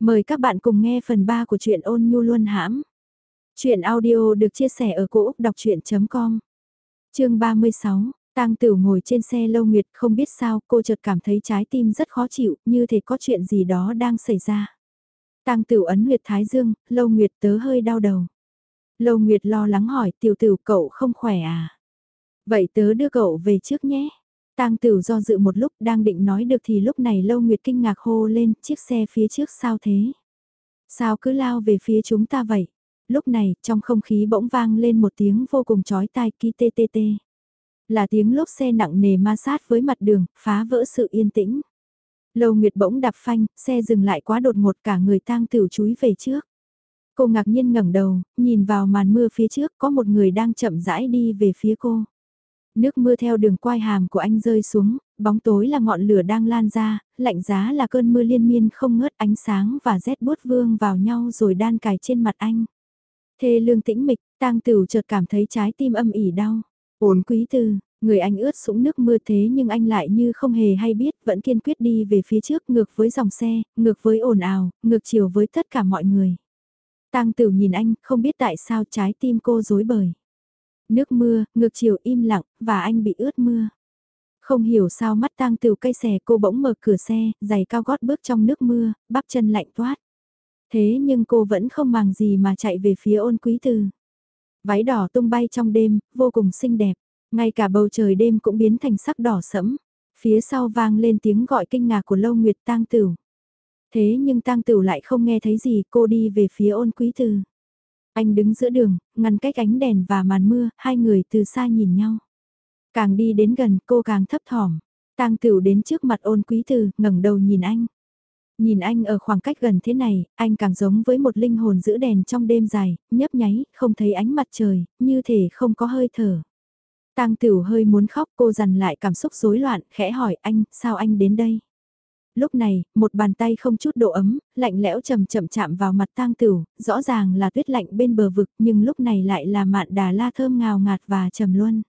Mời các bạn cùng nghe phần 3 của truyện ôn nhu luôn hãm. Chuyện audio được chia sẻ ở cỗ đọc chuyện.com Chương 36, Tang Tử ngồi trên xe lâu nguyệt không biết sao cô chợt cảm thấy trái tim rất khó chịu như thể có chuyện gì đó đang xảy ra. Tang Tử ấn huyệt thái dương, lâu nguyệt tớ hơi đau đầu. Lâu nguyệt lo lắng hỏi tiểu tử cậu không khỏe à? Vậy tớ đưa cậu về trước nhé. Tang Tử do dự một lúc đang định nói được thì lúc này Lâu Nguyệt kinh ngạc hô lên chiếc xe phía trước sao thế? Sao cứ lao về phía chúng ta vậy? Lúc này trong không khí bỗng vang lên một tiếng vô cùng chói tai ki tê tê tê. Là tiếng lốp xe nặng nề ma sát với mặt đường, phá vỡ sự yên tĩnh. Lâu Nguyệt bỗng đạp phanh, xe dừng lại quá đột ngột cả người tang Tử chúi về trước. Cô ngạc nhiên ngẩng đầu, nhìn vào màn mưa phía trước có một người đang chậm rãi đi về phía cô. Nước mưa theo đường quai hàm của anh rơi xuống, bóng tối là ngọn lửa đang lan ra, lạnh giá là cơn mưa liên miên không ngớt ánh sáng và rét bút vương vào nhau rồi đan cài trên mặt anh. Thê lương tĩnh mịch, tang tửu chợt cảm thấy trái tim âm ỉ đau. Ổn quý tư, người anh ướt sũng nước mưa thế nhưng anh lại như không hề hay biết vẫn kiên quyết đi về phía trước ngược với dòng xe, ngược với ồn ào, ngược chiều với tất cả mọi người. Tang Tửu nhìn anh, không biết tại sao trái tim cô rối bời. Nước mưa, ngược chiều im lặng, và anh bị ướt mưa. Không hiểu sao mắt tang từ cây xè cô bỗng mở cửa xe, giày cao gót bước trong nước mưa, bắp chân lạnh toát. Thế nhưng cô vẫn không màng gì mà chạy về phía ôn quý từ. Váy đỏ tung bay trong đêm, vô cùng xinh đẹp. Ngay cả bầu trời đêm cũng biến thành sắc đỏ sẫm. Phía sau vang lên tiếng gọi kinh ngạc của Lâu Nguyệt tang Tửu. Thế nhưng tang Tửu lại không nghe thấy gì, cô đi về phía ôn quý từ. Anh đứng giữa đường, ngăn cách ánh đèn và màn mưa, hai người từ xa nhìn nhau. Càng đi đến gần, cô càng thấp thỏm. Tang Tửu đến trước mặt ôn quý từ, ngẩng đầu nhìn anh. Nhìn anh ở khoảng cách gần thế này, anh càng giống với một linh hồn giữ đèn trong đêm dài, nhấp nháy, không thấy ánh mặt trời, như thể không có hơi thở. Tang Tửu hơi muốn khóc, cô dằn lại cảm xúc rối loạn, khẽ hỏi anh, sao anh đến đây? Lúc này, một bàn tay không chút độ ấm, lạnh lẽo chậm chậm chạm vào mặt tang tửu, rõ ràng là tuyết lạnh bên bờ vực nhưng lúc này lại là mạn đà la thơm ngào ngạt và trầm luân.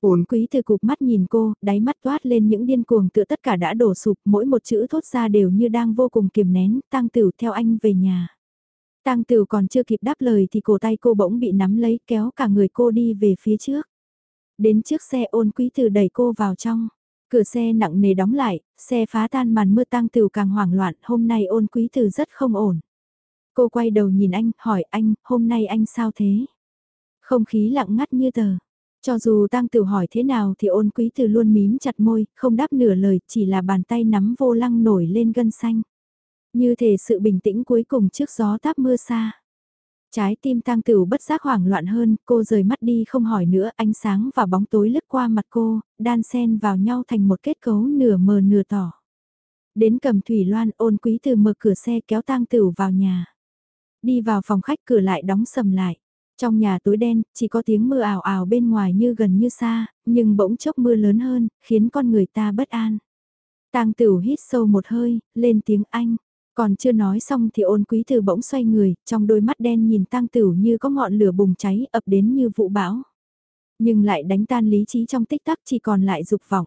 Ổn quý từ cục mắt nhìn cô, đáy mắt toát lên những điên cuồng tựa tất cả đã đổ sụp, mỗi một chữ thốt ra đều như đang vô cùng kiềm nén, tang tửu theo anh về nhà. Tang tửu còn chưa kịp đáp lời thì cổ tay cô bỗng bị nắm lấy kéo cả người cô đi về phía trước. Đến trước xe ôn quý từ đẩy cô vào trong. Cửa xe nặng nề đóng lại, xe phá tan màn mưa tăng từ càng hoảng loạn, hôm nay ôn quý từ rất không ổn. Cô quay đầu nhìn anh, hỏi anh, hôm nay anh sao thế? Không khí lặng ngắt như tờ. Cho dù tăng tử hỏi thế nào thì ôn quý từ luôn mím chặt môi, không đáp nửa lời, chỉ là bàn tay nắm vô lăng nổi lên gân xanh. Như thể sự bình tĩnh cuối cùng trước gió táp mưa xa. Trái tim tang tửu bất giác hoảng loạn hơn, cô rời mắt đi không hỏi nữa, ánh sáng và bóng tối lướt qua mặt cô, đan xen vào nhau thành một kết cấu nửa mờ nửa tỏ. Đến cầm thủy loan ôn quý từ mở cửa xe kéo tang tửu vào nhà. Đi vào phòng khách cửa lại đóng sầm lại. Trong nhà tối đen, chỉ có tiếng mưa ảo ảo bên ngoài như gần như xa, nhưng bỗng chốc mưa lớn hơn, khiến con người ta bất an. Tang Tửu hít sâu một hơi, lên tiếng anh. Còn chưa nói xong thì ôn quý từ bỗng xoay người, trong đôi mắt đen nhìn tang tửu như có ngọn lửa bùng cháy ập đến như vụ bão. Nhưng lại đánh tan lý trí trong tích tắc chỉ còn lại dục vọng.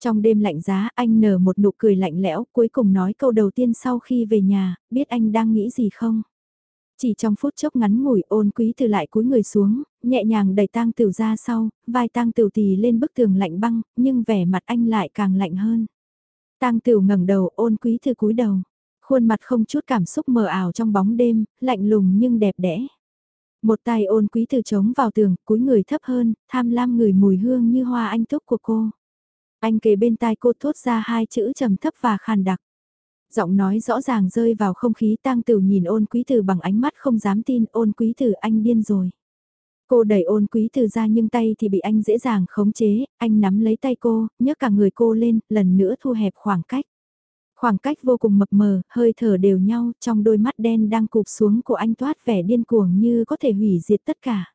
Trong đêm lạnh giá anh nở một nụ cười lạnh lẽo cuối cùng nói câu đầu tiên sau khi về nhà, biết anh đang nghĩ gì không? Chỉ trong phút chốc ngắn ngủi ôn quý từ lại cúi người xuống, nhẹ nhàng đẩy tang tửu ra sau, vai tang tửu tì lên bức tường lạnh băng, nhưng vẻ mặt anh lại càng lạnh hơn. Tang tửu ngẩng đầu ôn quý từ cúi đầu khuôn mặt không chút cảm xúc mờ ảo trong bóng đêm, lạnh lùng nhưng đẹp đẽ. Một tay ôn quý từ trống vào tường, cúi người thấp hơn, tham lam người mùi hương như hoa anh túc của cô. Anh kề bên tai cô thốt ra hai chữ trầm thấp và khàn đặc. Giọng nói rõ ràng rơi vào không khí tang tử nhìn ôn quý tử bằng ánh mắt không dám tin ôn quý tử anh điên rồi. Cô đẩy ôn quý tử ra nhưng tay thì bị anh dễ dàng khống chế, anh nắm lấy tay cô, nhấc cả người cô lên, lần nữa thu hẹp khoảng cách. Khoảng cách vô cùng mập mờ, hơi thở đều nhau, trong đôi mắt đen đang cụp xuống của anh toát vẻ điên cuồng như có thể hủy diệt tất cả.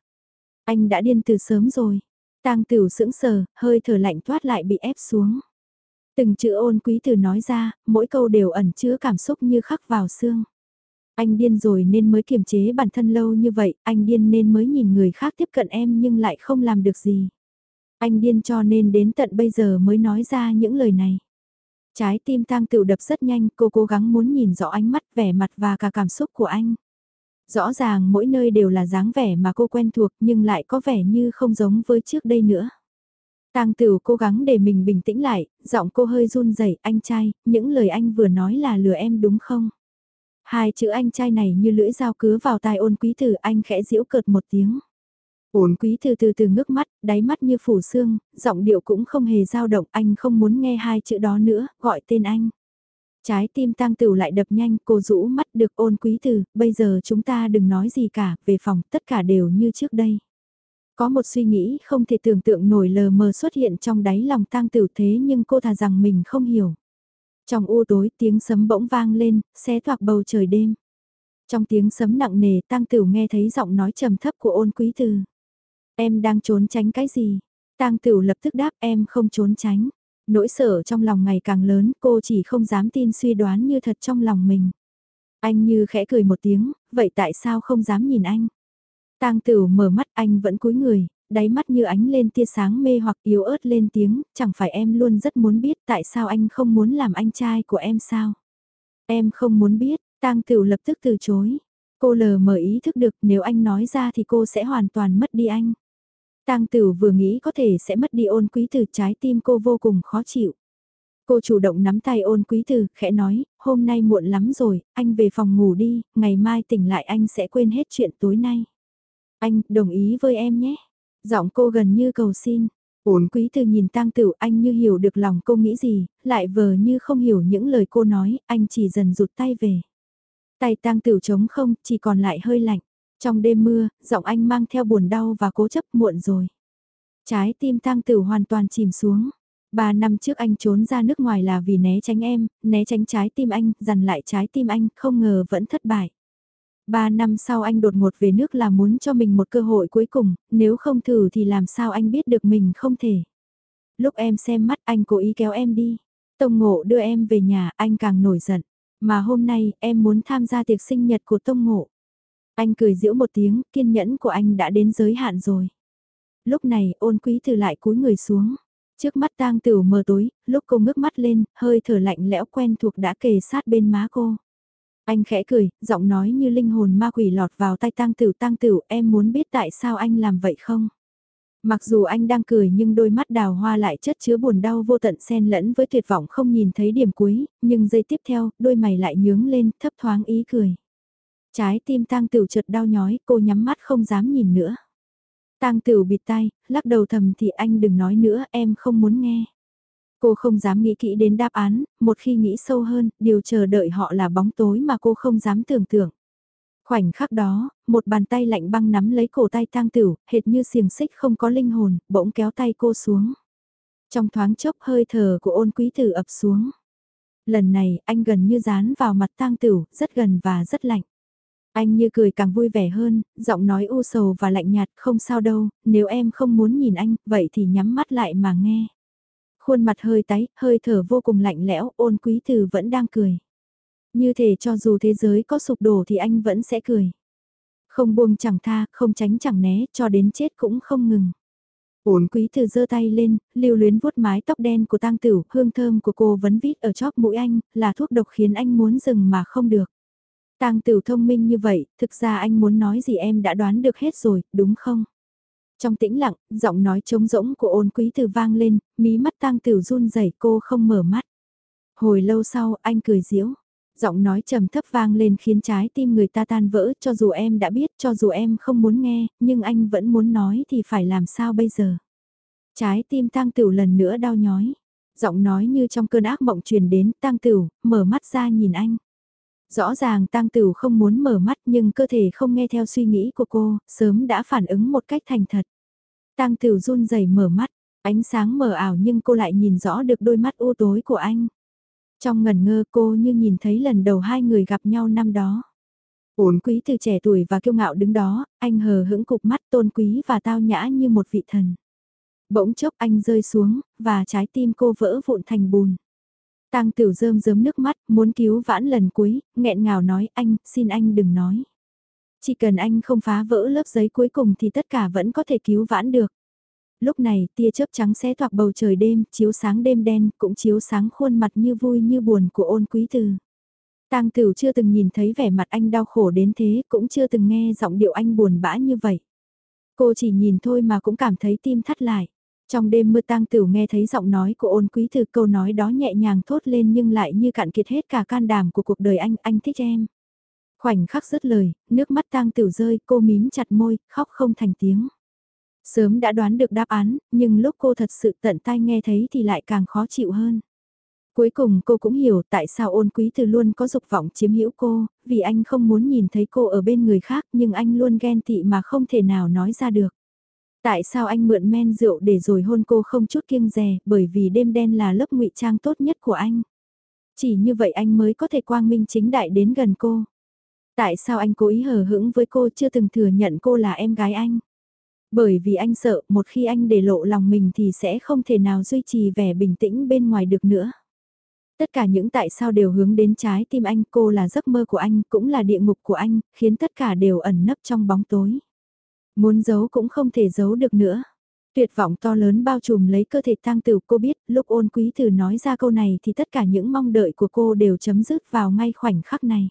Anh đã điên từ sớm rồi. Tang tửu sững sờ, hơi thở lạnh toát lại bị ép xuống. Từng chữ ôn quý từ nói ra, mỗi câu đều ẩn chứa cảm xúc như khắc vào xương. Anh điên rồi nên mới kiềm chế bản thân lâu như vậy, anh điên nên mới nhìn người khác tiếp cận em nhưng lại không làm được gì. Anh điên cho nên đến tận bây giờ mới nói ra những lời này. Trái tim tang tựu đập rất nhanh, cô cố gắng muốn nhìn rõ ánh mắt, vẻ mặt và cả cảm xúc của anh. Rõ ràng mỗi nơi đều là dáng vẻ mà cô quen thuộc nhưng lại có vẻ như không giống với trước đây nữa. Tang Tửu cố gắng để mình bình tĩnh lại, giọng cô hơi run rẩy, "Anh trai, những lời anh vừa nói là lừa em đúng không?" Hai chữ anh trai này như lưỡi dao cứa vào tai ôn quý tử anh khẽ giễu cợt một tiếng. Ôn quý từ từ từ ngước mắt, đáy mắt như phủ xương, giọng điệu cũng không hề dao động, anh không muốn nghe hai chữ đó nữa, gọi tên anh. Trái tim tang tửu lại đập nhanh, cô rũ mắt được ôn quý từ, bây giờ chúng ta đừng nói gì cả, về phòng, tất cả đều như trước đây. Có một suy nghĩ không thể tưởng tượng nổi lờ mờ xuất hiện trong đáy lòng tang tửu thế nhưng cô thà rằng mình không hiểu. Trong u tối tiếng sấm bỗng vang lên, xé toạc bầu trời đêm. Trong tiếng sấm nặng nề tang tửu nghe thấy giọng nói trầm thấp của ôn quý từ. Em đang trốn tránh cái gì? tang tửu lập tức đáp em không trốn tránh. Nỗi sợ trong lòng ngày càng lớn cô chỉ không dám tin suy đoán như thật trong lòng mình. Anh như khẽ cười một tiếng, vậy tại sao không dám nhìn anh? Tang Tửu mở mắt anh vẫn cúi người, đáy mắt như ánh lên tia sáng mê hoặc yếu ớt lên tiếng, chẳng phải em luôn rất muốn biết tại sao anh không muốn làm anh trai của em sao? Em không muốn biết, Tang Tửu lập tức từ chối. Cô lờ mờ ý thức được nếu anh nói ra thì cô sẽ hoàn toàn mất đi anh. Tang Tửu vừa nghĩ có thể sẽ mất đi ôn quý từ trái tim cô vô cùng khó chịu. Cô chủ động nắm tay ôn quý từ, khẽ nói, hôm nay muộn lắm rồi, anh về phòng ngủ đi, ngày mai tỉnh lại anh sẽ quên hết chuyện tối nay. Anh, đồng ý với em nhé. Giọng cô gần như cầu xin. Ôn quý từ nhìn tang tửu anh như hiểu được lòng cô nghĩ gì, lại vờ như không hiểu những lời cô nói, anh chỉ dần rụt tay về. Tay tang tửu trống không, chỉ còn lại hơi lạnh. Trong đêm mưa, giọng anh mang theo buồn đau và cố chấp muộn rồi. Trái tim tang tử hoàn toàn chìm xuống. Ba năm trước anh trốn ra nước ngoài là vì né tránh em, né tránh trái tim anh, dằn lại trái tim anh, không ngờ vẫn thất bại. Ba năm sau anh đột ngột về nước là muốn cho mình một cơ hội cuối cùng, nếu không thử thì làm sao anh biết được mình không thể. Lúc em xem mắt anh cố ý kéo em đi. Tông Ngộ đưa em về nhà, anh càng nổi giận. Mà hôm nay, em muốn tham gia tiệc sinh nhật của Tông Ngộ. Anh cười giễu một tiếng, kiên nhẫn của anh đã đến giới hạn rồi. Lúc này, ôn quý từ lại cúi người xuống. Trước mắt tang tửu mờ tối, lúc cô ngước mắt lên, hơi thở lạnh lẽo quen thuộc đã kề sát bên má cô. Anh khẽ cười, giọng nói như linh hồn ma quỷ lọt vào tay tang tửu tang tửu em muốn biết tại sao anh làm vậy không? Mặc dù anh đang cười nhưng đôi mắt đào hoa lại chất chứa buồn đau vô tận xen lẫn với tuyệt vọng không nhìn thấy điểm cuối, nhưng giây tiếp theo, đôi mày lại nhướng lên, thấp thoáng ý cười. Trái tim tang tửu chợt đau nhói, cô nhắm mắt không dám nhìn nữa. Tang tửu bịt tai, lắc đầu thầm thì anh đừng nói nữa, em không muốn nghe. Cô không dám nghĩ kỹ đến đáp án, một khi nghĩ sâu hơn, điều chờ đợi họ là bóng tối mà cô không dám tưởng tượng. Khoảnh khắc đó, một bàn tay lạnh băng nắm lấy cổ tay tang tửu, hệt như xiềng xích không có linh hồn, bỗng kéo tay cô xuống. Trong thoáng chốc hơi thở của ôn quý tử ập xuống. Lần này, anh gần như dán vào mặt tang tửu, rất gần và rất lạnh. Anh như cười càng vui vẻ hơn, giọng nói u sầu và lạnh nhạt, không sao đâu, nếu em không muốn nhìn anh, vậy thì nhắm mắt lại mà nghe. Khuôn mặt hơi tái, hơi thở vô cùng lạnh lẽo, ôn quý từ vẫn đang cười. Như thể cho dù thế giới có sụp đổ thì anh vẫn sẽ cười. Không buông chẳng tha, không tránh chẳng né, cho đến chết cũng không ngừng. Ổn quý từ giơ tay lên, lưu luyến vuốt mái tóc đen của tang tử, hương thơm của cô vẫn vít ở chóp mũi anh, là thuốc độc khiến anh muốn dừng mà không được. Tang tử thông minh như vậy, thực ra anh muốn nói gì em đã đoán được hết rồi, đúng không? Trong tĩnh lặng, giọng nói trống rỗng của ôn quý từ vang lên, mí mắt tang tử run rẩy cô không mở mắt. Hồi lâu sau, anh cười diễu. Giọng nói trầm thấp vang lên khiến trái tim người ta tan vỡ cho dù em đã biết, cho dù em không muốn nghe, nhưng anh vẫn muốn nói thì phải làm sao bây giờ. Trái tim tang tửu lần nữa đau nhói. Giọng nói như trong cơn ác mộng truyền đến tang tửu, mở mắt ra nhìn anh. Rõ ràng tang tửu không muốn mở mắt nhưng cơ thể không nghe theo suy nghĩ của cô, sớm đã phản ứng một cách thành thật. Tang Tửu run rẩy mở mắt, ánh sáng mờ ảo nhưng cô lại nhìn rõ được đôi mắt u tối của anh. Trong ngần ngơ cô như nhìn thấy lần đầu hai người gặp nhau năm đó. Ổn quý từ trẻ tuổi và kiêu ngạo đứng đó, anh hờ hững cục mắt tôn quý và tao nhã như một vị thần. Bỗng chốc anh rơi xuống, và trái tim cô vỡ vụn thành bùn. Tang tiểu rơm rớm nước mắt, muốn cứu vãn lần cuối, nghẹn ngào nói anh, xin anh đừng nói. Chỉ cần anh không phá vỡ lớp giấy cuối cùng thì tất cả vẫn có thể cứu vãn được. Lúc này tia chớp trắng xé toạc bầu trời đêm, chiếu sáng đêm đen, cũng chiếu sáng khuôn mặt như vui như buồn của ôn quý từ. Tang Tửu chưa từng nhìn thấy vẻ mặt anh đau khổ đến thế, cũng chưa từng nghe giọng điệu anh buồn bã như vậy. Cô chỉ nhìn thôi mà cũng cảm thấy tim thắt lại. Trong đêm mưa Tang Tửu nghe thấy giọng nói của ôn quý từ câu nói đó nhẹ nhàng thốt lên nhưng lại như cạn kiệt hết cả can đảm của cuộc đời anh, anh thích em. Khoảnh khắc dứt lời, nước mắt Tang Tửu rơi, cô mím chặt môi, khóc không thành tiếng. Sớm đã đoán được đáp án, nhưng lúc cô thật sự tận tai nghe thấy thì lại càng khó chịu hơn. Cuối cùng cô cũng hiểu tại sao ôn quý từ luôn có dục vọng chiếm hữu cô, vì anh không muốn nhìn thấy cô ở bên người khác nhưng anh luôn ghen tị mà không thể nào nói ra được. Tại sao anh mượn men rượu để rồi hôn cô không chút kiêng dè, bởi vì đêm đen là lớp ngụy trang tốt nhất của anh. Chỉ như vậy anh mới có thể quang minh chính đại đến gần cô. Tại sao anh cố ý hờ hững với cô chưa từng thừa nhận cô là em gái anh? Bởi vì anh sợ một khi anh để lộ lòng mình thì sẽ không thể nào duy trì vẻ bình tĩnh bên ngoài được nữa. Tất cả những tại sao đều hướng đến trái tim anh, cô là giấc mơ của anh, cũng là địa ngục của anh, khiến tất cả đều ẩn nấp trong bóng tối. Muốn giấu cũng không thể giấu được nữa. Tuyệt vọng to lớn bao trùm lấy cơ thể tang tử cô biết lúc ôn quý tử nói ra câu này thì tất cả những mong đợi của cô đều chấm dứt vào ngay khoảnh khắc này.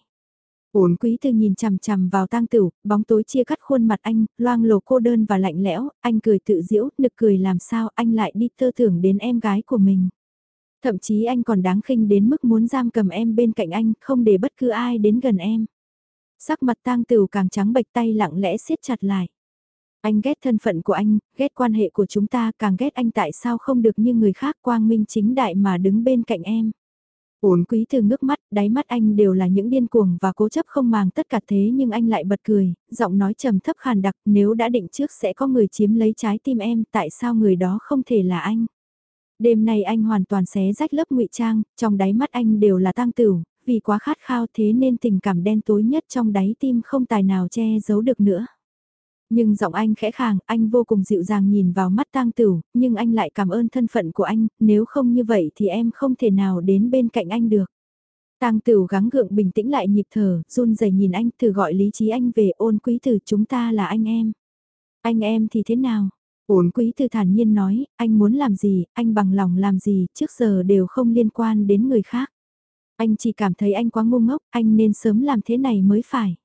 Ôn quý từ nhìn chằm chằm vào tang tử, bóng tối chia cắt khuôn mặt anh, loang lổ cô đơn và lạnh lẽo, anh cười tự diễu, nực cười làm sao anh lại đi tơ tưởng đến em gái của mình. Thậm chí anh còn đáng khinh đến mức muốn giam cầm em bên cạnh anh, không để bất cứ ai đến gần em. Sắc mặt tang tử càng trắng bệch tay lặng lẽ siết chặt lại. Anh ghét thân phận của anh, ghét quan hệ của chúng ta, càng ghét anh tại sao không được như người khác quang minh chính đại mà đứng bên cạnh em. Ổn quý từ ngước mắt, đáy mắt anh đều là những điên cuồng và cố chấp không màng tất cả thế nhưng anh lại bật cười, giọng nói trầm thấp khàn đặc nếu đã định trước sẽ có người chiếm lấy trái tim em tại sao người đó không thể là anh. Đêm nay anh hoàn toàn xé rách lớp ngụy trang, trong đáy mắt anh đều là tang tửu, vì quá khát khao thế nên tình cảm đen tối nhất trong đáy tim không tài nào che giấu được nữa. Nhưng giọng anh khẽ khàng, anh vô cùng dịu dàng nhìn vào mắt tang tửu, nhưng anh lại cảm ơn thân phận của anh, nếu không như vậy thì em không thể nào đến bên cạnh anh được. Tang Tửu gắng gượng bình tĩnh lại nhịp thở, run rẩy nhìn anh, thử gọi lý trí anh về ôn quý tử chúng ta là anh em. Anh em thì thế nào? Ôn quý tử thản nhiên nói, anh muốn làm gì, anh bằng lòng làm gì, trước giờ đều không liên quan đến người khác. Anh chỉ cảm thấy anh quá ngu ngốc, anh nên sớm làm thế này mới phải.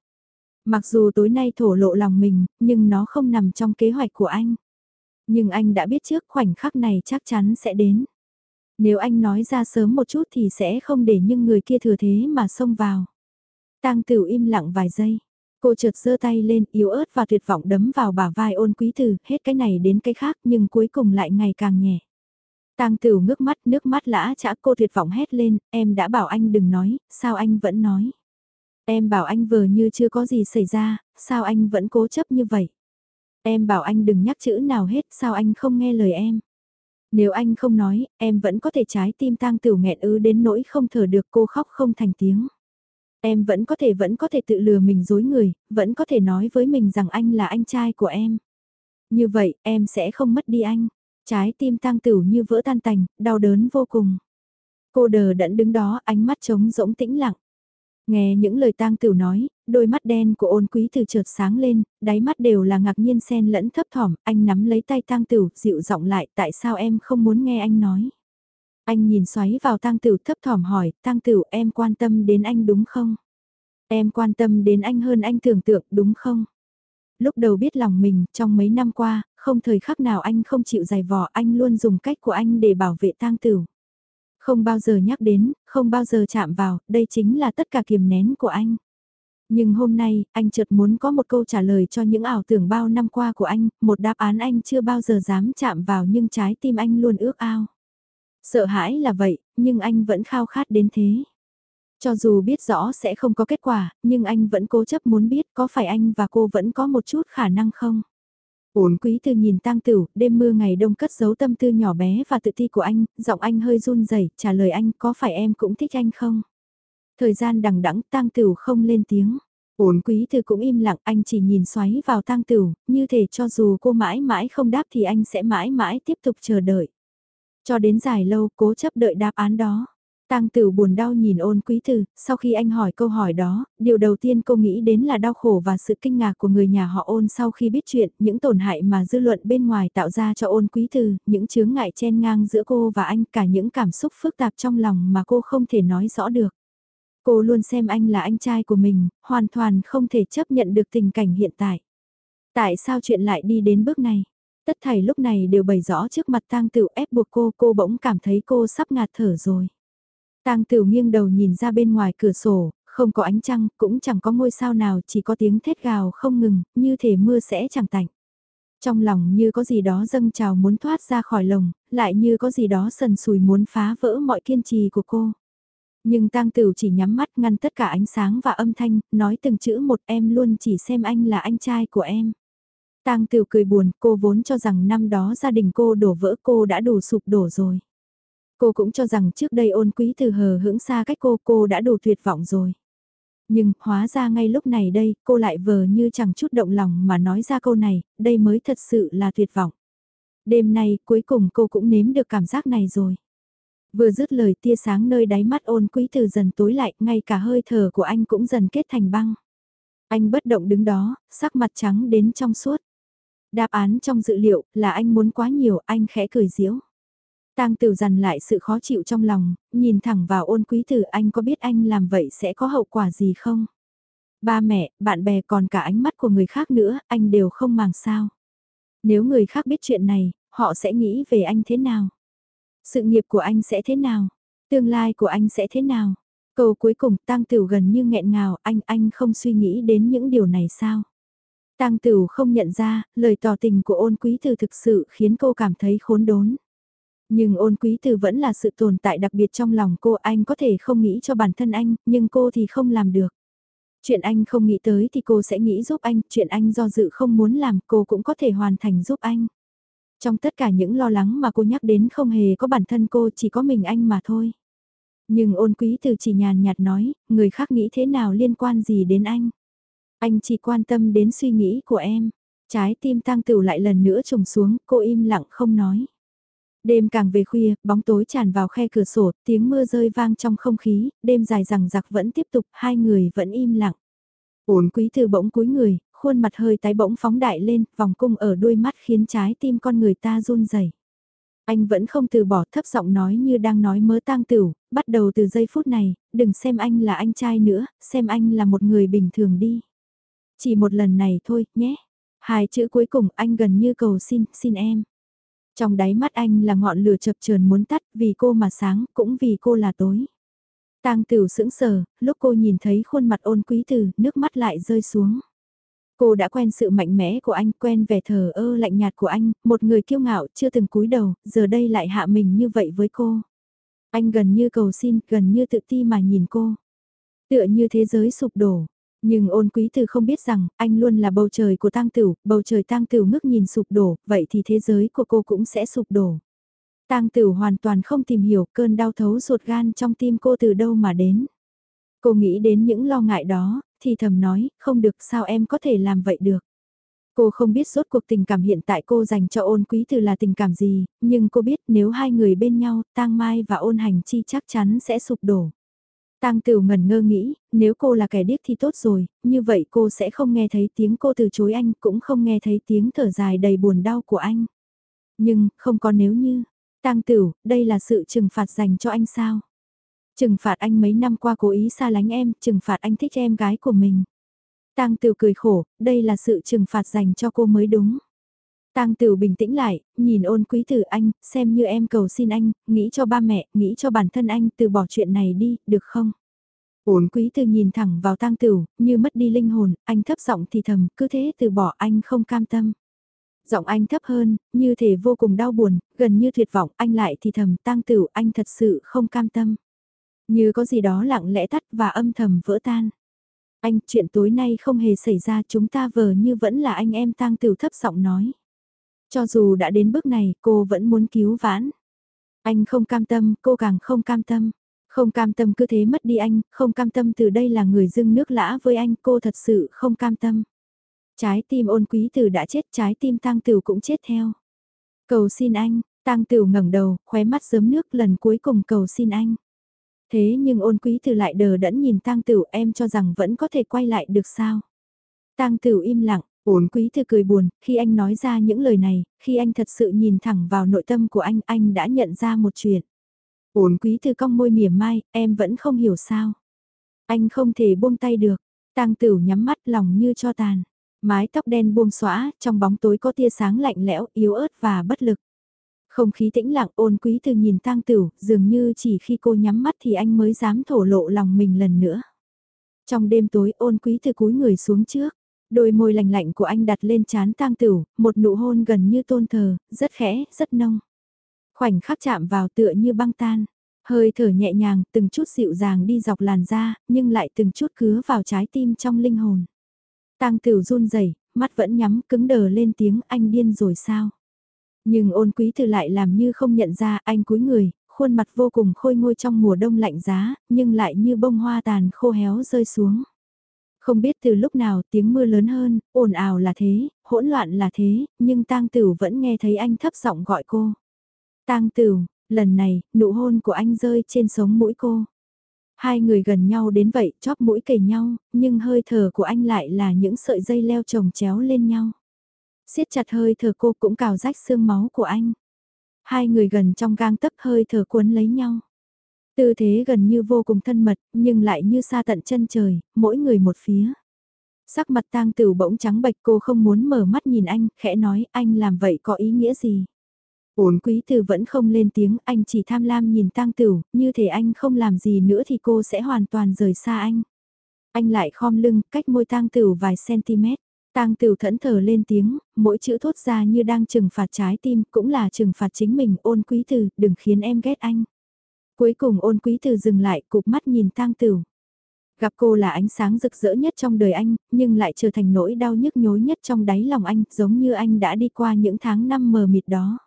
Mặc dù tối nay thổ lộ lòng mình, nhưng nó không nằm trong kế hoạch của anh. Nhưng anh đã biết trước khoảnh khắc này chắc chắn sẽ đến. Nếu anh nói ra sớm một chút thì sẽ không để những người kia thừa thế mà xông vào. Tang Tửu im lặng vài giây. Cô chợt giơ tay lên yếu ớt và tuyệt vọng đấm vào bả vai ôn quý tử, hết cái này đến cái khác nhưng cuối cùng lại ngày càng nhẹ. Tang Tửu ngước mắt, nước mắt lã chả cô tuyệt vọng hét lên, em đã bảo anh đừng nói, sao anh vẫn nói. Em bảo anh vờ như chưa có gì xảy ra, sao anh vẫn cố chấp như vậy? Em bảo anh đừng nhắc chữ nào hết, sao anh không nghe lời em? Nếu anh không nói, em vẫn có thể trái tim tang tửu nghẹn ứ đến nỗi không thở được cô khóc không thành tiếng. Em vẫn có thể vẫn có thể tự lừa mình dối người, vẫn có thể nói với mình rằng anh là anh trai của em. Như vậy, em sẽ không mất đi anh. Trái tim tang tửu như vỡ tan tành, đau đớn vô cùng. Cô đờ đẫn đứng đó, ánh mắt trống rỗng tĩnh lặng. Nghe những lời tang tửu nói, đôi mắt đen của ôn quý từ chợt sáng lên, đáy mắt đều là ngạc nhiên xen lẫn thấp thỏm, anh nắm lấy tay tang tửu, dịu giọng lại, tại sao em không muốn nghe anh nói. Anh nhìn xoáy vào tang tửu thấp thỏm hỏi, tang tửu em quan tâm đến anh đúng không? Em quan tâm đến anh hơn anh tưởng tượng đúng không? Lúc đầu biết lòng mình, trong mấy năm qua, không thời khắc nào anh không chịu giày vò, anh luôn dùng cách của anh để bảo vệ tang tửu. Không bao giờ nhắc đến, không bao giờ chạm vào, đây chính là tất cả kiềm nén của anh. Nhưng hôm nay, anh chợt muốn có một câu trả lời cho những ảo tưởng bao năm qua của anh, một đáp án anh chưa bao giờ dám chạm vào nhưng trái tim anh luôn ước ao. Sợ hãi là vậy, nhưng anh vẫn khao khát đến thế. Cho dù biết rõ sẽ không có kết quả, nhưng anh vẫn cố chấp muốn biết có phải anh và cô vẫn có một chút khả năng không uốn quý từ nhìn tang tửu, đêm mưa ngày đông cất giấu tâm tư nhỏ bé và tự ti của anh, giọng anh hơi run rẩy trả lời anh có phải em cũng thích anh không? Thời gian đằng đẵng tang tửu không lên tiếng. uốn quý từ cũng im lặng anh chỉ nhìn xoáy vào tang tửu, như thể cho dù cô mãi mãi không đáp thì anh sẽ mãi mãi tiếp tục chờ đợi. Cho đến dài lâu cố chấp đợi đáp án đó. Tang Tử buồn đau nhìn ôn quý tử, sau khi anh hỏi câu hỏi đó, điều đầu tiên cô nghĩ đến là đau khổ và sự kinh ngạc của người nhà họ ôn sau khi biết chuyện, những tổn hại mà dư luận bên ngoài tạo ra cho ôn quý tử, những chướng ngại chen ngang giữa cô và anh, cả những cảm xúc phức tạp trong lòng mà cô không thể nói rõ được. Cô luôn xem anh là anh trai của mình, hoàn toàn không thể chấp nhận được tình cảnh hiện tại. Tại sao chuyện lại đi đến bước này? Tất thảy lúc này đều bày rõ trước mặt tang Tử ép buộc cô, cô bỗng cảm thấy cô sắp ngạt thở rồi. Tang Tử nghiêng đầu nhìn ra bên ngoài cửa sổ, không có ánh trăng, cũng chẳng có ngôi sao nào, chỉ có tiếng thét gào không ngừng, như thể mưa sẽ chẳng tạnh. Trong lòng như có gì đó dâng trào muốn thoát ra khỏi lồng, lại như có gì đó sần sùi muốn phá vỡ mọi kiên trì của cô. Nhưng tang Tử chỉ nhắm mắt ngăn tất cả ánh sáng và âm thanh, nói từng chữ một em luôn chỉ xem anh là anh trai của em. Tang Tử cười buồn, cô vốn cho rằng năm đó gia đình cô đổ vỡ cô đã đủ sụp đổ rồi. Cô cũng cho rằng trước đây ôn quý từ hờ hững xa cách cô, cô đã đủ tuyệt vọng rồi. Nhưng, hóa ra ngay lúc này đây, cô lại vờ như chẳng chút động lòng mà nói ra câu này, đây mới thật sự là tuyệt vọng. Đêm nay, cuối cùng cô cũng nếm được cảm giác này rồi. Vừa dứt lời tia sáng nơi đáy mắt ôn quý từ dần tối lại, ngay cả hơi thở của anh cũng dần kết thành băng. Anh bất động đứng đó, sắc mặt trắng đến trong suốt. Đáp án trong dự liệu là anh muốn quá nhiều, anh khẽ cười diễu. Tang Tử dằn lại sự khó chịu trong lòng, nhìn thẳng vào ôn quý tử anh có biết anh làm vậy sẽ có hậu quả gì không? Ba mẹ, bạn bè còn cả ánh mắt của người khác nữa, anh đều không màng sao. Nếu người khác biết chuyện này, họ sẽ nghĩ về anh thế nào? Sự nghiệp của anh sẽ thế nào? Tương lai của anh sẽ thế nào? Câu cuối cùng Tang Tử gần như nghẹn ngào, anh anh không suy nghĩ đến những điều này sao? Tang Tử không nhận ra, lời tỏ tình của ôn quý tử thực sự khiến cô cảm thấy khốn đốn. Nhưng ôn quý từ vẫn là sự tồn tại đặc biệt trong lòng cô anh có thể không nghĩ cho bản thân anh, nhưng cô thì không làm được. Chuyện anh không nghĩ tới thì cô sẽ nghĩ giúp anh, chuyện anh do dự không muốn làm cô cũng có thể hoàn thành giúp anh. Trong tất cả những lo lắng mà cô nhắc đến không hề có bản thân cô chỉ có mình anh mà thôi. Nhưng ôn quý từ chỉ nhàn nhạt nói, người khác nghĩ thế nào liên quan gì đến anh. Anh chỉ quan tâm đến suy nghĩ của em. Trái tim tăng tửu lại lần nữa trùng xuống, cô im lặng không nói. Đêm càng về khuya, bóng tối tràn vào khe cửa sổ, tiếng mưa rơi vang trong không khí, đêm dài rằng giặc vẫn tiếp tục, hai người vẫn im lặng. Ổn quý từ bỗng cúi người, khuôn mặt hơi tái bỗng phóng đại lên, vòng cung ở đuôi mắt khiến trái tim con người ta run rẩy. Anh vẫn không từ bỏ thấp giọng nói như đang nói mớ tang tửu, bắt đầu từ giây phút này, đừng xem anh là anh trai nữa, xem anh là một người bình thường đi. Chỉ một lần này thôi, nhé. Hai chữ cuối cùng anh gần như cầu xin, xin em. Trong đáy mắt anh là ngọn lửa chập chờn muốn tắt, vì cô mà sáng, cũng vì cô là tối. Tang Tửu sững sờ, lúc cô nhìn thấy khuôn mặt ôn quý từ nước mắt lại rơi xuống. Cô đã quen sự mạnh mẽ của anh, quen vẻ thờ ơ lạnh nhạt của anh, một người kiêu ngạo chưa từng cúi đầu, giờ đây lại hạ mình như vậy với cô. Anh gần như cầu xin, gần như tự ti mà nhìn cô. Tựa như thế giới sụp đổ, nhưng ôn quý từ không biết rằng, anh luôn là bầu trời của tang tửu, bầu trời tang tửu ngước nhìn sụp đổ, vậy thì thế giới của cô cũng sẽ sụp đổ. Tang tửu hoàn toàn không tìm hiểu cơn đau thấu ruột gan trong tim cô từ đâu mà đến. Cô nghĩ đến những lo ngại đó, thì thầm nói, không được sao em có thể làm vậy được. Cô không biết rốt cuộc tình cảm hiện tại cô dành cho ôn quý từ là tình cảm gì, nhưng cô biết nếu hai người bên nhau, tang mai và ôn hành chi chắc chắn sẽ sụp đổ. Tang Tửu ngẩn ngơ nghĩ, nếu cô là kẻ điếc thì tốt rồi, như vậy cô sẽ không nghe thấy tiếng cô từ chối anh, cũng không nghe thấy tiếng thở dài đầy buồn đau của anh. Nhưng, không có nếu như. Tang Tửu, đây là sự trừng phạt dành cho anh sao? Trừng phạt anh mấy năm qua cố ý xa lánh em, trừng phạt anh thích em gái của mình. Tang Tửu cười khổ, đây là sự trừng phạt dành cho cô mới đúng. Tang Tửu bình tĩnh lại, nhìn ôn quý tử anh, xem như em cầu xin anh, nghĩ cho ba mẹ, nghĩ cho bản thân anh từ bỏ chuyện này đi, được không? Ôn quý tử nhìn thẳng vào Tang Tửu, như mất đi linh hồn, anh thấp giọng thì thầm, cứ thế từ bỏ anh không cam tâm. Giọng anh thấp hơn, như thể vô cùng đau buồn, gần như tuyệt vọng, anh lại thì thầm, Tang Tửu anh thật sự không cam tâm. Như có gì đó lặng lẽ tắt và âm thầm vỡ tan. Anh, chuyện tối nay không hề xảy ra chúng ta vờ như vẫn là anh em Tang Tửu thấp giọng nói. Cho dù đã đến bước này, cô vẫn muốn cứu vãn. Anh không cam tâm, cô càng không cam tâm. Không cam tâm cứ thế mất đi anh, không cam tâm từ đây là người dưng nước lã với anh, cô thật sự không cam tâm. Trái tim ôn quý tử đã chết, trái tim tang tử cũng chết theo. Cầu xin anh, tang tử ngẩng đầu, khóe mắt sớm nước lần cuối cùng cầu xin anh. Thế nhưng ôn quý từ lại đờ đẫn nhìn tang tửu em cho rằng vẫn có thể quay lại được sao. Tang tửu im lặng, ôn quý Thư cười buồn, khi anh nói ra những lời này, khi anh thật sự nhìn thẳng vào nội tâm của anh, anh đã nhận ra một chuyện. Ôn quý Thư cong môi mỉa mai, em vẫn không hiểu sao. Anh không thể buông tay được, tang tửu nhắm mắt lòng như cho tàn. Mái tóc đen buông xõa, trong bóng tối có tia sáng lạnh lẽo, yếu ớt và bất lực. Không khí tĩnh lặng ôn quý từ nhìn tang tửu, dường như chỉ khi cô nhắm mắt thì anh mới dám thổ lộ lòng mình lần nữa. Trong đêm tối ôn quý từ cúi người xuống trước, đôi môi lạnh lạnh của anh đặt lên chán tang tửu, một nụ hôn gần như tôn thờ, rất khẽ, rất nông. Khoảnh khắc chạm vào tựa như băng tan, hơi thở nhẹ nhàng, từng chút dịu dàng đi dọc làn da, nhưng lại từng chút cứa vào trái tim trong linh hồn. Tang Tửu run rẩy, mắt vẫn nhắm, cứng đờ lên tiếng anh điên rồi sao? Nhưng ôn quý từ lại làm như không nhận ra anh cúi người, khuôn mặt vô cùng khôi ngôi trong mùa đông lạnh giá, nhưng lại như bông hoa tàn khô héo rơi xuống. Không biết từ lúc nào tiếng mưa lớn hơn, ồn ào là thế, hỗn loạn là thế, nhưng tang tửu vẫn nghe thấy anh thấp giọng gọi cô. Tang tửu, lần này, nụ hôn của anh rơi trên sống mũi cô. Hai người gần nhau đến vậy, chóp mũi kề nhau, nhưng hơi thở của anh lại là những sợi dây leo chồng chéo lên nhau. siết chặt hơi thở cô cũng cào rách xương máu của anh. Hai người gần trong gang tấc hơi thở cuốn lấy nhau. Tư thế gần như vô cùng thân mật, nhưng lại như xa tận chân trời, mỗi người một phía. Sắc mặt tang tử bỗng trắng bệch cô không muốn mở mắt nhìn anh, khẽ nói anh làm vậy có ý nghĩa gì? Ổn quý tử vẫn không lên tiếng, anh chỉ tham lam nhìn tang tử như thể anh không làm gì nữa thì cô sẽ hoàn toàn rời xa anh. Anh lại khom lưng, cách môi tang tử vài cm. Tang tử thẫn thờ lên tiếng, mỗi chữ thốt ra như đang trừng phạt trái tim, cũng là trừng phạt chính mình, ôn quý tử, đừng khiến em ghét anh. Cuối cùng ôn quý từ dừng lại, cụp mắt nhìn Tang Tửu. Gặp cô là ánh sáng rực rỡ nhất trong đời anh, nhưng lại trở thành nỗi đau nhức nhối nhất trong đáy lòng anh, giống như anh đã đi qua những tháng năm mờ mịt đó.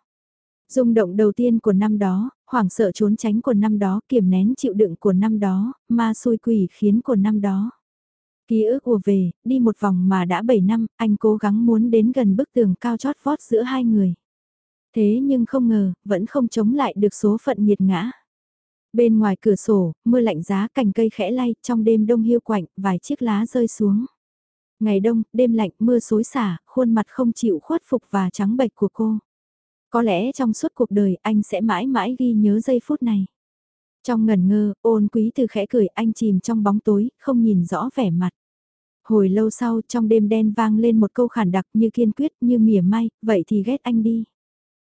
Rung động đầu tiên của năm đó, hoảng sợ trốn tránh của năm đó, kiềm nén chịu đựng của năm đó, ma xôi quỷ khiến của năm đó. Ký ức ùa về, đi một vòng mà đã 7 năm, anh cố gắng muốn đến gần bức tường cao chót vót giữa hai người. Thế nhưng không ngờ, vẫn không chống lại được số phận nhiệt ngã. Bên ngoài cửa sổ, mưa lạnh giá cành cây khẽ lay, trong đêm đông hiu quạnh, vài chiếc lá rơi xuống. Ngày đông, đêm lạnh, mưa xối xả, khuôn mặt không chịu khuất phục và trắng bệch của cô. Có lẽ trong suốt cuộc đời anh sẽ mãi mãi ghi nhớ giây phút này. Trong ngần ngơ, ôn quý từ khẽ cười anh chìm trong bóng tối, không nhìn rõ vẻ mặt. Hồi lâu sau trong đêm đen vang lên một câu khản đặc như kiên quyết như mỉa mai, vậy thì ghét anh đi.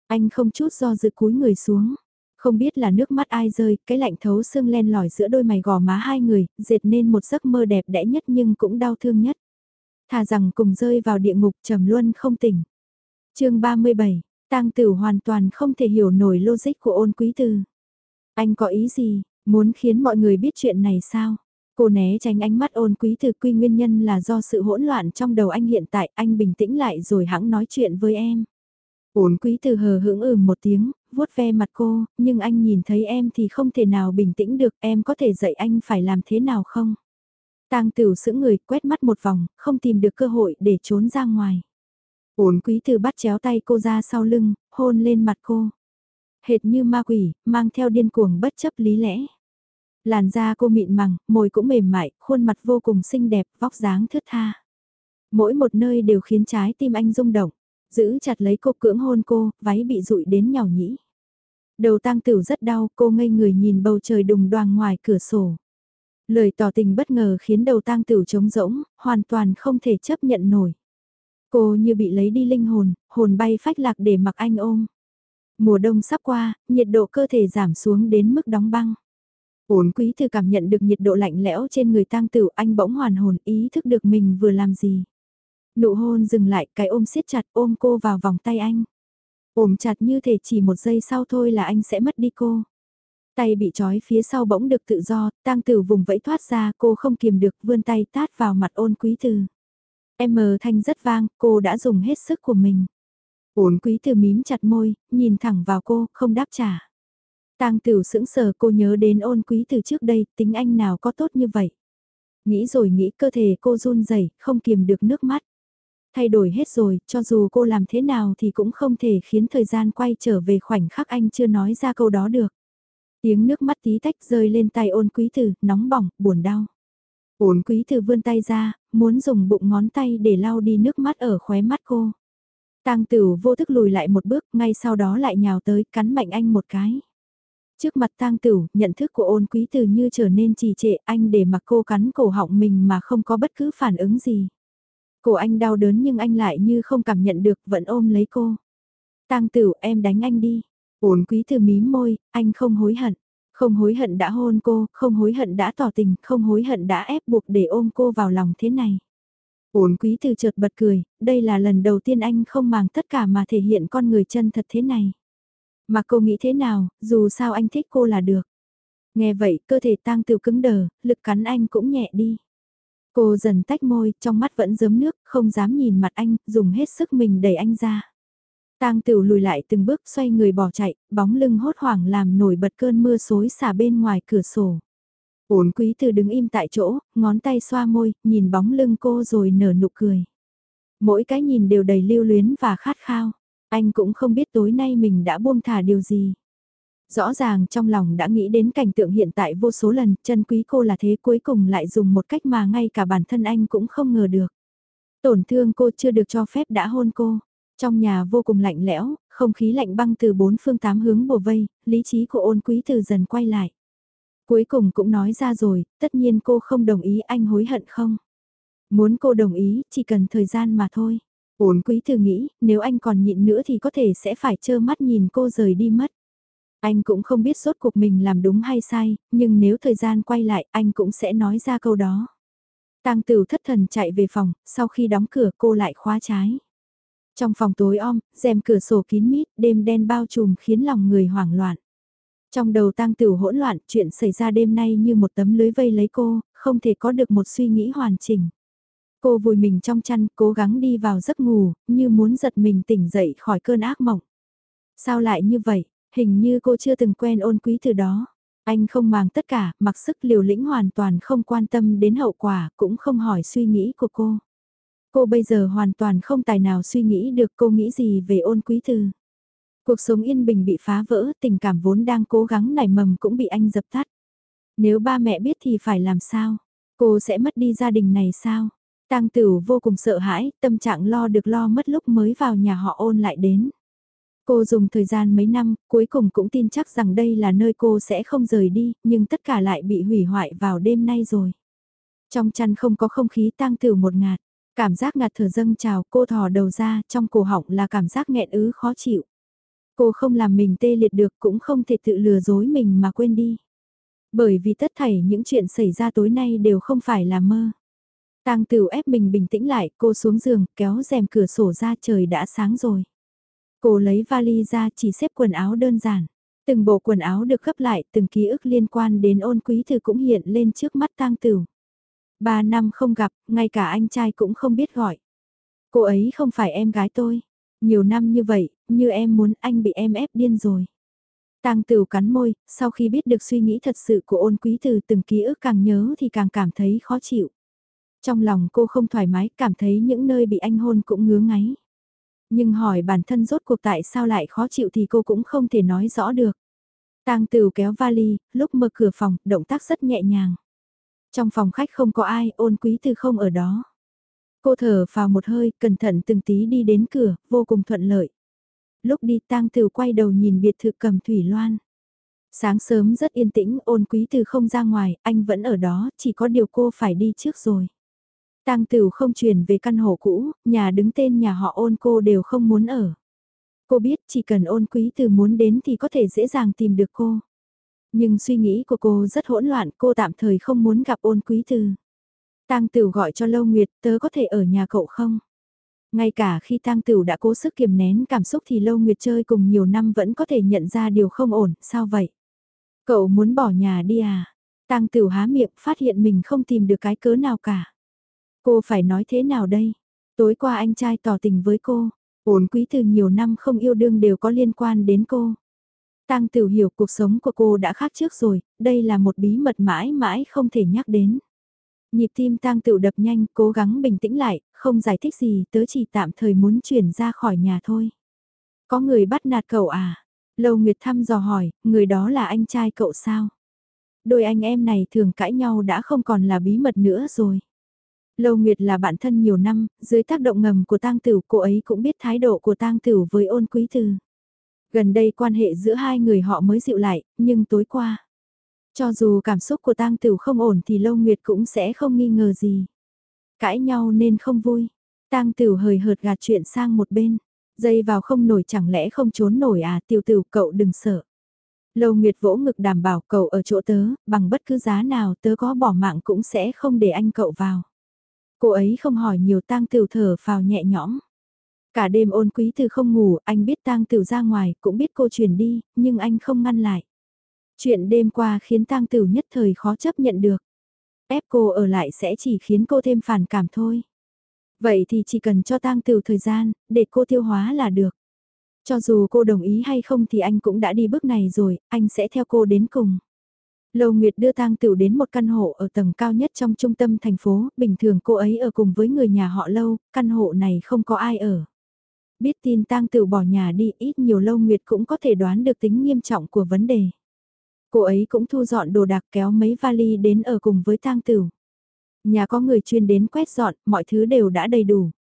Anh không chút do dự cúi người xuống. Không biết là nước mắt ai rơi, cái lạnh thấu xương len lỏi giữa đôi mày gò má hai người, dệt nên một giấc mơ đẹp đẽ nhất nhưng cũng đau thương nhất. Thà rằng cùng rơi vào địa ngục trầm luân không tỉnh. chương 37, Tang Tử hoàn toàn không thể hiểu nổi logic của ôn quý tư. Anh có ý gì, muốn khiến mọi người biết chuyện này sao? Cô né tránh ánh mắt ôn quý từ quy nguyên nhân là do sự hỗn loạn trong đầu anh hiện tại, anh bình tĩnh lại rồi hãng nói chuyện với em. Uốn quý từ hờ hững ừ một tiếng, vuốt ve mặt cô, nhưng anh nhìn thấy em thì không thể nào bình tĩnh được, em có thể dạy anh phải làm thế nào không? Tang tửu sững người, quét mắt một vòng, không tìm được cơ hội để trốn ra ngoài. Uốn quý từ bắt chéo tay cô ra sau lưng, hôn lên mặt cô. Hệt như ma quỷ, mang theo điên cuồng bất chấp lý lẽ. Làn da cô mịn màng, môi cũng mềm mại, khuôn mặt vô cùng xinh đẹp, vóc dáng thướt tha. Mỗi một nơi đều khiến trái tim anh rung động. Giữ chặt lấy cô cưỡng hôn cô, váy bị rụi đến nhỏ nhĩ. Đầu tang tửu rất đau, cô ngây người nhìn bầu trời đùng đoàng ngoài cửa sổ. Lời tỏ tình bất ngờ khiến đầu tang tửu trống rỗng, hoàn toàn không thể chấp nhận nổi. Cô như bị lấy đi linh hồn, hồn bay phách lạc để mặc anh ôm. Mùa đông sắp qua, nhiệt độ cơ thể giảm xuống đến mức đóng băng. Ổn quý thư cảm nhận được nhiệt độ lạnh lẽo trên người tang tử anh bỗng hoàn hồn ý thức được mình vừa làm gì. Nụ hôn dừng lại cái ôm siết chặt ôm cô vào vòng tay anh. Ôm chặt như thể chỉ một giây sau thôi là anh sẽ mất đi cô. Tay bị trói phía sau bỗng được tự do, tang tử vùng vẫy thoát ra cô không kiềm được vươn tay tát vào mặt ôn quý từ. M thanh rất vang, cô đã dùng hết sức của mình. ôn quý từ mím chặt môi, nhìn thẳng vào cô, không đáp trả. Tang tử sững sờ cô nhớ đến ôn quý từ trước đây, tính anh nào có tốt như vậy. Nghĩ rồi nghĩ cơ thể cô run rẩy, không kiềm được nước mắt. Thay đổi hết rồi, cho dù cô làm thế nào thì cũng không thể khiến thời gian quay trở về khoảnh khắc anh chưa nói ra câu đó được. Tiếng nước mắt tí tách rơi lên tay ôn quý từ, nóng bỏng, buồn đau. Ôn quý từ vươn tay ra, muốn dùng bụng ngón tay để lau đi nước mắt ở khóe mắt cô. Tang tử vô thức lùi lại một bước, ngay sau đó lại nhào tới, cắn mạnh anh một cái. Trước mặt Tang tử nhận thức của ôn quý từ như trở nên trì trệ, anh để mặc cô cắn cổ họng mình mà không có bất cứ phản ứng gì. Cổ anh đau đớn nhưng anh lại như không cảm nhận được, vẫn ôm lấy cô. Tang Tửu, em đánh anh đi. Ổn quý từ mím môi, anh không hối hận. Không hối hận đã hôn cô, không hối hận đã tỏ tình, không hối hận đã ép buộc để ôm cô vào lòng thế này. Ổn quý từ chợt bật cười, đây là lần đầu tiên anh không màng tất cả mà thể hiện con người chân thật thế này. Mà cô nghĩ thế nào, dù sao anh thích cô là được. Nghe vậy, cơ thể tang tử cứng đờ, lực cắn anh cũng nhẹ đi. Cô dần tách môi, trong mắt vẫn giấm nước, không dám nhìn mặt anh, dùng hết sức mình đẩy anh ra. Tang Tửu lùi lại từng bước xoay người bỏ chạy, bóng lưng hốt hoảng làm nổi bật cơn mưa xối xả bên ngoài cửa sổ. Ổn quý từ đứng im tại chỗ, ngón tay xoa môi, nhìn bóng lưng cô rồi nở nụ cười. Mỗi cái nhìn đều đầy lưu luyến và khát khao. Anh cũng không biết tối nay mình đã buông thả điều gì. Rõ ràng trong lòng đã nghĩ đến cảnh tượng hiện tại vô số lần, chân quý cô là thế cuối cùng lại dùng một cách mà ngay cả bản thân anh cũng không ngờ được. Tổn thương cô chưa được cho phép đã hôn cô. Trong nhà vô cùng lạnh lẽo, không khí lạnh băng từ bốn phương tám hướng bùa vây, lý trí của ôn quý từ dần quay lại. Cuối cùng cũng nói ra rồi, tất nhiên cô không đồng ý anh hối hận không? Muốn cô đồng ý, chỉ cần thời gian mà thôi. Ôn quý từ nghĩ, nếu anh còn nhịn nữa thì có thể sẽ phải trơ mắt nhìn cô rời đi mất. Anh cũng không biết sốt cuộc mình làm đúng hay sai, nhưng nếu thời gian quay lại anh cũng sẽ nói ra câu đó. Tăng Tử thất thần chạy về phòng, sau khi đóng cửa cô lại khóa trái. Trong phòng tối om, rèm cửa sổ kín mít, đêm đen bao trùm khiến lòng người hoảng loạn. Trong đầu tang tử hỗn loạn, chuyện xảy ra đêm nay như một tấm lưới vây lấy cô, không thể có được một suy nghĩ hoàn chỉnh. Cô vùi mình trong chăn, cố gắng đi vào giấc ngủ, như muốn giật mình tỉnh dậy khỏi cơn ác mộng. Sao lại như vậy, hình như cô chưa từng quen ôn quý từ đó. Anh không màng tất cả, mặc sức liều lĩnh hoàn toàn không quan tâm đến hậu quả, cũng không hỏi suy nghĩ của cô. Cô bây giờ hoàn toàn không tài nào suy nghĩ được cô nghĩ gì về ôn quý từ. Cuộc sống yên bình bị phá vỡ, tình cảm vốn đang cố gắng nảy mầm cũng bị anh dập tắt. Nếu ba mẹ biết thì phải làm sao? Cô sẽ mất đi gia đình này sao? Tang Tửu vô cùng sợ hãi, tâm trạng lo được lo mất lúc mới vào nhà họ ôn lại đến. Cô dùng thời gian mấy năm, cuối cùng cũng tin chắc rằng đây là nơi cô sẽ không rời đi, nhưng tất cả lại bị hủy hoại vào đêm nay rồi. Trong chăn không có không khí tang tử một ngạt, cảm giác ngạt thở dâng trào cô thò đầu ra trong cổ họng là cảm giác nghẹn ứ khó chịu. Cô không làm mình tê liệt được cũng không thể tự lừa dối mình mà quên đi. Bởi vì tất thảy những chuyện xảy ra tối nay đều không phải là mơ. Tang Tửu ép mình bình tĩnh lại, cô xuống giường, kéo rèm cửa sổ ra trời đã sáng rồi. Cô lấy vali ra chỉ xếp quần áo đơn giản. Từng bộ quần áo được gấp lại, từng ký ức liên quan đến ôn quý thư cũng hiện lên trước mắt Tang Tửu. Ba năm không gặp, ngay cả anh trai cũng không biết gọi. Cô ấy không phải em gái tôi. Nhiều năm như vậy, như em muốn anh bị em ép điên rồi. Tang Tửu cắn môi, sau khi biết được suy nghĩ thật sự của ôn quý từ từng ký ức càng nhớ thì càng cảm thấy khó chịu. Trong lòng cô không thoải mái, cảm thấy những nơi bị anh hôn cũng ngứa ngáy. Nhưng hỏi bản thân rốt cuộc tại sao lại khó chịu thì cô cũng không thể nói rõ được. Tang Tửu kéo vali, lúc mở cửa phòng, động tác rất nhẹ nhàng. Trong phòng khách không có ai, ôn quý từ không ở đó. Cô thở vào một hơi, cẩn thận từng tí đi đến cửa, vô cùng thuận lợi. Lúc đi tang từ quay đầu nhìn biệt thự cầm thủy loan. Sáng sớm rất yên tĩnh, ôn quý từ không ra ngoài, anh vẫn ở đó, chỉ có điều cô phải đi trước rồi. Tang Tửu không chuyển về căn hộ cũ, nhà đứng tên nhà họ ôn cô đều không muốn ở. Cô biết chỉ cần ôn quý từ muốn đến thì có thể dễ dàng tìm được cô. Nhưng suy nghĩ của cô rất hỗn loạn, cô tạm thời không muốn gặp ôn quý từ. Tang Tửu gọi cho Lâu Nguyệt, tớ có thể ở nhà cậu không? Ngay cả khi Tang Tửu đã cố sức kiềm nén cảm xúc thì Lâu Nguyệt chơi cùng nhiều năm vẫn có thể nhận ra điều không ổn, sao vậy? Cậu muốn bỏ nhà đi à? Tang Tửu há miệng, phát hiện mình không tìm được cái cớ nào cả. Cô phải nói thế nào đây? Tối qua anh trai tỏ tình với cô, ổn quý từ nhiều năm không yêu đương đều có liên quan đến cô. Tang Tửu hiểu cuộc sống của cô đã khác trước rồi, đây là một bí mật mãi mãi không thể nhắc đến. Nhịp tim tang tựu đập nhanh, cố gắng bình tĩnh lại, không giải thích gì, tớ chỉ tạm thời muốn chuyển ra khỏi nhà thôi. Có người bắt nạt cậu à? Lâu Nguyệt thăm dò hỏi, người đó là anh trai cậu sao? Đôi anh em này thường cãi nhau đã không còn là bí mật nữa rồi. Lâu Nguyệt là bạn thân nhiều năm, dưới tác động ngầm của tang tử cô ấy cũng biết thái độ của tang tử với ôn quý từ. Gần đây quan hệ giữa hai người họ mới dịu lại, nhưng tối qua. Cho dù cảm xúc của tang tử không ổn thì Lâu Nguyệt cũng sẽ không nghi ngờ gì. Cãi nhau nên không vui. Tang tử hời hợt gạt chuyện sang một bên. Dây vào không nổi chẳng lẽ không trốn nổi à tiểu tử cậu đừng sợ. Lâu Nguyệt vỗ ngực đảm bảo cậu ở chỗ tớ, bằng bất cứ giá nào tớ có bỏ mạng cũng sẽ không để anh cậu vào. Cô ấy không hỏi nhiều tang tiểu thở phào nhẹ nhõm. Cả đêm ôn quý từ không ngủ, anh biết tang tiểu ra ngoài, cũng biết cô chuyển đi, nhưng anh không ngăn lại. Chuyện đêm qua khiến tang tiểu nhất thời khó chấp nhận được. Ép cô ở lại sẽ chỉ khiến cô thêm phản cảm thôi. Vậy thì chỉ cần cho tang tiểu thời gian, để cô tiêu hóa là được. Cho dù cô đồng ý hay không thì anh cũng đã đi bước này rồi, anh sẽ theo cô đến cùng. Lâu Nguyệt đưa tang tiểu đến một căn hộ ở tầng cao nhất trong trung tâm thành phố, bình thường cô ấy ở cùng với người nhà họ Lâu, căn hộ này không có ai ở. Biết tin tang tiểu bỏ nhà đi ít nhiều Lâu Nguyệt cũng có thể đoán được tính nghiêm trọng của vấn đề. Cô ấy cũng thu dọn đồ đạc kéo mấy vali đến ở cùng với tang tiểu. Nhà có người chuyên đến quét dọn, mọi thứ đều đã đầy đủ.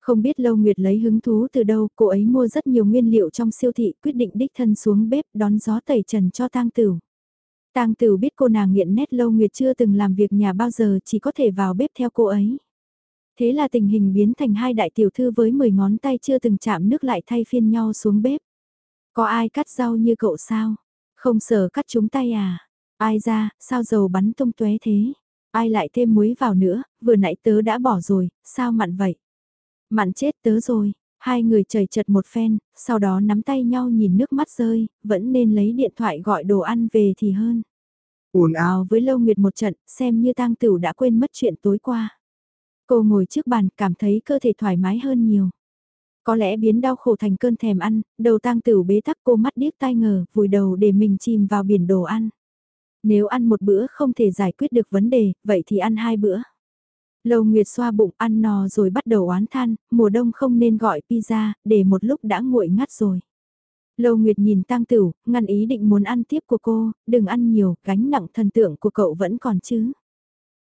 Không biết Lâu Nguyệt lấy hứng thú từ đâu, cô ấy mua rất nhiều nguyên liệu trong siêu thị, quyết định đích thân xuống bếp đón gió tẩy trần cho tang tửu. Tang Tửu biết cô nàng nghiện nét Lâu Nguyệt chưa từng làm việc nhà bao giờ chỉ có thể vào bếp theo cô ấy. Thế là tình hình biến thành hai đại tiểu thư với 10 ngón tay chưa từng chạm nước lại thay phiên nhau xuống bếp. Có ai cắt rau như cậu sao? Không sợ cắt chúng tay à? Ai ra, sao dầu bắn tung tóe thế? Ai lại thêm muối vào nữa, vừa nãy tớ đã bỏ rồi, sao mặn vậy? Mặn chết tớ rồi, hai người chảy chật một phen, sau đó nắm tay nhau nhìn nước mắt rơi, vẫn nên lấy điện thoại gọi đồ ăn về thì hơn. uồn ào với Lâu Nguyệt một trận, xem như tang tửu đã quên mất chuyện tối qua. Cô ngồi trước bàn, cảm thấy cơ thể thoải mái hơn nhiều. Có lẽ biến đau khổ thành cơn thèm ăn, đầu tang tửu bế tắc cô mắt điếc tai ngờ, vùi đầu để mình chìm vào biển đồ ăn. Nếu ăn một bữa không thể giải quyết được vấn đề, vậy thì ăn hai bữa. Lâu Nguyệt xoa bụng ăn no rồi bắt đầu oán than, mùa đông không nên gọi pizza, để một lúc đã nguội ngắt rồi. Lâu Nguyệt nhìn Tăng Tửu, ngăn ý định muốn ăn tiếp của cô, đừng ăn nhiều, gánh nặng thần tượng của cậu vẫn còn chứ.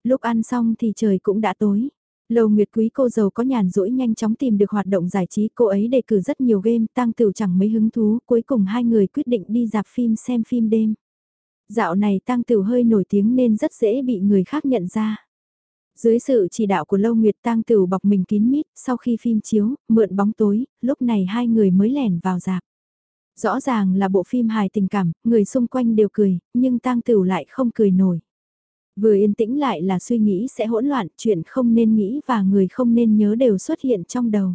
Lúc ăn xong thì trời cũng đã tối. Lâu Nguyệt quý cô giàu có nhàn rỗi nhanh chóng tìm được hoạt động giải trí, cô ấy đề cử rất nhiều game, Tăng Tửu chẳng mấy hứng thú, cuối cùng hai người quyết định đi dạp phim xem phim đêm. Dạo này Tăng Tửu hơi nổi tiếng nên rất dễ bị người khác nhận ra. Dưới sự chỉ đạo của Lâu Nguyệt tang tửu bọc mình kín mít, sau khi phim chiếu, mượn bóng tối, lúc này hai người mới lẻn vào dạp. Rõ ràng là bộ phim hài tình cảm, người xung quanh đều cười, nhưng tang tửu lại không cười nổi. Vừa yên tĩnh lại là suy nghĩ sẽ hỗn loạn, chuyện không nên nghĩ và người không nên nhớ đều xuất hiện trong đầu.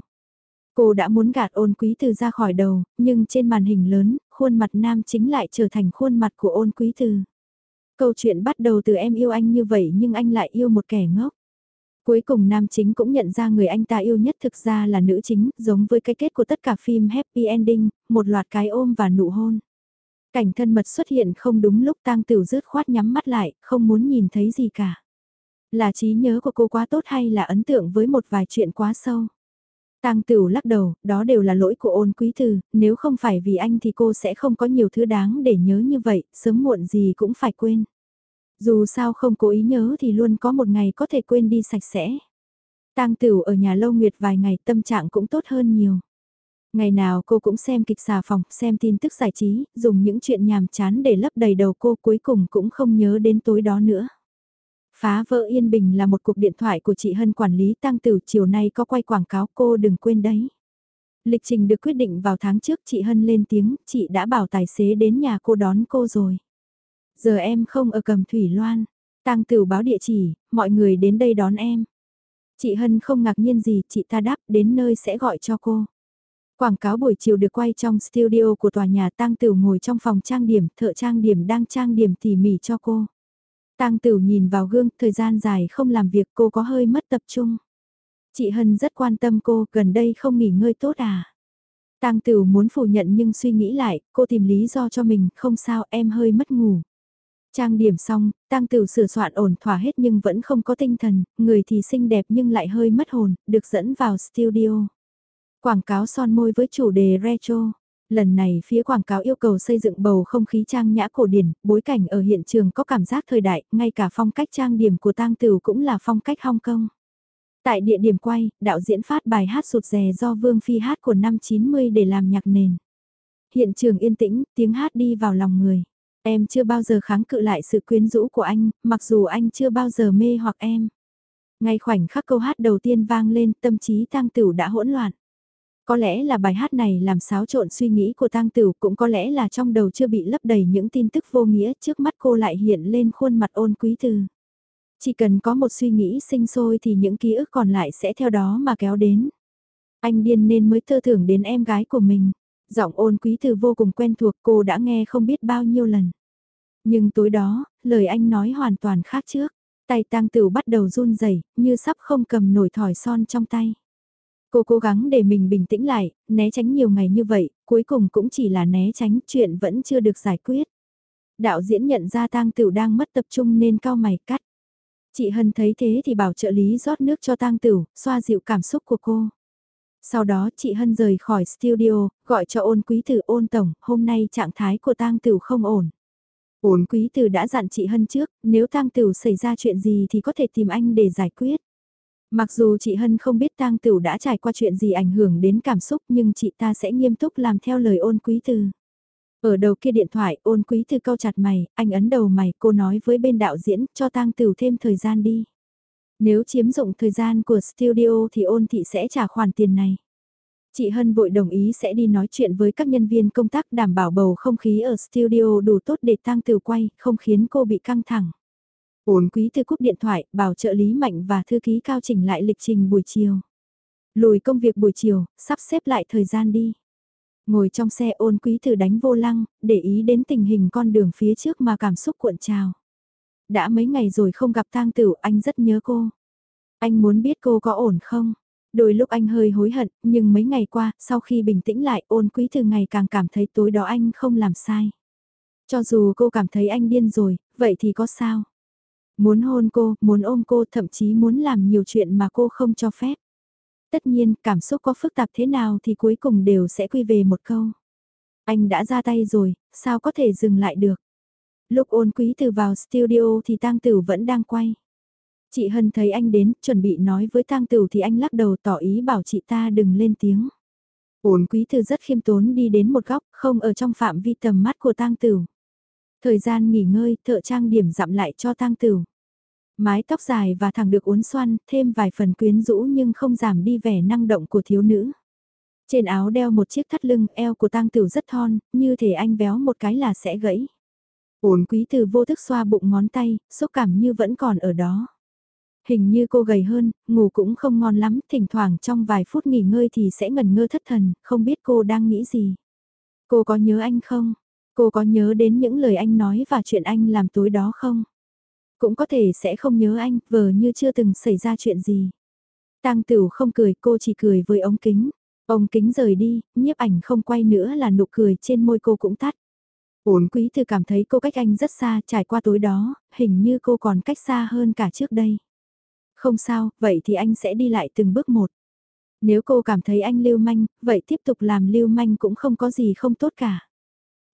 Cô đã muốn gạt ôn quý từ ra khỏi đầu, nhưng trên màn hình lớn, khuôn mặt nam chính lại trở thành khuôn mặt của ôn quý từ. Câu chuyện bắt đầu từ em yêu anh như vậy nhưng anh lại yêu một kẻ ngốc. Cuối cùng nam chính cũng nhận ra người anh ta yêu nhất thực ra là nữ chính, giống với cái kết của tất cả phim happy ending, một loạt cái ôm và nụ hôn. Cảnh thân mật xuất hiện không đúng lúc tang tiểu rứt khoát nhắm mắt lại, không muốn nhìn thấy gì cả. Là trí nhớ của cô quá tốt hay là ấn tượng với một vài chuyện quá sâu? Tang Tửu lắc đầu, đó đều là lỗi của ôn quý Từ, nếu không phải vì anh thì cô sẽ không có nhiều thứ đáng để nhớ như vậy, sớm muộn gì cũng phải quên. Dù sao không cố ý nhớ thì luôn có một ngày có thể quên đi sạch sẽ. Tang Tửu ở nhà lâu nguyệt vài ngày tâm trạng cũng tốt hơn nhiều. Ngày nào cô cũng xem kịch xà phòng, xem tin tức giải trí, dùng những chuyện nhàm chán để lấp đầy đầu cô cuối cùng cũng không nhớ đến tối đó nữa. Phá vỡ yên bình là một cuộc điện thoại của chị Hân quản lý tăng tử chiều nay có quay quảng cáo cô đừng quên đấy. Lịch trình được quyết định vào tháng trước chị Hân lên tiếng, chị đã bảo tài xế đến nhà cô đón cô rồi. Giờ em không ở cầm thủy loan, tăng tử báo địa chỉ, mọi người đến đây đón em. Chị Hân không ngạc nhiên gì, chị ta đáp đến nơi sẽ gọi cho cô. Quảng cáo buổi chiều được quay trong studio của tòa nhà tăng tử ngồi trong phòng trang điểm, thợ trang điểm đang trang điểm tỉ mỉ cho cô. Tang Tửu nhìn vào gương, thời gian dài không làm việc cô có hơi mất tập trung. Chị Hân rất quan tâm cô, gần đây không nghỉ ngơi tốt à? Tang Tửu muốn phủ nhận nhưng suy nghĩ lại, cô tìm lý do cho mình, không sao, em hơi mất ngủ. Trang điểm xong, Tang Tửu sửa soạn ổn thỏa hết nhưng vẫn không có tinh thần, người thì xinh đẹp nhưng lại hơi mất hồn, được dẫn vào studio. Quảng cáo son môi với chủ đề retro. Lần này phía quảng cáo yêu cầu xây dựng bầu không khí trang nhã cổ điển, bối cảnh ở hiện trường có cảm giác thời đại, ngay cả phong cách trang điểm của tang tử cũng là phong cách Hong Kong. Tại địa điểm quay, đạo diễn phát bài hát sụt rè do Vương Phi hát của năm 90 để làm nhạc nền. Hiện trường yên tĩnh, tiếng hát đi vào lòng người. Em chưa bao giờ kháng cự lại sự quyến rũ của anh, mặc dù anh chưa bao giờ mê hoặc em. Ngay khoảnh khắc câu hát đầu tiên vang lên, tâm trí tang tửu đã hỗn loạn. Có lẽ là bài hát này làm xáo trộn suy nghĩ của tang tửu, cũng có lẽ là trong đầu chưa bị lấp đầy những tin tức vô nghĩa, trước mắt cô lại hiện lên khuôn mặt ôn quý từ. Chỉ cần có một suy nghĩ sinh sôi thì những ký ức còn lại sẽ theo đó mà kéo đến. Anh điên nên mới thơ thưởng đến em gái của mình. Giọng ôn quý từ vô cùng quen thuộc cô đã nghe không biết bao nhiêu lần. Nhưng tối đó, lời anh nói hoàn toàn khác trước. Tay tang tửu bắt đầu run rẩy như sắp không cầm nổi thỏi son trong tay. Cô cố gắng để mình bình tĩnh lại, né tránh nhiều ngày như vậy, cuối cùng cũng chỉ là né tránh, chuyện vẫn chưa được giải quyết. Đạo diễn nhận ra tang tửu đang mất tập trung nên cao mày cắt. Chị Hân thấy thế thì bảo trợ lý rót nước cho tang tửu, xoa dịu cảm xúc của cô. Sau đó chị Hân rời khỏi studio, gọi cho ôn quý tử ôn tổng, hôm nay trạng thái của tang tử không ổn. Ôn quý tử đã dặn chị Hân trước, nếu tang tử xảy ra chuyện gì thì có thể tìm anh để giải quyết. Mặc dù chị Hân không biết tang tử đã trải qua chuyện gì ảnh hưởng đến cảm xúc nhưng chị ta sẽ nghiêm túc làm theo lời ôn quý tử. Ở đầu kia điện thoại ôn quý từ câu chặt mày, anh ấn đầu mày, cô nói với bên đạo diễn cho tang tử thêm thời gian đi. Nếu chiếm dụng thời gian của studio thì ôn thị sẽ trả khoản tiền này. Chị Hân vội đồng ý sẽ đi nói chuyện với các nhân viên công tác đảm bảo bầu không khí ở studio đủ tốt để tăng từ quay, không khiến cô bị căng thẳng. Ôn quý thư cúp điện thoại, bảo trợ lý mạnh và thư ký cao chỉnh lại lịch trình buổi chiều. Lùi công việc buổi chiều, sắp xếp lại thời gian đi. Ngồi trong xe ôn quý từ đánh vô lăng, để ý đến tình hình con đường phía trước mà cảm xúc cuộn trào. Đã mấy ngày rồi không gặp tang tử, anh rất nhớ cô. Anh muốn biết cô có ổn không? Đôi lúc anh hơi hối hận, nhưng mấy ngày qua, sau khi bình tĩnh lại, ôn quý từ ngày càng cảm thấy tối đó anh không làm sai. Cho dù cô cảm thấy anh điên rồi, vậy thì có sao? Muốn hôn cô, muốn ôm cô, thậm chí muốn làm nhiều chuyện mà cô không cho phép. Tất nhiên, cảm xúc có phức tạp thế nào thì cuối cùng đều sẽ quy về một câu. Anh đã ra tay rồi, sao có thể dừng lại được? Lúc ôn quý từ vào studio thì tang tử vẫn đang quay. Chị Hân thấy anh đến, chuẩn bị nói với tang tử thì anh lắc đầu tỏ ý bảo chị ta đừng lên tiếng. Ôn quý từ rất khiêm tốn đi đến một góc, không ở trong phạm vi tầm mắt của tang tử. Thời gian nghỉ ngơi, thợ trang điểm dặm lại cho tang tử. Mái tóc dài và thẳng được uốn xoăn, thêm vài phần quyến rũ nhưng không giảm đi vẻ năng động của thiếu nữ. Trên áo đeo một chiếc thắt lưng, eo của tang tử rất thon, như thể anh véo một cái là sẽ gãy. Uốn quý từ vô thức xoa bụng ngón tay, xúc cảm như vẫn còn ở đó. Hình như cô gầy hơn, ngủ cũng không ngon lắm, thỉnh thoảng trong vài phút nghỉ ngơi thì sẽ ngần ngơ thất thần, không biết cô đang nghĩ gì. Cô có nhớ anh không? Cô có nhớ đến những lời anh nói và chuyện anh làm tối đó không? Cũng có thể sẽ không nhớ anh, vờ như chưa từng xảy ra chuyện gì. Tang Tửu không cười, cô chỉ cười với ống kính. Ống kính rời đi, nhiếp ảnh không quay nữa là nụ cười trên môi cô cũng tắt. Uốn quý từ cảm thấy cô cách anh rất xa, trải qua tối đó, hình như cô còn cách xa hơn cả trước đây. Không sao, vậy thì anh sẽ đi lại từng bước một. Nếu cô cảm thấy anh lưu manh, vậy tiếp tục làm lưu manh cũng không có gì không tốt cả.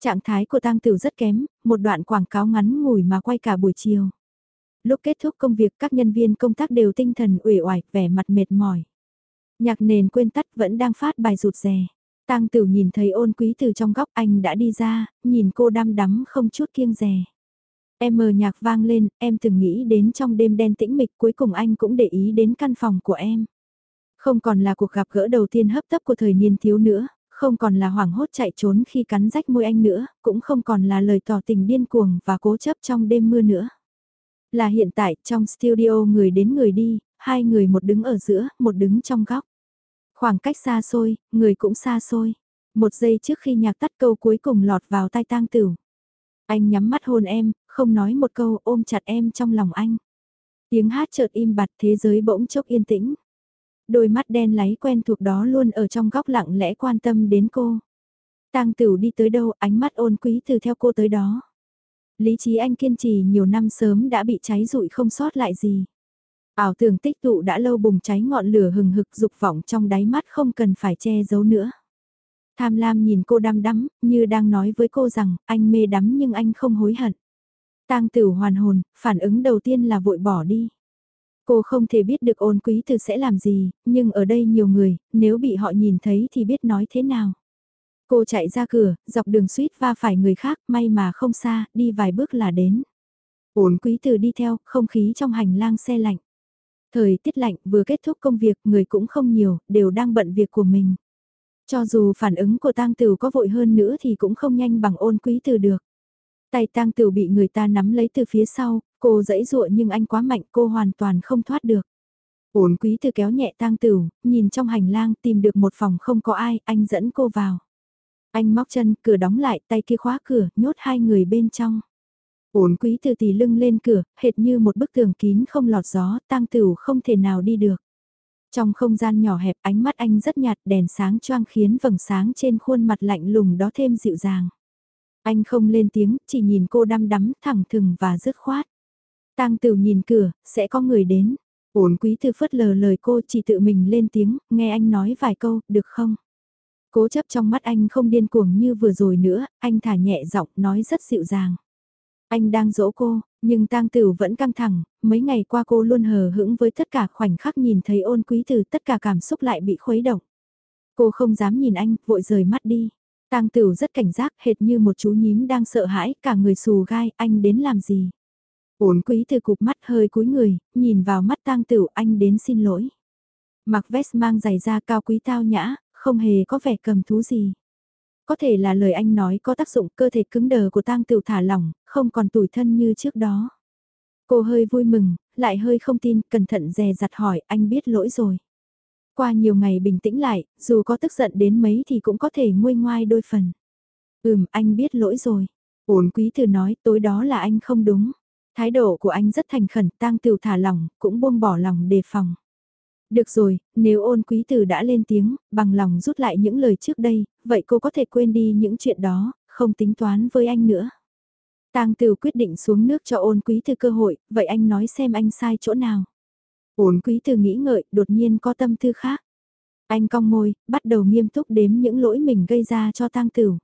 Trạng thái của tang Tửu rất kém, một đoạn quảng cáo ngắn ngủi mà quay cả buổi chiều. Lúc kết thúc công việc các nhân viên công tác đều tinh thần uể oải, vẻ mặt mệt mỏi. Nhạc nền quên tắt vẫn đang phát bài rụt rè. Tang Tử nhìn thấy ôn quý từ trong góc anh đã đi ra, nhìn cô đăm đắm không chút kiêng dè. Em mờ nhạc vang lên, em từng nghĩ đến trong đêm đen tĩnh mịch cuối cùng anh cũng để ý đến căn phòng của em. Không còn là cuộc gặp gỡ đầu tiên hấp tấp của thời niên thiếu nữa, không còn là hoảng hốt chạy trốn khi cắn rách môi anh nữa, cũng không còn là lời tỏ tình điên cuồng và cố chấp trong đêm mưa nữa. Là hiện tại trong studio người đến người đi, hai người một đứng ở giữa, một đứng trong góc. Khoảng cách xa xôi, người cũng xa xôi. Một giây trước khi nhạc tắt câu cuối cùng lọt vào tai tang tử. Anh nhắm mắt hôn em, không nói một câu ôm chặt em trong lòng anh. Tiếng hát chợt im bặt thế giới bỗng chốc yên tĩnh. Đôi mắt đen láy quen thuộc đó luôn ở trong góc lặng lẽ quan tâm đến cô. Tang Tửu đi tới đâu, ánh mắt ôn quý từ theo cô tới đó. Lý trí anh kiên trì nhiều năm sớm đã bị cháy rụi không sót lại gì. Ảo tưởng tích tụ đã lâu bùng cháy ngọn lửa hừng hực dục vọng trong đáy mắt không cần phải che giấu nữa. Tham lam nhìn cô đăm đắm, như đang nói với cô rằng, anh mê đắm nhưng anh không hối hận. Tang tử hoàn hồn, phản ứng đầu tiên là vội bỏ đi. Cô không thể biết được ôn quý từ sẽ làm gì, nhưng ở đây nhiều người, nếu bị họ nhìn thấy thì biết nói thế nào. Cô chạy ra cửa, dọc đường suýt va phải người khác, may mà không xa, đi vài bước là đến. Ôn quý từ đi theo, không khí trong hành lang xe lạnh. Thời tiết lạnh vừa kết thúc công việc, người cũng không nhiều, đều đang bận việc của mình. Cho dù phản ứng của tang tử có vội hơn nữa thì cũng không nhanh bằng ôn quý từ được. Tay tang tử bị người ta nắm lấy từ phía sau, cô dẫy dụa nhưng anh quá mạnh cô hoàn toàn không thoát được. Ôn quý từ kéo nhẹ tang tử, nhìn trong hành lang tìm được một phòng không có ai, anh dẫn cô vào. Anh móc chân, cửa đóng lại, tay kia khóa cửa, nhốt hai người bên trong. Ôn quý từ tì lưng lên cửa, hệt như một bức tường kín không lọt gió, tang Tửu không thể nào đi được. Trong không gian nhỏ hẹp ánh mắt anh rất nhạt đèn sáng choang khiến vầng sáng trên khuôn mặt lạnh lùng đó thêm dịu dàng. Anh không lên tiếng, chỉ nhìn cô đăm đắm thẳng thừng và dứt khoát. Tang Tửu nhìn cửa, sẽ có người đến. Ổn quý thư phớt lờ lời cô chỉ tự mình lên tiếng, nghe anh nói vài câu, được không? Cố chấp trong mắt anh không điên cuồng như vừa rồi nữa, anh thả nhẹ giọng nói rất dịu dàng. Anh đang dỗ cô, nhưng tang tử vẫn căng thẳng, mấy ngày qua cô luôn hờ hững với tất cả khoảnh khắc nhìn thấy ôn quý từ tất cả cảm xúc lại bị khuấy động. Cô không dám nhìn anh, vội rời mắt đi. Tang Tử rất cảnh giác, hệt như một chú nhím đang sợ hãi, cả người xù gai, anh đến làm gì? Ôn quý từ cục mắt hơi cúi người, nhìn vào mắt Tang Tử, anh đến xin lỗi. Mặc vest mang giày da cao quý tao nhã, không hề có vẻ cầm thú gì. Có thể là lời anh nói có tác dụng cơ thể cứng đờ của Tang tiểu thả lỏng, không còn tủi thân như trước đó. Cô hơi vui mừng, lại hơi không tin, cẩn thận dè dặt hỏi, anh biết lỗi rồi. Qua nhiều ngày bình tĩnh lại, dù có tức giận đến mấy thì cũng có thể nguôi ngoai đôi phần. Ừm, anh biết lỗi rồi. Ổn quý từ nói tối đó là anh không đúng. Thái độ của anh rất thành khẩn, tang tiểu thả lỏng cũng buông bỏ lòng đề phòng. Được rồi, nếu ôn quý tử đã lên tiếng, bằng lòng rút lại những lời trước đây, vậy cô có thể quên đi những chuyện đó, không tính toán với anh nữa. Tang Tử quyết định xuống nước cho ôn quý từ cơ hội, vậy anh nói xem anh sai chỗ nào. Ôn quý từ nghĩ ngợi, đột nhiên có tâm tư khác. Anh cong môi, bắt đầu nghiêm túc đếm những lỗi mình gây ra cho tang tử.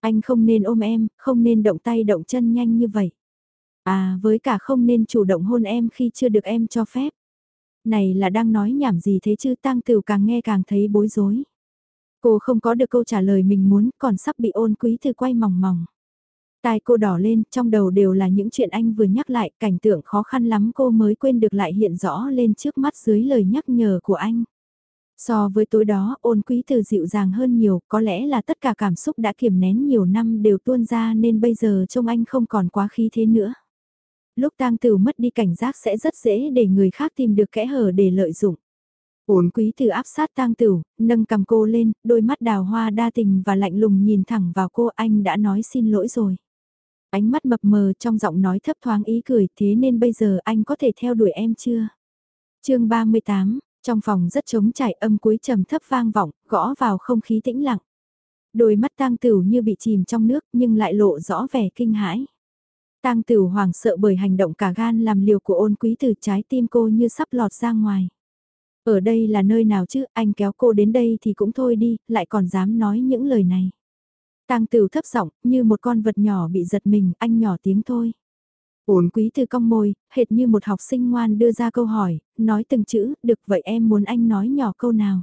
Anh không nên ôm em, không nên động tay động chân nhanh như vậy. À, với cả không nên chủ động hôn em khi chưa được em cho phép. Này là đang nói nhảm gì thế chứ tang tử càng nghe càng thấy bối rối. Cô không có được câu trả lời mình muốn, còn sắp bị ôn quý từ quay mỏng mỏng. Tai cô đỏ lên, trong đầu đều là những chuyện anh vừa nhắc lại, cảnh tượng khó khăn lắm cô mới quên được lại hiện rõ lên trước mắt dưới lời nhắc nhở của anh. So với tối đó, ôn quý từ dịu dàng hơn nhiều, có lẽ là tất cả cảm xúc đã kiềm nén nhiều năm đều tuôn ra nên bây giờ trông anh không còn quá khí thế nữa. Lúc tang tử mất đi cảnh giác sẽ rất dễ để người khác tìm được kẽ hở để lợi dụng. Ổn quý từ áp sát tang tử, nâng cầm cô lên, đôi mắt đào hoa đa tình và lạnh lùng nhìn thẳng vào cô anh đã nói xin lỗi rồi. Ánh mắt mập mờ trong giọng nói thấp thoáng ý cười thế nên bây giờ anh có thể theo đuổi em chưa? chương 38, trong phòng rất trống trải âm cuối trầm thấp vang vọng, gõ vào không khí tĩnh lặng. Đôi mắt tang tửu như bị chìm trong nước nhưng lại lộ rõ vẻ kinh hãi. Tang tửu hoảng sợ bởi hành động cả gan làm liều của ôn quý từ trái tim cô như sắp lọt ra ngoài. Ở đây là nơi nào chứ, anh kéo cô đến đây thì cũng thôi đi, lại còn dám nói những lời này. Tang Tửu thấp giọng, như một con vật nhỏ bị giật mình, anh nhỏ tiếng thôi. Ôn quý từ cong môi, hệt như một học sinh ngoan đưa ra câu hỏi, nói từng chữ, được vậy em muốn anh nói nhỏ câu nào.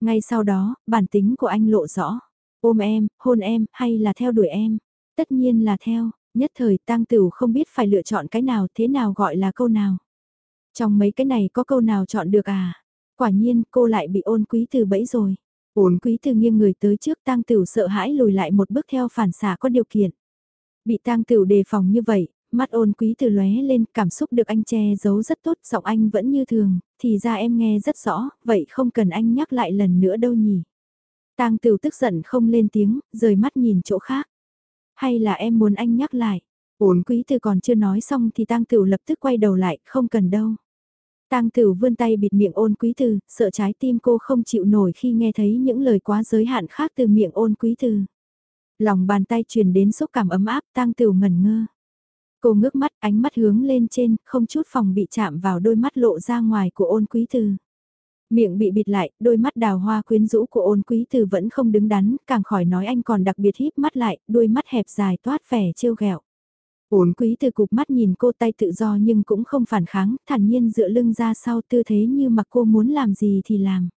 Ngay sau đó, bản tính của anh lộ rõ. Ôm em, hôn em, hay là theo đuổi em. Tất nhiên là theo, nhất thời tang tửu không biết phải lựa chọn cái nào thế nào gọi là câu nào. Trong mấy cái này có câu nào chọn được à? Quả nhiên cô lại bị ôn quý từ bẫy rồi. Ôn quý từ nghiêng người tới trước tang tửu sợ hãi lùi lại một bước theo phản xạ có điều kiện. Bị tang tửu đề phòng như vậy, mắt ôn quý từ lóe lên cảm xúc được anh che giấu rất tốt giọng anh vẫn như thường, thì ra em nghe rất rõ, vậy không cần anh nhắc lại lần nữa đâu nhỉ. Tang tửu tức giận không lên tiếng, rời mắt nhìn chỗ khác. Hay là em muốn anh nhắc lại? Ôn quý từ còn chưa nói xong thì tang tửu lập tức quay đầu lại, không cần đâu. Tang Tửu vươn tay bịt miệng ôn quý từ, sợ trái tim cô không chịu nổi khi nghe thấy những lời quá giới hạn khác từ miệng ôn quý từ. Lòng bàn tay truyền đến xúc cảm ấm áp, Tang Tửu ngẩn ngơ. Cô ngước mắt, ánh mắt hướng lên trên, không chút phòng bị chạm vào đôi mắt lộ ra ngoài của ôn quý từ. Miệng bị bịt lại, đôi mắt đào hoa quyến rũ của ôn quý từ vẫn không đứng đắn, càng khỏi nói anh còn đặc biệt híp mắt lại, đôi mắt hẹp dài toát vẻ trêu ghẹo. Ôn quý từ cục mắt nhìn cô tay tự do nhưng cũng không phản kháng, thản nhiên dựa lưng ra sau tư thế như mà cô muốn làm gì thì làm.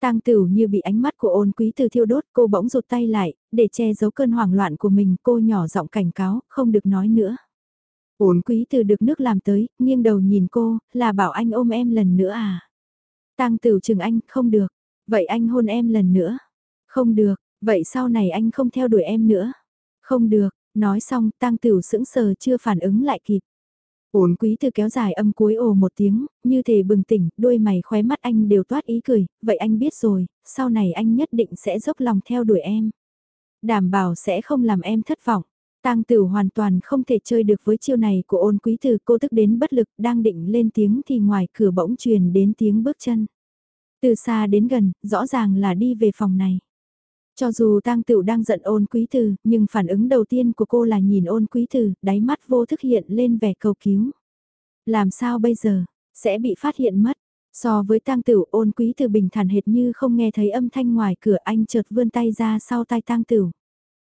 Tang Tửu như bị ánh mắt của ôn quý từ thiêu đốt, cô bỗng rụt tay lại, để che giấu cơn hoảng loạn của mình, cô nhỏ giọng cảnh cáo, không được nói nữa. Ôn quý từ được nước làm tới, nghiêng đầu nhìn cô, là bảo anh ôm em lần nữa à? Tang Tửu chừng anh, không được. Vậy anh hôn em lần nữa. Không được, vậy sau này anh không theo đuổi em nữa. Không được, nói xong, Tang Tửu sững sờ chưa phản ứng lại kịp. Ổn quý từ kéo dài âm cuối ồ một tiếng, như thể bừng tỉnh, đôi mày khóe mắt anh đều toát ý cười, vậy anh biết rồi, sau này anh nhất định sẽ dốc lòng theo đuổi em. Đảm bảo sẽ không làm em thất vọng. Tang tử hoàn toàn không thể chơi được với chiêu này của ôn quý từ cô tức đến bất lực đang định lên tiếng thì ngoài cửa bỗng truyền đến tiếng bước chân. Từ xa đến gần, rõ ràng là đi về phòng này. Cho dù tang tựu đang giận ôn quý từ, nhưng phản ứng đầu tiên của cô là nhìn ôn quý từ, đáy mắt vô thức hiện lên vẻ cầu cứu. Làm sao bây giờ, sẽ bị phát hiện mất. So với tang tửu ôn quý từ bình thản hệt như không nghe thấy âm thanh ngoài cửa anh chợt vươn tay ra sau tay tang tửu.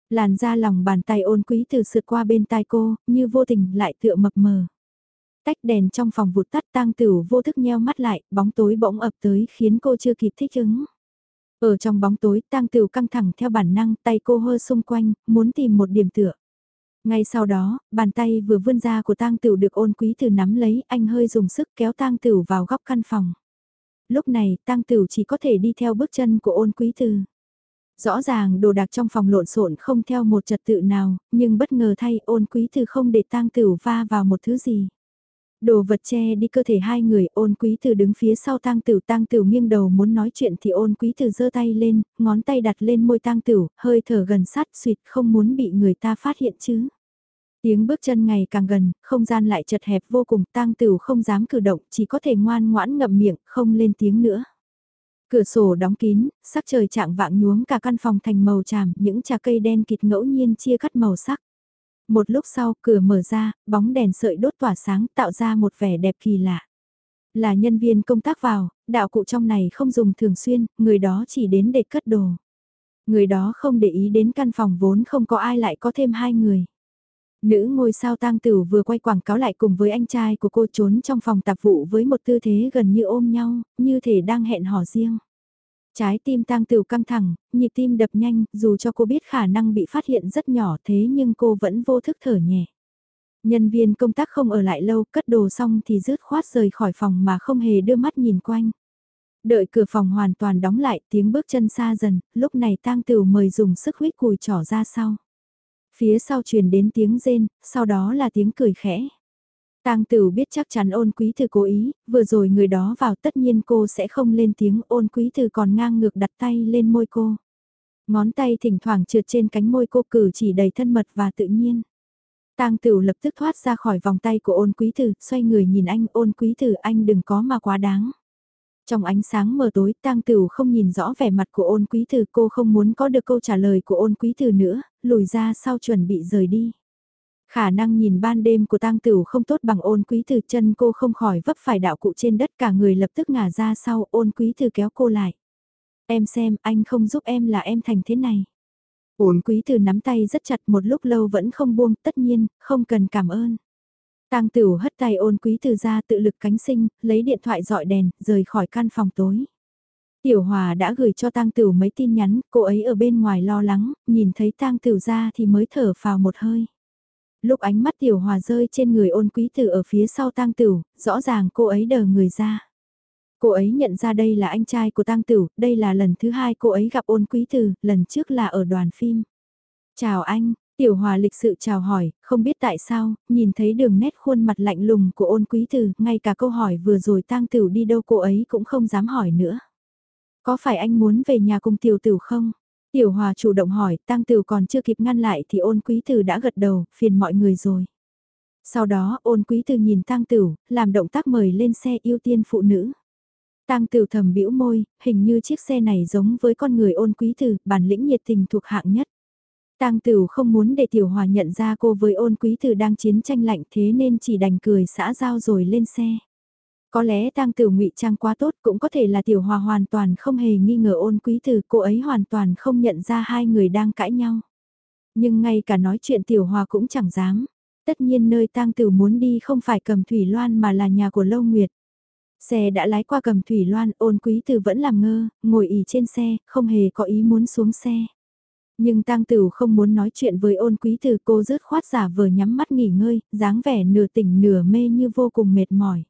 Làn da lòng bàn tay ôn quý từ sượt qua bên tai cô, như vô tình lại tựa mập mờ. Tách đèn trong phòng vụt tắt tang tửu vô thức nheo mắt lại, bóng tối bỗng ập tới khiến cô chưa kịp thích ứng. Ở trong bóng tối, tang tửu căng thẳng theo bản năng, tay cô hơ xung quanh, muốn tìm một điểm tựa. Ngay sau đó, bàn tay vừa vươn ra của tang tửu được ôn quý từ nắm lấy, anh hơi dùng sức kéo tang tửu vào góc căn phòng. Lúc này, tang tửu chỉ có thể đi theo bước chân của ôn quý từ. Rõ ràng đồ đạc trong phòng lộn xộn không theo một trật tự nào, nhưng bất ngờ thay ôn quý từ không để tang tửu va vào một thứ gì. Đồ vật che đi cơ thể hai người, ôn quý từ đứng phía sau tang tửu tang tửu nghiêng đầu muốn nói chuyện thì ôn quý từ giơ tay lên, ngón tay đặt lên môi tang tửu, hơi thở gần sát suyệt không muốn bị người ta phát hiện chứ. Tiếng bước chân ngày càng gần, không gian lại chật hẹp vô cùng, tang tửu không dám cử động, chỉ có thể ngoan ngoãn ngậm miệng, không lên tiếng nữa. Cửa sổ đóng kín, sắc trời trạng vạng nhuốm cả căn phòng thành màu tràm, những trà cây đen kịt ngẫu nhiên chia cắt màu sắc. Một lúc sau, cửa mở ra, bóng đèn sợi đốt tỏa sáng tạo ra một vẻ đẹp kỳ lạ. Là nhân viên công tác vào, đạo cụ trong này không dùng thường xuyên, người đó chỉ đến để cất đồ. Người đó không để ý đến căn phòng vốn không có ai lại có thêm hai người. Nữ ngôi sao tang tử vừa quay quảng cáo lại cùng với anh trai của cô trốn trong phòng tạp vụ với một tư thế gần như ôm nhau, như thể đang hẹn hò riêng. Trái tim tang tử căng thẳng, nhịp tim đập nhanh, dù cho cô biết khả năng bị phát hiện rất nhỏ thế nhưng cô vẫn vô thức thở nhẹ. Nhân viên công tác không ở lại lâu, cất đồ xong thì rứt khoát rời khỏi phòng mà không hề đưa mắt nhìn quanh. Đợi cửa phòng hoàn toàn đóng lại, tiếng bước chân xa dần, lúc này tang tử mời dùng sức huyết cùi trỏ ra sau. Phía sau truyền đến tiếng rên, sau đó là tiếng cười khẽ. Tang Tử biết chắc chắn ôn quý thư cố ý, vừa rồi người đó vào tất nhiên cô sẽ không lên tiếng ôn quý thư còn ngang ngược đặt tay lên môi cô. Ngón tay thỉnh thoảng trượt trên cánh môi cô cử chỉ đầy thân mật và tự nhiên. Tang Tử lập tức thoát ra khỏi vòng tay của ôn quý thư, xoay người nhìn anh ôn quý thư anh đừng có mà quá đáng. Trong ánh sáng mờ tối, tang Tử không nhìn rõ vẻ mặt của ôn quý thư cô không muốn có được câu trả lời của ôn quý thư nữa, lùi ra sau chuẩn bị rời đi. Khả năng nhìn ban đêm của tang Tử không tốt bằng ôn quý thư chân cô không khỏi vấp phải đạo cụ trên đất cả người lập tức ngả ra sau ôn quý thư kéo cô lại. Em xem anh không giúp em là em thành thế này. Ôn quý thư nắm tay rất chặt một lúc lâu vẫn không buông tất nhiên, không cần cảm ơn. Tang Tửu hất tay ôn quý từ ra tự lực cánh sinh, lấy điện thoại dọi đèn, rời khỏi căn phòng tối. Tiểu Hòa đã gửi cho Tang Tửu mấy tin nhắn, cô ấy ở bên ngoài lo lắng, nhìn thấy Tang Tửu ra thì mới thở phào một hơi. Lúc ánh mắt Tiểu Hòa rơi trên người ôn quý Từ ở phía sau Tang Tửu, rõ ràng cô ấy đờ người ra. Cô ấy nhận ra đây là anh trai của Tang Tửu, đây là lần thứ hai cô ấy gặp ôn quý Từ lần trước là ở đoàn phim. Chào anh, Tiểu Hòa lịch sự chào hỏi, không biết tại sao, nhìn thấy đường nét khuôn mặt lạnh lùng của ôn quý tử, ngay cả câu hỏi vừa rồi tang tửu đi đâu cô ấy cũng không dám hỏi nữa. Có phải anh muốn về nhà cùng tiểu tửu không? Tiểu Hòa chủ động hỏi, tang tửu còn chưa kịp ngăn lại thì ôn quý tử đã gật đầu, phiền mọi người rồi. Sau đó ôn quý tử nhìn tang tửu, làm động tác mời lên xe ưu tiên phụ nữ. Tang Tửu thầm bĩu môi, hình như chiếc xe này giống với con người ôn quý tử, bản lĩnh nhiệt tình thuộc hạng nhất. Tang Tửu không muốn để Tiểu Hòa nhận ra cô với ôn quý tử đang chiến tranh lạnh thế nên chỉ đành cười xã giao rồi lên xe. Có lẽ tang Tửu ngụy trang quá tốt cũng có thể là tiểu hòa hoàn toàn không hề nghi ngờ ôn quý từ cô ấy hoàn toàn không nhận ra hai người đang cãi nhau. Nhưng ngay cả nói chuyện tiểu hòa cũng chẳng dám. Tất nhiên nơi tang Tửu muốn đi không phải cầm thủy loan mà là nhà của Lâu Nguyệt. Xe đã lái qua cầm thủy loan ôn quý từ vẫn làm ngơ, ngồi ỉ trên xe, không hề có ý muốn xuống xe. Nhưng tang tửu không muốn nói chuyện với ôn quý từ cô rớt khoát giả vờ nhắm mắt nghỉ ngơi, dáng vẻ nửa tỉnh nửa mê như vô cùng mệt mỏi.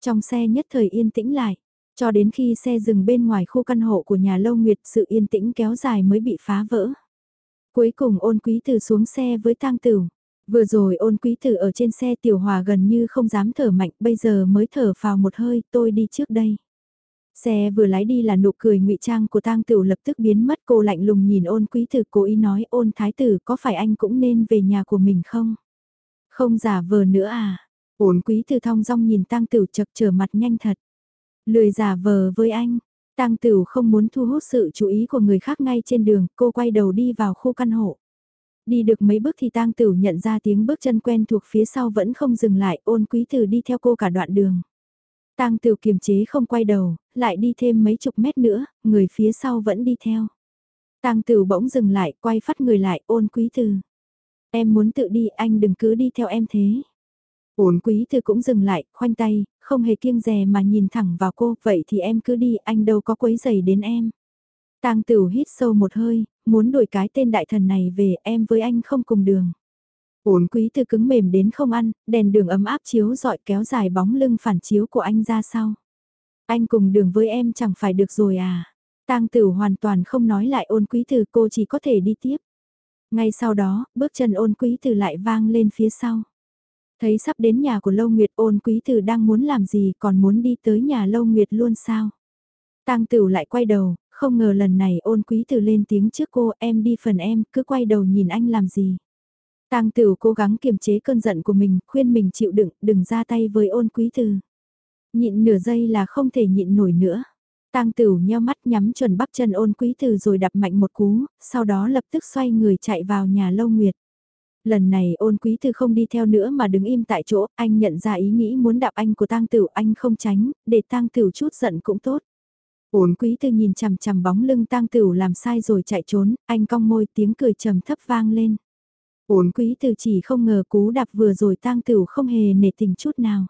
Trong xe nhất thời yên tĩnh lại, cho đến khi xe dừng bên ngoài khu căn hộ của nhà Lâu Nguyệt sự yên tĩnh kéo dài mới bị phá vỡ. Cuối cùng ôn quý từ xuống xe với tang tửu Vừa rồi ôn quý tử ở trên xe tiểu hòa gần như không dám thở mạnh, bây giờ mới thở vào một hơi, tôi đi trước đây. Xe vừa lái đi là nụ cười ngụy trang của tang tử lập tức biến mất cô lạnh lùng nhìn ôn quý tử cố ý nói ôn thái tử có phải anh cũng nên về nhà của mình không? Không giả vờ nữa à? Ôn quý tử thong dong nhìn tang tử chật trở mặt nhanh thật. Lười giả vờ với anh. Tang tử không muốn thu hút sự chú ý của người khác ngay trên đường, cô quay đầu đi vào khu căn hộ. Đi được mấy bước thì tang tử nhận ra tiếng bước chân quen thuộc phía sau vẫn không dừng lại, ôn quý tử đi theo cô cả đoạn đường. Tang Tử kiềm chế không quay đầu, lại đi thêm mấy chục mét nữa, người phía sau vẫn đi theo. Tang Tử bỗng dừng lại, quay phát người lại, ôn quý Từ. Em muốn tự đi, anh đừng cứ đi theo em thế. Ôn quý Từ cũng dừng lại, khoanh tay, không hề kiêng dè mà nhìn thẳng vào cô, vậy thì em cứ đi, anh đâu có quấy giày đến em. Tang Tửu hít sâu một hơi, muốn đuổi cái tên đại thần này về, em với anh không cùng đường. Uốn quý từ cứng mềm đến không ăn, đèn đường ấm áp chiếu dọi kéo dài bóng lưng phản chiếu của anh ra sau. Anh cùng đường với em chẳng phải được rồi à. Tang tử hoàn toàn không nói lại ôn quý từ cô chỉ có thể đi tiếp. Ngay sau đó, bước chân ôn quý từ lại vang lên phía sau. Thấy sắp đến nhà của Lâu Nguyệt ôn quý từ đang muốn làm gì còn muốn đi tới nhà Lâu Nguyệt luôn sao. Tang tử lại quay đầu, không ngờ lần này ôn quý từ lên tiếng trước cô em đi phần em cứ quay đầu nhìn anh làm gì. Tang Tửu cố gắng kiềm chế cơn giận của mình, khuyên mình chịu đựng, đừng ra tay với ôn quý từ. Nhịn nửa giây là không thể nhịn nổi nữa. Tang Tửu nheo mắt nhắm chuẩn bắp chân ôn quý từ rồi đập mạnh một cú, sau đó lập tức xoay người chạy vào nhà Lâu Nguyệt. Lần này ôn quý từ không đi theo nữa mà đứng im tại chỗ, anh nhận ra ý nghĩ muốn đạp anh của tang Tửu, anh không tránh, để tang Tửu chút giận cũng tốt. Ôn quý từ nhìn chằm chằm bóng lưng tang Tửu làm sai rồi chạy trốn, anh cong môi tiếng cười trầm thấp vang lên. Ôn quý từ chỉ không ngờ cú đạp vừa rồi tang tửu không hề nể tình chút nào.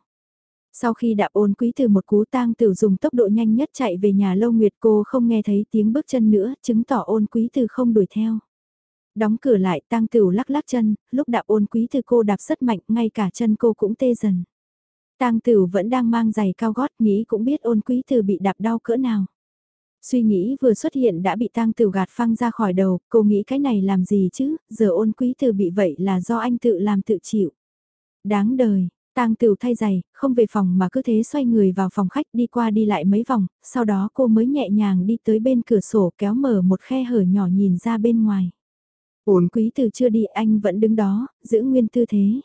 Sau khi đạp ôn quý từ một cú tang tử dùng tốc độ nhanh nhất chạy về nhà lâu nguyệt cô không nghe thấy tiếng bước chân nữa, chứng tỏ ôn quý từ không đuổi theo. Đóng cửa lại tang tử lắc lắc chân, lúc đạp ôn quý từ cô đạp rất mạnh, ngay cả chân cô cũng tê dần. Tang tử vẫn đang mang giày cao gót nghĩ cũng biết ôn quý từ bị đạp đau cỡ nào. Suy nghĩ vừa xuất hiện đã bị tang tử gạt phăng ra khỏi đầu, cô nghĩ cái này làm gì chứ, giờ ôn quý từ bị vậy là do anh tự làm tự chịu. Đáng đời, tang tử thay giày, không về phòng mà cứ thế xoay người vào phòng khách đi qua đi lại mấy vòng, sau đó cô mới nhẹ nhàng đi tới bên cửa sổ kéo mở một khe hở nhỏ nhìn ra bên ngoài. Ôn quý từ chưa đi anh vẫn đứng đó, giữ nguyên tư thế.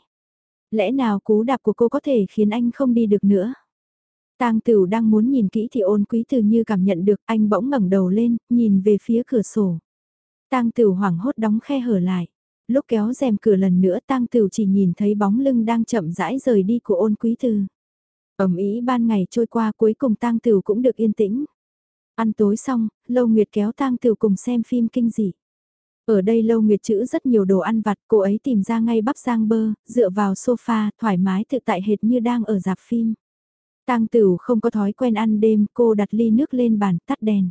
Lẽ nào cú đạp của cô có thể khiến anh không đi được nữa? Tang Tửu đang muốn nhìn kỹ thì ôn quý từ như cảm nhận được anh bỗng ngẩng đầu lên, nhìn về phía cửa sổ. Tang Tửu hoảng hốt đóng khe hở lại. Lúc kéo rèm cửa lần nữa Tang Tửu chỉ nhìn thấy bóng lưng đang chậm rãi rời đi của ôn quý từ. Ẩm ý ban ngày trôi qua cuối cùng Tang Tửu cũng được yên tĩnh. Ăn tối xong, Lâu Nguyệt kéo Tang Tửu cùng xem phim kinh dị. Ở đây Lâu Nguyệt chữ rất nhiều đồ ăn vặt, cô ấy tìm ra ngay bắp rang bơ, dựa vào sofa, thoải mái tự tại hệt như đang ở dạp phim. Tang Tửu không có thói quen ăn đêm, cô đặt ly nước lên bàn, tắt đèn.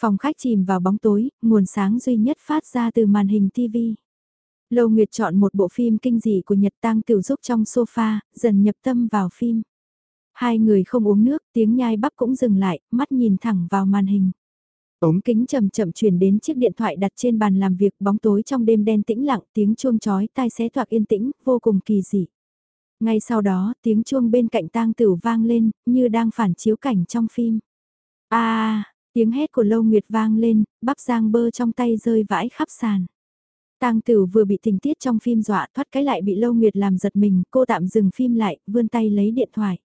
Phòng khách chìm vào bóng tối, nguồn sáng duy nhất phát ra từ màn hình TV. Lâu Nguyệt chọn một bộ phim kinh dị của Nhật Tang Tửu giúp trong sofa, dần nhập tâm vào phim. Hai người không uống nước, tiếng nhai bắp cũng dừng lại, mắt nhìn thẳng vào màn hình. Ống kính chậm chậm chuyển đến chiếc điện thoại đặt trên bàn làm việc bóng tối trong đêm đen tĩnh lặng tiếng chuông chói tai xé toạc yên tĩnh, vô cùng kỳ dị. Ngay sau đó, tiếng chuông bên cạnh tang tử vang lên, như đang phản chiếu cảnh trong phim. a tiếng hét của Lâu Nguyệt vang lên, bắp giang bơ trong tay rơi vãi khắp sàn. Tang Tử vừa bị tình tiết trong phim dọa thoát cái lại bị Lâu Nguyệt làm giật mình, cô tạm dừng phim lại, vươn tay lấy điện thoại.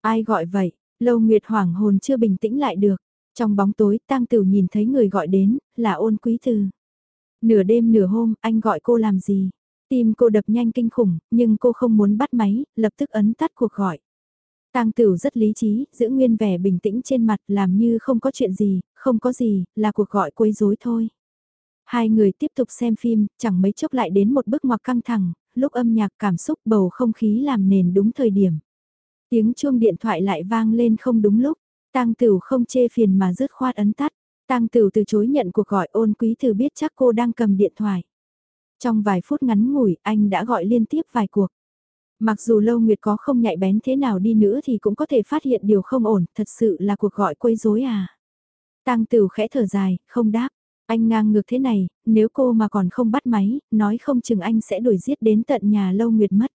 Ai gọi vậy? Lâu Nguyệt hoảng hồn chưa bình tĩnh lại được. Trong bóng tối, Tang Tử nhìn thấy người gọi đến, là ôn quý từ. Nửa đêm nửa hôm, anh gọi cô làm gì? Tim cô đập nhanh kinh khủng, nhưng cô không muốn bắt máy, lập tức ấn tắt cuộc gọi. Tang Tửu rất lý trí, giữ nguyên vẻ bình tĩnh trên mặt làm như không có chuyện gì, không có gì, là cuộc gọi quấy rối thôi. Hai người tiếp tục xem phim, chẳng mấy chốc lại đến một bước ngoặc căng thẳng, lúc âm nhạc cảm xúc bầu không khí làm nền đúng thời điểm. Tiếng chuông điện thoại lại vang lên không đúng lúc, Tang Tửu không chê phiền mà rứt khoát ấn tắt. Tang Tửu từ chối nhận cuộc gọi ôn quý từ biết chắc cô đang cầm điện thoại. Trong vài phút ngắn ngủi, anh đã gọi liên tiếp vài cuộc. Mặc dù Lâu Nguyệt có không nhạy bén thế nào đi nữa thì cũng có thể phát hiện điều không ổn, thật sự là cuộc gọi quấy rối à. Tang Tửu khẽ thở dài, không đáp. Anh ngang ngược thế này, nếu cô mà còn không bắt máy, nói không chừng anh sẽ đuổi giết đến tận nhà Lâu Nguyệt mất.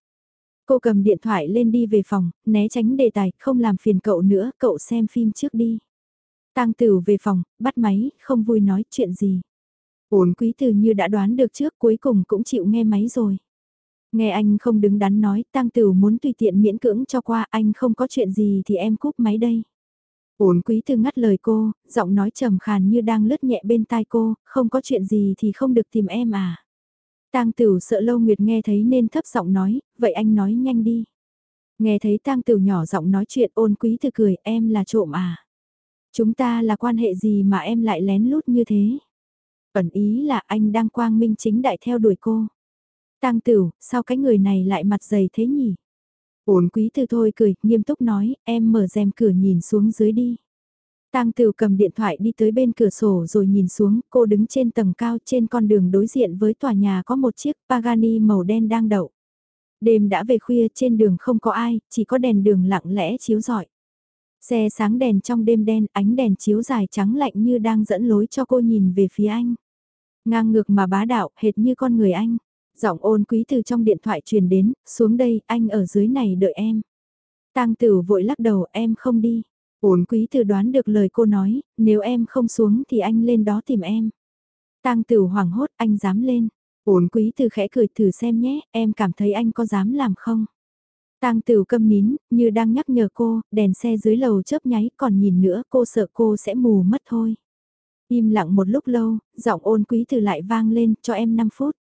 Cô cầm điện thoại lên đi về phòng, né tránh đề tài, không làm phiền cậu nữa, cậu xem phim trước đi. Tang Tửu về phòng, bắt máy, không vui nói chuyện gì. Ôn quý từ như đã đoán được trước cuối cùng cũng chịu nghe máy rồi. Nghe anh không đứng đắn nói, Tang Tửu muốn tùy tiện miễn cưỡng cho qua, anh không có chuyện gì thì em cúp máy đây. Ôn quý từ ngắt lời cô, giọng nói trầm khàn như đang lướt nhẹ bên tai cô, không có chuyện gì thì không được tìm em à. Tang Tửu sợ Lâu Nguyệt nghe thấy nên thấp giọng nói, vậy anh nói nhanh đi. Nghe thấy Tang Tửu nhỏ giọng nói chuyện ôn quý từ cười, em là trộm à. Chúng ta là quan hệ gì mà em lại lén lút như thế? Ẩn ý là anh đang quang minh chính đại theo đuổi cô. Tang Tửu, sao cái người này lại mặt dày thế nhỉ? Ôn quý từ thôi cười, nghiêm túc nói, em mở rèm cửa nhìn xuống dưới đi. Tang Tửu cầm điện thoại đi tới bên cửa sổ rồi nhìn xuống, cô đứng trên tầng cao trên con đường đối diện với tòa nhà có một chiếc Pagani màu đen đang đậu. Đêm đã về khuya trên đường không có ai, chỉ có đèn đường lặng lẽ chiếu rọi. Xe sáng đèn trong đêm đen, ánh đèn chiếu dài trắng lạnh như đang dẫn lối cho cô nhìn về phía anh. Ngang ngược mà bá đạo, hệt như con người anh. Giọng ôn quý từ trong điện thoại truyền đến, xuống đây, anh ở dưới này đợi em. Tang tử vội lắc đầu, em không đi. Ôn quý từ đoán được lời cô nói, nếu em không xuống thì anh lên đó tìm em. Tang tử hoảng hốt, anh dám lên. Ôn quý từ khẽ cười thử xem nhé, em cảm thấy anh có dám làm không? Tang Tử câm nín, như đang nhắc nhở cô, đèn xe dưới lầu chớp nháy, còn nhìn nữa cô sợ cô sẽ mù mất thôi. Im lặng một lúc lâu, giọng ôn quý từ lại vang lên, cho em 5 phút.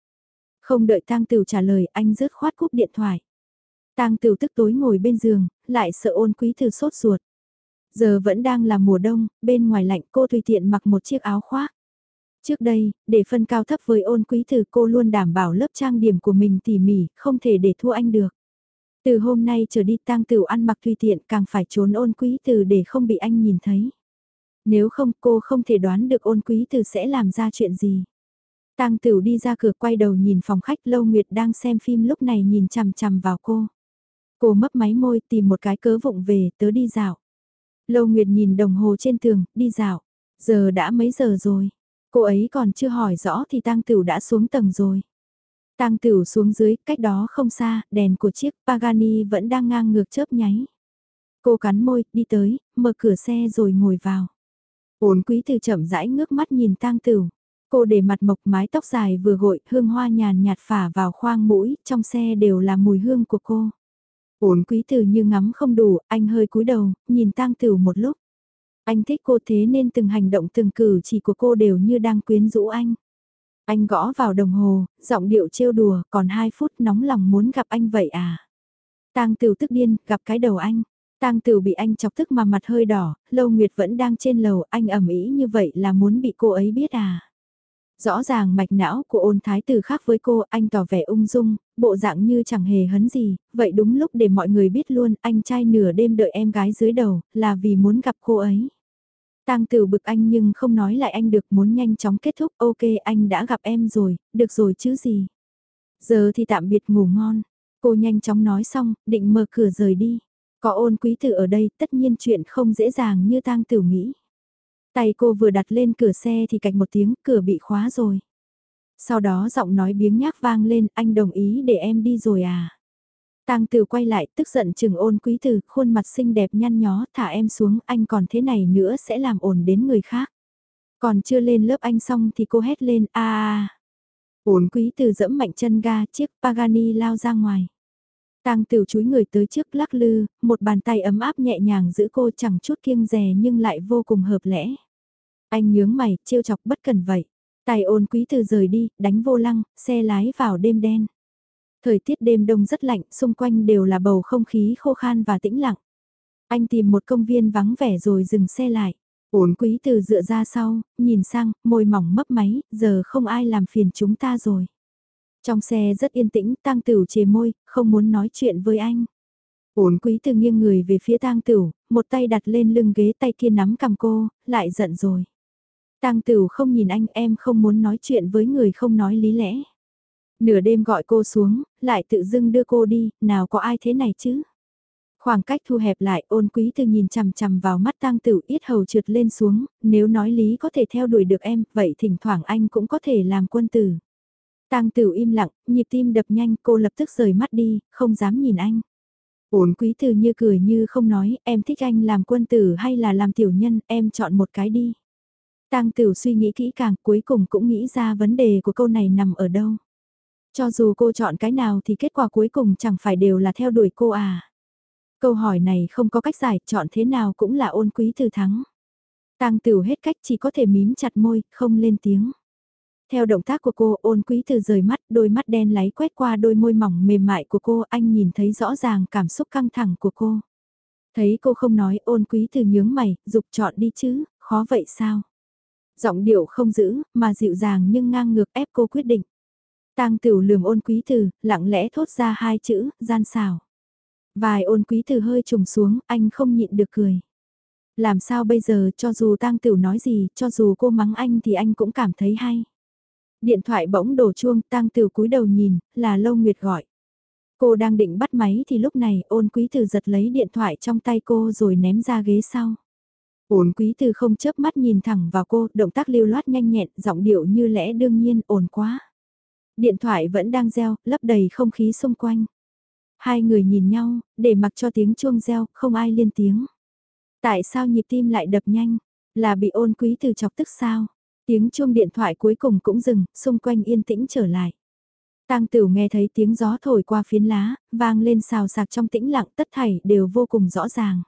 Không đợi Tang Tửu trả lời, anh rớt khoát cúp điện thoại. Tang Tửu tức tối ngồi bên giường, lại sợ ôn quý từ sốt ruột. Giờ vẫn đang là mùa đông, bên ngoài lạnh cô tùy tiện mặc một chiếc áo khoác. Trước đây, để phân cao thấp với ôn quý từ cô luôn đảm bảo lớp trang điểm của mình tỉ mỉ, không thể để thua anh được. Từ hôm nay trở đi tang tửu ăn mặc tùy tiện càng phải trốn ôn quý từ để không bị anh nhìn thấy. Nếu không cô không thể đoán được ôn quý từ sẽ làm ra chuyện gì. Tang Tửu đi ra cửa quay đầu nhìn phòng khách Lâu Nguyệt đang xem phim lúc này nhìn chằm chằm vào cô. Cô mấp máy môi tìm một cái cớ vụng về tớ đi dạo. Lâu Nguyệt nhìn đồng hồ trên tường, đi dạo. Giờ đã mấy giờ rồi? Cô ấy còn chưa hỏi rõ thì Tang Tửu đã xuống tầng rồi. Tang Tửu xuống dưới, cách đó không xa, đèn của chiếc Pagani vẫn đang ngang ngược chớp nháy. Cô cắn môi, đi tới, mở cửa xe rồi ngồi vào. Ôn quý từ chậm rãi ngước mắt nhìn Tang Tửu. Cô để mặt mộc mái tóc dài vừa gội, hương hoa nhàn nhạt phả vào khoang mũi, trong xe đều là mùi hương của cô. Ổn quý từ như ngắm không đủ, anh hơi cúi đầu, nhìn tang Tửu một lúc. Anh thích cô thế nên từng hành động từng cử chỉ của cô đều như đang quyến rũ anh. Anh gõ vào đồng hồ, giọng điệu trêu đùa, còn 2 phút nóng lòng muốn gặp anh vậy à. Tang Tửu tức điên, gặp cái đầu anh. Tang Tửu bị anh chọc tức mà mặt hơi đỏ, Lâu Nguyệt vẫn đang trên lầu, anh ầm ĩ như vậy là muốn bị cô ấy biết à. Rõ ràng mạch não của ôn thái tử khác với cô, anh tỏ vẻ ung dung, bộ dạng như chẳng hề hấn gì, vậy đúng lúc để mọi người biết luôn, anh trai nửa đêm đợi em gái dưới đầu, là vì muốn gặp cô ấy. Tang Tử bực anh nhưng không nói lại anh được muốn nhanh chóng kết thúc, ok anh đã gặp em rồi, được rồi chứ gì. Giờ thì tạm biệt ngủ ngon, cô nhanh chóng nói xong, định mở cửa rời đi. Có ôn quý tử ở đây, tất nhiên chuyện không dễ dàng như Tang Tử nghĩ. Tay cô vừa đặt lên cửa xe thì cạch một tiếng, cửa bị khóa rồi. Sau đó giọng nói biếng nhác vang lên, anh đồng ý để em đi rồi à. Tang Tử quay lại, tức giận chừng ôn quý tử, khuôn mặt xinh đẹp nhăn nhó, thả em xuống, anh còn thế này nữa sẽ làm ổn đến người khác. Còn chưa lên lớp anh xong thì cô hét lên, a a. Ôn quý tử dẫm mạnh chân ga, chiếc Pagani lao ra ngoài. Tang Tửu chúi người tới trước lắc lư, một bàn tay ấm áp nhẹ nhàng giữ cô chẳng chút kiêng dè nhưng lại vô cùng hợp lẽ. Anh nhướng mày, trêu chọc bất cần vậy. Tài ôn quý từ rời đi, đánh vô lăng, xe lái vào đêm đen. Thời tiết đêm đông rất lạnh, xung quanh đều là bầu không khí khô khan và tĩnh lặng. Anh tìm một công viên vắng vẻ rồi dừng xe lại. Ổn quý từ dựa ra sau, nhìn sang, môi mỏng mấp máy, giờ không ai làm phiền chúng ta rồi. Trong xe rất yên tĩnh, tang tửu chề môi, không muốn nói chuyện với anh. Ổn quý từ nghiêng người về phía tang tửu, một tay đặt lên lưng ghế tay kia nắm cầm cô, lại giận rồi. Tang tửu không nhìn anh em không muốn nói chuyện với người không nói lý lẽ. Nửa đêm gọi cô xuống, lại tự dưng đưa cô đi, nào có ai thế này chứ? Khoảng cách thu hẹp lại ôn quý từ nhìn chằm chằm vào mắt tang tửu ít hầu trượt lên xuống, nếu nói lý có thể theo đuổi được em, vậy thỉnh thoảng anh cũng có thể làm quân tử. Tang Tửu im lặng, nhịp tim đập nhanh, cô lập tức rời mắt đi, không dám nhìn anh. Ổn quý từ như cười như không nói, em thích anh làm quân tử hay là làm tiểu nhân, em chọn một cái đi. Tang Tửu suy nghĩ kỹ càng, cuối cùng cũng nghĩ ra vấn đề của câu này nằm ở đâu. Cho dù cô chọn cái nào thì kết quả cuối cùng chẳng phải đều là theo đuổi cô à. Câu hỏi này không có cách giải, chọn thế nào cũng là ôn quý từ thắng. Tang Tửu hết cách chỉ có thể mím chặt môi, không lên tiếng. Theo động tác của cô, ôn quý từ rời mắt, đôi mắt đen láy quét qua đôi môi mỏng mềm mại của cô, anh nhìn thấy rõ ràng cảm xúc căng thẳng của cô. Thấy cô không nói, ôn quý từ nhướng mày, dục chọn đi chứ, khó vậy sao? Giọng điệu không giữ, mà dịu dàng nhưng ngang ngược ép cô quyết định. Tang tửu lườm ôn quý từ, lặng lẽ thốt ra hai chữ, gian xào. Vài ôn quý từ hơi trùng xuống, anh không nhịn được cười. Làm sao bây giờ, cho dù tang tửu nói gì, cho dù cô mắng anh thì anh cũng cảm thấy hay. Điện thoại bỗng đổ chuông, tang từ cúi đầu nhìn, là Lâu Nguyệt gọi. Cô đang định bắt máy thì lúc này ôn quý từ giật lấy điện thoại trong tay cô rồi ném ra ghế sau. Ôn quý từ không chớp mắt nhìn thẳng vào cô, động tác lưu loát nhanh nhẹn, giọng điệu như lẽ đương nhiên, ổn quá. Điện thoại vẫn đang reo, lấp đầy không khí xung quanh. Hai người nhìn nhau, để mặc cho tiếng chuông reo, không ai lên tiếng. Tại sao nhịp tim lại đập nhanh? Là bị ôn quý từ chọc tức sao? Tiếng chuông điện thoại cuối cùng cũng dừng, xung quanh yên tĩnh trở lại. Tang Tửu nghe thấy tiếng gió thổi qua phiến lá, vang lên xào sạc trong tĩnh lặng tất thảy đều vô cùng rõ ràng.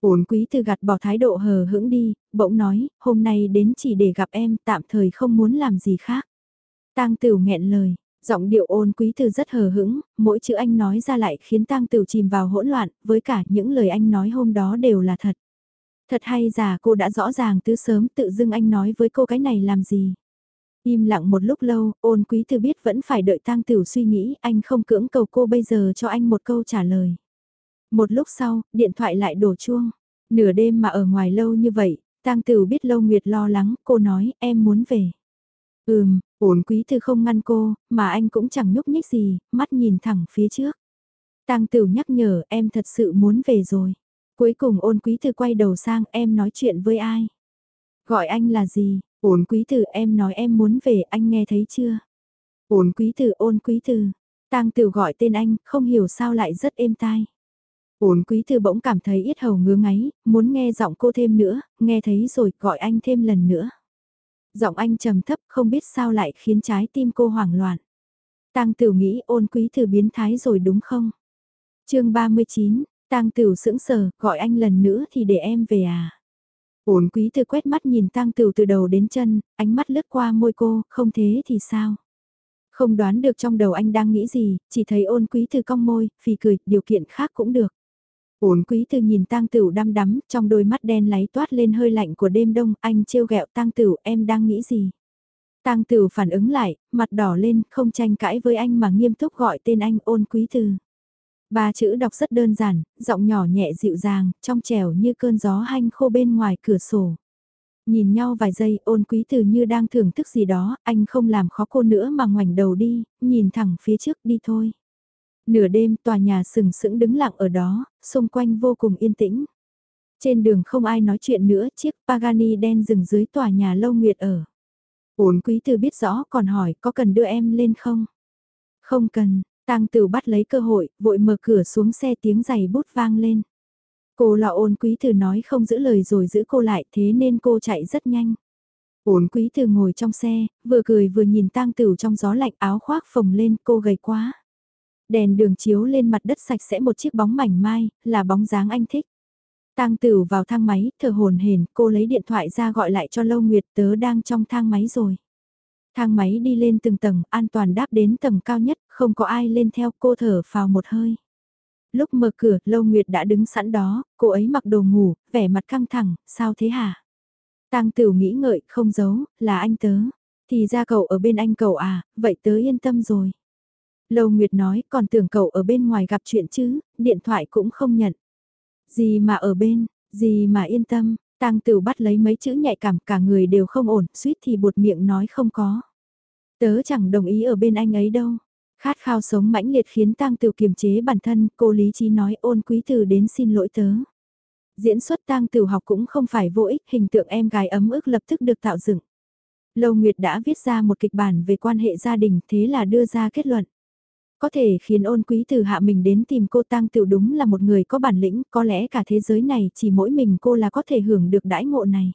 Ổn quý từ gạt bỏ thái độ hờ hững đi, bỗng nói, hôm nay đến chỉ để gặp em, tạm thời không muốn làm gì khác. Tang Tửu nghẹn lời, giọng điệu ôn quý từ rất hờ hững, mỗi chữ anh nói ra lại khiến Tang Tửu chìm vào hỗn loạn, với cả những lời anh nói hôm đó đều là thật. Thật hay giả cô đã rõ ràng từ sớm tự dưng anh nói với cô cái này làm gì. Im lặng một lúc lâu, ôn quý từ biết vẫn phải đợi tang tiểu suy nghĩ, anh không cưỡng cầu cô bây giờ cho anh một câu trả lời. Một lúc sau, điện thoại lại đổ chuông. Nửa đêm mà ở ngoài lâu như vậy, tang tiểu biết lâu nguyệt lo lắng, cô nói em muốn về. Ừm, ổn quý từ không ngăn cô, mà anh cũng chẳng nhúc nhích gì, mắt nhìn thẳng phía trước. Tang tiểu nhắc nhở em thật sự muốn về rồi. Cuối cùng ôn quý từ quay đầu sang em nói chuyện với ai? Gọi anh là gì? Ôn quý từ em nói em muốn về anh nghe thấy chưa? Ôn quý từ ôn quý từ. Tang tử gọi tên anh, không hiểu sao lại rất êm tai. Ôn quý từ bỗng cảm thấy ít hầu ngứa ngáy, muốn nghe giọng cô thêm nữa, nghe thấy rồi gọi anh thêm lần nữa. Giọng anh trầm thấp không biết sao lại khiến trái tim cô hoảng loạn. Tang tử nghĩ ôn quý từ biến thái rồi đúng không? chương 39, Tang Tửu sững sờ, gọi anh lần nữa thì để em về à? Ổn quý từ quét mắt nhìn Tang Tửu từ đầu đến chân, ánh mắt lướt qua môi cô, không thế thì sao? Không đoán được trong đầu anh đang nghĩ gì, chỉ thấy ôn quý từ cong môi, phì cười, điều kiện khác cũng được. Ổn quý từ nhìn tang tửu đăm đắm, trong đôi mắt đen láy toát lên hơi lạnh của đêm đông, anh trêu ghẹo tang tửu, em đang nghĩ gì? Tang tửu phản ứng lại, mặt đỏ lên, không tranh cãi với anh mà nghiêm túc gọi tên anh ôn quý từ. Ba chữ đọc rất đơn giản, giọng nhỏ nhẹ dịu dàng, trong trẻo như cơn gió hanh khô bên ngoài cửa sổ. Nhìn nhau vài giây ôn quý từ như đang thưởng thức gì đó, anh không làm khó cô nữa mà ngoảnh đầu đi, nhìn thẳng phía trước đi thôi. Nửa đêm tòa nhà sừng sững đứng lặng ở đó, xung quanh vô cùng yên tĩnh. Trên đường không ai nói chuyện nữa, chiếc Pagani đen dừng dưới tòa nhà lâu nguyệt ở. Ôn quý từ biết rõ còn hỏi có cần đưa em lên không? Không cần, Tang Tử bắt lấy cơ hội, vội mở cửa xuống xe tiếng giày bút vang lên. Cô là ôn quý từ nói không giữ lời rồi giữ cô lại thế nên cô chạy rất nhanh. Ôn quý từ ngồi trong xe, vừa cười vừa nhìn tang tử trong gió lạnh áo khoác phồng lên cô gầy quá. Đèn đường chiếu lên mặt đất sạch sẽ một chiếc bóng mảnh mai, là bóng dáng anh thích. Tang tử vào thang máy, thở hồn hển, cô lấy điện thoại ra gọi lại cho Lâu Nguyệt tớ đang trong thang máy rồi. Thang máy đi lên từng tầng, an toàn đáp đến tầng cao nhất, không có ai lên theo cô thở vào một hơi. Lúc mở cửa, Lâu Nguyệt đã đứng sẵn đó, cô ấy mặc đồ ngủ, vẻ mặt căng thẳng, sao thế hả? Tang Tửu nghĩ ngợi, không giấu, là anh tớ. Thì ra cậu ở bên anh cậu à, vậy tớ yên tâm rồi. Lâu Nguyệt nói, còn tưởng cậu ở bên ngoài gặp chuyện chứ, điện thoại cũng không nhận. Gì mà ở bên, gì mà yên tâm, Tang Tửu bắt lấy mấy chữ nhạy cảm, cả người đều không ổn, suýt thì buột miệng nói không có. Tớ chẳng đồng ý ở bên anh ấy đâu. Khát khao sống mãnh liệt khiến Tang Tửu kiềm chế bản thân, cô lý trí nói ôn quý từ đến xin lỗi tớ. Diễn xuất Tang Tửu học cũng không phải vô ích, hình tượng em gái ấm ức lập tức được tạo dựng. Lâu Nguyệt đã viết ra một kịch bản về quan hệ gia đình, thế là đưa ra kết luận. Có thể khiến ôn quý từ hạ mình đến tìm cô Tang tiểu đúng là một người có bản lĩnh, có lẽ cả thế giới này chỉ mỗi mình cô là có thể hưởng được đãi ngộ này.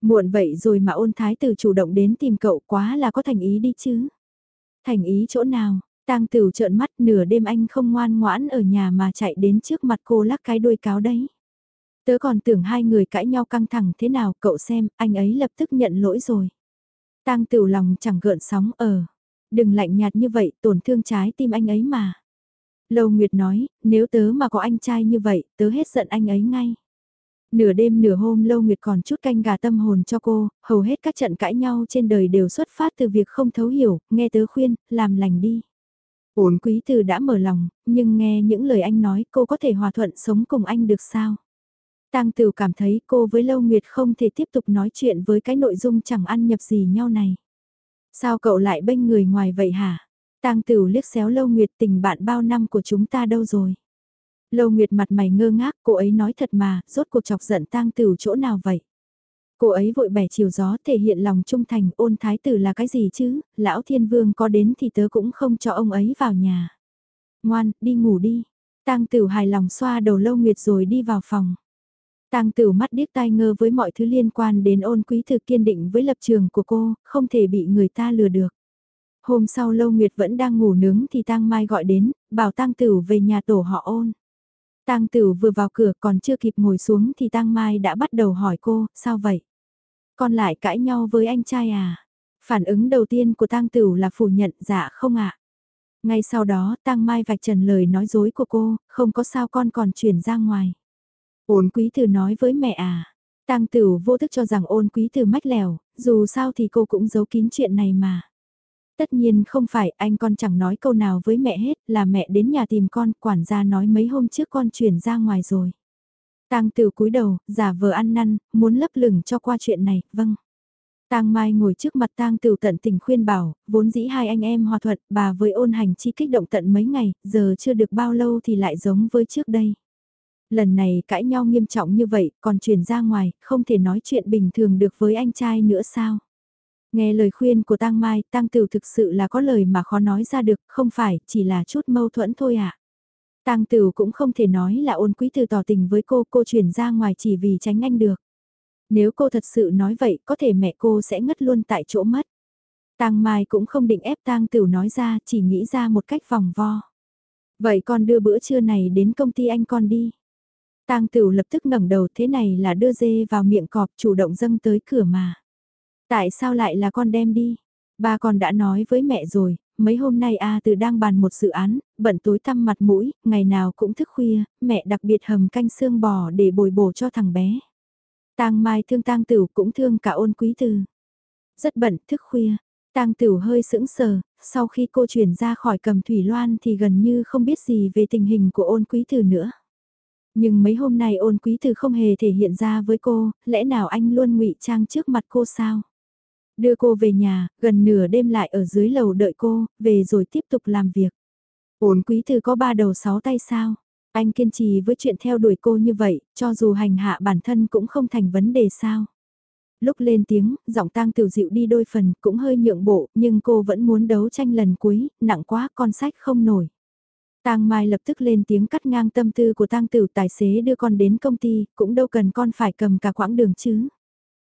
Muộn vậy rồi mà ôn thái tử chủ động đến tìm cậu quá là có thành ý đi chứ. Thành ý chỗ nào, tang tửu trợn mắt nửa đêm anh không ngoan ngoãn ở nhà mà chạy đến trước mặt cô lắc cái đuôi cáo đấy. Tớ còn tưởng hai người cãi nhau căng thẳng thế nào cậu xem, anh ấy lập tức nhận lỗi rồi. tang tửu lòng chẳng gợn sóng ở. Đừng lạnh nhạt như vậy, tổn thương trái tim anh ấy mà. Lâu Nguyệt nói, nếu tớ mà có anh trai như vậy, tớ hết giận anh ấy ngay. Nửa đêm nửa hôm Lâu Nguyệt còn chút canh gà tâm hồn cho cô, hầu hết các trận cãi nhau trên đời đều xuất phát từ việc không thấu hiểu, nghe tớ khuyên, làm lành đi. Ổn quý từ đã mở lòng, nhưng nghe những lời anh nói cô có thể hòa thuận sống cùng anh được sao? Tăng Tửu cảm thấy cô với Lâu Nguyệt không thể tiếp tục nói chuyện với cái nội dung chẳng ăn nhập gì nhau này. Sao cậu lại bênh người ngoài vậy hả? Tang Tửu liếc xéo Lâu Nguyệt tình bạn bao năm của chúng ta đâu rồi? Lâu Nguyệt mặt mày ngơ ngác, cô ấy nói thật mà, rốt cuộc chọc giận tang tử chỗ nào vậy? Cô ấy vội bẻ chiều gió thể hiện lòng trung thành ôn thái tử là cái gì chứ, lão thiên vương có đến thì tớ cũng không cho ông ấy vào nhà. Ngoan, đi ngủ đi. Tang tử hài lòng xoa đầu lâu nguyệt rồi đi vào phòng. Tang tử mắt điếc tai ngơ với mọi thứ liên quan đến ôn quý thực kiên định với lập trường của cô, không thể bị người ta lừa được. Hôm sau lâu nguyệt vẫn đang ngủ nướng thì Tang Mai gọi đến, bảo Tang tử về nhà tổ họ ôn. Tang Tử vừa vào cửa còn chưa kịp ngồi xuống thì Tang Mai đã bắt đầu hỏi cô, sao vậy? Con lại cãi nhau với anh trai à? Phản ứng đầu tiên của Tang Tử là phủ nhận, dạ không ạ. Ngay sau đó Tang Mai vạch trần lời nói dối của cô, không có sao con còn chuyển ra ngoài. Ôn quý Từ nói với mẹ à. Tăng Tử vô thức cho rằng ôn quý Từ mách lèo, dù sao thì cô cũng giấu kín chuyện này mà. Tất nhiên không phải, anh con chẳng nói câu nào với mẹ hết, là mẹ đến nhà tìm con, quản gia nói mấy hôm trước con chuyển ra ngoài rồi. Tang Tử cúi đầu, giả vờ ăn năn, muốn lấp lửng cho qua chuyện này, vâng. Tang Mai ngồi trước mặt Tang Tử tận tình khuyên bảo, vốn dĩ hai anh em hòa thuận, bà với ôn hành chi kích động tận mấy ngày, giờ chưa được bao lâu thì lại giống với trước đây. Lần này cãi nhau nghiêm trọng như vậy, còn truyền ra ngoài, không thể nói chuyện bình thường được với anh trai nữa sao? Nghe lời khuyên của Tang Mai, Tang Tửu thực sự là có lời mà khó nói ra được, không phải, chỉ là chút mâu thuẫn thôi ạ. À. Tang Tửu cũng không thể nói là ôn quý từ tỏ tình với cô, cô truyền ra ngoài chỉ vì tránh anh được. Nếu cô thật sự nói vậy, có thể mẹ cô sẽ ngất luôn tại chỗ mất. Tang Mai cũng không định ép Tang Tửu nói ra, chỉ nghĩ ra một cách vòng vo. Vậy con đưa bữa trưa này đến công ty anh con đi. Tang Tửu lập tức ngẩng đầu thế này là đưa dê vào miệng cọp chủ động dâng tới cửa mà. Tại sao lại là con đem đi? Ba con đã nói với mẹ rồi, mấy hôm nay A từ đang bàn một dự án, bận tối tăm mặt mũi, ngày nào cũng thức khuya, mẹ đặc biệt hầm canh xương bò để bồi bổ cho thằng bé. Tang Mai thương Tang Tửu cũng thương cả ôn quý từ. Rất bận, thức khuya. Tang Tửu hơi sững sờ, sau khi cô chuyển ra khỏi cầm thủy loan thì gần như không biết gì về tình hình của ôn quý từ nữa. Nhưng mấy hôm nay ôn quý từ không hề thể hiện ra với cô, lẽ nào anh luôn ngụy trang trước mặt cô sao? Đưa cô về nhà, gần nửa đêm lại ở dưới lầu đợi cô, về rồi tiếp tục làm việc. ôn quý từ có ba đầu sáu tay sao? Anh kiên trì với chuyện theo đuổi cô như vậy, cho dù hành hạ bản thân cũng không thành vấn đề sao. Lúc lên tiếng, giọng tang tiểu dịu đi đôi phần, cũng hơi nhượng bộ, nhưng cô vẫn muốn đấu tranh lần cuối, nặng quá, con sách không nổi. Tang Mai lập tức lên tiếng cắt ngang tâm tư của Tang Tử tài xế đưa con đến công ty, cũng đâu cần con phải cầm cả quãng đường chứ.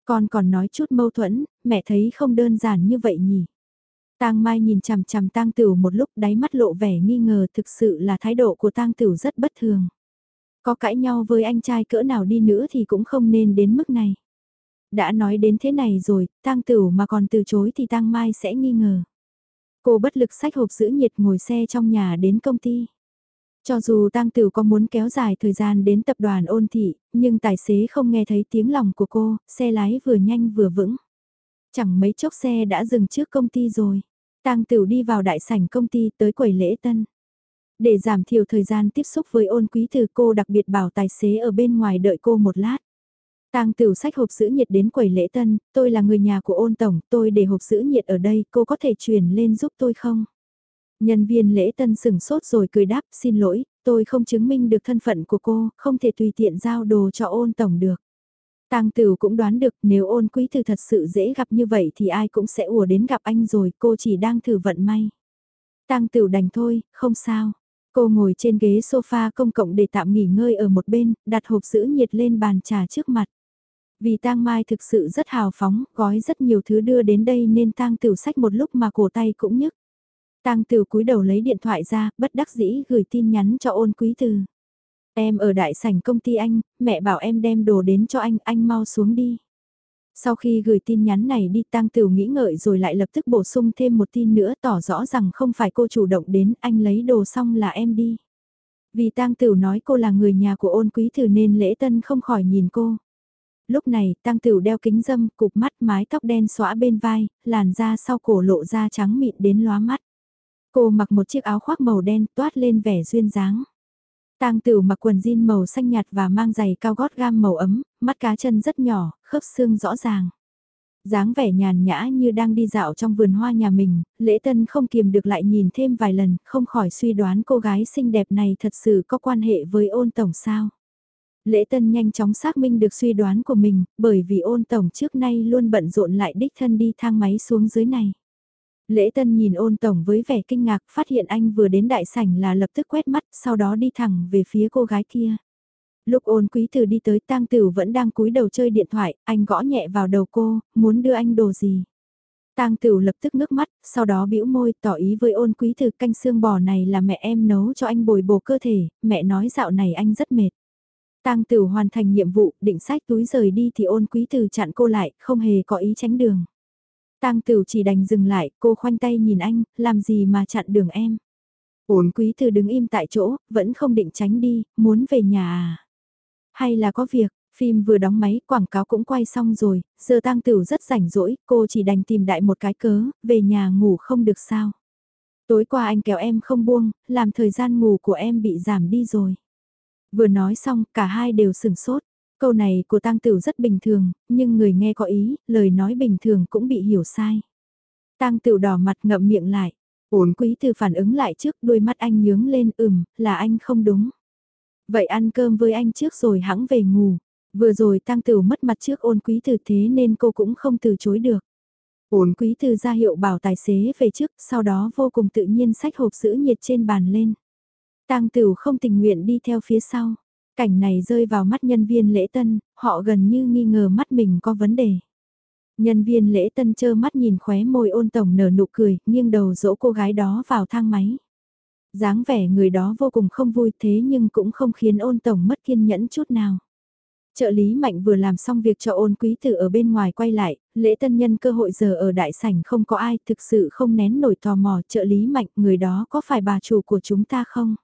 Con còn nói chút mâu thuẫn, mẹ thấy không đơn giản như vậy nhỉ. Tang Mai nhìn chằm chằm Tang Tửu một lúc đáy mắt lộ vẻ nghi ngờ thực sự là thái độ của Tang Tửu rất bất thường. Có cãi nhau với anh trai cỡ nào đi nữa thì cũng không nên đến mức này. Đã nói đến thế này rồi, Tang Tửu mà còn từ chối thì Tang Mai sẽ nghi ngờ. Cô bất lực sách hộp giữ nhiệt ngồi xe trong nhà đến công ty. Cho dù tăng tử có muốn kéo dài thời gian đến tập đoàn ôn thị, nhưng tài xế không nghe thấy tiếng lòng của cô, xe lái vừa nhanh vừa vững. Chẳng mấy chốc xe đã dừng trước công ty rồi. Tăng Tử đi vào đại sảnh công ty tới quầy lễ tân. Để giảm thiểu thời gian tiếp xúc với ôn quý từ cô đặc biệt bảo tài xế ở bên ngoài đợi cô một lát. Tang Tửu sách hộp sữa nhiệt đến quầy lễ tân, tôi là người nhà của ôn tổng, tôi để hộp sữa nhiệt ở đây, cô có thể chuyển lên giúp tôi không? Nhân viên lễ tân sửng sốt rồi cười đáp, xin lỗi, tôi không chứng minh được thân phận của cô, không thể tùy tiện giao đồ cho ôn tổng được. Tang Tửu cũng đoán được nếu ôn quý từ thật sự dễ gặp như vậy thì ai cũng sẽ ùa đến gặp anh rồi, cô chỉ đang thử vận may. Tang Tửu đành thôi, không sao. Cô ngồi trên ghế sofa công cộng để tạm nghỉ ngơi ở một bên, đặt hộp sữa nhiệt lên bàn trà trước mặt. Vì Tang Mai thực sự rất hào phóng, gói rất nhiều thứ đưa đến đây nên Tang tiểu sách một lúc mà cổ tay cũng nhức. Tang tiểu cúi đầu lấy điện thoại ra, bất đắc dĩ gửi tin nhắn cho ôn quý từ. Em ở đại sảnh công ty anh, mẹ bảo em đem đồ đến cho anh, anh mau xuống đi. Sau khi gửi tin nhắn này đi Tang tiểu nghĩ ngợi rồi lại lập tức bổ sung thêm một tin nữa tỏ rõ rằng không phải cô chủ động đến, anh lấy đồ xong là em đi. Vì Tang tiểu nói cô là người nhà của ôn quý thử nên lễ tân không khỏi nhìn cô. Lúc này, tăng Tửu đeo kính dâm, cục mắt mái tóc đen xõa bên vai, làn da sau cổ lộ ra trắng mịn đến lóa mắt. Cô mặc một chiếc áo khoác màu đen toát lên vẻ duyên dáng. Tang Tửu mặc quần jean màu xanh nhạt và mang giày cao gót gam màu ấm, mắt cá chân rất nhỏ, khớp xương rõ ràng. dáng vẻ nhàn nhã như đang đi dạo trong vườn hoa nhà mình, lễ tân không kiềm được lại nhìn thêm vài lần, không khỏi suy đoán cô gái xinh đẹp này thật sự có quan hệ với ôn tổng sao. Lễ tân nhanh chóng xác minh được suy đoán của mình, bởi vì ôn tổng trước nay luôn bận rộn lại đích thân đi thang máy xuống dưới này. Lễ tân nhìn ôn tổng với vẻ kinh ngạc phát hiện anh vừa đến đại sảnh là lập tức quét mắt sau đó đi thẳng về phía cô gái kia. Lúc ôn quý từ đi tới tang tử vẫn đang cúi đầu chơi điện thoại, anh gõ nhẹ vào đầu cô, muốn đưa anh đồ gì. Tang Tửu lập tức nước mắt, sau đó bĩu môi tỏ ý với ôn quý từ canh xương bò này là mẹ em nấu cho anh bồi bổ cơ thể, mẹ nói dạo này anh rất mệt. Tang Tửu hoàn thành nhiệm vụ, định sách túi rời đi thì ôn quý từ chặn cô lại, không hề có ý tránh đường. Tang Tửu chỉ đành dừng lại, cô khoanh tay nhìn anh, làm gì mà chặn đường em. Ôn quý từ đứng im tại chỗ, vẫn không định tránh đi, muốn về nhà à. Hay là có việc, phim vừa đóng máy, quảng cáo cũng quay xong rồi, giờ tang tửu rất rảnh rỗi, cô chỉ đành tìm đại một cái cớ, về nhà ngủ không được sao. Tối qua anh kéo em không buông, làm thời gian ngủ của em bị giảm đi rồi. Vừa nói xong, cả hai đều sừng sốt. Câu này của tang tửu rất bình thường, nhưng người nghe có ý, lời nói bình thường cũng bị hiểu sai. Tang tửu đỏ mặt ngậm miệng lại. Ổn quý từ phản ứng lại trước đôi mắt anh nhướng lên ừm, là anh không đúng. Vậy ăn cơm với anh trước rồi hãng về ngủ. Vừa rồi tăng tử mất mặt trước ôn quý từ thế nên cô cũng không từ chối được. Ôn quý từ ra hiệu bảo tài xế về trước, sau đó vô cùng tự nhiên sách hộp giữ nhiệt trên bàn lên. Tang Tửu không tình nguyện đi theo phía sau. Cảnh này rơi vào mắt nhân viên lễ tân, họ gần như nghi ngờ mắt mình có vấn đề. Nhân viên lễ tân chơ mắt nhìn khóe môi ôn tổng nở nụ cười, nghiêng đầu dỗ cô gái đó vào thang máy dáng vẻ người đó vô cùng không vui thế nhưng cũng không khiến ôn tổng mất kiên nhẫn chút nào. Trợ lý Mạnh vừa làm xong việc cho ôn quý tử ở bên ngoài quay lại, lễ tân nhân cơ hội giờ ở đại sảnh không có ai thực sự không nén nổi tò mò trợ lý Mạnh người đó có phải bà chủ của chúng ta không?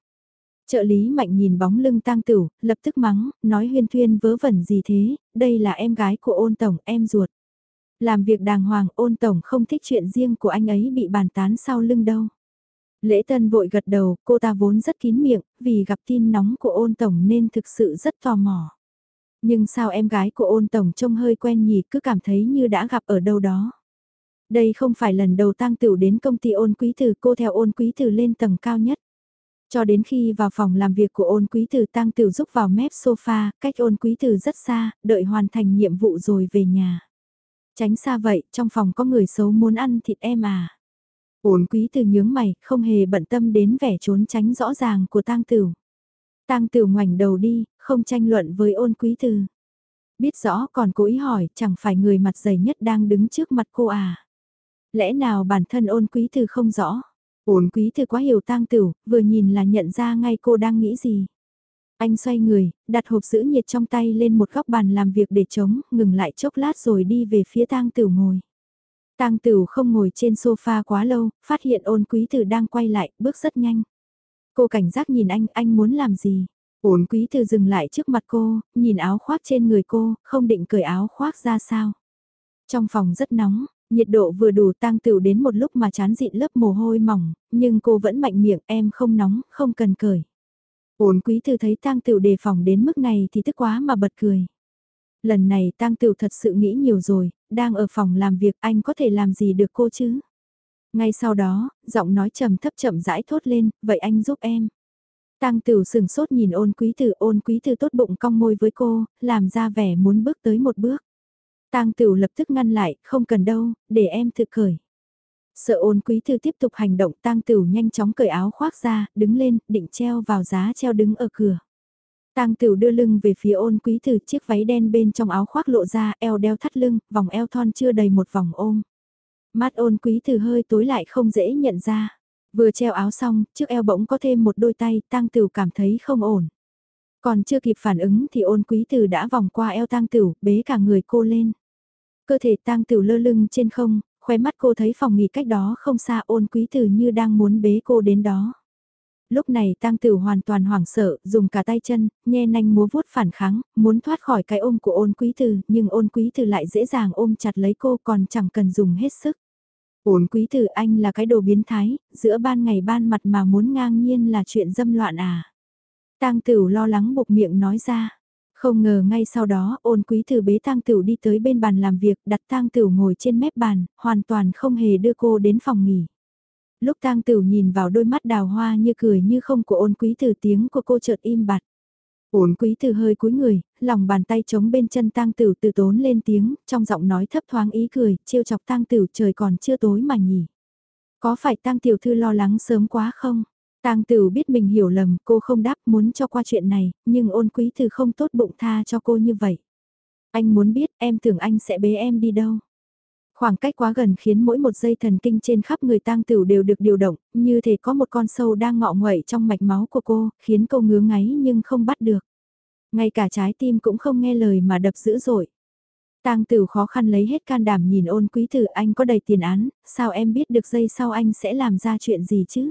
Trợ lý Mạnh nhìn bóng lưng tang tửu, lập tức mắng, nói huyên thuyên vớ vẩn gì thế, đây là em gái của ôn tổng, em ruột. Làm việc đàng hoàng ôn tổng không thích chuyện riêng của anh ấy bị bàn tán sau lưng đâu. Lễ tân vội gật đầu, cô ta vốn rất kín miệng, vì gặp tin nóng của ôn tổng nên thực sự rất tò mò. Nhưng sao em gái của ôn tổng trông hơi quen nhỉ cứ cảm thấy như đã gặp ở đâu đó. Đây không phải lần đầu tang tửu đến công ty ôn quý tử cô theo ôn quý tử lên tầng cao nhất. Cho đến khi vào phòng làm việc của ôn quý tử tang tiểu giúp vào mép sofa, cách ôn quý tử rất xa, đợi hoàn thành nhiệm vụ rồi về nhà. Tránh xa vậy, trong phòng có người xấu muốn ăn thịt em à. Ôn quý từ nhướng mày, không hề bận tâm đến vẻ trốn tránh rõ ràng của tang tiểu. Tang tiểu ngoảnh đầu đi, không tranh luận với ôn quý từ. Biết rõ còn cố ý hỏi, chẳng phải người mặt dày nhất đang đứng trước mặt cô à. Lẽ nào bản thân ôn quý từ không rõ? Ôn quý thư quá hiểu tang tửu, vừa nhìn là nhận ra ngay cô đang nghĩ gì. Anh xoay người, đặt hộp giữ nhiệt trong tay lên một góc bàn làm việc để chống, ngừng lại chốc lát rồi đi về phía tang tửu ngồi. Tang Tửu không ngồi trên sofa quá lâu, phát hiện ôn quý tử đang quay lại, bước rất nhanh. Cô cảnh giác nhìn anh, anh muốn làm gì? Ôn quý từ dừng lại trước mặt cô, nhìn áo khoác trên người cô, không định cởi áo khoác ra sao. Trong phòng rất nóng, nhiệt độ vừa đủ tăng tửu đến một lúc mà chán dịn lớp mồ hôi mỏng, nhưng cô vẫn mạnh miệng em không nóng, không cần cởi. Ổn quý thư thấy tang tửu đề phòng đến mức này thì tức quá mà bật cười. Lần này tang tửu thật sự nghĩ nhiều rồi, đang ở phòng làm việc anh có thể làm gì được cô chứ? Ngay sau đó, giọng nói trầm thấp chậm rãi thốt lên, vậy anh giúp em. Tăng Tửu sừng sốt nhìn ôn quý tử ôn quý tử tốt bụng cong môi với cô, làm ra vẻ muốn bước tới một bước. Tang Tửu lập tức ngăn lại, không cần đâu, để em tự khởi. Sợ ôn quý thư tiếp tục hành động Tang Tửu nhanh chóng cởi áo khoác ra, đứng lên, định treo vào giá treo đứng ở cửa. Tang Tửu đưa lưng về phía ôn quý thư chiếc váy đen bên trong áo khoác lộ ra, eo đeo thắt lưng, vòng eo thon chưa đầy một vòng ôm. Mắt ôn quý thư hơi tối lại không dễ nhận ra. Vừa treo áo xong, trước eo bỗng có thêm một đôi tay, tang tửu cảm thấy không ổn. Còn chưa kịp phản ứng thì ôn quý tử đã vòng qua eo tang tửu, bế cả người cô lên. Cơ thể tang tửu lơ lưng trên không, khóe mắt cô thấy phòng nghỉ cách đó không xa ôn quý tử như đang muốn bế cô đến đó. Lúc này tang tửu hoàn toàn hoảng sợ, dùng cả tay chân, nhe nanh múa vuốt phản kháng, muốn thoát khỏi cái ôm của ôn quý tử, nhưng ôn quý tử lại dễ dàng ôm chặt lấy cô còn chẳng cần dùng hết sức. ôn quý tử anh là cái đồ biến thái, giữa ban ngày ban mặt mà muốn ngang nhiên là chuyện dâm loạn à. Tang Tửu lo lắng buộc miệng nói ra. Không ngờ ngay sau đó ôn quý Từ bế Tang Tửu đi tới bên bàn làm việc đặt Tang Tửu ngồi trên mép bàn, hoàn toàn không hề đưa cô đến phòng nghỉ. Lúc Tang Tửu nhìn vào đôi mắt đào hoa như cười như không của ôn quý Từ, tiếng của cô chợt im bặt. Ổn quý từ hơi cúi người, lòng bàn tay chống bên chân tang tử từ tốn lên tiếng, trong giọng nói thấp thoáng ý cười, trêu chọc tang tử trời còn chưa tối mà nhỉ. Có phải tang tiểu thư lo lắng sớm quá không? Tang tử biết mình hiểu lầm, cô không đáp muốn cho qua chuyện này, nhưng ôn quý từ không tốt bụng tha cho cô như vậy. Anh muốn biết em tưởng anh sẽ bế em đi đâu? Khoảng cách quá gần khiến mỗi một dây thần kinh trên khắp người tang tửu đều được điều động, như thể có một con sâu đang ngọ nguậy trong mạch máu của cô, khiến cô ngứa ngáy nhưng không bắt được. Ngay cả trái tim cũng không nghe lời mà đập dữ dội. Tang Tử khó khăn lấy hết can đảm nhìn ôn quý tử anh có đầy tiền án, sao em biết được giây sau anh sẽ làm ra chuyện gì chứ?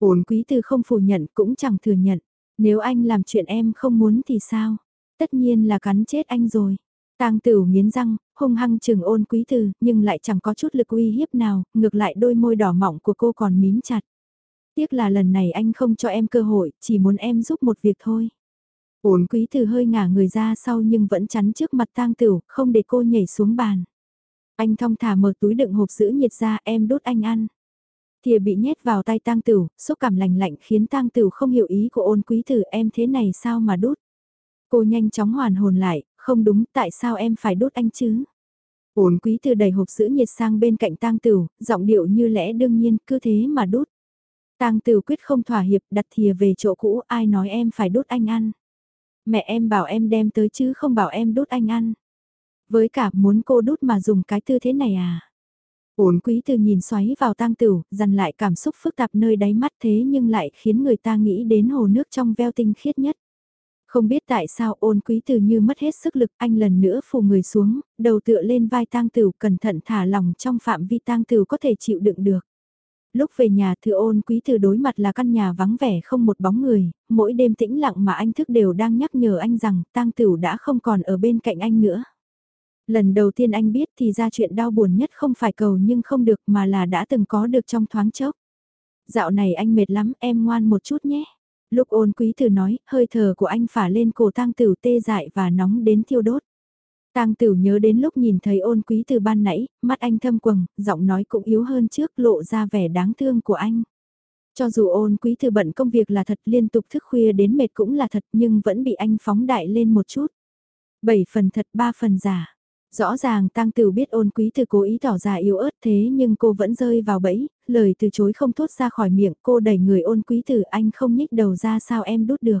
Ôn quý Từ không phủ nhận cũng chẳng thừa nhận, nếu anh làm chuyện em không muốn thì sao? Tất nhiên là cắn chết anh rồi. Tang Tửu nghiến răng, hung hăng chừng ôn quý Từ, nhưng lại chẳng có chút lực uy hiếp nào, ngược lại đôi môi đỏ mọng của cô còn mím chặt. Tiếc là lần này anh không cho em cơ hội, chỉ muốn em giúp một việc thôi. Ôn quý từ hơi ngả người ra sau nhưng vẫn chắn trước mặt tang tửu, không để cô nhảy xuống bàn. Anh thong thả mở túi đựng hộp giữ nhiệt ra em đốt anh ăn. Thìa bị nhét vào tay tang tửu, xúc cảm lành lạnh khiến tang tửu không hiểu ý của ôn quý tử em thế này sao mà đút? Cô nhanh chóng hoàn hồn lại, không đúng tại sao em phải đút anh chứ. Ôn quý tử đẩy hộp sữa nhiệt sang bên cạnh tang tửu, giọng điệu như lẽ đương nhiên cứ thế mà đút. Tang tửu quyết không thỏa hiệp đặt thìa về chỗ cũ ai nói em phải đút anh ăn. Mẹ em bảo em đem tới chứ không bảo em đút anh ăn. Với cả muốn cô đút mà dùng cái tư thế này à. Uốn quý từ nhìn xoáy vào tang tửu, dằn lại cảm xúc phức tạp nơi đáy mắt thế nhưng lại khiến người ta nghĩ đến hồ nước trong veo tinh khiết nhất. Không biết tại sao ôn quý từ như mất hết sức lực anh lần nữa phù người xuống, đầu tựa lên vai tang tửu cẩn thận thả lòng trong phạm vi tang tửu có thể chịu đựng được. Lúc về nhà thư ôn quý từ đối mặt là căn nhà vắng vẻ không một bóng người, mỗi đêm tĩnh lặng mà anh thức đều đang nhắc nhở anh rằng tang tửu đã không còn ở bên cạnh anh nữa. Lần đầu tiên anh biết thì ra chuyện đau buồn nhất không phải cầu nhưng không được mà là đã từng có được trong thoáng chốc. Dạo này anh mệt lắm em ngoan một chút nhé. Lúc ôn quý từ nói, hơi thở của anh phả lên cổ tang tửu tê dại và nóng đến thiêu đốt. Tang Tửu nhớ đến lúc nhìn thấy ôn quý từ ban nãy, mắt anh thâm quầng, giọng nói cũng yếu hơn trước lộ ra vẻ đáng thương của anh. Cho dù ôn quý từ bận công việc là thật liên tục thức khuya đến mệt cũng là thật nhưng vẫn bị anh phóng đại lên một chút. Bảy phần thật ba phần giả. Rõ ràng tăng Tửu biết ôn quý từ cố ý tỏ ra yếu ớt thế nhưng cô vẫn rơi vào bẫy, lời từ chối không thốt ra khỏi miệng cô đẩy người ôn quý từ anh không nhích đầu ra sao em đút được.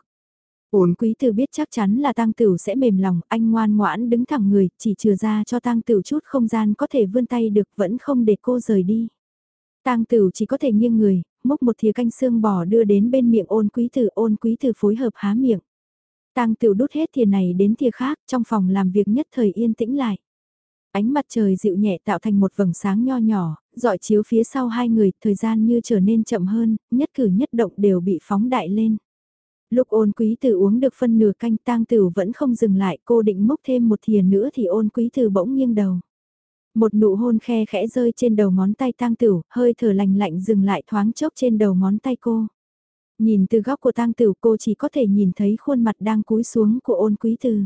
ôn quý tử biết chắc chắn là tăng tửu sẽ mềm lòng, anh ngoan ngoãn đứng thẳng người, chỉ trừ ra cho tăng tửu chút không gian có thể vươn tay được vẫn không để cô rời đi. tăng tửu chỉ có thể nghiêng người, múc một thìa canh xương bò đưa đến bên miệng ôn quý tử, ôn quý tử phối hợp há miệng. Tang tửu đút hết thìa này đến thìa khác, trong phòng làm việc nhất thời yên tĩnh lại. Ánh mặt trời dịu nhẹ tạo thành một vầng sáng nho nhỏ, dọi chiếu phía sau hai người, thời gian như trở nên chậm hơn, nhất cử nhất động đều bị phóng đại lên. Lúc ôn quý tử uống được phân nửa canh tang tử vẫn không dừng lại, cô định mốc thêm một thìa nữa thì ôn quý tử bỗng nghiêng đầu. Một nụ hôn khe khẽ rơi trên đầu ngón tay tang tử, hơi thở lạnh lạnh dừng lại thoáng chốc trên đầu ngón tay cô. Nhìn từ góc của tang tử cô chỉ có thể nhìn thấy khuôn mặt đang cúi xuống của ôn quý từ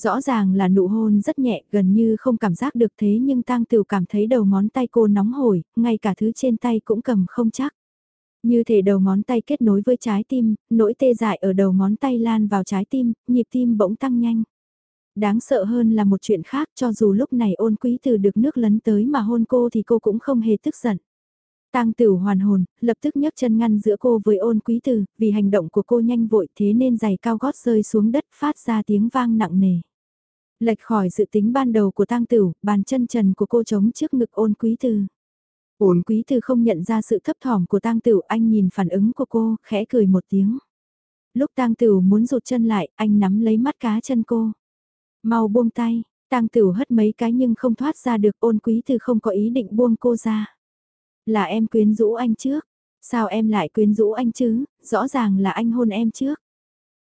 Rõ ràng là nụ hôn rất nhẹ, gần như không cảm giác được thế nhưng tang tử cảm thấy đầu ngón tay cô nóng hổi, ngay cả thứ trên tay cũng cầm không chắc. Như thể đầu ngón tay kết nối với trái tim, nỗi tê dại ở đầu ngón tay lan vào trái tim, nhịp tim bỗng tăng nhanh. Đáng sợ hơn là một chuyện khác cho dù lúc này ôn quý từ được nước lấn tới mà hôn cô thì cô cũng không hề tức giận. Tang tử hoàn hồn, lập tức nhấc chân ngăn giữa cô với ôn quý Từ. vì hành động của cô nhanh vội thế nên giày cao gót rơi xuống đất phát ra tiếng vang nặng nề. Lệch khỏi dự tính ban đầu của tang tử, bàn chân trần của cô chống trước ngực ôn quý Từ. Ôn quý Từ không nhận ra sự thấp thỏm của tang tử, anh nhìn phản ứng của cô, khẽ cười một tiếng. Lúc tang tử muốn rụt chân lại, anh nắm lấy mắt cá chân cô. Mau buông tay, tang tử hất mấy cái nhưng không thoát ra được ôn quý Từ không có ý định buông cô ra. Là em quyến rũ anh trước. Sao em lại quyến rũ anh chứ, rõ ràng là anh hôn em trước.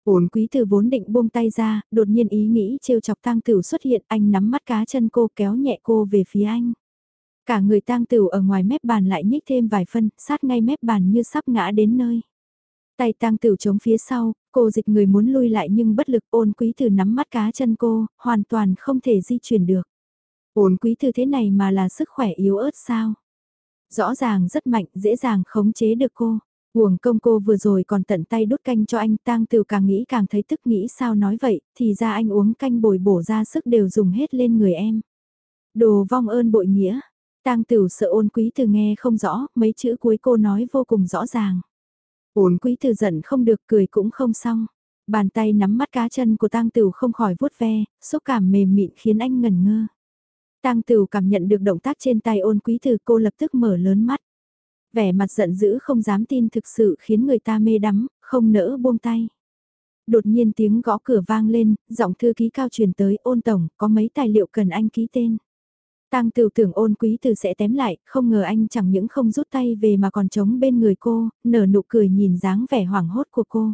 Ổn quý Từ vốn định buông tay ra, đột nhiên ý nghĩ trêu chọc tang tử xuất hiện anh nắm mắt cá chân cô kéo nhẹ cô về phía anh. Cả người tang tử ở ngoài mép bàn lại nhích thêm vài phân, sát ngay mép bàn như sắp ngã đến nơi. Tay tang tử chống phía sau, cô dịch người muốn lui lại nhưng bất lực ôn quý Từ nắm mắt cá chân cô, hoàn toàn không thể di chuyển được. Ôn quý Từ thế này mà là sức khỏe yếu ớt sao? Rõ ràng rất mạnh, dễ dàng khống chế được cô. Huồng công cô vừa rồi còn tận tay đút canh cho anh tang từ càng nghĩ càng thấy tức nghĩ sao nói vậy, thì ra anh uống canh bồi bổ ra sức đều dùng hết lên người em. Đồ vong ơn bội nghĩa, tang tử sợ ôn quý từ nghe không rõ, mấy chữ cuối cô nói vô cùng rõ ràng. Ôn quý từ giận không được cười cũng không xong. Bàn tay nắm mắt cá chân của tang tử không khỏi vuốt ve, xúc cảm mềm mịn khiến anh ngẩn ngơ. Tang Tửu cảm nhận được động tác trên tay ôn quý từ cô lập tức mở lớn mắt. Vẻ mặt giận dữ không dám tin thực sự khiến người ta mê đắm, không nỡ buông tay. Đột nhiên tiếng gõ cửa vang lên, giọng thư ký cao truyền tới ôn tổng, có mấy tài liệu cần anh ký tên. Tang Tửu tưởng ôn quý từ sẽ tém lại, không ngờ anh chẳng những không rút tay về mà còn chống bên người cô, nở nụ cười nhìn dáng vẻ hoảng hốt của cô.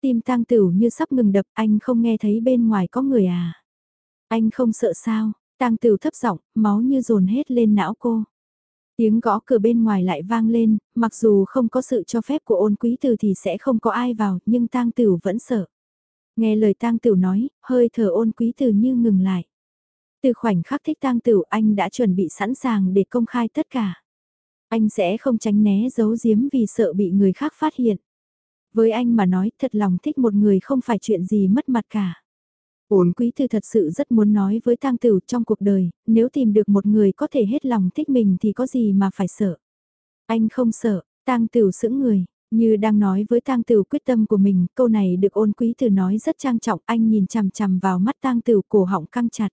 Tim Tang Tửu như sắp ngừng đập, anh không nghe thấy bên ngoài có người à. Anh không sợ sao, Tang Tửu thấp giọng, máu như dồn hết lên não cô. Tiếng gõ cửa bên ngoài lại vang lên, mặc dù không có sự cho phép của ôn quý từ thì sẽ không có ai vào, nhưng Tang Tửu vẫn sợ. Nghe lời Tang Tửu nói, hơi thở ôn quý từ như ngừng lại. Từ khoảnh khắc thích Tang Tửu anh đã chuẩn bị sẵn sàng để công khai tất cả. Anh sẽ không tránh né giấu giếm vì sợ bị người khác phát hiện. Với anh mà nói thật lòng thích một người không phải chuyện gì mất mặt cả. Ổn quý thư thật sự rất muốn nói với tang tử trong cuộc đời, nếu tìm được một người có thể hết lòng thích mình thì có gì mà phải sợ. Anh không sợ, tang tử sững người, như đang nói với tang tử quyết tâm của mình, câu này được ôn quý thư nói rất trang trọng, anh nhìn chằm chằm vào mắt tang tử cổ họng căng chặt.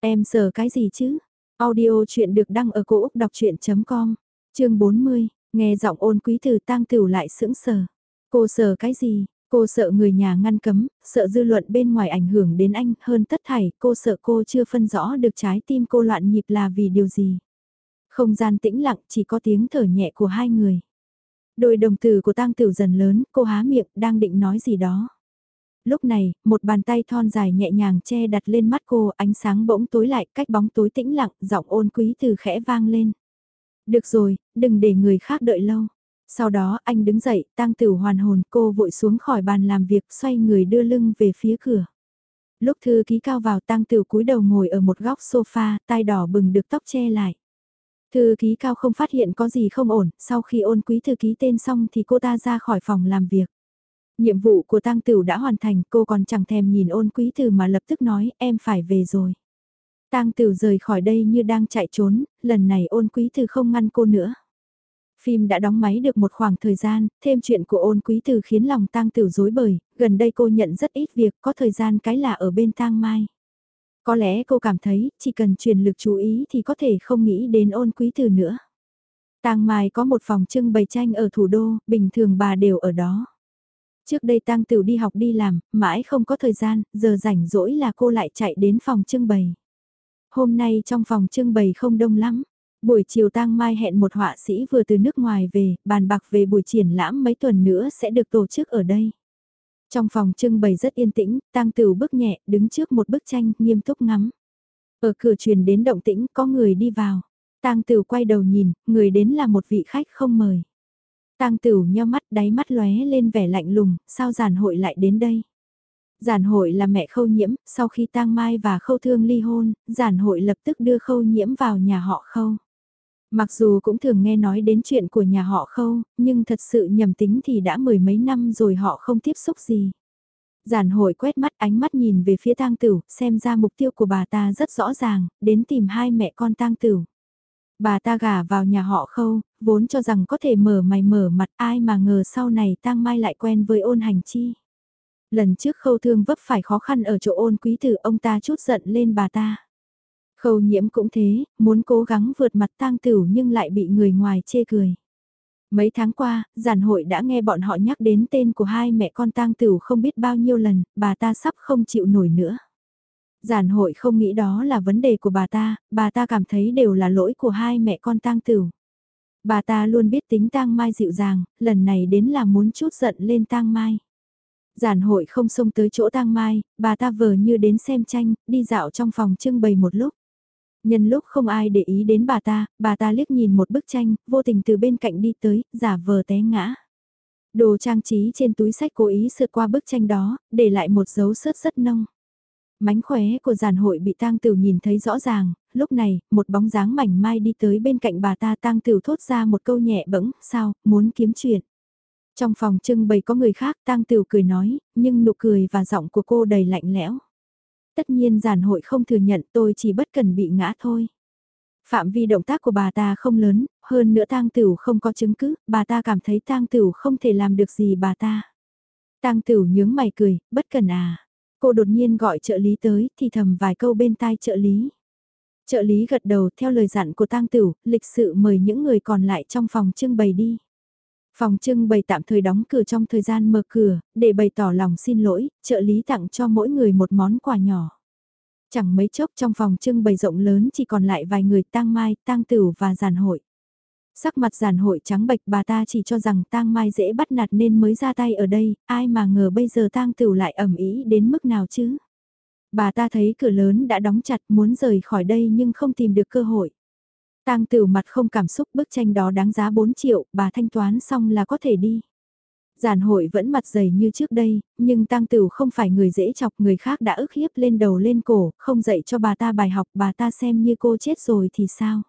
Em sợ cái gì chứ? Audio chuyện được đăng ở cổ Úc đọc chuyện.com, chương 40, nghe giọng ôn quý thư tang tử lại sững sờ. Cô sợ cái gì? Cô sợ người nhà ngăn cấm, sợ dư luận bên ngoài ảnh hưởng đến anh, hơn tất thảy, cô sợ cô chưa phân rõ được trái tim cô loạn nhịp là vì điều gì. Không gian tĩnh lặng, chỉ có tiếng thở nhẹ của hai người. Đôi đồng từ của tang tiểu dần lớn, cô há miệng, đang định nói gì đó. Lúc này, một bàn tay thon dài nhẹ nhàng che đặt lên mắt cô, ánh sáng bỗng tối lại, cách bóng tối tĩnh lặng, giọng ôn quý từ khẽ vang lên. Được rồi, đừng để người khác đợi lâu. Sau đó anh đứng dậy, tang tử hoàn hồn cô vội xuống khỏi bàn làm việc xoay người đưa lưng về phía cửa. Lúc thư ký cao vào tang tử cúi đầu ngồi ở một góc sofa, tai đỏ bừng được tóc che lại. Thư ký cao không phát hiện có gì không ổn, sau khi ôn quý thư ký tên xong thì cô ta ra khỏi phòng làm việc. Nhiệm vụ của tang tử đã hoàn thành, cô còn chẳng thèm nhìn ôn quý từ mà lập tức nói em phải về rồi. Tang tử rời khỏi đây như đang chạy trốn, lần này ôn quý từ không ngăn cô nữa. Phim đã đóng máy được một khoảng thời gian, thêm chuyện của ôn quý từ khiến lòng tang tử dối bời, gần đây cô nhận rất ít việc, có thời gian cái là ở bên tang mai. Có lẽ cô cảm thấy, chỉ cần truyền lực chú ý thì có thể không nghĩ đến ôn quý từ nữa. Tang Mai có một phòng trưng bày tranh ở thủ đô, bình thường bà đều ở đó. Trước đây Tang Tử đi học đi làm, mãi không có thời gian, giờ rảnh rỗi là cô lại chạy đến phòng trưng bày. Hôm nay trong phòng trưng bày không đông lắm, Buổi chiều tang mai hẹn một họa sĩ vừa từ nước ngoài về, bàn bạc về buổi triển lãm mấy tuần nữa sẽ được tổ chức ở đây. Trong phòng trưng bày rất yên tĩnh, tang tửu bước nhẹ, đứng trước một bức tranh, nghiêm túc ngắm. Ở cửa truyền đến động tĩnh, có người đi vào. Tang Tửu quay đầu nhìn, người đến là một vị khách không mời. Tang Tửu nheo mắt, đáy mắt lóe lên vẻ lạnh lùng, sao giản hội lại đến đây? Giản hội là mẹ khâu nhiễm, sau khi tang mai và khâu thương ly hôn, giản hội lập tức đưa khâu nhiễm vào nhà họ khâu. Mặc dù cũng thường nghe nói đến chuyện của nhà họ khâu, nhưng thật sự nhầm tính thì đã mười mấy năm rồi họ không tiếp xúc gì. Giản hội quét mắt ánh mắt nhìn về phía tang Tử, xem ra mục tiêu của bà ta rất rõ ràng, đến tìm hai mẹ con tang Tử. Bà ta gả vào nhà họ khâu, vốn cho rằng có thể mở mày mở mặt ai mà ngờ sau này tang mai lại quen với ôn hành chi. Lần trước khâu thương vấp phải khó khăn ở chỗ ôn quý tử ông ta chút giận lên bà ta. Khâu nhiễm cũng thế, muốn cố gắng vượt mặt tang tửu nhưng lại bị người ngoài chê cười. Mấy tháng qua, giản hội đã nghe bọn họ nhắc đến tên của hai mẹ con tang tửu không biết bao nhiêu lần, bà ta sắp không chịu nổi nữa. Giản hội không nghĩ đó là vấn đề của bà ta, bà ta cảm thấy đều là lỗi của hai mẹ con tang tửu. Bà ta luôn biết tính tang mai dịu dàng, lần này đến là muốn chút giận lên tang mai. Giản hội không xông tới chỗ tang mai, bà ta vờ như đến xem tranh, đi dạo trong phòng trưng bày một lúc. Nhân lúc không ai để ý đến bà ta, bà ta liếc nhìn một bức tranh, vô tình từ bên cạnh đi tới, giả vờ té ngã. Đồ trang trí trên túi sách cố ý sượt qua bức tranh đó, để lại một dấu sớt rất nông. Mánh khóe của giàn hội bị tang tử nhìn thấy rõ ràng, lúc này, một bóng dáng mảnh mai đi tới bên cạnh bà ta tang tử thốt ra một câu nhẹ bẫng, sao, muốn kiếm chuyện. Trong phòng trưng bày có người khác tang tử cười nói, nhưng nụ cười và giọng của cô đầy lạnh lẽo. Tất nhiên giàn hội không thừa nhận tôi chỉ bất cần bị ngã thôi. Phạm vi động tác của bà ta không lớn, hơn nữa tang tửu không có chứng cứ, bà ta cảm thấy tang tửu không thể làm được gì bà ta. Tang tửu nhướng mày cười, bất cần à. Cô đột nhiên gọi trợ lý tới thì thầm vài câu bên tai trợ lý. Trợ lý gật đầu theo lời dặn của tang tửu, lịch sự mời những người còn lại trong phòng trưng bày đi. Phòng trưng bày tạm thời đóng cửa trong thời gian mở cửa, để bày tỏ lòng xin lỗi, trợ lý tặng cho mỗi người một món quà nhỏ. Chẳng mấy chốc trong phòng trưng bày rộng lớn chỉ còn lại vài người tang mai, tang tửu và giàn hội. Sắc mặt giàn hội trắng bệch bà ta chỉ cho rằng tang mai dễ bắt nạt nên mới ra tay ở đây, ai mà ngờ bây giờ tang tửu lại ẩm ý đến mức nào chứ. Bà ta thấy cửa lớn đã đóng chặt muốn rời khỏi đây nhưng không tìm được cơ hội. Tang Tửu mặt không cảm xúc bức tranh đó đáng giá 4 triệu, bà thanh toán xong là có thể đi. Giản hội vẫn mặt dày như trước đây, nhưng Tang Tửu không phải người dễ chọc người khác đã ức hiếp lên đầu lên cổ, không dạy cho bà ta bài học bà ta xem như cô chết rồi thì sao.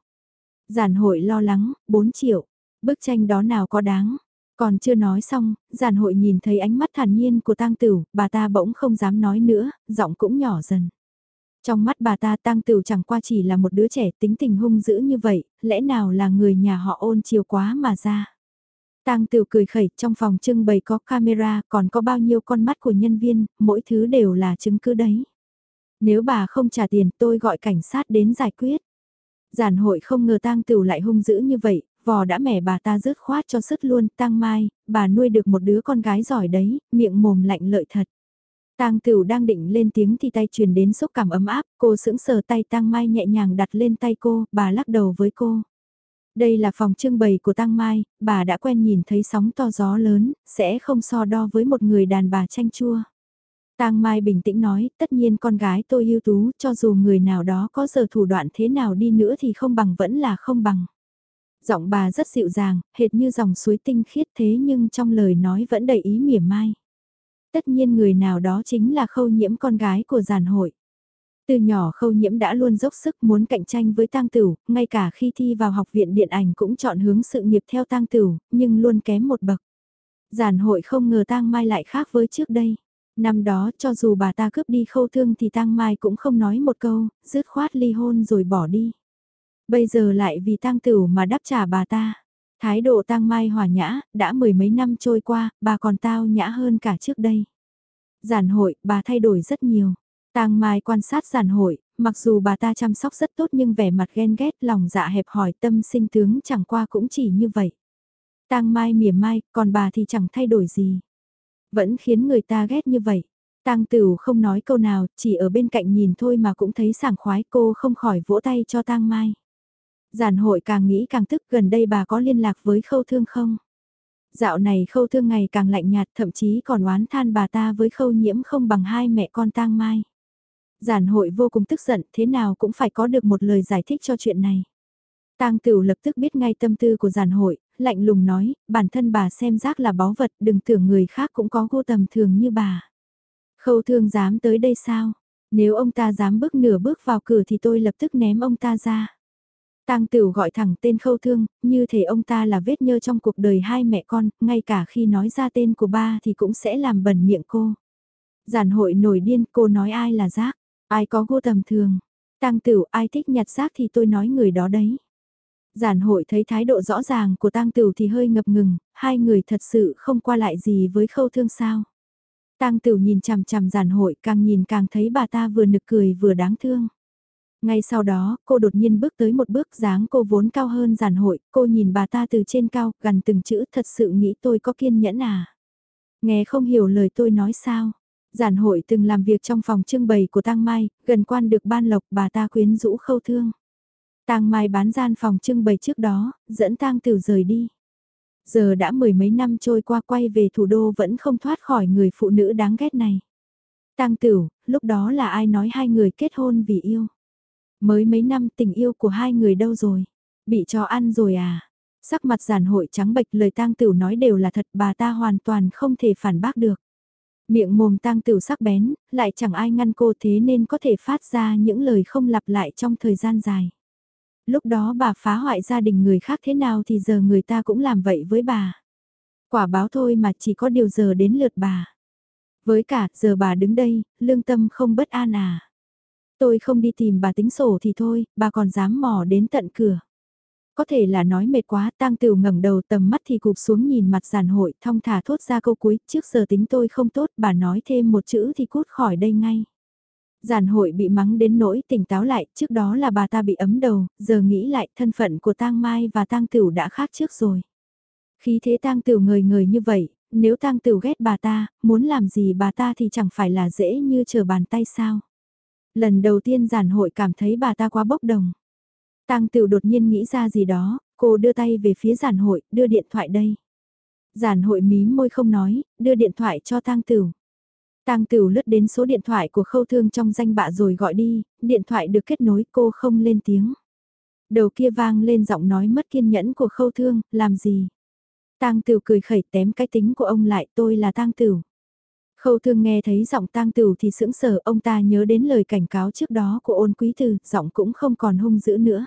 Giản hội lo lắng, 4 triệu, bức tranh đó nào có đáng. Còn chưa nói xong, giản hội nhìn thấy ánh mắt thản nhiên của tang tửu, bà ta bỗng không dám nói nữa, giọng cũng nhỏ dần. Trong mắt bà ta tang tửu chẳng qua chỉ là một đứa trẻ tính tình hung dữ như vậy, lẽ nào là người nhà họ ôn chiều quá mà ra. Tang tửu cười khẩy, trong phòng trưng bày có camera, còn có bao nhiêu con mắt của nhân viên, mỗi thứ đều là chứng cứ đấy. Nếu bà không trả tiền tôi gọi cảnh sát đến giải quyết. Giản hội không ngờ tang tửu lại hung dữ như vậy, vò đã mẻ bà ta rớt khoát cho sứt luôn, tang mai, bà nuôi được một đứa con gái giỏi đấy, miệng mồm lạnh lợi thật. Tang Tửu đang định lên tiếng thì tay truyền đến xúc cảm ấm áp, cô sững sờ tay Tang Mai nhẹ nhàng đặt lên tay cô, bà lắc đầu với cô. Đây là phòng trưng bày của Tang Mai, bà đã quen nhìn thấy sóng to gió lớn, sẽ không so đo với một người đàn bà chanh chua. Tang Mai bình tĩnh nói, tất nhiên con gái tôi ưu tú, cho dù người nào đó có giờ thủ đoạn thế nào đi nữa thì không bằng vẫn là không bằng. Giọng bà rất dịu dàng, hệt như dòng suối tinh khiết thế nhưng trong lời nói vẫn đầy ý mỉa mai. Tất nhiên người nào đó chính là khâu nhiễm con gái của giàn hội. Từ nhỏ khâu nhiễm đã luôn dốc sức muốn cạnh tranh với tang tửu, ngay cả khi thi vào học viện điện ảnh cũng chọn hướng sự nghiệp theo tang tửu, nhưng luôn kém một bậc. Giản hội không ngờ tang mai lại khác với trước đây. Năm đó cho dù bà ta cướp đi khâu thương thì tang mai cũng không nói một câu, dứt khoát ly hôn rồi bỏ đi. Bây giờ lại vì tang tửu mà đáp trả bà ta. Thái độ tang mai hòa nhã, đã mười mấy năm trôi qua, bà còn tao nhã hơn cả trước đây. Giản hội, bà thay đổi rất nhiều. Tang mai quan sát giản hội, mặc dù bà ta chăm sóc rất tốt nhưng vẻ mặt ghen ghét lòng dạ hẹp hỏi tâm sinh tướng chẳng qua cũng chỉ như vậy. Tang mai mỉa mai, còn bà thì chẳng thay đổi gì. Vẫn khiến người ta ghét như vậy. Tang Tửu không nói câu nào, chỉ ở bên cạnh nhìn thôi mà cũng thấy sảng khoái cô không khỏi vỗ tay cho Tang Mai. Giản hội càng nghĩ càng tức gần đây bà có liên lạc với khâu thương không? Dạo này khâu thương ngày càng lạnh nhạt thậm chí còn oán than bà ta với khâu nhiễm không bằng hai mẹ con tang mai. Giản hội vô cùng tức giận thế nào cũng phải có được một lời giải thích cho chuyện này. Tang Tửu lập tức biết ngay tâm tư của giản hội, lạnh lùng nói, bản thân bà xem rác là báu vật, đừng tưởng người khác cũng có vô tầm thường như bà. Khâu thương dám tới đây sao? Nếu ông ta dám bước nửa bước vào cửa thì tôi lập tức ném ông ta ra. Tang Tửu gọi thẳng tên khâu thương, như thể ông ta là vết nhơ trong cuộc đời hai mẹ con, ngay cả khi nói ra tên của ba thì cũng sẽ làm bẩn miệng cô. Giản hội nổi điên cô nói ai là rác, ai có gu tầm thường. Tang Tửu ai thích nhặt rác thì tôi nói người đó đấy. Giản hội thấy thái độ rõ ràng của tang tửu thì hơi ngập ngừng, hai người thật sự không qua lại gì với khâu thương sao. Tang tửu nhìn chằm chằm giản hội càng nhìn càng thấy bà ta vừa nực cười vừa đáng thương. Ngay sau đó, cô đột nhiên bước tới một bước dáng cô vốn cao hơn giản hội, cô nhìn bà ta từ trên cao, gần từng chữ thật sự nghĩ tôi có kiên nhẫn à. Nghe không hiểu lời tôi nói sao. Giản hội từng làm việc trong phòng trưng bày của Tăng Mai, gần quan được ban lộc bà ta quyến rũ khâu thương. Tang Mai bán gian phòng trưng bày trước đó, dẫn Tang Tử rời đi. Giờ đã mười mấy năm trôi qua quay về thủ đô vẫn không thoát khỏi người phụ nữ đáng ghét này. Tang Tử, lúc đó là ai nói hai người kết hôn vì yêu? Mới mấy năm tình yêu của hai người đâu rồi? Bị cho ăn rồi à? Sắc mặt giản hội trắng bệch lời Tang Tử nói đều là thật bà ta hoàn toàn không thể phản bác được. Miệng mồm Tang Tử sắc bén, lại chẳng ai ngăn cô thế nên có thể phát ra những lời không lặp lại trong thời gian dài lúc đó bà phá hoại gia đình người khác thế nào thì giờ người ta cũng làm vậy với bà. Quả báo thôi mà chỉ có điều giờ đến lượt bà. Với cả, giờ bà đứng đây, lương tâm không bất an à. Tôi không đi tìm bà tính sổ thì thôi, bà còn dám mò đến tận cửa. Có thể là nói mệt quá, tang tiểu ngẩng đầu tầm mắt thì cụp xuống nhìn mặt giàn hội, thong thả thốt ra câu cuối, trước giờ tính tôi không tốt, bà nói thêm một chữ thì cút khỏi đây ngay. Giản hội bị mắng đến nỗi tỉnh táo lại, trước đó là bà ta bị ấm đầu, giờ nghĩ lại thân phận của tang Mai và tang Tửu đã khác trước rồi. Khí thế tang Tửu ngời ngời như vậy, nếu tang Tửu ghét bà ta, muốn làm gì bà ta thì chẳng phải là dễ như chờ bàn tay sao. Lần đầu tiên giản hội cảm thấy bà ta quá bốc đồng. tang Tửu đột nhiên nghĩ ra gì đó, cô đưa tay về phía giản hội, đưa điện thoại đây. Giản hội mím môi không nói, đưa điện thoại cho tang Tửu. Tang Tửu lướt đến số điện thoại của khâu thương trong danh bạ rồi gọi đi, điện thoại được kết nối cô không lên tiếng. Đầu kia vang lên giọng nói mất kiên nhẫn của khâu thương, làm gì? Tang Tửu cười khẩy tém cái tính của ông lại, tôi là Tang Tửu. Khâu thương nghe thấy giọng Tang Tửu thì sững sờ, ông ta nhớ đến lời cảnh cáo trước đó của ôn quý từ, giọng cũng không còn hung dữ nữa.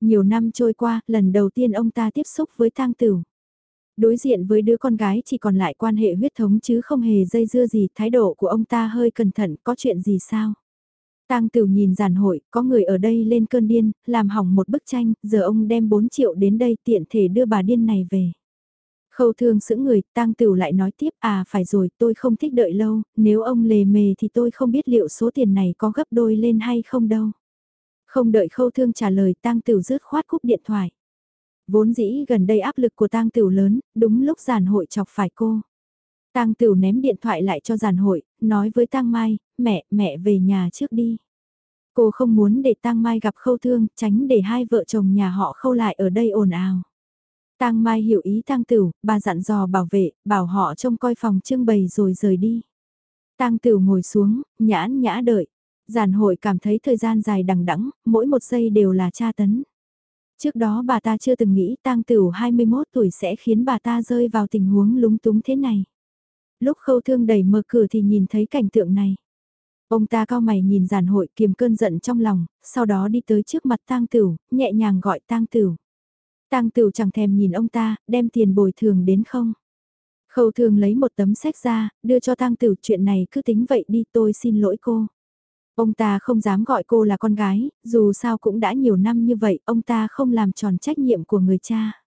Nhiều năm trôi qua, lần đầu tiên ông ta tiếp xúc với Tang Tửu. Đối diện với đứa con gái chỉ còn lại quan hệ huyết thống chứ không hề dây dưa gì, thái độ của ông ta hơi cẩn thận, có chuyện gì sao? Tang Tửu nhìn giàn hội, có người ở đây lên cơn điên, làm hỏng một bức tranh, giờ ông đem 4 triệu đến đây tiện thể đưa bà điên này về. Khâu thương sững người, Tang Tửu lại nói tiếp, à phải rồi, tôi không thích đợi lâu, nếu ông lề mề thì tôi không biết liệu số tiền này có gấp đôi lên hay không đâu. Không đợi khâu thương trả lời, Tang Tửu rứt khoát cúp điện thoại. Vốn dĩ gần đây áp lực của tang tửu lớn, đúng lúc giàn hội chọc phải cô. Tang Tửu ném điện thoại lại cho giàn hội, nói với Tang Mai, mẹ, mẹ về nhà trước đi. Cô không muốn để Tang Mai gặp khâu thương, tránh để hai vợ chồng nhà họ khâu lại ở đây ồn ào. Tang Mai hiểu ý Tang Tửu, bà dặn dò bảo vệ, bảo họ trông coi phòng trưng bày rồi rời đi. Tang Tửu ngồi xuống, nhãn nhã đợi. Giản hội cảm thấy thời gian dài đằng đẵng, mỗi một giây đều là tra tấn. Trước đó bà ta chưa từng nghĩ tang tửu 21 tuổi sẽ khiến bà ta rơi vào tình huống lúng túng thế này. Lúc khâu thương đẩy mở cửa thì nhìn thấy cảnh tượng này. Ông ta cao mày nhìn giản hội kiềm cơn giận trong lòng, sau đó đi tới trước mặt tang tửu, nhẹ nhàng gọi tang tửu. Tang tửu chẳng thèm nhìn ông ta, đem tiền bồi thường đến không. Khâu Thường lấy một tấm sách ra, đưa cho tang tửu chuyện này cứ tính vậy đi tôi xin lỗi cô. Ông ta không dám gọi cô là con gái, dù sao cũng đã nhiều năm như vậy, ông ta không làm tròn trách nhiệm của người cha.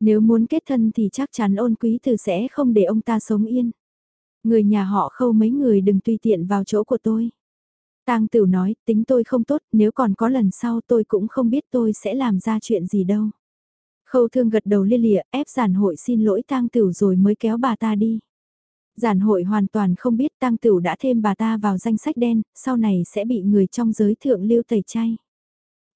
Nếu muốn kết thân thì chắc chắn ôn quý từ sẽ không để ông ta sống yên. Người nhà họ khâu mấy người đừng tùy tiện vào chỗ của tôi. Tang Tửu nói, tính tôi không tốt, nếu còn có lần sau tôi cũng không biết tôi sẽ làm ra chuyện gì đâu. Khâu thương gật đầu lia lịa, ép giản hội xin lỗi Tang Tửu rồi mới kéo bà ta đi giản hội hoàn toàn không biết Tang tửu đã thêm bà ta vào danh sách đen, sau này sẽ bị người trong giới thượng lưu tẩy chay.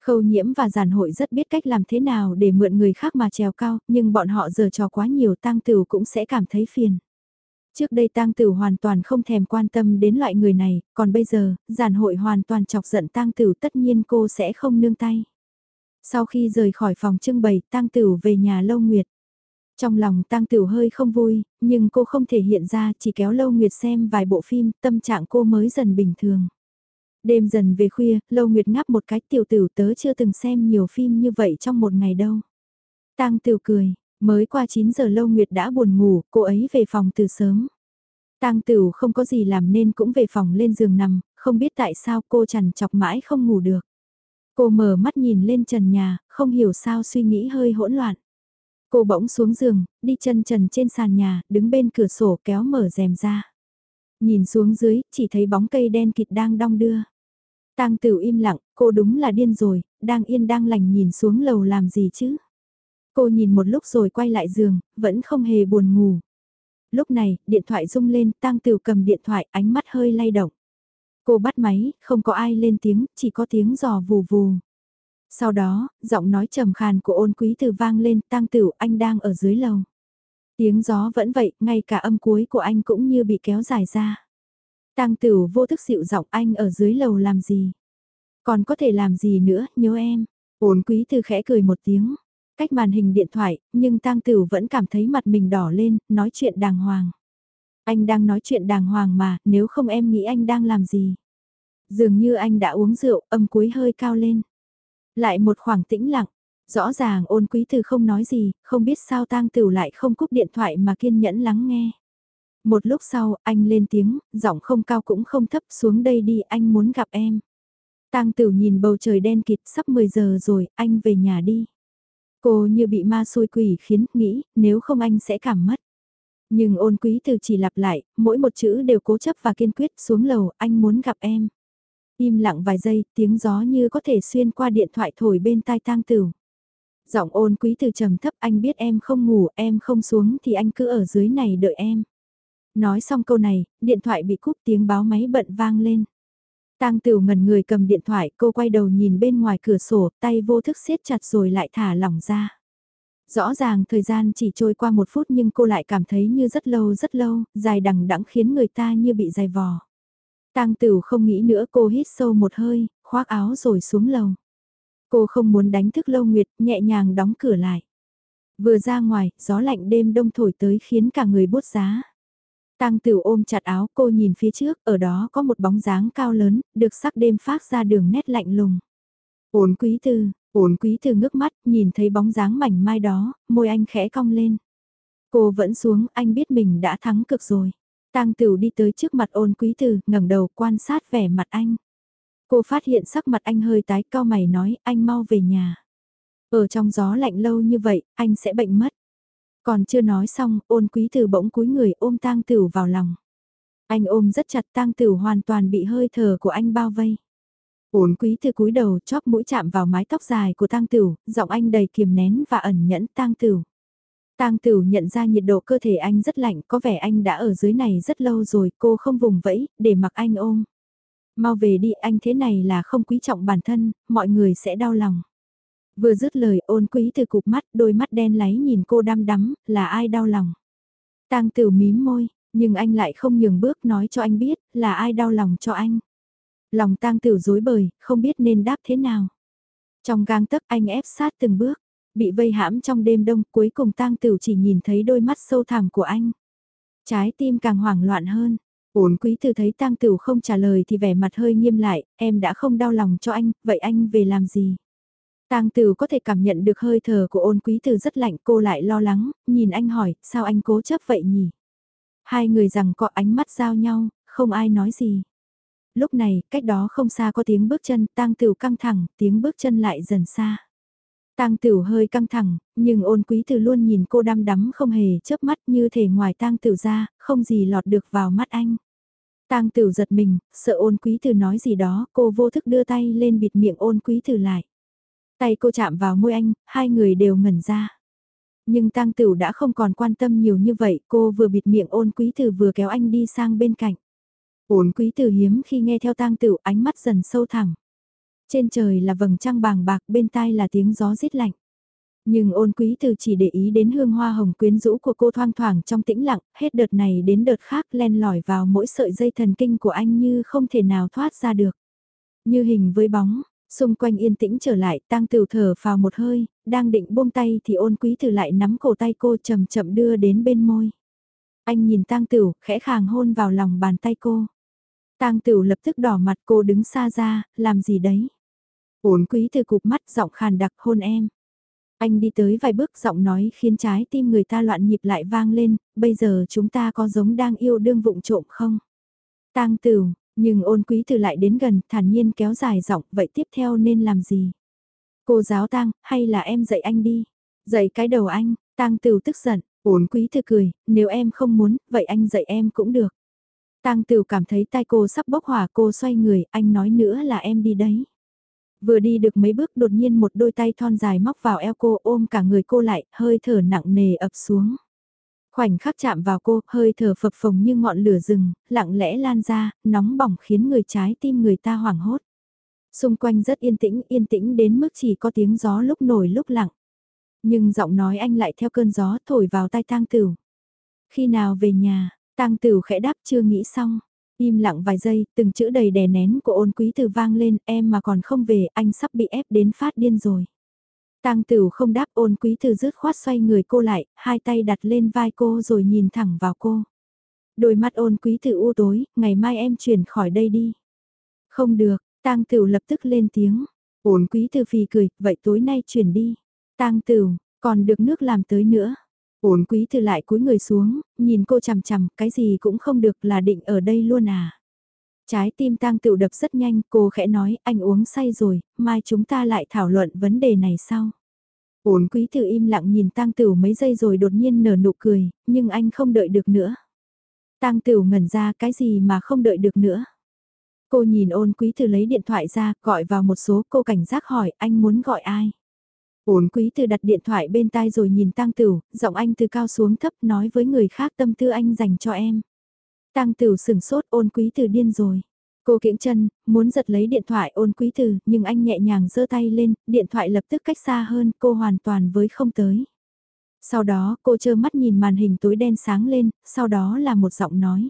Khâu nhiễm và giản hội rất biết cách làm thế nào để mượn người khác mà trèo cao, nhưng bọn họ giờ trò quá nhiều tang Tửu cũng sẽ cảm thấy phiền. Trước đây tang Tửu hoàn toàn không thèm quan tâm đến loại người này, còn bây giờ, giản hội hoàn toàn chọc giận tang Tửu, tất nhiên cô sẽ không nương tay. Sau khi rời khỏi phòng trưng bày, tang Tửu về nhà lâu nguyệt. Trong lòng tang Tửu hơi không vui, nhưng cô không thể hiện ra chỉ kéo lâu nguyệt xem vài bộ phim, tâm trạng cô mới dần bình thường. Đêm dần về khuya, Lâu Nguyệt ngáp một cái tiểu tử tớ chưa từng xem nhiều phim như vậy trong một ngày đâu. Tang tiểu cười, mới qua 9 giờ Lâu Nguyệt đã buồn ngủ, cô ấy về phòng từ sớm. Tang Tiểu không có gì làm nên cũng về phòng lên giường nằm, không biết tại sao cô chằn chọc mãi không ngủ được. Cô mở mắt nhìn lên trần nhà, không hiểu sao suy nghĩ hơi hỗn loạn. Cô bỗng xuống giường, đi chân trần trên sàn nhà, đứng bên cửa sổ kéo mở rèm ra. Nhìn xuống dưới, chỉ thấy bóng cây đen kịt đang đong đưa. Tang Tử im lặng, cô đúng là điên rồi, đang yên đang lành nhìn xuống lầu làm gì chứ? Cô nhìn một lúc rồi quay lại giường, vẫn không hề buồn ngủ. Lúc này, điện thoại rung lên, Tang Tử cầm điện thoại, ánh mắt hơi lay động. Cô bắt máy, không có ai lên tiếng, chỉ có tiếng giò vù vù. Sau đó, giọng nói trầm khàn của ôn quý từ vang lên, Tang Tử anh đang ở dưới lầu. Tiếng gió vẫn vậy, ngay cả âm cuối của anh cũng như bị kéo dài ra. Tang Tửu vô thức dịu giọng anh ở dưới lầu làm gì? Còn có thể làm gì nữa, nhớ em. Ôn quý từ khẽ cười một tiếng. Cách màn hình điện thoại, nhưng Tang Tửu vẫn cảm thấy mặt mình đỏ lên, nói chuyện đàng hoàng. Anh đang nói chuyện đàng hoàng mà, nếu không em nghĩ anh đang làm gì? Dường như anh đã uống rượu, âm cuối hơi cao lên. Lại một khoảng tĩnh lặng, rõ ràng ôn quý từ không nói gì, không biết sao tang tửu lại không cúp điện thoại mà kiên nhẫn lắng nghe. Một lúc sau, anh lên tiếng, giọng không cao cũng không thấp xuống đây đi, anh muốn gặp em. Tang Tử nhìn bầu trời đen kịt sắp 10 giờ rồi, anh về nhà đi. Cô như bị ma xôi quỷ khiến, nghĩ, nếu không anh sẽ cảm mất. Nhưng ôn quý từ chỉ lặp lại, mỗi một chữ đều cố chấp và kiên quyết xuống lầu, anh muốn gặp em. Im lặng vài giây, tiếng gió như có thể xuyên qua điện thoại thổi bên tai tang tử. Giọng ôn quý từ trầm thấp anh biết em không ngủ, em không xuống thì anh cứ ở dưới này đợi em. Nói xong câu này, điện thoại bị cúp tiếng báo máy bận vang lên. Tang Tửu ngẩn người cầm điện thoại, cô quay đầu nhìn bên ngoài cửa sổ, tay vô thức siết chặt rồi lại thả lỏng ra. Rõ ràng thời gian chỉ trôi qua một phút nhưng cô lại cảm thấy như rất lâu rất lâu, dài đằng đẵng khiến người ta như bị dài vò. Tang Tửu không nghĩ nữa cô hít sâu một hơi, khoác áo rồi xuống lầu. Cô không muốn đánh thức Lâu Nguyệt, nhẹ nhàng đóng cửa lại. Vừa ra ngoài, gió lạnh đêm đông thổi tới khiến cả người bốt giá. Tang Tửu ôm chặt áo cô nhìn phía trước, ở đó có một bóng dáng cao lớn, được sắc đêm phát ra đường nét lạnh lùng. Ôn quý tư, Ôn quý Từ ngước mắt, nhìn thấy bóng dáng mảnh mai đó, môi anh khẽ cong lên. Cô vẫn xuống, anh biết mình đã thắng cực rồi. Tang Tửu đi tới trước mặt ôn quý Từ, ngẩng đầu quan sát vẻ mặt anh. Cô phát hiện sắc mặt anh hơi tái cao mày nói, anh mau về nhà. Ở trong gió lạnh lâu như vậy, anh sẽ bệnh mất. Còn chưa nói xong, ôn quý Từ bỗng cúi người ôm tang Tửu vào lòng. Anh ôm rất chặt tang Tửu hoàn toàn bị hơi thở của anh bao vây. Ôn quý từ cúi đầu chóp mũi chạm vào mái tóc dài của tang tử, giọng anh đầy kiềm nén và ẩn nhẫn tang tử. Tang tử nhận ra nhiệt độ cơ thể anh rất lạnh, có vẻ anh đã ở dưới này rất lâu rồi, cô không vùng vẫy, để mặc anh ôm. Mau về đi, anh thế này là không quý trọng bản thân, mọi người sẽ đau lòng. Vừa dứt lời ôn quý từ cục mắt, đôi mắt đen láy nhìn cô đăm đắm, là ai đau lòng. Tang tử mím môi, nhưng anh lại không nhường bước nói cho anh biết, là ai đau lòng cho anh. Lòng tang tử dối bời, không biết nên đáp thế nào. Trong gang tấc anh ép sát từng bước, bị vây hãm trong đêm đông cuối cùng tang tử chỉ nhìn thấy đôi mắt sâu thẳm của anh. Trái tim càng hoảng loạn hơn. Ổn quý từ thấy tang tử không trả lời thì vẻ mặt hơi nghiêm lại, em đã không đau lòng cho anh, vậy anh về làm gì? Tang Tử có thể cảm nhận được hơi thở của ôn quý tử rất lạnh cô lại lo lắng, nhìn anh hỏi, sao anh cố chấp vậy nhỉ? Hai người rằng có ánh mắt giao nhau, không ai nói gì. Lúc này, cách đó không xa có tiếng bước chân, Tang tửu căng thẳng, tiếng bước chân lại dần xa. Tang tửu hơi căng thẳng, nhưng ôn quý tử luôn nhìn cô đăm đắm không hề chớp mắt như thể ngoài Tang tửu ra, không gì lọt được vào mắt anh. Tang tửu giật mình, sợ ôn quý tử nói gì đó, cô vô thức đưa tay lên bịt miệng ôn quý tử lại. Tay cô chạm vào môi anh, hai người đều ngẩn ra. Nhưng tang Tửu đã không còn quan tâm nhiều như vậy, cô vừa bịt miệng ôn quý tử vừa kéo anh đi sang bên cạnh. Ôn quý tử hiếm khi nghe theo tang Tửu ánh mắt dần sâu thẳng. Trên trời là vầng trăng bàng bạc bên tai là tiếng gió rít lạnh. Nhưng ôn quý từ chỉ để ý đến hương hoa hồng quyến rũ của cô thoang thoảng trong tĩnh lặng, hết đợt này đến đợt khác len lỏi vào mỗi sợi dây thần kinh của anh như không thể nào thoát ra được. Như hình với bóng, xung quanh yên tĩnh trở lại, tang tiểu thở vào một hơi, đang định buông tay thì ôn quý từ lại nắm cổ tay cô chậm chậm đưa đến bên môi. Anh nhìn tang tiểu, khẽ khàng hôn vào lòng bàn tay cô. Tang tiểu lập tức đỏ mặt cô đứng xa ra, làm gì đấy? Ôn quý từ cục mắt giọng khàn đặc hôn em. Anh đi tới vài bước giọng nói khiến trái tim người ta loạn nhịp lại vang lên, bây giờ chúng ta có giống đang yêu đương vụng trộm không? Tang tửu, nhưng ôn quý từ lại đến gần, thản nhiên kéo dài giọng, vậy tiếp theo nên làm gì? Cô giáo tang, hay là em dạy anh đi? Dạy cái đầu anh, tang tửu tức giận, ôn quý thư cười, nếu em không muốn, vậy anh dạy em cũng được. Tang Tửu cảm thấy tai cô sắp bốc hỏa cô xoay người, anh nói nữa là em đi đấy. Vừa đi được mấy bước đột nhiên một đôi tay thon dài móc vào eo cô ôm cả người cô lại, hơi thở nặng nề ập xuống. Khoảnh khắc chạm vào cô, hơi thở phập phồng như ngọn lửa rừng, lặng lẽ lan ra, nóng bỏng khiến người trái tim người ta hoảng hốt. Xung quanh rất yên tĩnh, yên tĩnh đến mức chỉ có tiếng gió lúc nổi lúc lặng. Nhưng giọng nói anh lại theo cơn gió thổi vào tai tang tửu. Khi nào về nhà, tang tửu khẽ đáp chưa nghĩ xong. Im lặng vài giây, từng chữ đầy đè nén của ôn quý từ vang lên, em mà còn không về, anh sắp bị ép đến phát điên rồi. Tang Tửu không đáp ôn quý từ rứt khoát xoay người cô lại, hai tay đặt lên vai cô rồi nhìn thẳng vào cô. Đôi mắt ôn quý từ u tối, ngày mai em chuyển khỏi đây đi. Không được, Tang Tửu lập tức lên tiếng. Ôn quý từ phì cười, vậy tối nay chuyển đi. Tang Tửu, còn được nước làm tới nữa. Ôn quý từ lại cúi người xuống, nhìn cô chằm chằm, cái gì cũng không được là định ở đây luôn à. Trái tim tang Tựu đập rất nhanh, cô khẽ nói, anh uống say rồi, mai chúng ta lại thảo luận vấn đề này sau. Ôn quý từ im lặng nhìn tang tửu mấy giây rồi đột nhiên nở nụ cười, nhưng anh không đợi được nữa. Tang tửu ngẩn ra cái gì mà không đợi được nữa. Cô nhìn ôn quý từ lấy điện thoại ra, gọi vào một số cô cảnh giác hỏi anh muốn gọi ai. Ôn quý từ đặt điện thoại bên tai rồi nhìn Tăng Tửu, giọng anh từ cao xuống thấp nói với người khác tâm tư anh dành cho em. Tăng Tửu sừng sốt ôn quý từ điên rồi. Cô kiễng chân, muốn giật lấy điện thoại ôn quý từ, nhưng anh nhẹ nhàng giơ tay lên, điện thoại lập tức cách xa hơn, cô hoàn toàn với không tới. Sau đó, cô trơ mắt nhìn màn hình tối đen sáng lên, sau đó là một giọng nói.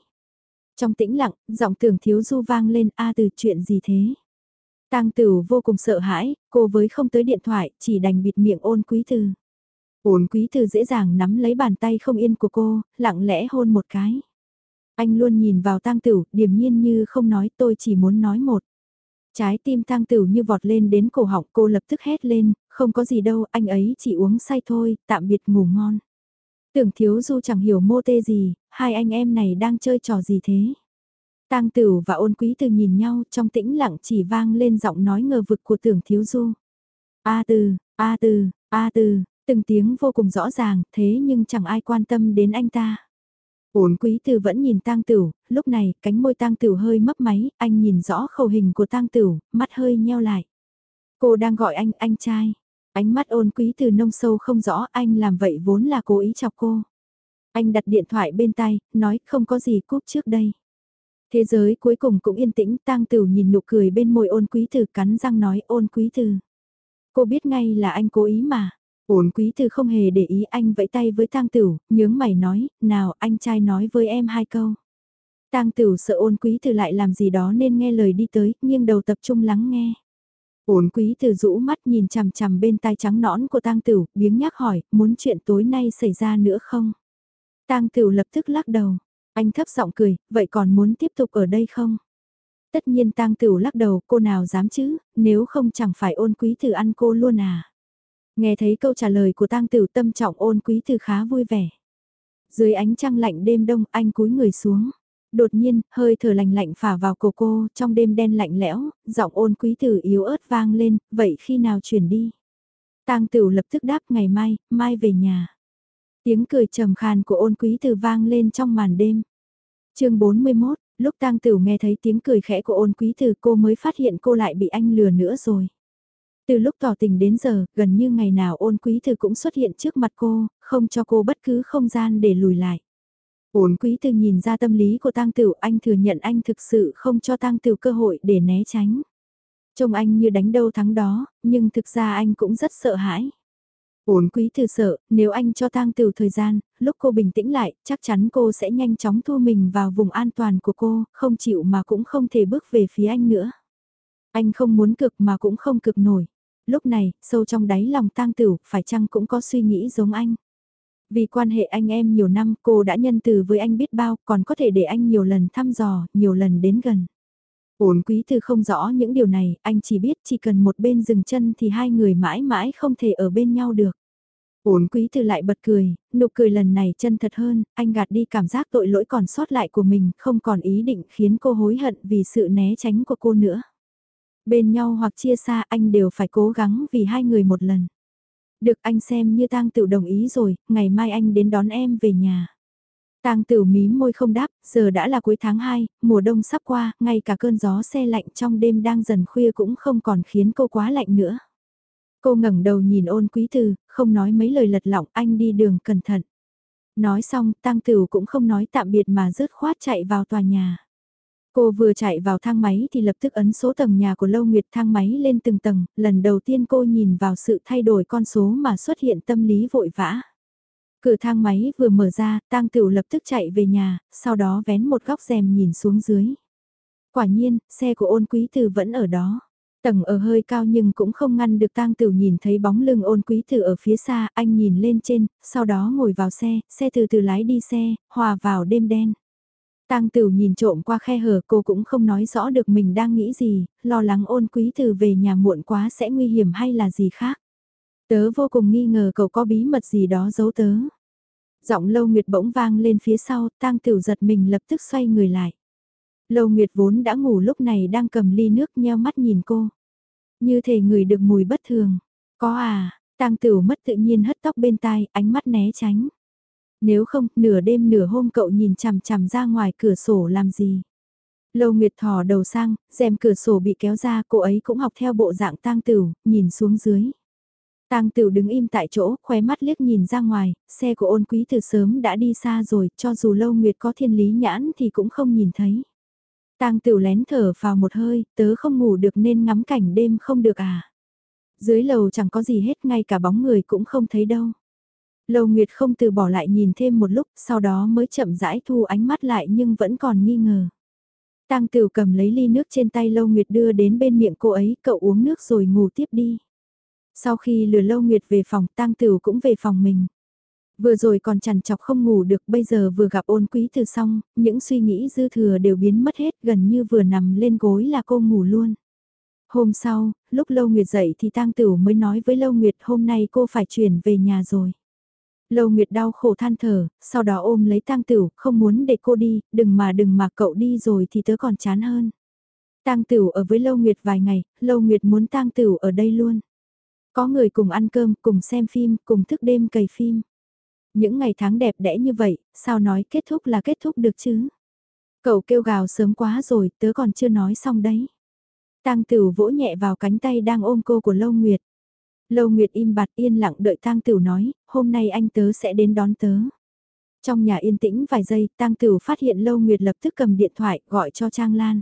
Trong tĩnh lặng, giọng tưởng thiếu du vang lên, a từ chuyện gì thế? Tang Tửu vô cùng sợ hãi, cô với không tới điện thoại, chỉ đành bịt miệng ôn quý từ. Ôn quý từ dễ dàng nắm lấy bàn tay không yên của cô, lặng lẽ hôn một cái. Anh luôn nhìn vào Tang Tửu, điềm nhiên như không nói tôi chỉ muốn nói một. Trái tim Tang Tửu như vọt lên đến cổ họng cô lập tức hét lên, không có gì đâu, anh ấy chỉ uống say thôi, tạm biệt ngủ ngon. Tưởng thiếu du chẳng hiểu mô tê gì, hai anh em này đang chơi trò gì thế. Tang Tửu và Ôn Quý Từ nhìn nhau trong tĩnh lặng chỉ vang lên giọng nói ngờ vực của Tưởng Thiếu Du. A Từ, A Từ, A Từ, từng tiếng vô cùng rõ ràng, thế nhưng chẳng ai quan tâm đến anh ta. Ôn Quý Từ vẫn nhìn Tang Tửu, lúc này cánh môi Tang Tửu hơi mấp máy, anh nhìn rõ khẩu hình của Tang Tửu, mắt hơi nheo lại. Cô đang gọi anh anh trai. Ánh mắt Ôn Quý Từ nông sâu không rõ, anh làm vậy vốn là cố ý chọc cô. Anh đặt điện thoại bên tay, nói không có gì cúp trước đây. Thế giới cuối cùng cũng yên tĩnh, tang tử nhìn nụ cười bên môi ôn quý Từ cắn răng nói ôn quý Từ, Cô biết ngay là anh cố ý mà. Ôn quý Từ không hề để ý anh vẫy tay với tang tử, nhướng mày nói, nào anh trai nói với em hai câu. Tang tử sợ ôn quý Từ lại làm gì đó nên nghe lời đi tới, nghiêng đầu tập trung lắng nghe. Ôn quý Từ rũ mắt nhìn chằm chằm bên tai trắng nõn của tang tử, biếng nhắc hỏi, muốn chuyện tối nay xảy ra nữa không? Tang tử lập tức lắc đầu, anh thấp giọng cười, vậy còn muốn tiếp tục ở đây không? Tất nhiên tang tửu lắc đầu, cô nào dám chứ, nếu không chẳng phải ôn quý tử ăn cô luôn à. Nghe thấy câu trả lời của tang tửu tâm trọng ôn quý tử khá vui vẻ. Dưới ánh trăng lạnh đêm đông anh cúi người xuống. Đột nhiên, hơi thở lạnh lạnh phả vào cổ cô, trong đêm đen lạnh lẽo, giọng ôn quý tử yếu ớt vang lên, vậy khi nào chuyển đi? Tang Tửu lập tức đáp ngày mai, mai về nhà. Tiếng cười trầm khàn của ôn quý từ vang lên trong màn đêm. chương 41, lúc tang tửu nghe thấy tiếng cười khẽ của ôn quý từ cô mới phát hiện cô lại bị anh lừa nữa rồi. Từ lúc tỏ tình đến giờ, gần như ngày nào ôn quý từ cũng xuất hiện trước mặt cô, không cho cô bất cứ không gian để lùi lại. Ôn quý từ nhìn ra tâm lý của tang tửu anh thừa nhận anh thực sự không cho tang tửu cơ hội để né tránh. Trông anh như đánh đâu thắng đó, nhưng thực ra anh cũng rất sợ hãi. Uốn quý từ sợ, nếu anh cho tang từ thời gian, lúc cô bình tĩnh lại, chắc chắn cô sẽ nhanh chóng thu mình vào vùng an toàn của cô, không chịu mà cũng không thể bước về phía anh nữa. Anh không muốn cực mà cũng không cực nổi. Lúc này, sâu trong đáy lòng tang tử, phải chăng cũng có suy nghĩ giống anh. Vì quan hệ anh em nhiều năm, cô đã nhân từ với anh biết bao, còn có thể để anh nhiều lần thăm dò, nhiều lần đến gần. Ổn quý thư không rõ những điều này, anh chỉ biết chỉ cần một bên dừng chân thì hai người mãi mãi không thể ở bên nhau được. Ổn quý thư lại bật cười, nụ cười lần này chân thật hơn, anh gạt đi cảm giác tội lỗi còn sót lại của mình, không còn ý định khiến cô hối hận vì sự né tránh của cô nữa. Bên nhau hoặc chia xa anh đều phải cố gắng vì hai người một lần. Được anh xem như tang tự đồng ý rồi, ngày mai anh đến đón em về nhà. Tang Tử mí môi không đáp, giờ đã là cuối tháng 2, mùa đông sắp qua, ngay cả cơn gió xe lạnh trong đêm đang dần khuya cũng không còn khiến cô quá lạnh nữa. Cô ngẩng đầu nhìn ôn quý từ, không nói mấy lời lật lọng anh đi đường cẩn thận. Nói xong, Tang Tử cũng không nói tạm biệt mà rớt khoát chạy vào tòa nhà. Cô vừa chạy vào thang máy thì lập tức ấn số tầng nhà của Lâu Nguyệt thang máy lên từng tầng, lần đầu tiên cô nhìn vào sự thay đổi con số mà xuất hiện tâm lý vội vã. Cửa thang máy vừa mở ra, tang tửu lập tức chạy về nhà, sau đó vén một góc rèm nhìn xuống dưới. Quả nhiên, xe của ôn quý tử vẫn ở đó. Tầng ở hơi cao nhưng cũng không ngăn được tang tửu nhìn thấy bóng lưng ôn quý tử ở phía xa, anh nhìn lên trên, sau đó ngồi vào xe, xe từ từ lái đi xe, hòa vào đêm đen. Tang Tửu nhìn trộm qua khe hở cô cũng không nói rõ được mình đang nghĩ gì, lo lắng ôn quý tử về nhà muộn quá sẽ nguy hiểm hay là gì khác. Tớ vô cùng nghi ngờ cậu có bí mật gì đó giấu tớ. Giọng Lâu Nguyệt bỗng vang lên phía sau, Tang Tửu giật mình lập tức xoay người lại. Lâu Nguyệt vốn đã ngủ lúc này đang cầm ly nước nheo mắt nhìn cô. Như thể người được mùi bất thường. Có à, Tang Tửu mất tự nhiên hất tóc bên tai, ánh mắt né tránh. Nếu không, nửa đêm nửa hôm cậu nhìn chằm chằm ra ngoài cửa sổ làm gì? Lâu Nguyệt thò đầu sang, rèm cửa sổ bị kéo ra, cô ấy cũng học theo bộ dạng tang tửu, nhìn xuống dưới. Tang Tửu đứng im tại chỗ, khóe mắt liếc nhìn ra ngoài, xe của ôn quý từ sớm đã đi xa rồi, cho dù Lâu Nguyệt có thiên lý nhãn thì cũng không nhìn thấy. Tang Tửu lén thở vào một hơi, tớ không ngủ được nên ngắm cảnh đêm không được à. Dưới lầu chẳng có gì hết, ngay cả bóng người cũng không thấy đâu. Lâu Nguyệt không từ bỏ lại nhìn thêm một lúc, sau đó mới chậm rãi thu ánh mắt lại nhưng vẫn còn nghi ngờ. Tang Tửu cầm lấy ly nước trên tay Lâu Nguyệt đưa đến bên miệng cô ấy, cậu uống nước rồi ngủ tiếp đi. Sau khi lừa Lâu Nguyệt về phòng, Tang Tửu cũng về phòng mình. Vừa rồi còn chằn chọc không ngủ được, bây giờ vừa gặp ôn quý từ xong, những suy nghĩ dư thừa đều biến mất hết, gần như vừa nằm lên gối là cô ngủ luôn. Hôm sau, lúc Lâu Nguyệt dậy thì Tang Tửu mới nói với Lâu Nguyệt hôm nay cô phải chuyển về nhà rồi. Lâu Nguyệt đau khổ than thở, sau đó ôm lấy Tang Tửu, không muốn để cô đi, đừng mà đừng mà cậu đi rồi thì tớ còn chán hơn. Tang Tửu ở với Lâu Nguyệt vài ngày, Lâu Nguyệt muốn Tang Tửu ở đây luôn. Có người cùng ăn cơm, cùng xem phim, cùng thức đêm cày phim. Những ngày tháng đẹp đẽ như vậy, sao nói kết thúc là kết thúc được chứ? Cậu kêu gào sớm quá rồi, tớ còn chưa nói xong đấy. Tang Tửu vỗ nhẹ vào cánh tay đang ôm cô của Lâu Nguyệt. Lâu Nguyệt im bặt yên lặng đợi Tang Tửu nói, hôm nay anh tớ sẽ đến đón tớ. Trong nhà yên tĩnh vài giây, Tang Tửu phát hiện Lâu Nguyệt lập tức cầm điện thoại gọi cho Trang Lan.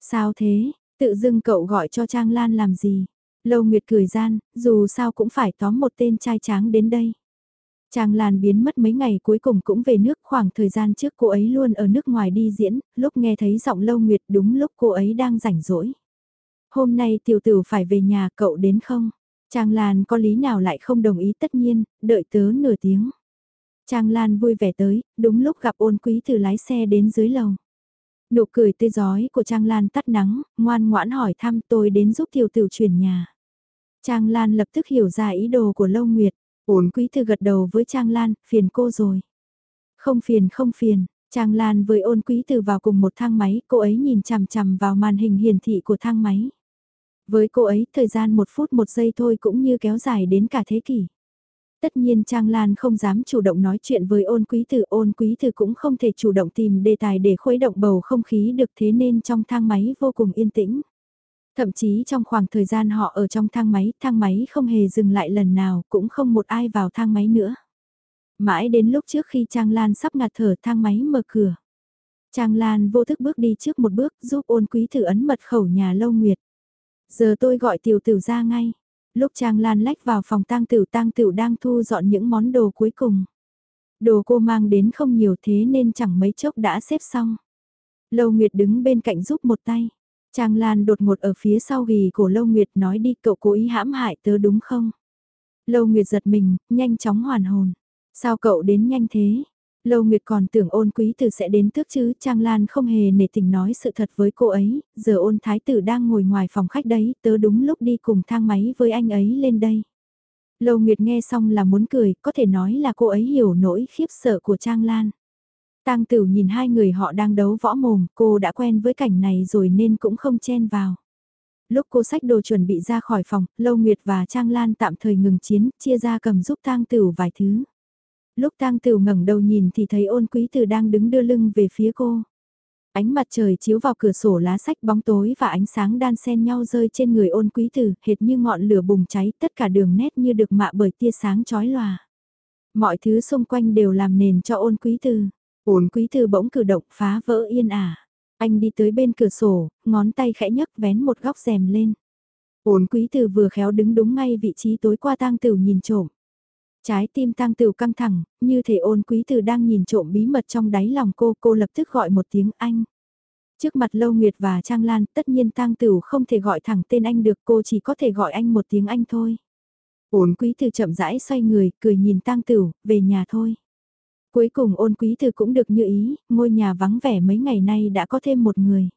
Sao thế, tự dưng cậu gọi cho Trang Lan làm gì? Lâu Nguyệt cười gian, dù sao cũng phải tóm một tên trai tráng đến đây. Trang Lan biến mất mấy ngày cuối cùng cũng về nước khoảng thời gian trước cô ấy luôn ở nước ngoài đi diễn, lúc nghe thấy giọng Lâu Nguyệt đúng lúc cô ấy đang rảnh rỗi. Hôm nay tiểu tử phải về nhà cậu đến không? Trang Lan có lý nào lại không đồng ý tất nhiên, đợi tớ nửa tiếng. Trang Lan vui vẻ tới, đúng lúc gặp ôn quý từ lái xe đến dưới lầu. Nụ cười tươi giói của Trang Lan tắt nắng, ngoan ngoãn hỏi thăm tôi đến giúp tiểu tử chuyển nhà. Trang Lan lập tức hiểu ra ý đồ của Lâu Nguyệt, ổn quý thư gật đầu với Trang Lan, phiền cô rồi. Không phiền không phiền, Trang Lan với ôn quý từ vào cùng một thang máy, cô ấy nhìn chằm chằm vào màn hình hiển thị của thang máy. Với cô ấy, thời gian một phút một giây thôi cũng như kéo dài đến cả thế kỷ. Tất nhiên Trang Lan không dám chủ động nói chuyện với ôn quý tử, ôn quý tử cũng không thể chủ động tìm đề tài để khuấy động bầu không khí được thế nên trong thang máy vô cùng yên tĩnh. Thậm chí trong khoảng thời gian họ ở trong thang máy, thang máy không hề dừng lại lần nào, cũng không một ai vào thang máy nữa. Mãi đến lúc trước khi Trang Lan sắp ngạt thở thang máy mở cửa. Trang Lan vô thức bước đi trước một bước giúp ôn quý thử ấn mật khẩu nhà lâu nguyệt. Giờ tôi gọi tiểu tử ra ngay. Lúc Trang Lan lách vào phòng tang tử tang tử đang thu dọn những món đồ cuối cùng. Đồ cô mang đến không nhiều thế nên chẳng mấy chốc đã xếp xong. Lâu Nguyệt đứng bên cạnh giúp một tay. Trang Lan đột ngột ở phía sau ghi cổ Lâu Nguyệt nói đi cậu cố ý hãm hại tớ đúng không? Lâu Nguyệt giật mình, nhanh chóng hoàn hồn. Sao cậu đến nhanh thế? Lâu Nguyệt còn tưởng ôn quý tử sẽ đến tước chứ, Trang Lan không hề nể tình nói sự thật với cô ấy, giờ ôn thái tử đang ngồi ngoài phòng khách đấy, tớ đúng lúc đi cùng thang máy với anh ấy lên đây. Lâu Nguyệt nghe xong là muốn cười, có thể nói là cô ấy hiểu nỗi khiếp sợ của Trang Lan. Tang Tử nhìn hai người họ đang đấu võ mồm, cô đã quen với cảnh này rồi nên cũng không chen vào. Lúc cô sách đồ chuẩn bị ra khỏi phòng, Lâu Nguyệt và Trang Lan tạm thời ngừng chiến, chia ra cầm giúp Tang Tử vài thứ. Lúc Tang Tử ngẩng đầu nhìn thì thấy Ôn Quý Tử đang đứng đưa lưng về phía cô. Ánh mặt trời chiếu vào cửa sổ lá sách bóng tối và ánh sáng đan xen nhau rơi trên người Ôn Quý Tử, hệt như ngọn lửa bùng cháy, tất cả đường nét như được mạ bởi tia sáng chói lòa. Mọi thứ xung quanh đều làm nền cho Ôn Quý Tử. Ôn Quý thư bỗng cử động phá vỡ yên ả. Anh đi tới bên cửa sổ, ngón tay khẽ nhấc vén một góc rèm lên. Ôn Quý thư vừa khéo đứng đúng ngay vị trí tối qua tang tử nhìn trộm. Trái tim tang tửu căng thẳng, như thể ôn quý tử đang nhìn trộm bí mật trong đáy lòng cô, cô lập tức gọi một tiếng anh. Trước mặt Lâu Nguyệt và Trang Lan, tất nhiên tang tửu không thể gọi thẳng tên anh được, cô chỉ có thể gọi anh một tiếng anh thôi. Ôn quý tử chậm rãi xoay người, cười nhìn tang tửu, về nhà thôi. Cuối cùng ôn quý tử cũng được như ý, ngôi nhà vắng vẻ mấy ngày nay đã có thêm một người.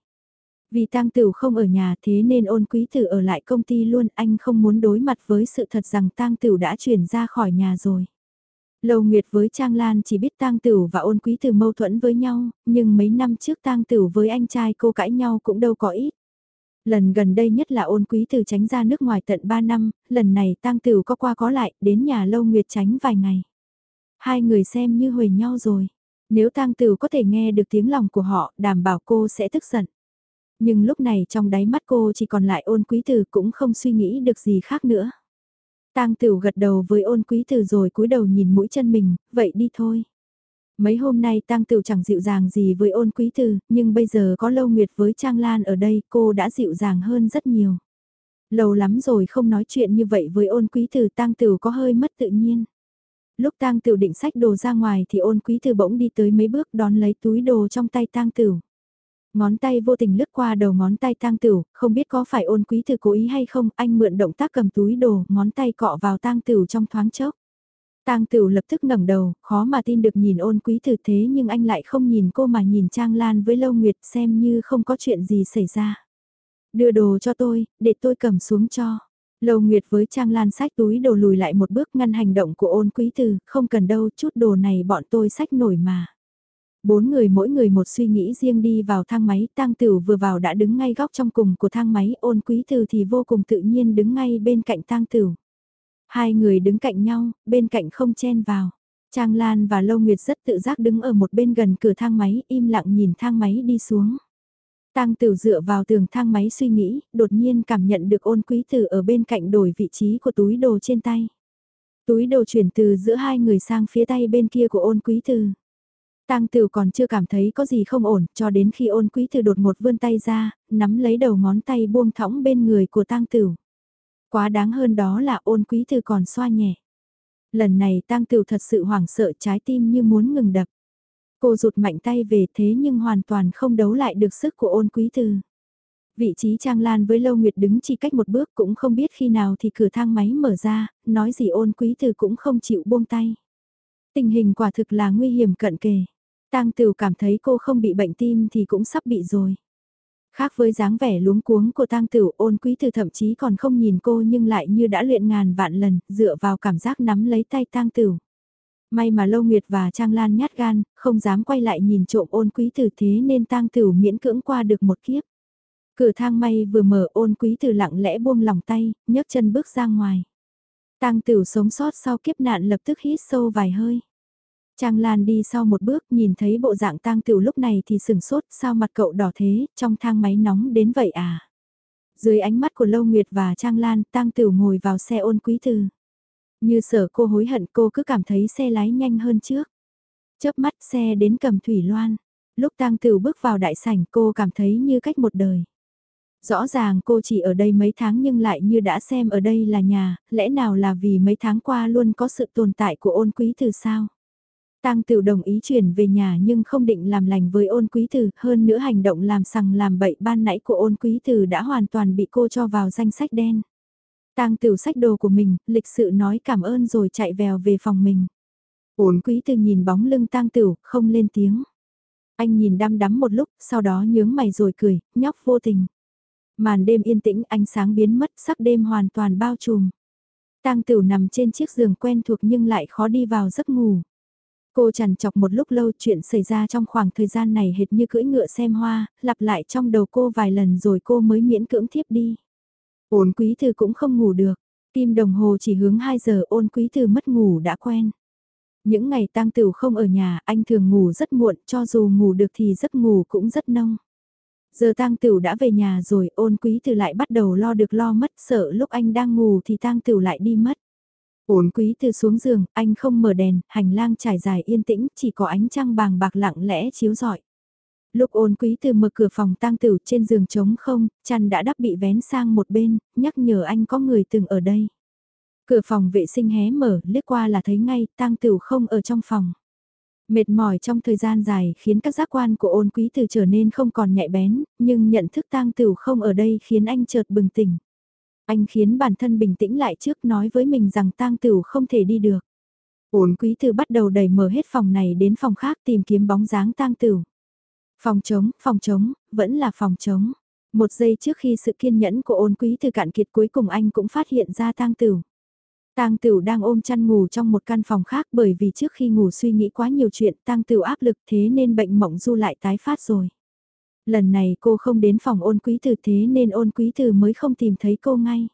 Vì tang tử không ở nhà thế nên ôn quý tử ở lại công ty luôn anh không muốn đối mặt với sự thật rằng tang tử đã chuyển ra khỏi nhà rồi. Lầu Nguyệt với Trang Lan chỉ biết tang tử và ôn quý tử mâu thuẫn với nhau, nhưng mấy năm trước tang tử với anh trai cô cãi nhau cũng đâu có ít. Lần gần đây nhất là ôn quý tử tránh ra nước ngoài tận 3 năm, lần này tang tử có qua có lại, đến nhà Lâu Nguyệt tránh vài ngày. Hai người xem như huề nhau rồi. Nếu tang tử có thể nghe được tiếng lòng của họ, đảm bảo cô sẽ tức giận. Nhưng lúc này trong đáy mắt cô chỉ còn lại ôn quý tử cũng không suy nghĩ được gì khác nữa. Tang Tửu gật đầu với ôn quý tử rồi cúi đầu nhìn mũi chân mình, vậy đi thôi. Mấy hôm nay Tang Tửu chẳng dịu dàng gì với ôn quý tử, nhưng bây giờ có Lâu Nguyệt với Trang Lan ở đây cô đã dịu dàng hơn rất nhiều. Lâu lắm rồi không nói chuyện như vậy với ôn quý tử Tang Tửu có hơi mất tự nhiên. Lúc Tang Tửu định sách đồ ra ngoài thì ôn quý từ bỗng đi tới mấy bước đón lấy túi đồ trong tay Tang Tửu. Ngón tay vô tình lướt qua đầu ngón tay tang tửu, không biết có phải ôn quý từ cố ý hay không, anh mượn động tác cầm túi đồ, ngón tay cọ vào tang tửu trong thoáng chốc. Tang Tửu lập tức ngẩng đầu, khó mà tin được nhìn ôn quý từ thế nhưng anh lại không nhìn cô mà nhìn Trang Lan với Lâu Nguyệt xem như không có chuyện gì xảy ra. Đưa đồ cho tôi, để tôi cầm xuống cho. Lâu Nguyệt với Trang Lan sách túi đồ lùi lại một bước ngăn hành động của ôn quý từ, không cần đâu, chút đồ này bọn tôi sách nổi mà. Bốn người mỗi người một suy nghĩ riêng đi vào thang máy, tang tử vừa vào đã đứng ngay góc trong cùng của thang máy, ôn quý Từ thì vô cùng tự nhiên đứng ngay bên cạnh tang tử. Hai người đứng cạnh nhau, bên cạnh không chen vào. Trang Lan và Lâu Nguyệt rất tự giác đứng ở một bên gần cửa thang máy, im lặng nhìn thang máy đi xuống. Tang Tử dựa vào tường thang máy suy nghĩ, đột nhiên cảm nhận được ôn quý tử ở bên cạnh đổi vị trí của túi đồ trên tay. Túi đồ chuyển từ giữa hai người sang phía tay bên kia của ôn quý tử. Tang Tử còn chưa cảm thấy có gì không ổn, cho đến khi ôn quý tử đột một vươn tay ra, nắm lấy đầu ngón tay buông thõng bên người của Tang Tử. Quá đáng hơn đó là ôn quý tử còn xoa nhẹ. Lần này Tang Tử thật sự hoảng sợ trái tim như muốn ngừng đập. Cô rụt mạnh tay về thế nhưng hoàn toàn không đấu lại được sức của ôn quý từ Vị trí Trang Lan với Lâu Nguyệt đứng chỉ cách một bước cũng không biết khi nào thì cửa thang máy mở ra, nói gì ôn quý từ cũng không chịu buông tay. Tình hình quả thực là nguy hiểm cận kề. Tang Tửu cảm thấy cô không bị bệnh tim thì cũng sắp bị rồi. Khác với dáng vẻ luống cuống của Tang Tửu, Ôn Quý Từ thậm chí còn không nhìn cô nhưng lại như đã luyện ngàn vạn lần, dựa vào cảm giác nắm lấy tay Tang Tửu. May mà Lâu Nguyệt và Trang Lan nhát gan, không dám quay lại nhìn trộm Ôn Quý tử thế nên Tang Tửu miễn cưỡng qua được một kiếp. Cửa thang may vừa mở Ôn Quý tử lặng lẽ buông lòng tay, nhấc chân bước ra ngoài. Tang Tửu sống sót sau kiếp nạn lập tức hít sâu vài hơi. Trang Lan đi sau một bước nhìn thấy bộ dạng tang tiểu lúc này thì sừng sốt sao mặt cậu đỏ thế, trong thang máy nóng đến vậy à. Dưới ánh mắt của Lâu Nguyệt và Trang Lan, tang tiểu ngồi vào xe ôn quý từ. Như sở cô hối hận cô cứ cảm thấy xe lái nhanh hơn trước. Chớp mắt xe đến cầm thủy loan. Lúc tang tử bước vào đại sảnh cô cảm thấy như cách một đời. Rõ ràng cô chỉ ở đây mấy tháng nhưng lại như đã xem ở đây là nhà, lẽ nào là vì mấy tháng qua luôn có sự tồn tại của ôn quý từ sao? Tang Tử đồng ý chuyển về nhà nhưng không định làm lành với ôn quý tử, hơn nữa hành động làm sằng làm bậy ban nãy của ôn quý tử đã hoàn toàn bị cô cho vào danh sách đen. Tang Tiểu sách đồ của mình, lịch sự nói cảm ơn rồi chạy vèo về phòng mình. Ôn quý từ nhìn bóng lưng Tang Tiểu không lên tiếng. Anh nhìn đăm đắm một lúc, sau đó nhướng mày rồi cười, nhóc vô tình. Màn đêm yên tĩnh, ánh sáng biến mất, sắc đêm hoàn toàn bao trùm. Tang Tiểu nằm trên chiếc giường quen thuộc nhưng lại khó đi vào giấc ngủ. Cô chằn chọc một lúc lâu chuyện xảy ra trong khoảng thời gian này hệt như cưỡi ngựa xem hoa, lặp lại trong đầu cô vài lần rồi cô mới miễn cưỡng thiếp đi. Ôn quý Từ cũng không ngủ được, tim đồng hồ chỉ hướng 2 giờ ôn quý Từ mất ngủ đã quen. Những ngày tang tửu không ở nhà, anh thường ngủ rất muộn, cho dù ngủ được thì giấc ngủ cũng rất nông. Giờ tang tửu đã về nhà rồi, ôn quý từ lại bắt đầu lo được lo mất, sợ lúc anh đang ngủ thì tang tửu lại đi mất. Ôn quý từ xuống giường, anh không mở đèn, hành lang trải dài yên tĩnh, chỉ có ánh trăng bàng bạc lặng lẽ chiếu rọi. Lúc ôn quý từ mở cửa phòng tang tửu trên giường trống không, chăn đã đắp bị vén sang một bên, nhắc nhở anh có người từng ở đây. Cửa phòng vệ sinh hé mở, liếc qua là thấy ngay, tang tửu không ở trong phòng. Mệt mỏi trong thời gian dài khiến các giác quan của ôn quý từ trở nên không còn nhạy bén, nhưng nhận thức tang tửu không ở đây khiến anh chợt bừng tỉnh. Anh khiến bản thân bình tĩnh lại trước nói với mình rằng tang tửu không thể đi được. Ôn quý từ bắt đầu đẩy mở hết phòng này đến phòng khác tìm kiếm bóng dáng tang tửu. Phòng chống, phòng chống vẫn là phòng chống. Một giây trước khi sự kiên nhẫn của ôn quý từ cạn kiệt cuối cùng anh cũng phát hiện ra tang tửu. Tang Tửu đang ôm chăn ngủ trong một căn phòng khác bởi vì trước khi ngủ suy nghĩ quá nhiều chuyện Tang Tửu áp lực thế nên bệnh mộng du lại tái phát rồi. Lần này cô không đến phòng ôn quý tử thế nên ôn quý tử mới không tìm thấy cô ngay.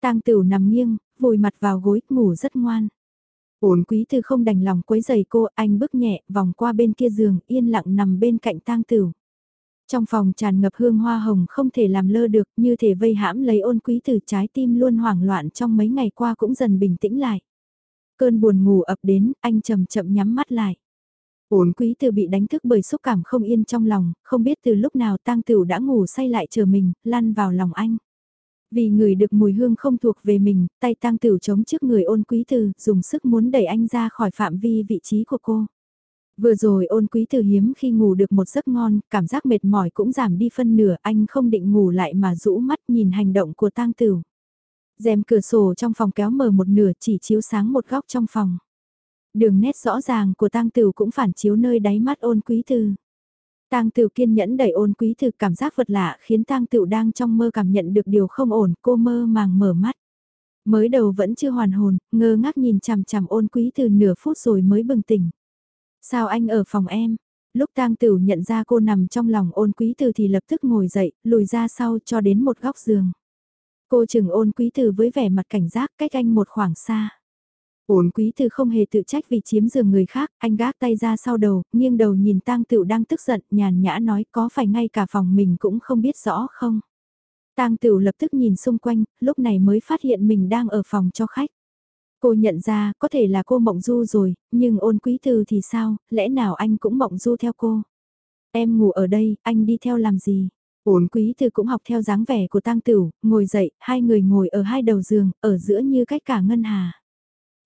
Tang Tửu nằm nghiêng, vùi mặt vào gối, ngủ rất ngoan. Ôn quý Từ không đành lòng quấy giày cô, anh bước nhẹ, vòng qua bên kia giường, yên lặng nằm bên cạnh Tang Tửu. Trong phòng tràn ngập hương hoa hồng không thể làm lơ được như thể vây hãm lấy ôn quý từ trái tim luôn hoảng loạn trong mấy ngày qua cũng dần bình tĩnh lại. Cơn buồn ngủ ập đến, anh chậm chậm nhắm mắt lại. Ôn quý từ bị đánh thức bởi xúc cảm không yên trong lòng, không biết từ lúc nào tang tửu đã ngủ say lại chờ mình, lăn vào lòng anh. Vì người được mùi hương không thuộc về mình, tay tang tửu chống trước người ôn quý từ, dùng sức muốn đẩy anh ra khỏi phạm vi vị trí của cô. Vừa rồi ôn quý từ hiếm khi ngủ được một giấc ngon, cảm giác mệt mỏi cũng giảm đi phân nửa, anh không định ngủ lại mà rũ mắt nhìn hành động của tang tử. rèm cửa sổ trong phòng kéo mở một nửa chỉ chiếu sáng một góc trong phòng. Đường nét rõ ràng của tang tử cũng phản chiếu nơi đáy mắt ôn quý từ. Tang Tửu kiên nhẫn đẩy ôn quý từ cảm giác vật lạ khiến Tang Tửu đang trong mơ cảm nhận được điều không ổn, cô mơ màng mở mắt. Mới đầu vẫn chưa hoàn hồn, ngơ ngác nhìn chằm chằm ôn quý từ nửa phút rồi mới bừng tỉnh. Sao anh ở phòng em? Lúc tang Tửu nhận ra cô nằm trong lòng ôn quý từ thì lập tức ngồi dậy, lùi ra sau cho đến một góc giường. Cô chừng ôn quý từ với vẻ mặt cảnh giác cách anh một khoảng xa. Ôn quý Từ không hề tự trách vì chiếm giường người khác, anh gác tay ra sau đầu, nghiêng đầu nhìn tang Tự đang tức giận, nhàn nhã nói có phải ngay cả phòng mình cũng không biết rõ không. Tang Tự lập tức nhìn xung quanh, lúc này mới phát hiện mình đang ở phòng cho khách. Cô nhận ra, có thể là cô mộng du rồi, nhưng ôn quý từ thì sao, lẽ nào anh cũng mộng du theo cô? Em ngủ ở đây, anh đi theo làm gì? Ôn quý từ cũng học theo dáng vẻ của tang tửu, ngồi dậy, hai người ngồi ở hai đầu giường, ở giữa như cách cả ngân hà.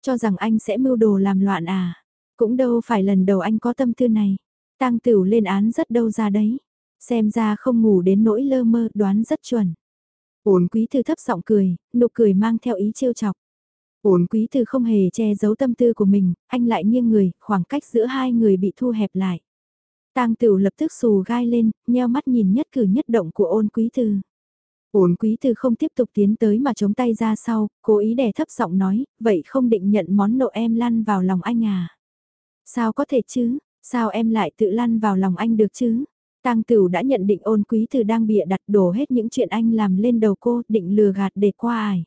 Cho rằng anh sẽ mưu đồ làm loạn à? Cũng đâu phải lần đầu anh có tâm tư này. Tang tửu lên án rất đâu ra đấy. Xem ra không ngủ đến nỗi lơ mơ đoán rất chuẩn. Ôn quý thư thấp giọng cười, nụ cười mang theo ý trêu chọc. Ổn quý từ không hề che giấu tâm tư của mình, anh lại nghiêng người, khoảng cách giữa hai người bị thu hẹp lại. Tang Tửu lập tức xù gai lên, nheo mắt nhìn nhất cử nhất động của ôn quý từ. Ôn quý từ không tiếp tục tiến tới mà chống tay ra sau, cố ý đè thấp giọng nói, vậy không định nhận món nộ em lăn vào lòng anh à? Sao có thể chứ, sao em lại tự lăn vào lòng anh được chứ? Tang Tửu đã nhận định ôn quý từ đang bịa đặt đổ hết những chuyện anh làm lên đầu cô, định lừa gạt để qua ải.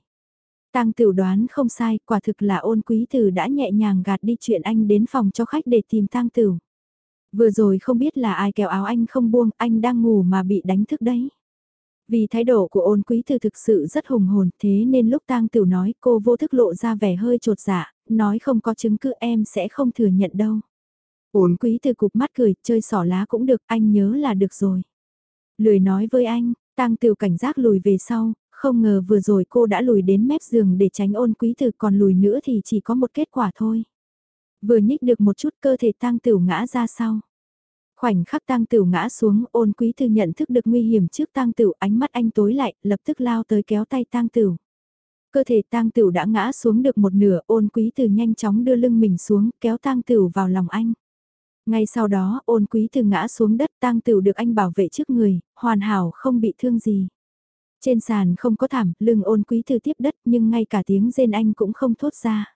Tang Tửu đoán không sai, quả thực là ôn quý từ đã nhẹ nhàng gạt đi chuyện anh đến phòng cho khách để tìm Tang Tửu. Vừa rồi không biết là ai kéo áo anh không buông, anh đang ngủ mà bị đánh thức đấy. Vì thái độ của ôn quý thư thực sự rất hùng hồn, thế nên lúc Tang Tiểu nói cô vô thức lộ ra vẻ hơi trột dạ, nói không có chứng cứ em sẽ không thừa nhận đâu. Ôn quý thư cục mắt cười, chơi sỏ lá cũng được, anh nhớ là được rồi. Lười nói với anh, Tang Tiểu cảnh giác lùi về sau, không ngờ vừa rồi cô đã lùi đến mép giường để tránh ôn quý từ còn lùi nữa thì chỉ có một kết quả thôi. Vừa nhích được một chút cơ thể Tang Tiểu ngã ra sau. Khoảnh khắc Tang tửu ngã xuống, ôn quý từ nhận thức được nguy hiểm trước Tang tửu ánh mắt anh tối lại, lập tức lao tới kéo tay Tang tửu. Cơ thể Tang tửu đã ngã xuống được một nửa, ôn quý từ nhanh chóng đưa lưng mình xuống, kéo Tang tửu vào lòng anh. Ngay sau đó, ôn quý từ ngã xuống đất Tang tửu được anh bảo vệ trước người, hoàn hảo không bị thương gì. Trên sàn không có thảm, lưng ôn quý từ tiếp đất nhưng ngay cả tiếng rên anh cũng không thốt ra.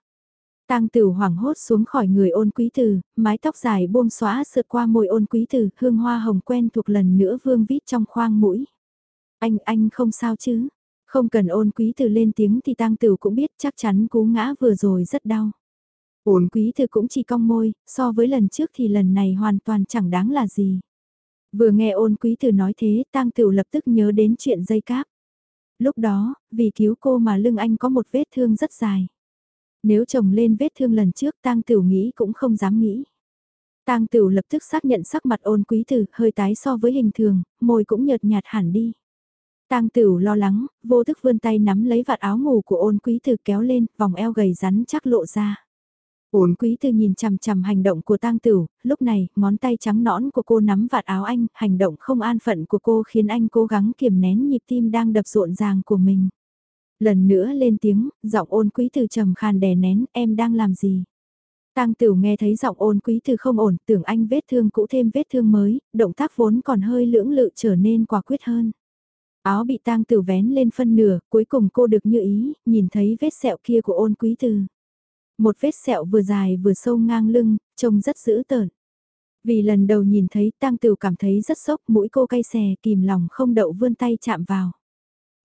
Tang Tử hoảng hốt xuống khỏi người ôn quý từ, mái tóc dài buông xóa sượt qua môi ôn quý từ, hương hoa hồng quen thuộc lần nữa vương vít trong khoang mũi. Anh, anh không sao chứ? Không cần ôn quý từ lên tiếng thì Tang Tử cũng biết chắc chắn cú ngã vừa rồi rất đau. Ôn quý từ cũng chỉ cong môi, so với lần trước thì lần này hoàn toàn chẳng đáng là gì. Vừa nghe ôn quý từ nói thế, Tang Tử lập tức nhớ đến chuyện dây cáp. Lúc đó, vì cứu cô mà lưng anh có một vết thương rất dài. Nếu chồng lên vết thương lần trước tang tiểu nghĩ cũng không dám nghĩ. Tang tiểu lập tức xác nhận sắc mặt ôn quý tử hơi tái so với hình thường, môi cũng nhợt nhạt hẳn đi. Tang tiểu lo lắng, vô thức vươn tay nắm lấy vạt áo ngủ của ôn quý tử kéo lên, vòng eo gầy rắn chắc lộ ra. Ôn quý tử nhìn chằm chằm hành động của tang tiểu, lúc này, ngón tay trắng nõn của cô nắm vạt áo anh, hành động không an phận của cô khiến anh cố gắng kiềm nén nhịp tim đang đập rộn ràng của mình. Lần nữa lên tiếng, giọng ôn quý từ trầm khàn đè nén, em đang làm gì? Tang Tửu nghe thấy giọng ôn quý từ không ổn, tưởng anh vết thương cũ thêm vết thương mới, động tác vốn còn hơi lưỡng lự trở nên quả quyết hơn. Áo bị Tang Tửu vén lên phân nửa, cuối cùng cô được như ý, nhìn thấy vết sẹo kia của ôn quý từ. Một vết sẹo vừa dài vừa sâu ngang lưng, trông rất dữ tợn. Vì lần đầu nhìn thấy Tang Tửu cảm thấy rất sốc, mũi cô cay xè, kìm lòng không đậu vươn tay chạm vào.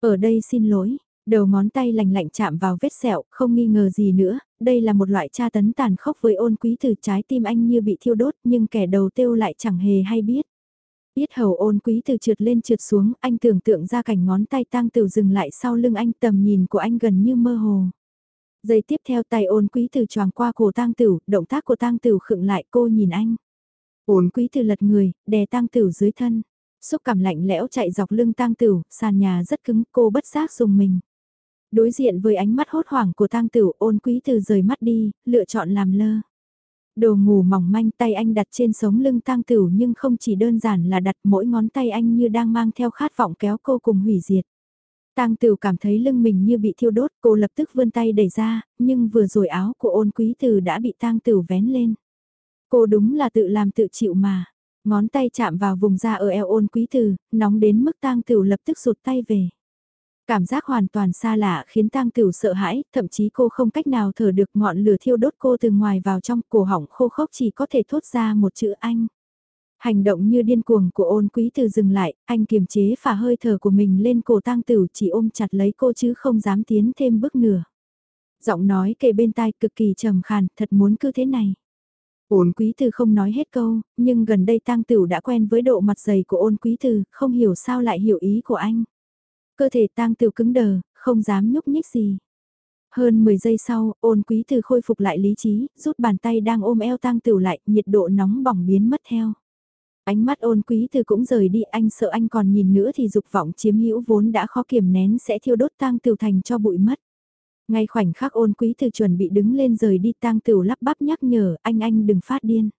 Ở đây xin lỗi, Đầu ngón tay lành lạnh chạm vào vết sẹo, không nghi ngờ gì nữa, đây là một loại tra tấn tàn khốc với ôn quý từ trái tim anh như bị thiêu đốt nhưng kẻ đầu tiêu lại chẳng hề hay biết. Biết hầu ôn quý từ trượt lên trượt xuống, anh tưởng tượng ra cảnh ngón tay tang tử dừng lại sau lưng anh tầm nhìn của anh gần như mơ hồ. Giây tiếp theo tay ôn quý từ choàng qua cổ tang tử, động tác của tang tử khựng lại cô nhìn anh. Ôn quý từ lật người, đè tang tử dưới thân. Xúc cảm lạnh lẽo chạy dọc lưng tang tử, sàn nhà rất cứng, cô bất giác dùng mình. Đối diện với ánh mắt hốt hoảng của tang tử ôn quý từ rời mắt đi, lựa chọn làm lơ. Đồ ngủ mỏng manh tay anh đặt trên sống lưng tang tử nhưng không chỉ đơn giản là đặt mỗi ngón tay anh như đang mang theo khát vọng kéo cô cùng hủy diệt. Tang Tử cảm thấy lưng mình như bị thiêu đốt, cô lập tức vươn tay đẩy ra, nhưng vừa rồi áo của ôn quý từ đã bị Tang Tử vén lên. Cô đúng là tự làm tự chịu mà. Ngón tay chạm vào vùng da ở eo ôn quý từ, nóng đến mức Tang Tử lập tức rụt tay về. Cảm giác hoàn toàn xa lạ khiến tang tửu sợ hãi, thậm chí cô không cách nào thở được ngọn lửa thiêu đốt cô từ ngoài vào trong cổ họng khô khốc chỉ có thể thốt ra một chữ anh. Hành động như điên cuồng của ôn quý từ dừng lại, anh kiềm chế phả hơi thở của mình lên cổ tang tửu chỉ ôm chặt lấy cô chứ không dám tiến thêm bước nửa. Giọng nói kề bên tai cực kỳ trầm khàn, thật muốn cứ thế này. Ôn quý từ không nói hết câu, nhưng gần đây tang tửu đã quen với độ mặt dày của ôn quý từ, không hiểu sao lại hiểu ý của anh. Cơ thể tang tiểu cứng đờ, không dám nhúc nhích gì. Hơn 10 giây sau, ôn quý từ khôi phục lại lý trí, rút bàn tay đang ôm eo tang tiểu lại, nhiệt độ nóng bỏng biến mất theo. Ánh mắt ôn quý từ cũng rời đi, anh sợ anh còn nhìn nữa thì dục vọng chiếm hữu vốn đã khó kiềm nén sẽ thiêu đốt tang tiểu thành cho bụi mất. Ngay khoảnh khắc ôn quý từ chuẩn bị đứng lên rời đi tang tiểu lắp bắp nhắc nhở, anh anh đừng phát điên.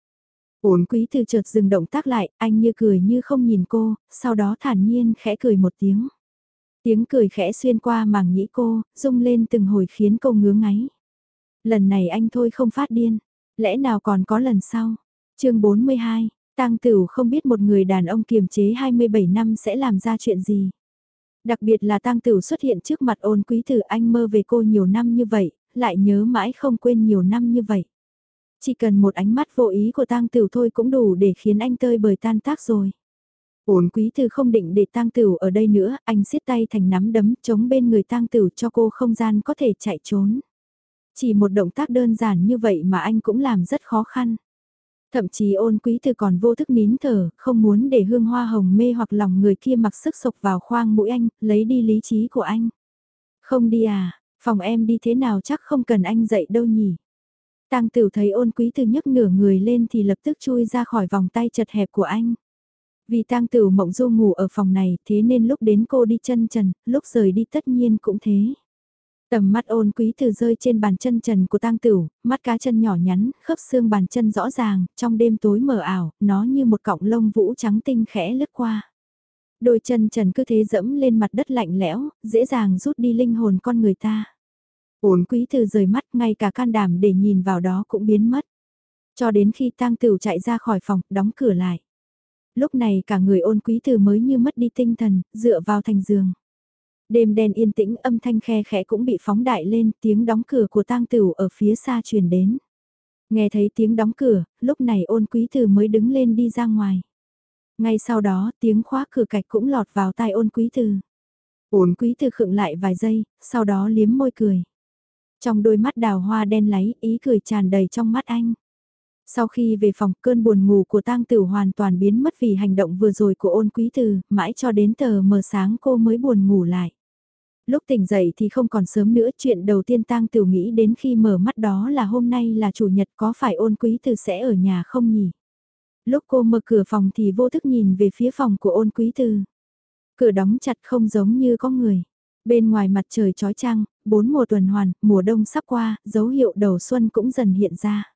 Ôn quý từ chợt dừng động tác lại, anh như cười như không nhìn cô, sau đó thản nhiên khẽ cười một tiếng. Tiếng cười khẽ xuyên qua màng nhĩ cô, rung lên từng hồi khiến cô ngứa ngáy. Lần này anh thôi không phát điên, lẽ nào còn có lần sau? chương 42, Tang Tửu không biết một người đàn ông kiềm chế 27 năm sẽ làm ra chuyện gì. Đặc biệt là Tang Tửu xuất hiện trước mặt ôn quý tử anh mơ về cô nhiều năm như vậy, lại nhớ mãi không quên nhiều năm như vậy. Chỉ cần một ánh mắt vô ý của Tang Tửu thôi cũng đủ để khiến anh tơi bời tan tác rồi. Ổn quý thư không định để tang tửu ở đây nữa, anh siết tay thành nắm đấm chống bên người tang tửu cho cô không gian có thể chạy trốn. Chỉ một động tác đơn giản như vậy mà anh cũng làm rất khó khăn. Thậm chí ôn quý thư còn vô thức nín thở, không muốn để hương hoa hồng mê hoặc lòng người kia mặc sức sộc vào khoang mũi anh, lấy đi lý trí của anh. Không đi à, phòng em đi thế nào chắc không cần anh dậy đâu nhỉ. Tang Tửu thấy ôn quý từ nhấc nửa người lên thì lập tức chui ra khỏi vòng tay chật hẹp của anh. Vì tang tử mộng du ngủ ở phòng này thế nên lúc đến cô đi chân trần, lúc rời đi tất nhiên cũng thế. Tầm mắt ôn quý từ rơi trên bàn chân trần của tang tử, mắt cá chân nhỏ nhắn, khớp xương bàn chân rõ ràng, trong đêm tối mờ ảo, nó như một cọng lông vũ trắng tinh khẽ lướt qua. Đôi chân trần cứ thế dẫm lên mặt đất lạnh lẽo, dễ dàng rút đi linh hồn con người ta. Ôn quý từ rời mắt ngay cả can đảm để nhìn vào đó cũng biến mất. Cho đến khi tang tử chạy ra khỏi phòng, đóng cửa lại. Lúc này cả người ôn quý từ mới như mất đi tinh thần, dựa vào thành giường. Đêm đen yên tĩnh âm thanh khe khẽ cũng bị phóng đại lên, tiếng đóng cửa của tang tửu ở phía xa truyền đến. Nghe thấy tiếng đóng cửa, lúc này ôn quý từ mới đứng lên đi ra ngoài. Ngay sau đó tiếng khóa cửa cạch cũng lọt vào tai ôn quý từ. Ôn quý từ khựng lại vài giây, sau đó liếm môi cười. Trong đôi mắt đào hoa đen láy, ý cười tràn đầy trong mắt anh. Sau khi về phòng, cơn buồn ngủ của tang tử hoàn toàn biến mất vì hành động vừa rồi của ôn quý từ, mãi cho đến tờ mờ sáng cô mới buồn ngủ lại. Lúc tỉnh dậy thì không còn sớm nữa, chuyện đầu tiên tang tử nghĩ đến khi mở mắt đó là hôm nay là chủ nhật có phải ôn quý từ sẽ ở nhà không nhỉ? Lúc cô mở cửa phòng thì vô thức nhìn về phía phòng của ôn quý từ. Cửa đóng chặt không giống như có người. Bên ngoài mặt trời trói trăng, bốn mùa tuần hoàn, mùa đông sắp qua, dấu hiệu đầu xuân cũng dần hiện ra.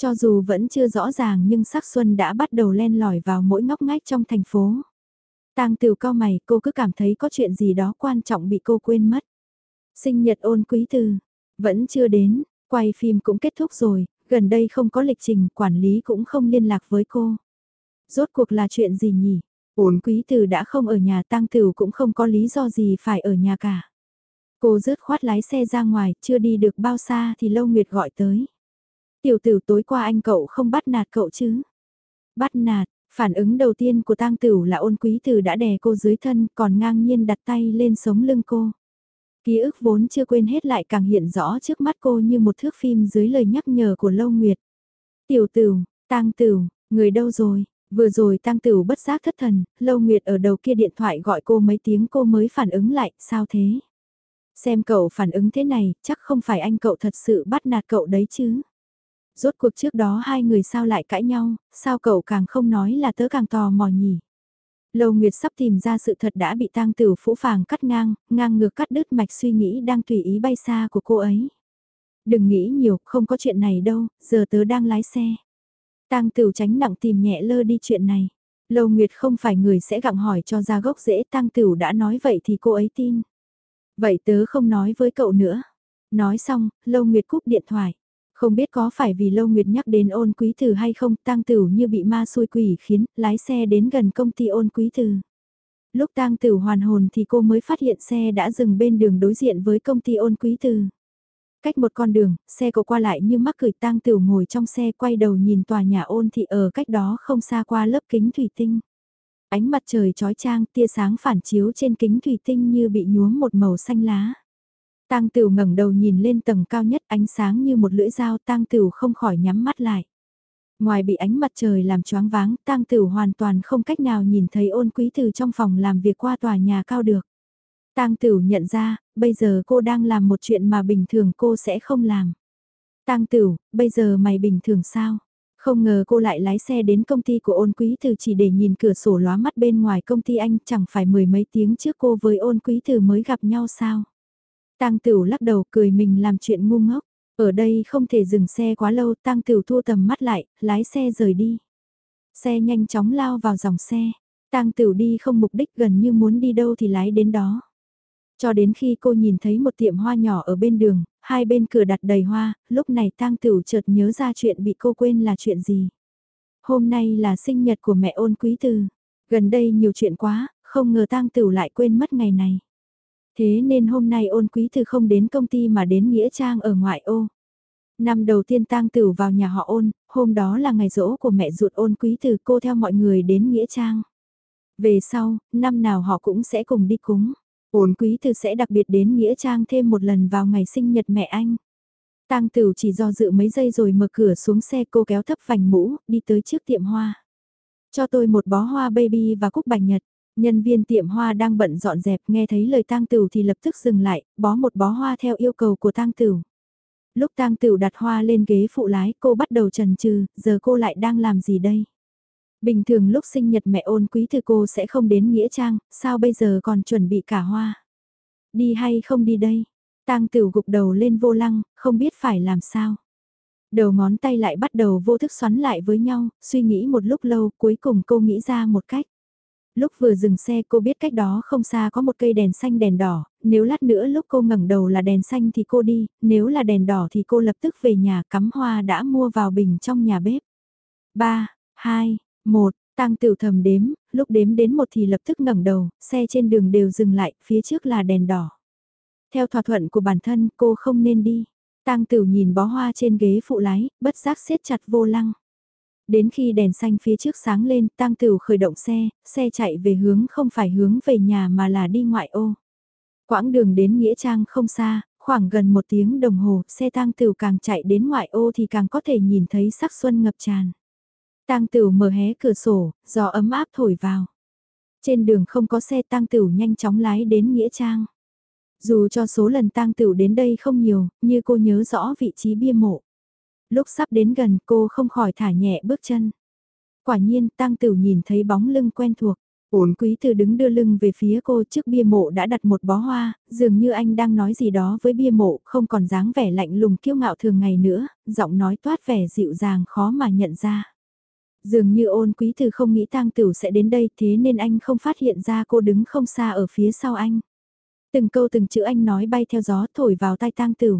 Cho dù vẫn chưa rõ ràng nhưng sắc xuân đã bắt đầu len lỏi vào mỗi ngóc ngách trong thành phố. Tang Tiểu cao mày, cô cứ cảm thấy có chuyện gì đó quan trọng bị cô quên mất. Sinh nhật ôn quý từ, vẫn chưa đến, quay phim cũng kết thúc rồi, gần đây không có lịch trình, quản lý cũng không liên lạc với cô. Rốt cuộc là chuyện gì nhỉ? Ôn quý từ đã không ở nhà Tang Tiểu cũng không có lý do gì phải ở nhà cả. Cô rớt khoát lái xe ra ngoài, chưa đi được bao xa thì Lâu Nguyệt gọi tới. Tiểu tử tối qua anh cậu không bắt nạt cậu chứ? Bắt nạt, phản ứng đầu tiên của tang tử là ôn quý từ đã đè cô dưới thân còn ngang nhiên đặt tay lên sống lưng cô. Ký ức vốn chưa quên hết lại càng hiện rõ trước mắt cô như một thước phim dưới lời nhắc nhở của Lâu Nguyệt. Tiểu tử, tang tử, người đâu rồi? Vừa rồi tang tử bất giác thất thần, Lâu Nguyệt ở đầu kia điện thoại gọi cô mấy tiếng cô mới phản ứng lại, sao thế? Xem cậu phản ứng thế này, chắc không phải anh cậu thật sự bắt nạt cậu đấy chứ? Rốt cuộc trước đó hai người sao lại cãi nhau, sao cậu càng không nói là tớ càng tò mò nhỉ. Lâu Nguyệt sắp tìm ra sự thật đã bị tang tử phũ phàng cắt ngang, ngang ngược cắt đứt mạch suy nghĩ đang tùy ý bay xa của cô ấy. Đừng nghĩ nhiều, không có chuyện này đâu, giờ tớ đang lái xe. Tang tử tránh nặng tìm nhẹ lơ đi chuyện này. Lâu Nguyệt không phải người sẽ gặng hỏi cho ra gốc dễ tang tử đã nói vậy thì cô ấy tin. Vậy tớ không nói với cậu nữa. Nói xong, Lâu Nguyệt cúp điện thoại. Không biết có phải vì Lâu Nguyệt nhắc đến ôn quý tử hay không, tang tử như bị ma xui quỷ khiến, lái xe đến gần công ty ôn quý tử. Lúc tang tử hoàn hồn thì cô mới phát hiện xe đã dừng bên đường đối diện với công ty ôn quý tử. Cách một con đường, xe cậu qua lại như mắc cười tang tử ngồi trong xe quay đầu nhìn tòa nhà ôn thị ở cách đó không xa qua lớp kính thủy tinh. Ánh mặt trời trói trang tia sáng phản chiếu trên kính thủy tinh như bị nhuốm một màu xanh lá. Tang Tửu ngẩng đầu nhìn lên tầng cao nhất ánh sáng như một lưỡi dao Tang Tửu không khỏi nhắm mắt lại. Ngoài bị ánh mặt trời làm choáng váng, Tang Tửu hoàn toàn không cách nào nhìn thấy ôn quý từ trong phòng làm việc qua tòa nhà cao được. Tang Tửu nhận ra, bây giờ cô đang làm một chuyện mà bình thường cô sẽ không làm. Tang Tửu, bây giờ mày bình thường sao? Không ngờ cô lại lái xe đến công ty của ôn quý từ chỉ để nhìn cửa sổ lóa mắt bên ngoài công ty anh chẳng phải mười mấy tiếng trước cô với ôn quý từ mới gặp nhau sao? Tang Tửu lắc đầu cười mình làm chuyện ngu ngốc. Ở đây không thể dừng xe quá lâu, Tang Tửu thu tầm mắt lại, lái xe rời đi. Xe nhanh chóng lao vào dòng xe. Tang Tửu đi không mục đích gần như muốn đi đâu thì lái đến đó. Cho đến khi cô nhìn thấy một tiệm hoa nhỏ ở bên đường, hai bên cửa đặt đầy hoa, lúc này Tang Tửu chợt nhớ ra chuyện bị cô quên là chuyện gì. Hôm nay là sinh nhật của mẹ ôn quý từ. Gần đây nhiều chuyện quá, không ngờ Tang Tửu lại quên mất ngày này. Thế nên hôm nay ôn quý thư không đến công ty mà đến Nghĩa Trang ở ngoại ô. Năm đầu tiên tang tử vào nhà họ ôn, hôm đó là ngày rỗ của mẹ ruột ôn quý từ cô theo mọi người đến Nghĩa Trang. Về sau, năm nào họ cũng sẽ cùng đi cúng. Ôn quý từ sẽ đặc biệt đến Nghĩa Trang thêm một lần vào ngày sinh nhật mẹ anh. Tang Tử chỉ do dự mấy giây rồi mở cửa xuống xe cô kéo thấp vành mũ, đi tới trước tiệm hoa. Cho tôi một bó hoa baby và cúc bạch nhật. Nhân viên tiệm hoa đang bận dọn dẹp nghe thấy lời tang tửu thì lập tức dừng lại, bó một bó hoa theo yêu cầu của tang tửu. Lúc tang tửu đặt hoa lên ghế phụ lái cô bắt đầu trần trừ, giờ cô lại đang làm gì đây? Bình thường lúc sinh nhật mẹ ôn quý thư cô sẽ không đến Nghĩa Trang, sao bây giờ còn chuẩn bị cả hoa? Đi hay không đi đây? Tang Tử gục đầu lên vô lăng, không biết phải làm sao. Đầu ngón tay lại bắt đầu vô thức xoắn lại với nhau, suy nghĩ một lúc lâu cuối cùng cô nghĩ ra một cách. Lúc vừa dừng xe cô biết cách đó không xa có một cây đèn xanh đèn đỏ, nếu lát nữa lúc cô ngẩng đầu là đèn xanh thì cô đi, nếu là đèn đỏ thì cô lập tức về nhà cắm hoa đã mua vào bình trong nhà bếp. 3, 2, 1, tăng tiểu thầm đếm, lúc đếm đến một thì lập tức ngẩng đầu, xe trên đường đều dừng lại, phía trước là đèn đỏ. Theo thỏa thuận của bản thân cô không nên đi. Tang tiểu nhìn bó hoa trên ghế phụ lái, bất giác siết chặt vô lăng. Đến khi đèn xanh phía trước sáng lên, Tang Tử khởi động xe, xe chạy về hướng không phải hướng về nhà mà là đi ngoại ô. Quãng đường đến Nghĩa Trang không xa, khoảng gần một tiếng đồng hồ, xe Tang Tử càng chạy đến ngoại ô thì càng có thể nhìn thấy sắc xuân ngập tràn. Tang Tử mở hé cửa sổ, gió ấm áp thổi vào. Trên đường không có xe Tang Tử nhanh chóng lái đến Nghĩa Trang. Dù cho số lần tang tửu đến đây không nhiều, như cô nhớ rõ vị trí bia mộ. Lúc sắp đến gần cô không khỏi thả nhẹ bước chân. Quả nhiên tang tửu nhìn thấy bóng lưng quen thuộc. Ổn quý từ đứng đưa lưng về phía cô trước bia mộ đã đặt một bó hoa, dường như anh đang nói gì đó với bia mộ, không còn dáng vẻ lạnh lùng kiêu ngạo thường ngày nữa, giọng nói toát vẻ dịu dàng khó mà nhận ra. Dường như ôn quý từ không nghĩ tang tửu sẽ đến đây thế nên anh không phát hiện ra cô đứng không xa ở phía sau anh. Từng câu từng chữ anh nói bay theo gió thổi vào tai tang tử.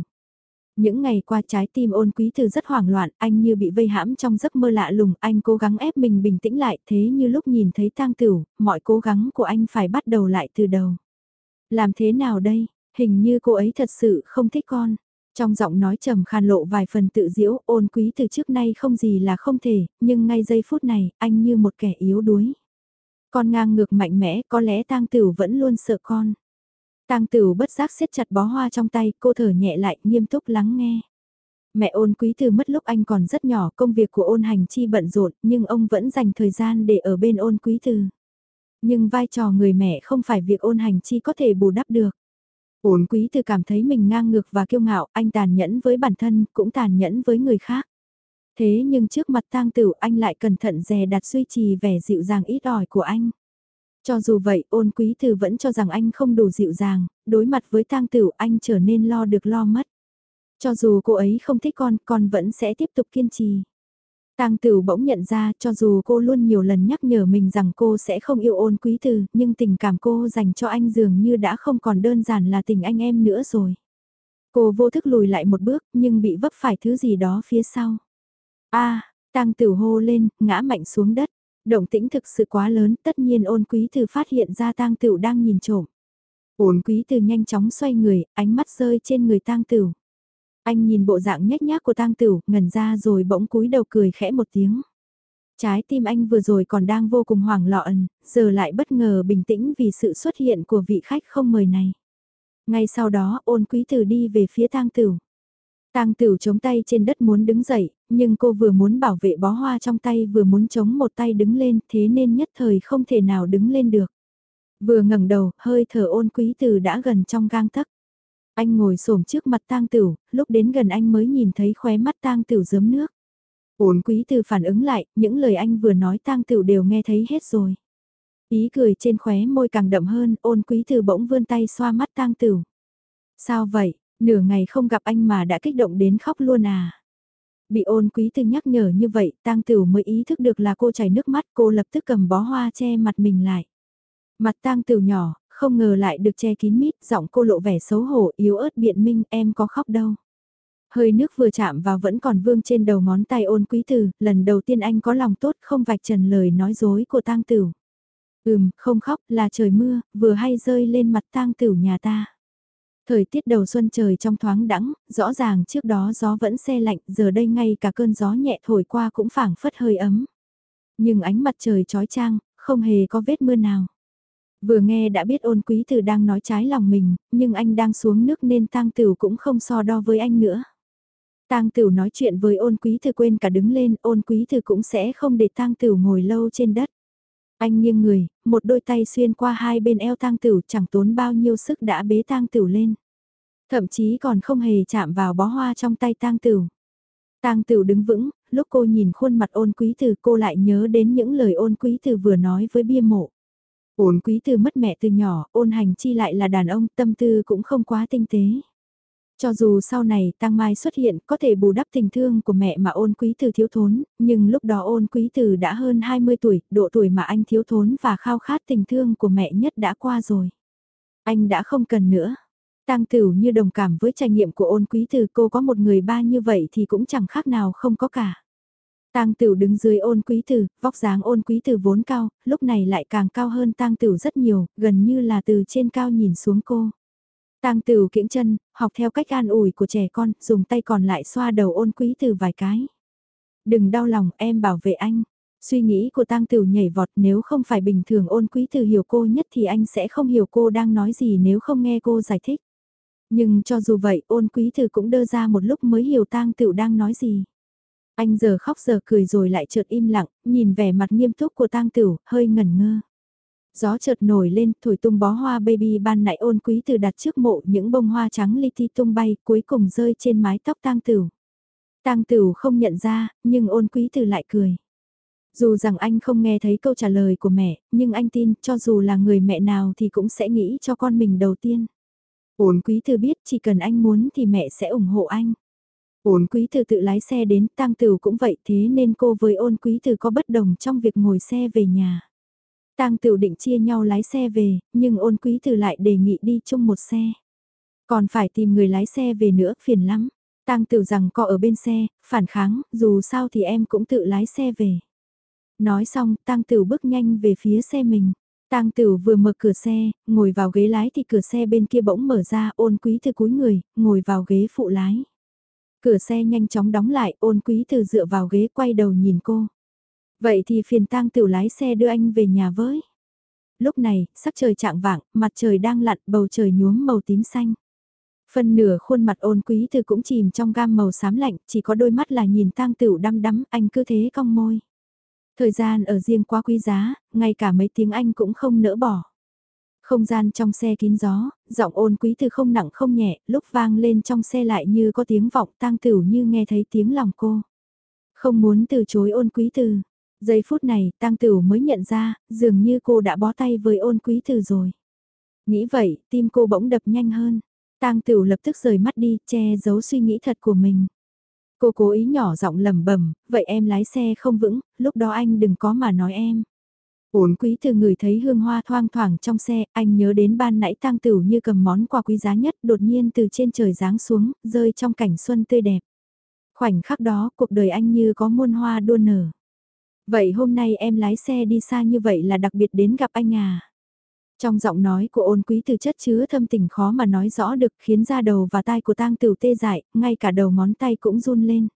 Những ngày qua trái tim ôn quý từ rất hoảng loạn, anh như bị vây hãm trong giấc mơ lạ lùng, anh cố gắng ép mình bình tĩnh lại, thế như lúc nhìn thấy tang tửu, mọi cố gắng của anh phải bắt đầu lại từ đầu. Làm thế nào đây, hình như cô ấy thật sự không thích con. Trong giọng nói trầm khan lộ vài phần tự diễu, ôn quý từ trước nay không gì là không thể, nhưng ngay giây phút này, anh như một kẻ yếu đuối. Con ngang ngược mạnh mẽ, có lẽ tang tửu vẫn luôn sợ con. Tang Tửu bất giác siết chặt bó hoa trong tay, cô thở nhẹ lại, nghiêm túc lắng nghe. Mẹ ôn quý từ mất lúc anh còn rất nhỏ, công việc của ôn hành chi bận rộn, nhưng ông vẫn dành thời gian để ở bên ôn quý từ. Nhưng vai trò người mẹ không phải việc ôn hành chi có thể bù đắp được. Ôn quý từ cảm thấy mình ngang ngược và kiêu ngạo, anh tàn nhẫn với bản thân, cũng tàn nhẫn với người khác. Thế nhưng trước mặt tang tử anh lại cẩn thận dè đặt duy trì vẻ dịu dàng ít ỏi của anh. Cho dù vậy, ôn quý từ vẫn cho rằng anh không đủ dịu dàng, đối mặt với tang tử anh trở nên lo được lo mất. Cho dù cô ấy không thích con, con vẫn sẽ tiếp tục kiên trì. Tang Tử bỗng nhận ra cho dù cô luôn nhiều lần nhắc nhở mình rằng cô sẽ không yêu ôn quý từ, nhưng tình cảm cô dành cho anh dường như đã không còn đơn giản là tình anh em nữa rồi. Cô vô thức lùi lại một bước nhưng bị vấp phải thứ gì đó phía sau. a Tang Tử hô lên, ngã mạnh xuống đất. Động tĩnh thực sự quá lớn, tất nhiên ôn quý từ phát hiện ra tang tửu đang nhìn trộm. Ôn quý từ nhanh chóng xoay người, ánh mắt rơi trên người tang tửu. Anh nhìn bộ dạng nhếch nhác của tang tửu, ngẩn ra rồi bỗng cúi đầu cười khẽ một tiếng. Trái tim anh vừa rồi còn đang vô cùng hoảng loạn, giờ lại bất ngờ bình tĩnh vì sự xuất hiện của vị khách không mời này. Ngay sau đó ôn quý tử đi về phía tang tửu. Tang Tửu chống tay trên đất muốn đứng dậy, nhưng cô vừa muốn bảo vệ bó hoa trong tay vừa muốn chống một tay đứng lên thế nên nhất thời không thể nào đứng lên được. Vừa ngẩng đầu, hơi thở ôn quý Từ đã gần trong gang tấc. Anh ngồi xổm trước mặt tang tửu, lúc đến gần anh mới nhìn thấy khóe mắt tang tửu giấm nước. Ôn quý Từ phản ứng lại, những lời anh vừa nói tang tửu đều nghe thấy hết rồi. Ý cười trên khóe môi càng đậm hơn, ôn quý Từ bỗng vươn tay xoa mắt tang tửu. Sao vậy, nửa ngày không gặp anh mà đã kích động đến khóc luôn à. Bị ôn quý tư nhắc nhở như vậy, tang tửu mới ý thức được là cô chảy nước mắt, cô lập tức cầm bó hoa che mặt mình lại. Mặt tang tửu nhỏ, không ngờ lại được che kín mít, giọng cô lộ vẻ xấu hổ, yếu ớt biện minh, em có khóc đâu. Hơi nước vừa chạm vào vẫn còn vương trên đầu ngón tay ôn quý tử, lần đầu tiên anh có lòng tốt không vạch trần lời nói dối của tang tửu. Ừm, không khóc, là trời mưa, vừa hay rơi lên mặt tang tửu nhà ta. Thời tiết đầu xuân trời trong thoáng đắng, rõ ràng trước đó gió vẫn xe lạnh, giờ đây ngay cả cơn gió nhẹ thổi qua cũng phảng phất hơi ấm. Nhưng ánh mặt trời trói trang, không hề có vết mưa nào. Vừa nghe đã biết ôn quý tử đang nói trái lòng mình, nhưng anh đang xuống nước nên tang tử cũng không so đo với anh nữa. Tang Tử nói chuyện với Ôn Quý Thư quên cả đứng lên, Ôn Quý Thư cũng sẽ không để Tang Tử ngồi lâu trên đất. Anh nghiêng người, một đôi tay xuyên qua hai bên eo tang tửu chẳng tốn bao nhiêu sức đã bế tang tửu lên. Thậm chí còn không hề chạm vào bó hoa trong tay tang tửu. Tang Tửu đứng vững, lúc cô nhìn khuôn mặt ôn quý từ cô lại nhớ đến những lời ôn quý từ vừa nói với bia mộ. Ôn quý từ mất mẹ từ nhỏ, ôn hành chi lại là đàn ông, tâm tư cũng không quá tinh tế. Cho dù sau này Tăng Mai xuất hiện có thể bù đắp tình thương của mẹ mà ôn quý từ thiếu thốn, nhưng lúc đó ôn quý từ đã hơn 20 tuổi, độ tuổi mà anh thiếu thốn và khao khát tình thương của mẹ nhất đã qua rồi. Anh đã không cần nữa. Tăng Tửu như đồng cảm với trải nghiệm của ôn quý từ cô có một người ba như vậy thì cũng chẳng khác nào không có cả. Tang Tửu đứng dưới ôn quý tử, vóc dáng ôn quý tử vốn cao, lúc này lại càng cao hơn Tang Tửu rất nhiều, gần như là từ trên cao nhìn xuống cô. Tang Tửu kiễng chân, học theo cách an ủi của trẻ con, dùng tay còn lại xoa đầu ôn quý Từ vài cái. Đừng đau lòng, em bảo vệ anh. Suy nghĩ của Tang Tửu nhảy vọt nếu không phải bình thường ôn quý Từ hiểu cô nhất thì anh sẽ không hiểu cô đang nói gì nếu không nghe cô giải thích. Nhưng cho dù vậy ôn quý Từ cũng đơ ra một lúc mới hiểu Tang Tửu đang nói gì. Anh giờ khóc giờ cười rồi lại chợt im lặng, nhìn vẻ mặt nghiêm túc của tang tửu, hơi ngẩn ngơ. Gió chợt nổi lên, thổi tung bó hoa baby ban nãy ôn quý từ đặt trước mộ những bông hoa trắng li ti tung bay cuối cùng rơi trên mái tóc tang tửu. Tang tửu không nhận ra, nhưng ôn quý từ lại cười. Dù rằng anh không nghe thấy câu trả lời của mẹ, nhưng anh tin cho dù là người mẹ nào thì cũng sẽ nghĩ cho con mình đầu tiên. Ôn quý từ biết chỉ cần anh muốn thì mẹ sẽ ủng hộ anh. Ôn quý từ tự lái xe đến, tang tử cũng vậy thế nên cô với ôn quý từ có bất đồng trong việc ngồi xe về nhà. Tang Tửu định chia nhau lái xe về, nhưng ôn quý từ lại đề nghị đi chung một xe. Còn phải tìm người lái xe về nữa, phiền lắm. Tang Tửu rằng co ở bên xe, phản kháng, dù sao thì em cũng tự lái xe về. Nói xong, Tang Tửu bước nhanh về phía xe mình. Tang Tửu vừa mở cửa xe, ngồi vào ghế lái thì cửa xe bên kia bỗng mở ra, ôn quý từ cúi người, ngồi vào ghế phụ lái. Cửa xe nhanh chóng đóng lại, ôn quý từ dựa vào ghế quay đầu nhìn cô. Vậy thì phiền tang tiểu lái xe đưa anh về nhà với. Lúc này, sắc trời trạng vạng, mặt trời đang lặn, bầu trời nhuốm màu tím xanh. Phần nửa khuôn mặt ôn quý từ cũng chìm trong gam màu xám lạnh, chỉ có đôi mắt là nhìn tang tiểu đăm đắm, anh cứ thế cong môi. Thời gian ở riêng quá quý giá, ngay cả mấy tiếng anh cũng không nỡ bỏ. Không gian trong xe kín gió, giọng ôn quý từ không nặng không nhẹ, lúc vang lên trong xe lại như có tiếng vọng tang tửu như nghe thấy tiếng lòng cô. Không muốn từ chối ôn quý từ. Giây phút này, tang tửu mới nhận ra, dường như cô đã bó tay với ôn quý từ rồi. Nghĩ vậy, tim cô bỗng đập nhanh hơn. Tang tửu lập tức rời mắt đi, che giấu suy nghĩ thật của mình. Cô cố ý nhỏ giọng lẩm bẩm vậy em lái xe không vững, lúc đó anh đừng có mà nói em. Ổn quý từ người thấy hương hoa thoang thoảng trong xe, anh nhớ đến ban nãy tang tửu như cầm món quà quý giá nhất đột nhiên từ trên trời giáng xuống, rơi trong cảnh xuân tươi đẹp. Khoảnh khắc đó, cuộc đời anh như có muôn hoa đua nở. Vậy hôm nay em lái xe đi xa như vậy là đặc biệt đến gặp anh à? Trong giọng nói của ôn quý từ chất chứa thâm tình khó mà nói rõ được khiến da đầu và tai của tang tửu tê dại, ngay cả đầu ngón tay cũng run lên.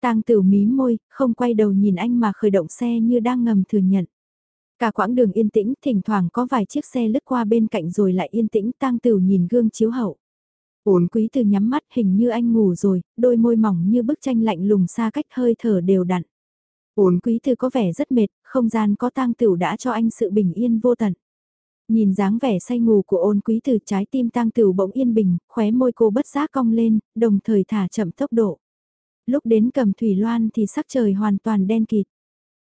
Tang tửu mí môi, không quay đầu nhìn anh mà khởi động xe như đang ngầm thừa nhận. Cả quãng đường yên tĩnh, thỉnh thoảng có vài chiếc xe lướt qua bên cạnh rồi lại yên tĩnh tang tửu nhìn gương chiếu hậu. ôn quý từ nhắm mắt hình như anh ngủ rồi, đôi môi mỏng như bức tranh lạnh lùng xa cách hơi thở đều đặn. Ôn quý từ có vẻ rất mệt, không gian có tang tửu đã cho anh sự bình yên vô tận. Nhìn dáng vẻ say ngủ của ôn quý từ trái tim tang tửu bỗng yên bình, khóe môi cô bất giác cong lên, đồng thời thả chậm tốc độ. Lúc đến cầm thủy loan thì sắc trời hoàn toàn đen kịt.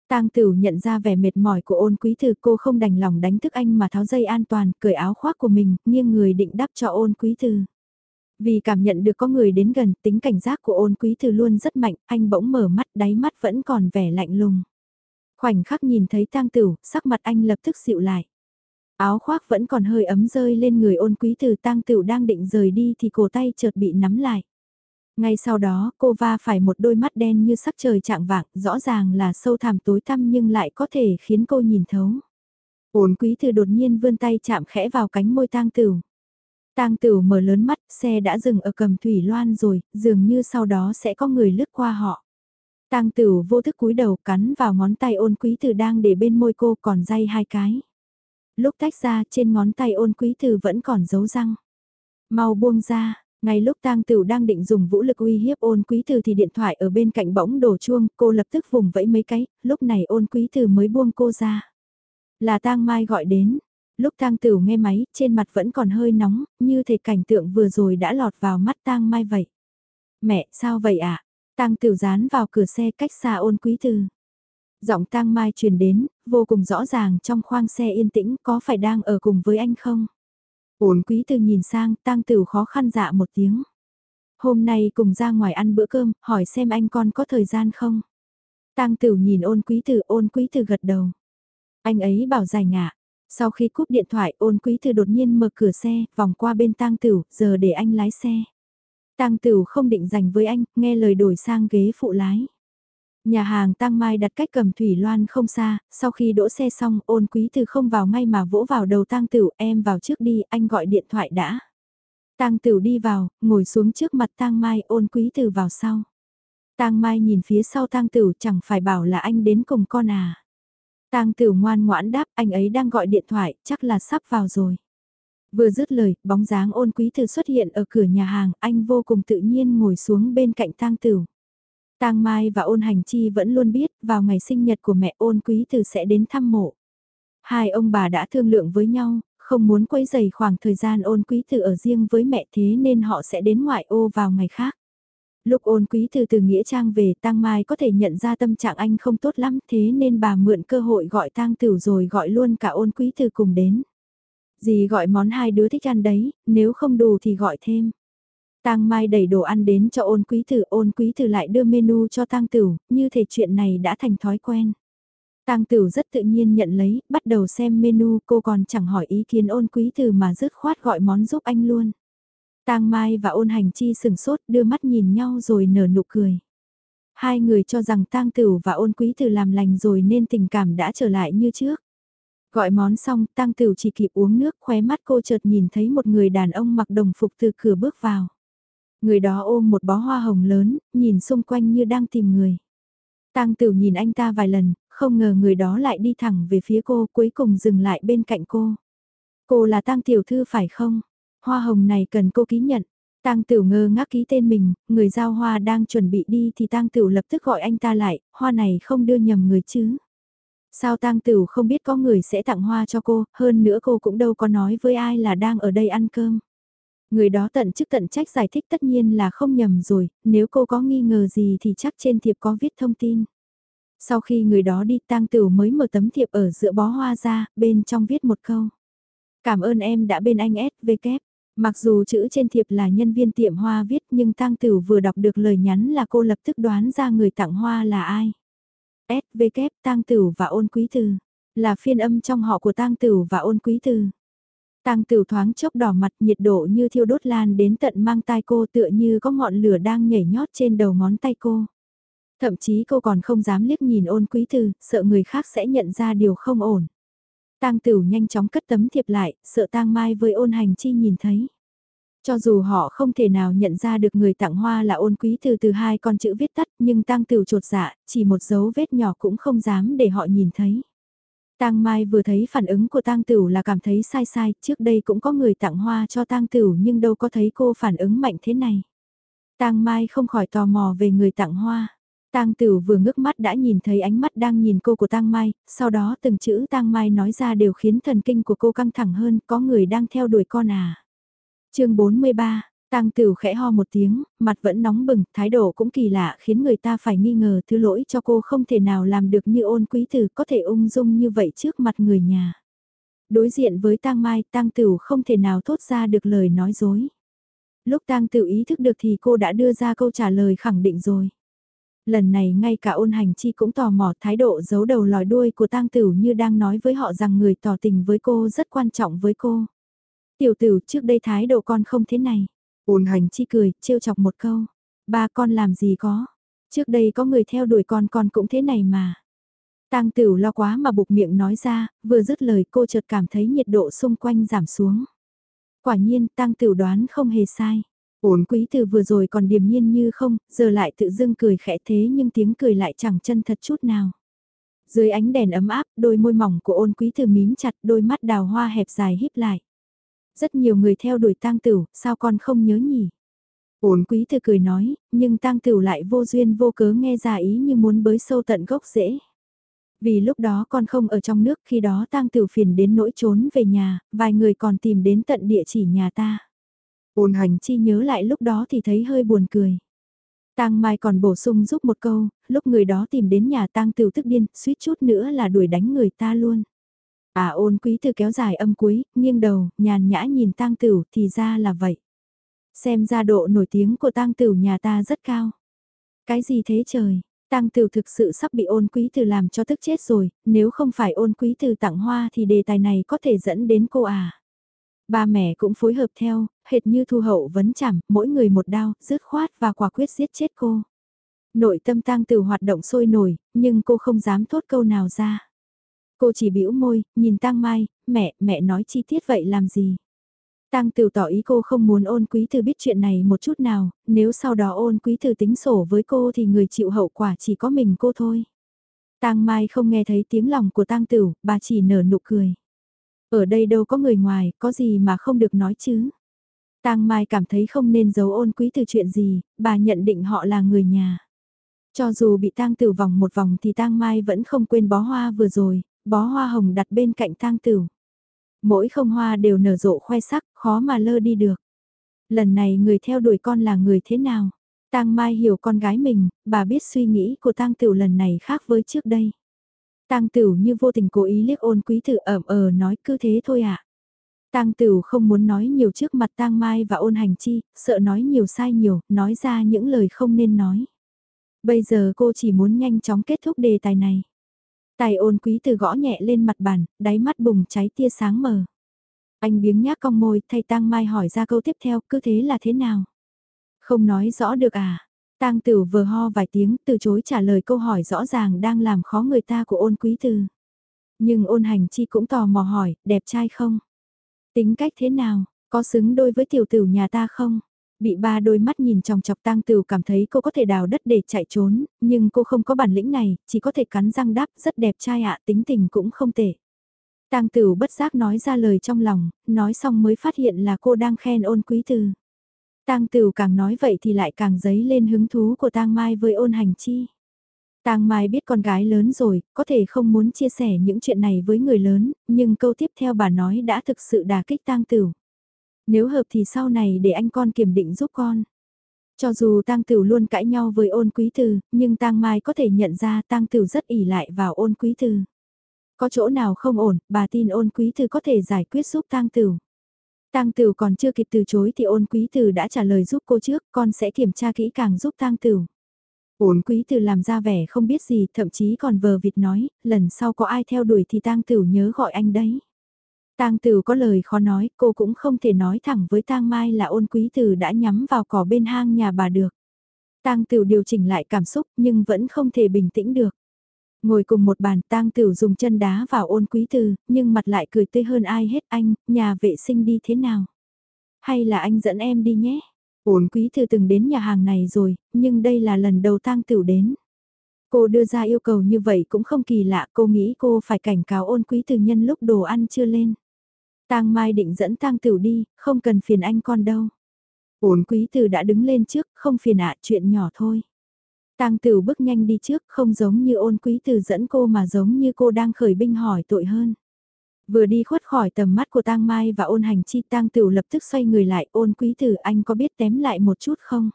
Tang Tửu nhận ra vẻ mệt mỏi của ôn quý thư cô không đành lòng đánh thức anh mà tháo dây an toàn, cởi áo khoác của mình, nghiêng người định đắp cho ôn quý thư. Vì cảm nhận được có người đến gần, tính cảnh giác của ôn quý thư luôn rất mạnh, anh bỗng mở mắt đáy mắt vẫn còn vẻ lạnh lùng. Khoảnh khắc nhìn thấy tang tửu, sắc mặt anh lập tức dịu lại. Áo khoác vẫn còn hơi ấm rơi lên người ôn quý từ tang tửu đang định rời đi thì cổ tay chợt bị nắm lại. Ngay sau đó, cô va phải một đôi mắt đen như sắc trời trạng vạng, rõ ràng là sâu thẳm tối tăm nhưng lại có thể khiến cô nhìn thấu. ôn quý từ đột nhiên vươn tay chạm khẽ vào cánh môi tang tửu. Tang tửu mở lớn mắt, xe đã dừng ở cầm thủy loan rồi, dường như sau đó sẽ có người lướt qua họ. Tang tửu vô thức cúi đầu cắn vào ngón tay ôn quý từ đang để bên môi cô còn day hai cái. Lúc tách ra trên ngón tay ôn quý từ vẫn còn dấu răng. Mau buông ra, ngay lúc tang tửu đang định dùng vũ lực uy hiếp ôn quý từ thì điện thoại ở bên cạnh bỗng đổ chuông, cô lập tức vùng vẫy mấy cái, lúc này ôn quý từ mới buông cô ra. Là tang mai gọi đến, lúc tang tửu nghe máy, trên mặt vẫn còn hơi nóng, như thể cảnh tượng vừa rồi đã lọt vào mắt tang mai vậy. Mẹ, sao vậy ạ? À? Tang tửu dán vào cửa xe cách xa ôn quý từ. Giọng Tang Mai truyền đến, vô cùng rõ ràng trong khoang xe yên tĩnh có phải đang ở cùng với anh không? Ôn quý từ nhìn sang, Tang tửu khó khăn dạ một tiếng. Hôm nay cùng ra ngoài ăn bữa cơm, hỏi xem anh con có thời gian không? Tang tửu nhìn ôn quý từ ôn quý từ gật đầu. Anh ấy bảo dài ngạ. Sau khi cúp điện thoại ôn quý từ đột nhiên mở cửa xe, vòng qua bên tang tửu, giờ để anh lái xe. Tang tửu không định dành với anh, nghe lời đổi sang ghế phụ lái. Nhà hàng Tang Mai đặt cách cầm thủy loan không xa, sau khi đỗ xe xong ôn quý từ không vào ngay mà vỗ vào đầu Tang Tửu em vào trước đi, anh gọi điện thoại đã. Tang Tửu đi vào, ngồi xuống trước mặt Tang Mai ôn quý từ vào sau. Tang Mai nhìn phía sau Tang Tửu chẳng phải bảo là anh đến cùng con à. Tang Tửu ngoan ngoãn đáp anh ấy đang gọi điện thoại, chắc là sắp vào rồi. Vừa dứt lời, bóng dáng ôn quý từ xuất hiện ở cửa nhà hàng, anh vô cùng tự nhiên ngồi xuống bên cạnh Tang Tửu. Tang Mai và ôn hành chi vẫn luôn biết, vào ngày sinh nhật của mẹ ôn quý từ sẽ đến thăm mộ. Hai ông bà đã thương lượng với nhau, không muốn quấy dày khoảng thời gian ôn quý từ ở riêng với mẹ thế nên họ sẽ đến ngoại ô vào ngày khác. Lúc ôn quý từ từ Nghĩa Trang về Tang Mai có thể nhận ra tâm trạng anh không tốt lắm thế nên bà mượn cơ hội gọi Tang Tửu rồi gọi luôn cả ôn quý từ cùng đến. Dì gọi món hai đứa thích ăn đấy, nếu không đủ thì gọi thêm. Tang Mai đẩy đồ ăn đến cho ôn quý tử, ôn quý tử lại đưa menu cho Tang Tửu, như thể chuyện này đã thành thói quen. Tang Tửu rất tự nhiên nhận lấy, bắt đầu xem menu, cô còn chẳng hỏi ý kiến ôn quý tử mà dứt khoát gọi món giúp anh luôn. Tang Mai và ôn hành chi sừng sốt đưa mắt nhìn nhau rồi nở nụ cười. Hai người cho rằng Tang Tửu và ôn quý tử làm lành rồi nên tình cảm đã trở lại như trước. Gọi món xong, Tang Tửu chỉ kịp uống nước khóe mắt cô chợt nhìn thấy một người đàn ông mặc đồng phục từ cửa bước vào. Người đó ôm một bó hoa hồng lớn, nhìn xung quanh như đang tìm người. Tang Tửu nhìn anh ta vài lần, không ngờ người đó lại đi thẳng về phía cô cuối cùng dừng lại bên cạnh cô. Cô là Tang Tiểu Thư phải không? Hoa hồng này cần cô ký nhận. Tang Tửu ngơ ngác ký tên mình, người giao hoa đang chuẩn bị đi thì Tang Tửu lập tức gọi anh ta lại, hoa này không đưa nhầm người chứ. Sao Tang Tửu không biết có người sẽ tặng hoa cho cô, hơn nữa cô cũng đâu có nói với ai là đang ở đây ăn cơm. Người đó tận chức tận trách giải thích tất nhiên là không nhầm rồi, nếu cô có nghi ngờ gì thì chắc trên thiệp có viết thông tin. Sau khi người đó đi tang tửu mới mở tấm thiệp ở giữa bó hoa ra, bên trong viết một câu. Cảm ơn em đã bên anh SVK. Mặc dù chữ trên thiệp là nhân viên tiệm hoa viết nhưng tang tửu vừa đọc được lời nhắn là cô lập tức đoán ra người tặng hoa là ai. SVK tang tửu và ôn quý từ. Là phiên âm trong họ của tang tửu và ôn quý từ. Tang Tửu thoáng chốc đỏ mặt nhiệt độ như thiêu đốt lan đến tận mang tai cô tựa như có ngọn lửa đang nhảy nhót trên đầu ngón tay cô. Thậm chí cô còn không dám liếc nhìn ôn quý Từ, sợ người khác sẽ nhận ra điều không ổn. Tang Tửu nhanh chóng cất tấm thiệp lại, sợ Tang Mai với ôn hành chi nhìn thấy. Cho dù họ không thể nào nhận ra được người tặng hoa là ôn quý từ từ hai con chữ viết tắt nhưng Tang Tửu trột dạ, chỉ một dấu vết nhỏ cũng không dám để họ nhìn thấy. Tang Mai vừa thấy phản ứng của Tang Tửu là cảm thấy sai sai, trước đây cũng có người tặng hoa cho Tang Tửu nhưng đâu có thấy cô phản ứng mạnh thế này. Tang Mai không khỏi tò mò về người tặng hoa. Tang Tửu vừa ngước mắt đã nhìn thấy ánh mắt đang nhìn cô của Tang Mai, sau đó từng chữ Tang Mai nói ra đều khiến thần kinh của cô căng thẳng hơn, có người đang theo đuổi con à. Chương 43 Tang Tửu khẽ ho một tiếng, mặt vẫn nóng bừng, thái độ cũng kỳ lạ khiến người ta phải nghi ngờ thứ lỗi cho cô không thể nào làm được như ôn quý tử có thể ung dung như vậy trước mặt người nhà. Đối diện với Tang Mai, Tang Tửu không thể nào thốt ra được lời nói dối. Lúc Tang Tửu ý thức được thì cô đã đưa ra câu trả lời khẳng định rồi. Lần này ngay cả ôn hành chi cũng tò mò thái độ giấu đầu lòi đuôi của Tang Tửu như đang nói với họ rằng người tỏ tình với cô rất quan trọng với cô. Tiểu Tửu trước đây thái độ con không thế này. Ôn hành chi cười, trêu chọc một câu. Ba con làm gì có. Trước đây có người theo đuổi con con cũng thế này mà. Tang Tửu lo quá mà buộc miệng nói ra, vừa dứt lời cô chợt cảm thấy nhiệt độ xung quanh giảm xuống. Quả nhiên Tang Tửu đoán không hề sai. Ổn quý từ vừa rồi còn điềm nhiên như không, giờ lại tự dưng cười khẽ thế nhưng tiếng cười lại chẳng chân thật chút nào. Dưới ánh đèn ấm áp, đôi môi mỏng của ôn quý từ mím chặt đôi mắt đào hoa hẹp dài híp lại. Rất nhiều người theo đuổi tang tửu, sao con không nhớ nhỉ? Ổn quý từ cười nói, nhưng tang tửu lại vô duyên vô cớ nghe ra ý như muốn bới sâu tận gốc rễ. Vì lúc đó con không ở trong nước khi đó tang tửu phiền đến nỗi trốn về nhà, vài người còn tìm đến tận địa chỉ nhà ta. Ôn hành chi nhớ lại lúc đó thì thấy hơi buồn cười. Tang Mai còn bổ sung giúp một câu, lúc người đó tìm đến nhà Tang Tửu tức điên, suýt chút nữa là đuổi đánh người ta luôn. À ôn quý từ kéo dài âm cuối, nghiêng đầu, nhàn nhã nhìn Tang Tửu thì ra là vậy. Xem ra độ nổi tiếng của Tang Tửu nhà ta rất cao. Cái gì thế trời? Tang Tửu thực sự sắp bị ôn quý từ làm cho tức chết rồi, nếu không phải ôn quý từ tặng hoa thì đề tài này có thể dẫn đến cô à. Ba mẹ cũng phối hợp theo, hệt như thu hậu vấn chảm, mỗi người một đao, dứt khoát và quả quyết giết chết cô. Nội tâm tang từ hoạt động sôi nổi, nhưng cô không dám thốt câu nào ra. Cô chỉ bĩu môi, nhìn tang mai, mẹ, mẹ nói chi tiết vậy làm gì? Tang Tử tỏ ý cô không muốn ôn quý từ biết chuyện này một chút nào, nếu sau đó ôn quý từ tính sổ với cô thì người chịu hậu quả chỉ có mình cô thôi. Tang Mai không nghe thấy tiếng lòng của Tang Tử, bà chỉ nở nụ cười. Ở đây đâu có người ngoài, có gì mà không được nói chứ. Tang Mai cảm thấy không nên giấu ôn quý từ chuyện gì, bà nhận định họ là người nhà. Cho dù bị tang tử vòng một vòng thì tang Mai vẫn không quên bó hoa vừa rồi, bó hoa hồng đặt bên cạnh tang tử. Mỗi không hoa đều nở rộ khoe sắc, khó mà lơ đi được. Lần này người theo đuổi con là người thế nào? Tang Mai hiểu con gái mình, bà biết suy nghĩ của tang tử lần này khác với trước đây. Tang Tửu như vô tình cố ý liếc ôn quý tử ẩm ờ nói cứ thế thôi ạ. À. Tang Tửu không muốn nói nhiều trước mặt Tang Mai và ôn hành chi, sợ nói nhiều sai nhiều, nói ra những lời không nên nói. Bây giờ cô chỉ muốn nhanh chóng kết thúc đề tài này. Tài ôn quý tử gõ nhẹ lên mặt bàn, đáy mắt bùng cháy tia sáng mờ. Anh biếng nhác cong môi, thay Tang Mai hỏi ra câu tiếp theo, cứ thế là thế nào? Không nói rõ được à? Tang Tử vừa ho vài tiếng từ chối trả lời câu hỏi rõ ràng đang làm khó người ta của ôn quý Từ. Nhưng ôn hành chi cũng tò mò hỏi, đẹp trai không? Tính cách thế nào, có xứng đôi với tiểu tử nhà ta không? Bị ba đôi mắt nhìn chòng chọc tang tử cảm thấy cô có thể đào đất để chạy trốn, nhưng cô không có bản lĩnh này, chỉ có thể cắn răng đáp rất đẹp trai ạ, tính tình cũng không tệ. Tang tử bất giác nói ra lời trong lòng, nói xong mới phát hiện là cô đang khen ôn quý Từ. Tang Tửu càng nói vậy thì lại càng dấy lên hứng thú của Tang Mai với ôn hành chi. Tang Mai biết con gái lớn rồi, có thể không muốn chia sẻ những chuyện này với người lớn, nhưng câu tiếp theo bà nói đã thực sự đả kích Tang Tửu. Nếu hợp thì sau này để anh con kiểm định giúp con. Cho dù Tang Tửu luôn cãi nhau với ôn quý từ, nhưng Tang Mai có thể nhận ra Tang Tửu rất ỉ lại vào ôn quý từ. Có chỗ nào không ổn, bà tin ôn quý từ có thể giải quyết giúp Tang Tửu. Tang Tửu còn chưa kịp từ chối thì ôn quý tử đã trả lời giúp cô trước, con sẽ kiểm tra kỹ càng giúp Tang Tửu. Ôn quý tử làm ra vẻ không biết gì, thậm chí còn vờ vịt nói, lần sau có ai theo đuổi thì Tang Tửu nhớ gọi anh đấy. Tang Tửu có lời khó nói, cô cũng không thể nói thẳng với Tang Mai là ôn quý tử đã nhắm vào cỏ bên hang nhà bà được. Tang Tửu điều chỉnh lại cảm xúc nhưng vẫn không thể bình tĩnh được. Ngồi cùng một bàn tang tử dùng chân đá vào ôn quý từ, nhưng mặt lại cười tươi hơn ai hết anh, nhà vệ sinh đi thế nào? Hay là anh dẫn em đi nhé? Ôn quý Từ từng đến nhà hàng này rồi, nhưng đây là lần đầu tang tử đến. Cô đưa ra yêu cầu như vậy cũng không kỳ lạ, cô nghĩ cô phải cảnh cáo ôn quý từ nhân lúc đồ ăn chưa lên. Tang Mai định dẫn Tang Tửu đi, không cần phiền anh con đâu. Ôn quý từ đã đứng lên trước, không phiền ạ, chuyện nhỏ thôi. Tang Tử bước nhanh đi trước, không giống như ôn quý từ dẫn cô mà giống như cô đang khởi binh hỏi tội hơn. Vừa đi khuất khỏi tầm mắt của Tang Mai và ôn hành chi Tang Tử lập tức xoay người lại ôn quý tử anh có biết tém lại một chút không?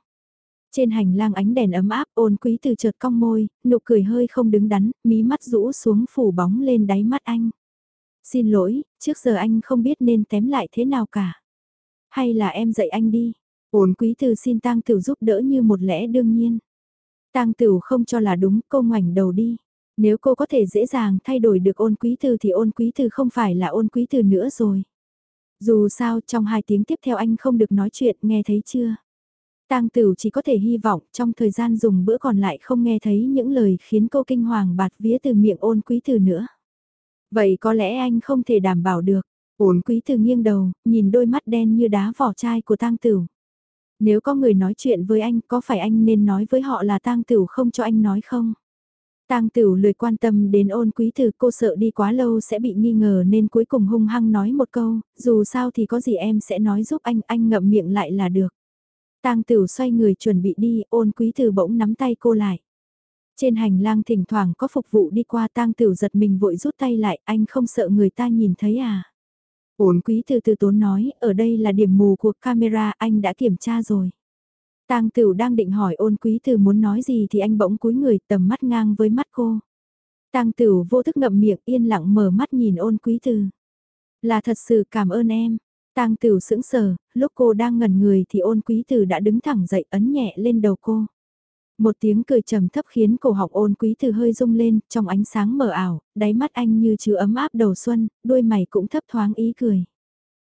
Trên hành lang ánh đèn ấm áp ôn quý tử chợt cong môi, nụ cười hơi không đứng đắn, mí mắt rũ xuống phủ bóng lên đáy mắt anh. Xin lỗi, trước giờ anh không biết nên tém lại thế nào cả. Hay là em dạy anh đi. Ôn quý tử xin Tang tiểu giúp đỡ như một lẽ đương nhiên. Tang Tửu không cho là đúng, cô ngoảnh đầu đi. Nếu cô có thể dễ dàng thay đổi được ôn quý từ thì ôn quý từ không phải là ôn quý từ nữa rồi. Dù sao trong hai tiếng tiếp theo anh không được nói chuyện nghe thấy chưa. Tang Tửu chỉ có thể hy vọng trong thời gian dùng bữa còn lại không nghe thấy những lời khiến cô kinh hoàng bạt vía từ miệng ôn quý từ nữa. Vậy có lẽ anh không thể đảm bảo được. Ôn quý từ nghiêng đầu, nhìn đôi mắt đen như đá vỏ chai của Tang Tửu. Nếu có người nói chuyện với anh, có phải anh nên nói với họ là tang tửu không cho anh nói không? Tang Tửu lười quan tâm đến ôn quý từ cô sợ đi quá lâu sẽ bị nghi ngờ nên cuối cùng hung hăng nói một câu, dù sao thì có gì em sẽ nói giúp anh, anh ngậm miệng lại là được. Tang Tửu xoay người chuẩn bị đi, ôn quý từ bỗng nắm tay cô lại. Trên hành lang thỉnh thoảng có phục vụ đi qua Tang Tửu giật mình vội rút tay lại, anh không sợ người ta nhìn thấy à? Ổn quý từ từ tốn nói, ở đây là điểm mù của camera, anh đã kiểm tra rồi. Tang Tửu đang định hỏi ôn quý từ muốn nói gì thì anh bỗng cúi người tầm mắt ngang với mắt cô. Tang Tửu vô thức ngậm miệng yên lặng mở mắt nhìn ôn quý từ. Là thật sự cảm ơn em. Tang Tửu sững sờ, lúc cô đang ngẩn người thì ôn quý từ đã đứng thẳng dậy ấn nhẹ lên đầu cô. Một tiếng cười trầm thấp khiến cổ họng ôn quý từ hơi rung lên, trong ánh sáng mờ ảo, đáy mắt anh như chứa ấm áp đầu xuân, đôi mày cũng thấp thoáng ý cười.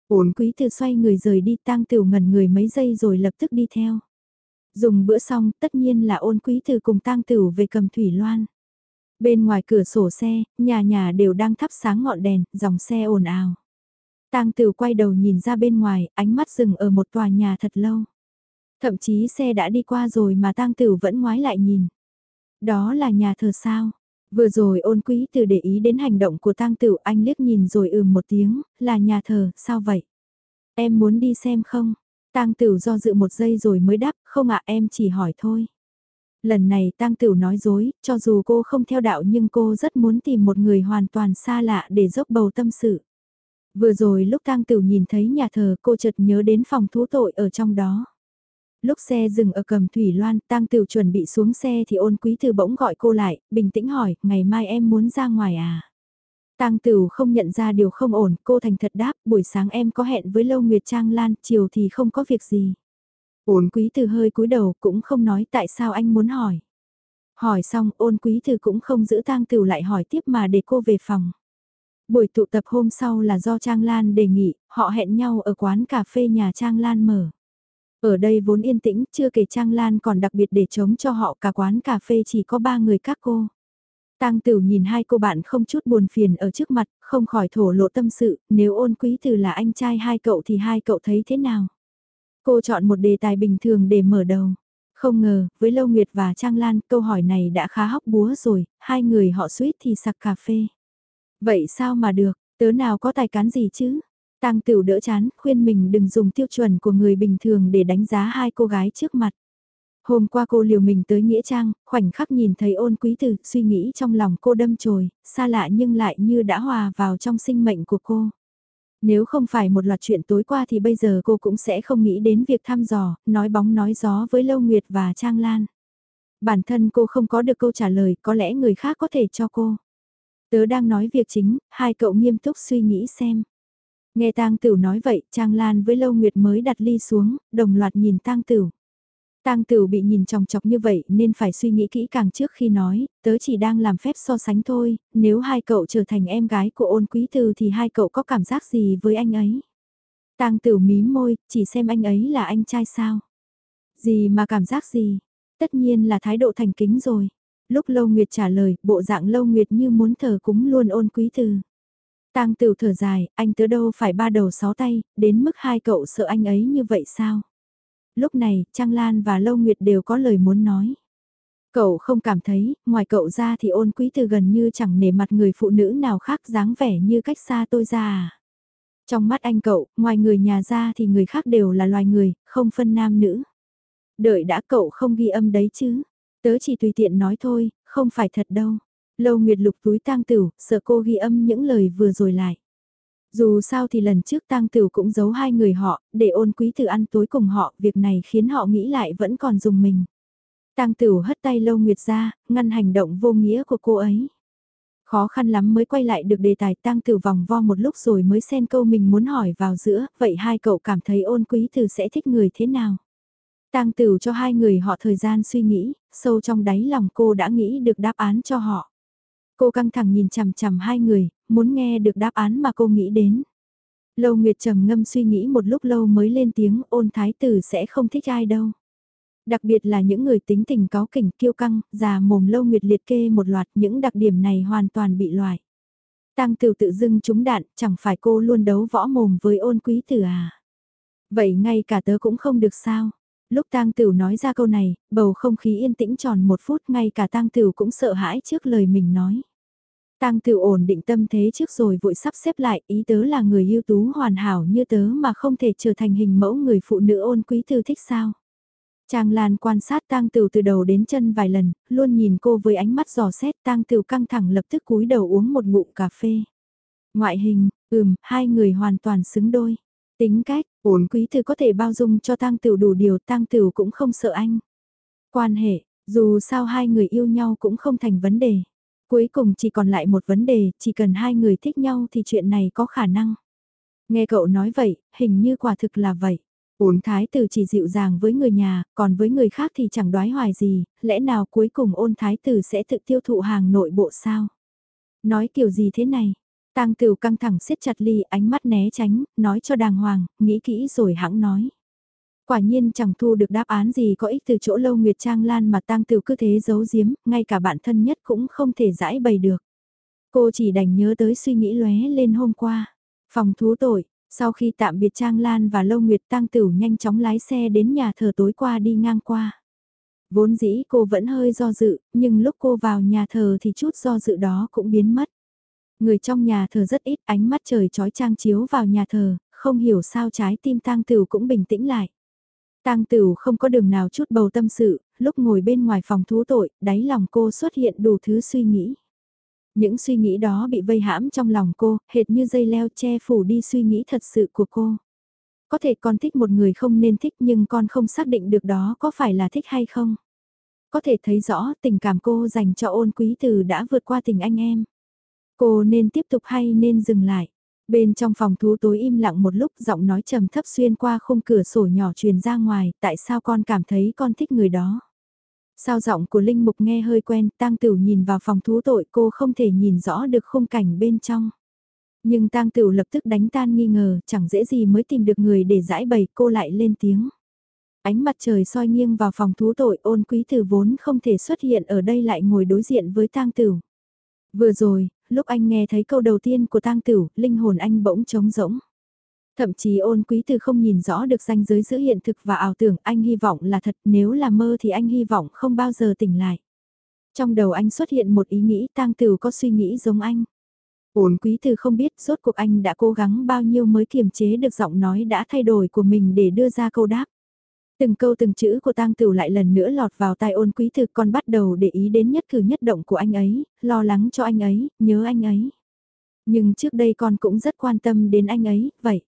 Ôn quý từ xoay người rời đi tang tiểu ngẩn người mấy giây rồi lập tức đi theo. Dùng bữa xong tất nhiên là ôn quý từ cùng tang tiểu về cầm thủy loan. Bên ngoài cửa sổ xe, nhà nhà đều đang thắp sáng ngọn đèn, dòng xe ồn ào. Tang Tử quay đầu nhìn ra bên ngoài, ánh mắt dừng ở một tòa nhà thật lâu. Thậm chí xe đã đi qua rồi mà Tang Tử vẫn ngoái lại nhìn. Đó là nhà thờ sao? Vừa rồi ôn quý từ để ý đến hành động của Tang Tử anh liếc nhìn rồi ừm một tiếng, là nhà thờ, sao vậy? Em muốn đi xem không? Tang Tử do dự một giây rồi mới đáp, không ạ em chỉ hỏi thôi. Lần này Tang Tử nói dối, cho dù cô không theo đạo nhưng cô rất muốn tìm một người hoàn toàn xa lạ để dốc bầu tâm sự. Vừa rồi lúc tang Tử nhìn thấy nhà thờ cô chợt nhớ đến phòng thú tội ở trong đó. Lúc xe dừng ở cầm thủy loan, tang tiểu chuẩn bị xuống xe thì ôn quý từ bỗng gọi cô lại, bình tĩnh hỏi, ngày mai em muốn ra ngoài à? Tang tiểu không nhận ra điều không ổn, cô thành thật đáp, buổi sáng em có hẹn với Lâu Nguyệt Trang Lan, chiều thì không có việc gì. Ôn quý từ hơi cúi đầu cũng không nói tại sao anh muốn hỏi. Hỏi xong ôn quý từ cũng không giữ tang tiểu lại hỏi tiếp mà để cô về phòng. Buổi tụ tập hôm sau là do Trang Lan đề nghị, họ hẹn nhau ở quán cà phê nhà Trang Lan mở. Ở đây vốn yên tĩnh, chưa kể Trang Lan còn đặc biệt để chống cho họ cả quán cà phê chỉ có ba người các cô. Tang Tử nhìn hai cô bạn không chút buồn phiền ở trước mặt, không khỏi thổ lộ tâm sự, nếu ôn quý từ là anh trai hai cậu thì hai cậu thấy thế nào? Cô chọn một đề tài bình thường để mở đầu. Không ngờ, với Lâu Nguyệt và Trang Lan, câu hỏi này đã khá hóc búa rồi, hai người họ suýt thì sặc cà phê. Vậy sao mà được, tớ nào có tài cán gì chứ? Tăng Tửu đỡ chán, khuyên mình đừng dùng tiêu chuẩn của người bình thường để đánh giá hai cô gái trước mặt. Hôm qua cô liều mình tới Nghĩa Trang, khoảnh khắc nhìn thấy ôn quý tử, suy nghĩ trong lòng cô đâm chồi, xa lạ nhưng lại như đã hòa vào trong sinh mệnh của cô. Nếu không phải một loạt chuyện tối qua thì bây giờ cô cũng sẽ không nghĩ đến việc thăm dò, nói bóng nói gió với Lâu Nguyệt và Trang Lan. Bản thân cô không có được câu trả lời, có lẽ người khác có thể cho cô. Tớ đang nói việc chính, hai cậu nghiêm túc suy nghĩ xem. Nghe tang Tửu nói vậy, Trang Lan với Lâu Nguyệt mới đặt ly xuống, đồng loạt nhìn tang Tửu. Tang Tửu bị nhìn chòng chọc như vậy nên phải suy nghĩ kỹ càng trước khi nói, tớ chỉ đang làm phép so sánh thôi, nếu hai cậu trở thành em gái của ôn quý từ thì hai cậu có cảm giác gì với anh ấy? Tang Tửu mím môi, chỉ xem anh ấy là anh trai sao? Gì mà cảm giác gì? Tất nhiên là thái độ thành kính rồi. Lúc Lâu Nguyệt trả lời, bộ dạng Lâu Nguyệt như muốn thờ cúng luôn ôn quý từ. Tang Tửu thở dài, anh tớ đâu phải ba đầu sáu tay, đến mức hai cậu sợ anh ấy như vậy sao? Lúc này, Trang Lan và Lâu Nguyệt đều có lời muốn nói. Cậu không cảm thấy, ngoài cậu ra thì ôn quý từ gần như chẳng nể mặt người phụ nữ nào khác dáng vẻ như cách xa tôi ra à. Trong mắt anh cậu, ngoài người nhà ra thì người khác đều là loài người, không phân nam nữ. Đợi đã cậu không ghi âm đấy chứ. Tớ chỉ tùy tiện nói thôi, không phải thật đâu. Lâu Nguyệt lục túi tang tửu, sợ cô ghi âm những lời vừa rồi lại. Dù sao thì lần trước tang tửu cũng giấu hai người họ, để ôn quý tử ăn tối cùng họ, việc này khiến họ nghĩ lại vẫn còn dùng mình. Tang tửu hất tay Lâu Nguyệt ra, ngăn hành động vô nghĩa của cô ấy. Khó khăn lắm mới quay lại được đề tài tang tửu vòng vo một lúc rồi mới xen câu mình muốn hỏi vào giữa, vậy hai cậu cảm thấy ôn quý tử sẽ thích người thế nào? Tang Tửu cho hai người họ thời gian suy nghĩ, sâu trong đáy lòng cô đã nghĩ được đáp án cho họ. Cô căng thẳng nhìn chằm chằm hai người, muốn nghe được đáp án mà cô nghĩ đến. Lâu Nguyệt trầm ngâm suy nghĩ một lúc lâu mới lên tiếng ôn thái tử sẽ không thích ai đâu. Đặc biệt là những người tính tình có kỉnh kiêu căng, già mồm Lâu Nguyệt liệt kê một loạt những đặc điểm này hoàn toàn bị loại. Tăng Tiểu tự dưng trúng đạn, chẳng phải cô luôn đấu võ mồm với ôn quý tử à. Vậy ngay cả tớ cũng không được sao. Lúc tang Tửu nói ra câu này, bầu không khí yên tĩnh tròn một phút ngay cả tang Tửu cũng sợ hãi trước lời mình nói. Tang Tửu ổn định tâm thế trước rồi vội sắp xếp lại, ý tớ là người ưu tú hoàn hảo như tớ mà không thể trở thành hình mẫu người phụ nữ ôn quý tư thích sao. Trang Lan quan sát Tang Tửu từ đầu đến chân vài lần, luôn nhìn cô với ánh mắt giò xét Tang Tửu căng thẳng lập tức cúi đầu uống một ngụm cà phê. Ngoại hình, ừm, hai người hoàn toàn xứng đôi. Tính cách, ổn quý thư có thể bao dung cho tang tiểu đủ điều, tang tiểu cũng không sợ anh. Quan hệ, dù sao hai người yêu nhau cũng không thành vấn đề. Cuối cùng chỉ còn lại một vấn đề, chỉ cần hai người thích nhau thì chuyện này có khả năng. Nghe cậu nói vậy, hình như quả thực là vậy. Ổn thái tử chỉ dịu dàng với người nhà, còn với người khác thì chẳng đoái hoài gì, lẽ nào cuối cùng ôn thái tử sẽ tự tiêu thụ hàng nội bộ sao? Nói kiểu gì thế này? Tang Tửu căng thẳng siết chặt ly, ánh mắt né tránh, nói cho đàng hoàng, nghĩ kỹ rồi hãng nói. Quả nhiên chẳng thu được đáp án gì có ích từ chỗ lâu Nguyệt Trang Lan mà Tang Tửu cứ thế giấu giếm, ngay cả bạn thân nhất cũng không thể giải bày được. Cô chỉ đành nhớ tới suy nghĩ lóe lên hôm qua. Phòng thú tội, sau khi tạm biệt Trang Lan và Lâu Nguyệt Tang Tửu nhanh chóng lái xe đến nhà thờ tối qua đi ngang qua. Vốn dĩ cô vẫn hơi do dự, nhưng lúc cô vào nhà thờ thì chút do dự đó cũng biến mất. Người trong nhà thờ rất ít ánh mắt trời trói trang chiếu vào nhà thờ, không hiểu sao trái tim tang tửu cũng bình tĩnh lại. Tang tửu không có đường nào chút bầu tâm sự, lúc ngồi bên ngoài phòng thú tội, đáy lòng cô xuất hiện đủ thứ suy nghĩ. Những suy nghĩ đó bị vây hãm trong lòng cô, hệt như dây leo che phủ đi suy nghĩ thật sự của cô. Có thể con thích một người không nên thích nhưng con không xác định được đó có phải là thích hay không. Có thể thấy rõ tình cảm cô dành cho ôn quý từ đã vượt qua tình anh em. Cô nên tiếp tục hay nên dừng lại? Bên trong phòng thú tối im lặng một lúc giọng nói trầm thấp xuyên qua khung cửa sổ nhỏ truyền ra ngoài, tại sao con cảm thấy con thích người đó? Sao giọng của Linh Mục nghe hơi quen, tang tửu nhìn vào phòng thú tội cô không thể nhìn rõ được khung cảnh bên trong. Nhưng tang tửu lập tức đánh tan nghi ngờ, chẳng dễ gì mới tìm được người để giải bày cô lại lên tiếng. Ánh mặt trời soi nghiêng vào phòng thú tội ôn quý từ vốn không thể xuất hiện ở đây lại ngồi đối diện với tang tửu. Vừa rồi, lúc anh nghe thấy câu đầu tiên của tang tửu, linh hồn anh bỗng trống rỗng. Thậm chí ôn quý từ không nhìn rõ được ranh giới giữa hiện thực và ảo tưởng, anh hy vọng là thật, nếu là mơ thì anh hy vọng không bao giờ tỉnh lại. Trong đầu anh xuất hiện một ý nghĩ tang tửu có suy nghĩ giống anh. Ôn quý từ không biết rốt cuộc anh đã cố gắng bao nhiêu mới kiềm chế được giọng nói đã thay đổi của mình để đưa ra câu đáp. Từng câu từng chữ của tang tửu lại lần nữa lọt vào tai ôn quý thực con bắt đầu để ý đến nhất cử nhất động của anh ấy, lo lắng cho anh ấy, nhớ anh ấy. Nhưng trước đây con cũng rất quan tâm đến anh ấy, vậy.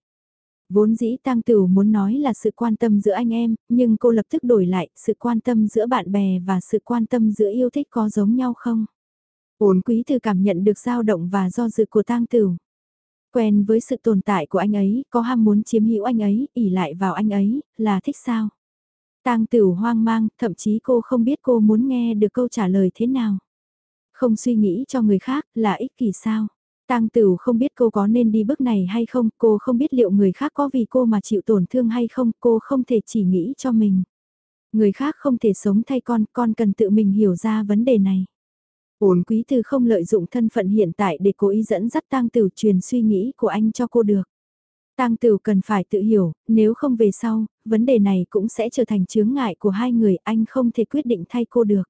Vốn dĩ tang tửu muốn nói là sự quan tâm giữa anh em, nhưng cô lập tức đổi lại, sự quan tâm giữa bạn bè và sự quan tâm giữa yêu thích có giống nhau không? Ôn quý từ cảm nhận được dao động và do dự của tang tửu. Quen với sự tồn tại của anh ấy, có ham muốn chiếm hữu anh ấy, ỉ lại vào anh ấy, là thích sao? Tang Tửu hoang mang, thậm chí cô không biết cô muốn nghe được câu trả lời thế nào. Không suy nghĩ cho người khác là ích kỷ sao? Tang Tửu không biết cô có nên đi bước này hay không, cô không biết liệu người khác có vì cô mà chịu tổn thương hay không, cô không thể chỉ nghĩ cho mình. Người khác không thể sống thay con, con cần tự mình hiểu ra vấn đề này. Ổn quý từ không lợi dụng thân phận hiện tại để cố ý dẫn dắt tang Tửu truyền suy nghĩ của anh cho cô được. Tang Tửu cần phải tự hiểu, nếu không về sau, vấn đề này cũng sẽ trở thành chướng ngại của hai người, anh không thể quyết định thay cô được.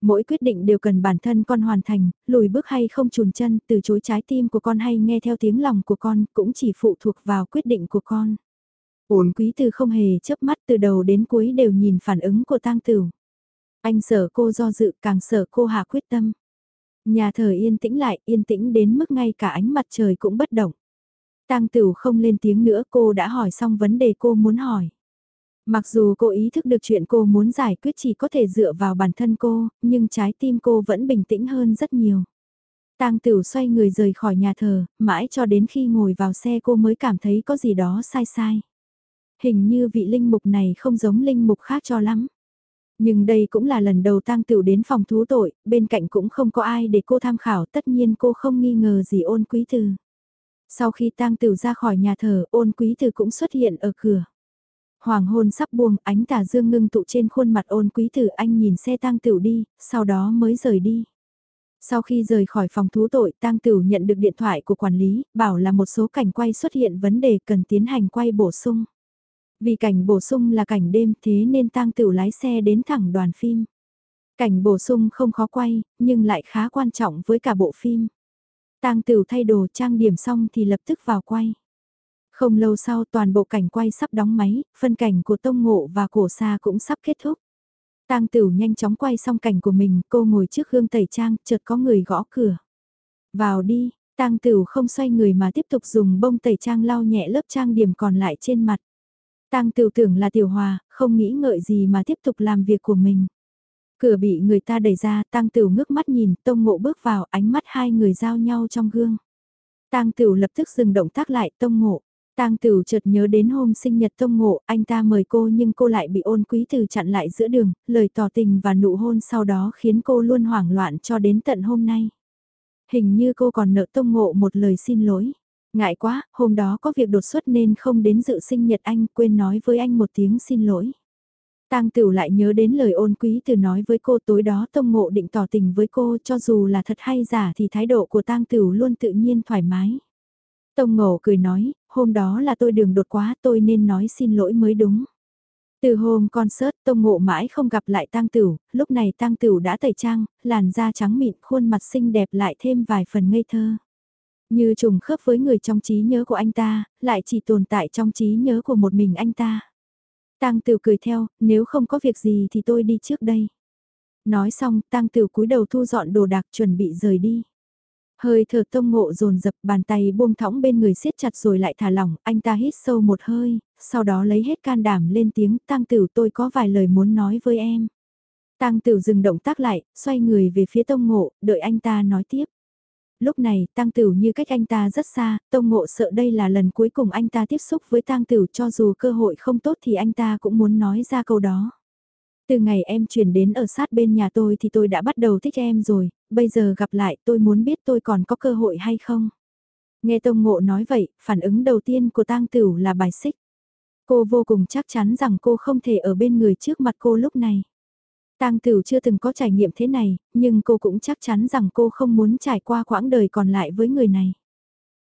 Mỗi quyết định đều cần bản thân con hoàn thành, lùi bước hay không chùn chân, từ chối trái tim của con hay nghe theo tiếng lòng của con, cũng chỉ phụ thuộc vào quyết định của con. Ổn quý từ không hề chớp mắt từ đầu đến cuối đều nhìn phản ứng của tang tửu. Anh sợ cô do dự càng sợ cô hạ quyết tâm. Nhà thờ yên tĩnh lại, yên tĩnh đến mức ngay cả ánh mặt trời cũng bất động. Tang Tửu không lên tiếng nữa cô đã hỏi xong vấn đề cô muốn hỏi. Mặc dù cô ý thức được chuyện cô muốn giải quyết chỉ có thể dựa vào bản thân cô, nhưng trái tim cô vẫn bình tĩnh hơn rất nhiều. Tang Tửu xoay người rời khỏi nhà thờ, mãi cho đến khi ngồi vào xe cô mới cảm thấy có gì đó sai sai. Hình như vị linh mục này không giống linh mục khác cho lắm. Nhưng đây cũng là lần đầu Tang Tửu đến phòng thú tội, bên cạnh cũng không có ai để cô tham khảo, tất nhiên cô không nghi ngờ gì ôn quý từ. Sau khi tang tử ra khỏi nhà thờ, ôn quý tử cũng xuất hiện ở cửa. Hoàng hôn sắp buông, ánh tà dương ngưng tụ trên khuôn mặt ôn quý tử anh nhìn xe tang tử đi, sau đó mới rời đi. Sau khi rời khỏi phòng thú tội, tang tử nhận được điện thoại của quản lý, bảo là một số cảnh quay xuất hiện vấn đề cần tiến hành quay bổ sung. Vì cảnh bổ sung là cảnh đêm thế nên tang tử lái xe đến thẳng đoàn phim. Cảnh bổ sung không khó quay, nhưng lại khá quan trọng với cả bộ phim. Tang Tửu thay đồ trang điểm xong thì lập tức vào quay. Không lâu sau toàn bộ cảnh quay sắp đóng máy, phân cảnh của Tông Ngộ và Cổ Sa cũng sắp kết thúc. Tang Tửu nhanh chóng quay xong cảnh của mình, cô ngồi trước gương tẩy trang, chợt có người gõ cửa. Vào đi, Tang Tửu không xoay người mà tiếp tục dùng bông tẩy trang lau nhẹ lớp trang điểm còn lại trên mặt. Tang Tửu tưởng là Tiểu Hòa, không nghĩ ngợi gì mà tiếp tục làm việc của mình. Cửa bị người ta đẩy ra, Tang Tửu ngước mắt nhìn, Tông Ngộ bước vào, ánh mắt hai người giao nhau trong gương. Tang Tửu lập tức dừng động tác lại, Tông Ngộ. Tang Tửu chợt nhớ đến hôm sinh nhật Tông Ngộ, anh ta mời cô nhưng cô lại bị ôn quý từ chặn lại giữa đường, lời tỏ tình và nụ hôn sau đó khiến cô luôn hoảng loạn cho đến tận hôm nay. Hình như cô còn nợ Tông Ngộ một lời xin lỗi. Ngại quá, hôm đó có việc đột xuất nên không đến dự sinh nhật anh, quên nói với anh một tiếng xin lỗi. Tang Tửu lại nhớ đến lời ôn quý từ nói với cô tối đó Tông Ngộ định tỏ tình với cô cho dù là thật hay giả thì thái độ của Tang Tửu luôn tự nhiên thoải mái. Tông Ngộ cười nói, hôm đó là tôi đường đột quá tôi nên nói xin lỗi mới đúng. Từ hôm concert Tông Ngộ mãi không gặp lại Tang Tửu, lúc này Tang Tửu đã tẩy trang, làn da trắng mịn khuôn mặt xinh đẹp lại thêm vài phần ngây thơ. Như trùng khớp với người trong trí nhớ của anh ta, lại chỉ tồn tại trong trí nhớ của một mình anh ta. Tang Tửu cười theo, nếu không có việc gì thì tôi đi trước đây. Nói xong, Tang Tửu cúi đầu thu dọn đồ đạc chuẩn bị rời đi. Hơi thở tông ngộ dồn dập bàn tay buông thõng bên người siết chặt rồi lại thả lỏng, anh ta hít sâu một hơi, sau đó lấy hết can đảm lên tiếng, Tang Tửu tôi có vài lời muốn nói với em. Tang Tửu dừng động tác lại, xoay người về phía tông ngộ, đợi anh ta nói tiếp lúc này tăng tửu như cách anh ta rất xa, tông ngộ sợ đây là lần cuối cùng anh ta tiếp xúc với tăng tửu cho dù cơ hội không tốt thì anh ta cũng muốn nói ra câu đó. Từ ngày em chuyển đến ở sát bên nhà tôi thì tôi đã bắt đầu thích em rồi, bây giờ gặp lại tôi muốn biết tôi còn có cơ hội hay không. Nghe Tông Ngộ nói vậy, phản ứng đầu tiên của tang tửu là bài xích. Cô vô cùng chắc chắn rằng cô không thể ở bên người trước mặt cô lúc này. Tang Tửu chưa từng có trải nghiệm thế này, nhưng cô cũng chắc chắn rằng cô không muốn trải qua quãng đời còn lại với người này.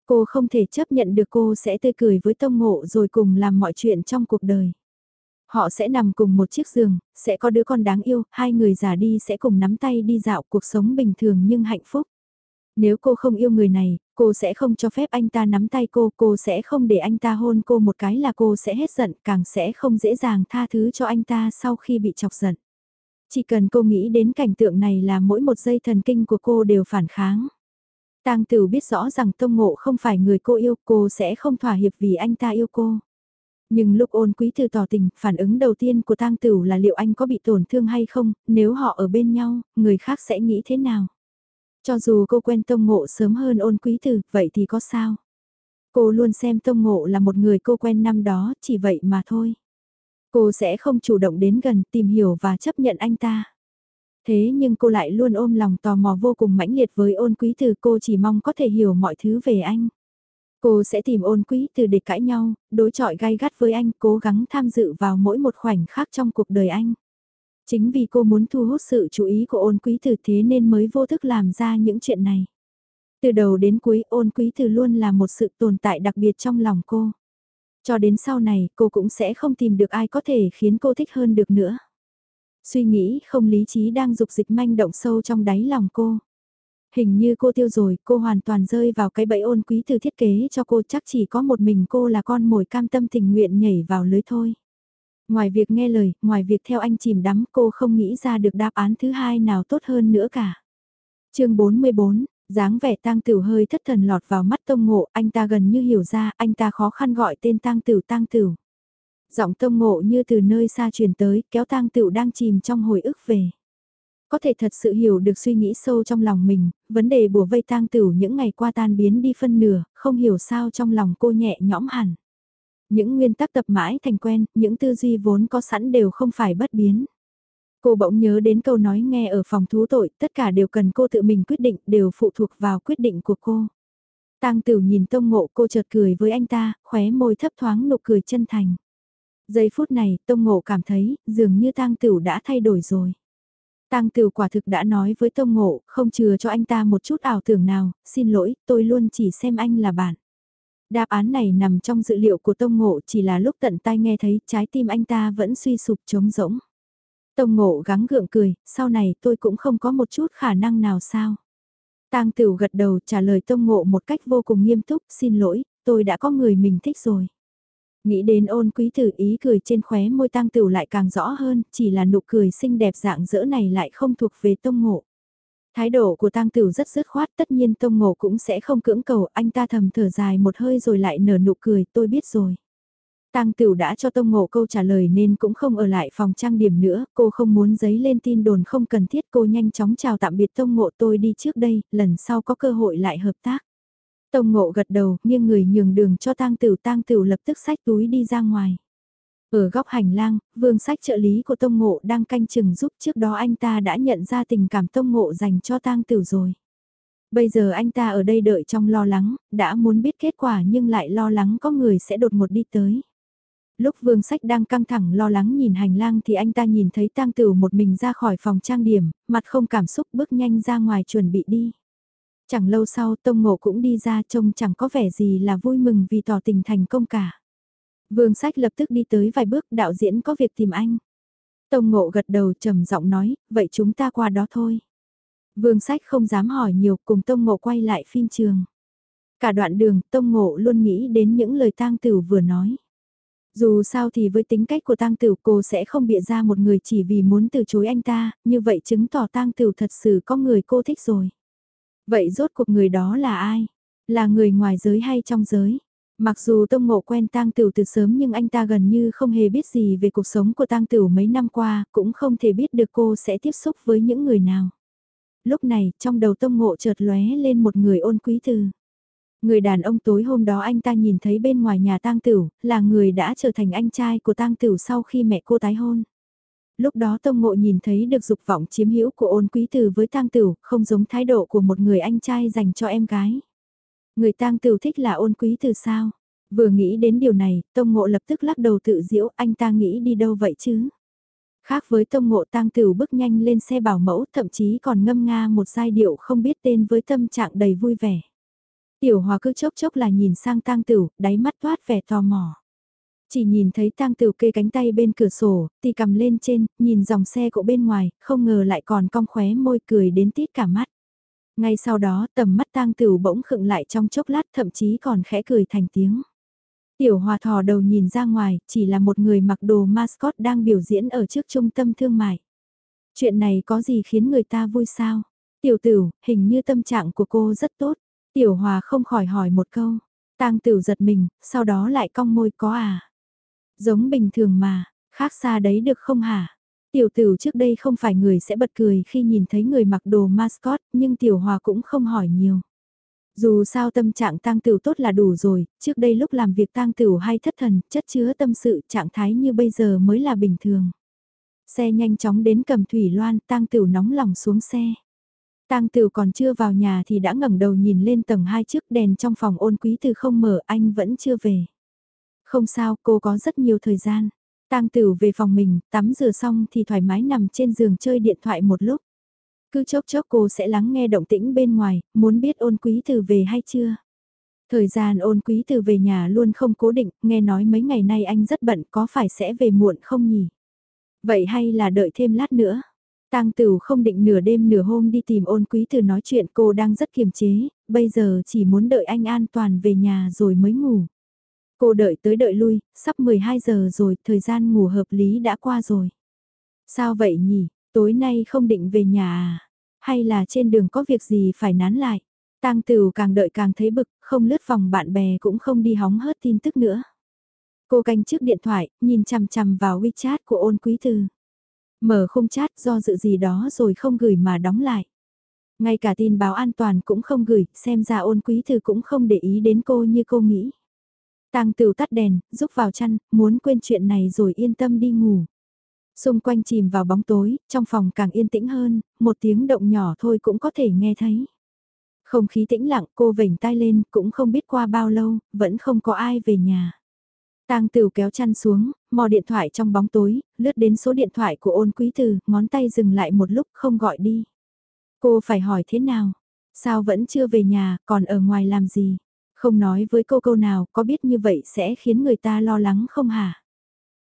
Cô không thể chấp nhận được cô sẽ tươi cười với Tông Ngộ rồi cùng làm mọi chuyện trong cuộc đời. Họ sẽ nằm cùng một chiếc giường, sẽ có đứa con đáng yêu, hai người già đi sẽ cùng nắm tay đi dạo cuộc sống bình thường nhưng hạnh phúc. Nếu cô không yêu người này, cô sẽ không cho phép anh ta nắm tay cô, cô sẽ không để anh ta hôn cô một cái là cô sẽ hết giận, càng sẽ không dễ dàng tha thứ cho anh ta sau khi bị chọc giận. Chỉ cần cô nghĩ đến cảnh tượng này là mỗi một giây thần kinh của cô đều phản kháng. Tang Tử biết rõ rằng Tông Ngộ không phải người cô yêu, cô sẽ không thỏa hiệp vì anh ta yêu cô. Nhưng lúc ôn quý thư tỏ tình, phản ứng đầu tiên của Tang Tử là liệu anh có bị tổn thương hay không, nếu họ ở bên nhau, người khác sẽ nghĩ thế nào? Cho dù cô quen Tông Ngộ sớm hơn ôn quý tử, vậy thì có sao? Cô luôn xem Tông Ngộ là một người cô quen năm đó, chỉ vậy mà thôi. Cô sẽ không chủ động đến gần tìm hiểu và chấp nhận anh ta. Thế nhưng cô lại luôn ôm lòng tò mò vô cùng mãnh liệt với ôn quý từ cô chỉ mong có thể hiểu mọi thứ về anh. Cô sẽ tìm ôn quý từ để cãi nhau, đối chọi gai gắt với anh, cố gắng tham dự vào mỗi một khoảnh khắc trong cuộc đời anh. Chính vì cô muốn thu hút sự chú ý của ôn quý từ thế nên mới vô thức làm ra những chuyện này. Từ đầu đến cuối ôn quý từ luôn là một sự tồn tại đặc biệt trong lòng cô. Cho đến sau này cô cũng sẽ không tìm được ai có thể khiến cô thích hơn được nữa. Suy nghĩ không lý trí đang dục dịch manh động sâu trong đáy lòng cô. Hình như cô tiêu rồi, cô hoàn toàn rơi vào cái bẫy ôn quý từ thiết kế cho cô chắc chỉ có một mình cô là con mồi cam tâm tình nguyện nhảy vào lưới thôi. Ngoài việc nghe lời, ngoài việc theo anh chìm đắm cô không nghĩ ra được đáp án thứ hai nào tốt hơn nữa cả. chương 44, dáng vẻ tang tửu hơi thất thần lọt vào mắt tông ngộ, anh ta gần như hiểu ra, anh ta khó khăn gọi tên tang tửu tang tửu. Giọng tông ngộ như từ nơi xa truyền tới, kéo tang tửu đang chìm trong hồi ức về. Có thể thật sự hiểu được suy nghĩ sâu trong lòng mình, vấn đề bùa vây tang tửu những ngày qua tan biến đi phân nửa, không hiểu sao trong lòng cô nhẹ nhõm hẳn. Những nguyên tắc tập mãi thành quen, những tư duy vốn có sẵn đều không phải bất biến. Cô bỗng nhớ đến câu nói nghe ở phòng thú tội, tất cả đều cần cô tự mình quyết định, đều phụ thuộc vào quyết định của cô. Tang Tửu nhìn Tông Ngộ cô chợt cười với anh ta, khóe môi thấp thoáng nụ cười chân thành. Giây phút này, Tông Ngộ cảm thấy, dường như Tang Tửu đã thay đổi rồi. Tang Tửu quả thực đã nói với Tông Ngộ, không chừa cho anh ta một chút ảo tưởng nào, xin lỗi, tôi luôn chỉ xem anh là bạn. Đáp án này nằm trong dự liệu của Tông Ngộ chỉ là lúc tận tai nghe thấy trái tim anh ta vẫn suy sụp trống rỗng. Tông ngộ gắng gượng cười, sau này tôi cũng không có một chút khả năng nào sao. Tang Tửu gật đầu trả lời Tông Ngộ một cách vô cùng nghiêm túc, xin lỗi, tôi đã có người mình thích rồi. Nghĩ đến ôn quý tử ý cười trên khóe môi Tang Tửu lại càng rõ hơn, chỉ là nụ cười xinh đẹp dạng dỡ này lại không thuộc về Tông Ngộ. Thái độ của tang Tửu rất dứt khoát, tất nhiên Tông Ngộ cũng sẽ không cưỡng cầu, anh ta thầm thở dài một hơi rồi lại nở nụ cười, tôi biết rồi. Tang Tửu đã cho Tông Ngộ câu trả lời nên cũng không ở lại phòng trang điểm nữa, cô không muốn giấy lên tin đồn không cần thiết, cô nhanh chóng chào tạm biệt Tông Ngộ tôi đi trước đây, lần sau có cơ hội lại hợp tác. Tông Ngộ gật đầu, nghiêng người nhường đường cho Tang Tửu, Tang Tửu lập tức xách túi đi ra ngoài. Ở góc hành lang, vương sách trợ lý của Tông Ngộ đang canh chừng giúp trước đó anh ta đã nhận ra tình cảm Tông Ngộ dành cho tang Tửu rồi. Bây giờ anh ta ở đây đợi trong lo lắng, đã muốn biết kết quả nhưng lại lo lắng có người sẽ đột ngột đi tới. Lúc vương sách đang căng thẳng lo lắng nhìn hành lang thì anh ta nhìn thấy tang tử một mình ra khỏi phòng trang điểm, mặt không cảm xúc bước nhanh ra ngoài chuẩn bị đi. Chẳng lâu sau Tông Ngộ cũng đi ra trông chẳng có vẻ gì là vui mừng vì tỏ tình thành công cả. Vương sách lập tức đi tới vài bước đạo diễn có việc tìm anh. Tông ngộ gật đầu trầm giọng nói, vậy chúng ta qua đó thôi. Vương sách không dám hỏi nhiều cùng Tông ngộ quay lại phim trường. Cả đoạn đường Tông ngộ luôn nghĩ đến những lời tang tử vừa nói. Dù sao thì với tính cách của tang tử cô sẽ không bịa ra một người chỉ vì muốn từ chối anh ta, như vậy chứng tỏ tang tử thật sự có người cô thích rồi. Vậy rốt cuộc người đó là ai? Là người ngoài giới hay trong giới? Mặc dù Tông Ngộ quen Tang Tửu từ sớm nhưng anh ta gần như không hề biết gì về cuộc sống của Tang Tửu mấy năm qua, cũng không thể biết được cô sẽ tiếp xúc với những người nào. Lúc này, trong đầu Tông Ngộ chợt lóe lên một người ôn quý từ. Người đàn ông tối hôm đó anh ta nhìn thấy bên ngoài nhà Tang Tửu, là người đã trở thành anh trai của Tang Tửu sau khi mẹ cô tái hôn. Lúc đó Tông Ngộ nhìn thấy được dục vọng chiếm hữu của ôn quý từ với Tang Tửu, không giống thái độ của một người anh trai dành cho em gái. Người tang tửu thích là ôn quý từ sao? Vừa nghĩ đến điều này, Tông Ngộ lập tức lắc đầu tự diễu, anh ta nghĩ đi đâu vậy chứ? Khác với Tông Ngộ tang tửu bước nhanh lên xe bảo mẫu, thậm chí còn ngâm nga một giai điệu không biết tên với tâm trạng đầy vui vẻ. Tiểu Hòa cứ chốc chốc là nhìn sang tang tửu, đáy mắt toát vẻ tò mò. Chỉ nhìn thấy tang tửu kê cánh tay bên cửa sổ, thì cầm lên trên, nhìn dòng xe cộ bên ngoài, không ngờ lại còn cong khóe môi cười đến tít cả mắt. Ngay sau đó tầm mắt tang tửu bỗng khựng lại trong chốc lát thậm chí còn khẽ cười thành tiếng. Tiểu hòa thò đầu nhìn ra ngoài, chỉ là một người mặc đồ mascot đang biểu diễn ở trước trung tâm thương mại. Chuyện này có gì khiến người ta vui sao? Tiểu tử, hình như tâm trạng của cô rất tốt. Tiểu hòa không khỏi hỏi một câu. Tang tửu giật mình, sau đó lại cong môi có à? Giống bình thường mà, khác xa đấy được không hả? Tiểu Tửu trước đây không phải người sẽ bật cười khi nhìn thấy người mặc đồ mascot, nhưng tiểu hòa cũng không hỏi nhiều. Dù sao tâm trạng tang Tửu tốt là đủ rồi, trước đây lúc làm việc tang Tửu hay thất thần, chất chứa tâm sự trạng thái như bây giờ mới là bình thường. Xe nhanh chóng đến cầm thủy loan, tang Tửu nóng lòng xuống xe. Tang tử còn chưa vào nhà thì đã ngẩng đầu nhìn lên tầng 2 trước đèn trong phòng ôn quý từ không mở anh vẫn chưa về. Không sao, cô có rất nhiều thời gian. Tang Tửu về phòng mình, tắm rửa xong thì thoải mái nằm trên giường chơi điện thoại một lúc. Cứ chốc chốc cô sẽ lắng nghe động tĩnh bên ngoài, muốn biết ôn quý từ về hay chưa. Thời gian ôn quý từ về nhà luôn không cố định, nghe nói mấy ngày nay anh rất bận có phải sẽ về muộn không nhỉ? Vậy hay là đợi thêm lát nữa? Tang Tửu không định nửa đêm nửa hôm đi tìm ôn quý từ nói chuyện cô đang rất kiềm chế, bây giờ chỉ muốn đợi anh an toàn về nhà rồi mới ngủ. Cô đợi tới đợi lui, sắp 12 giờ rồi, thời gian ngủ hợp lý đã qua rồi. Sao vậy nhỉ, tối nay không định về nhà à? Hay là trên đường có việc gì phải nán lại? Tang Tửu càng đợi càng thấy bực, không lướt vòng bạn bè cũng không đi hóng hớt tin tức nữa. Cô canh trước điện thoại, nhìn chằm chằm vào WeChat của ôn quý từ. Mở khung chat do dự gì đó rồi không gửi mà đóng lại. Ngay cả tin báo an toàn cũng không gửi, xem ra ôn quý thư cũng không để ý đến cô như cô nghĩ. Tang Tửu tắt đèn, rúc vào chăn, muốn quên chuyện này rồi yên tâm đi ngủ. Xung quanh chìm vào bóng tối, trong phòng càng yên tĩnh hơn, một tiếng động nhỏ thôi cũng có thể nghe thấy. Không khí tĩnh lặng, cô vểnh tay lên, cũng không biết qua bao lâu, vẫn không có ai về nhà. Tang Tửu kéo chăn xuống, mò điện thoại trong bóng tối, lướt đến số điện thoại của ôn quý từ, ngón tay dừng lại một lúc không gọi đi. Cô phải hỏi thế nào? Sao vẫn chưa về nhà, còn ở ngoài làm gì? Không nói với cô câu nào có biết như vậy sẽ khiến người ta lo lắng không hả?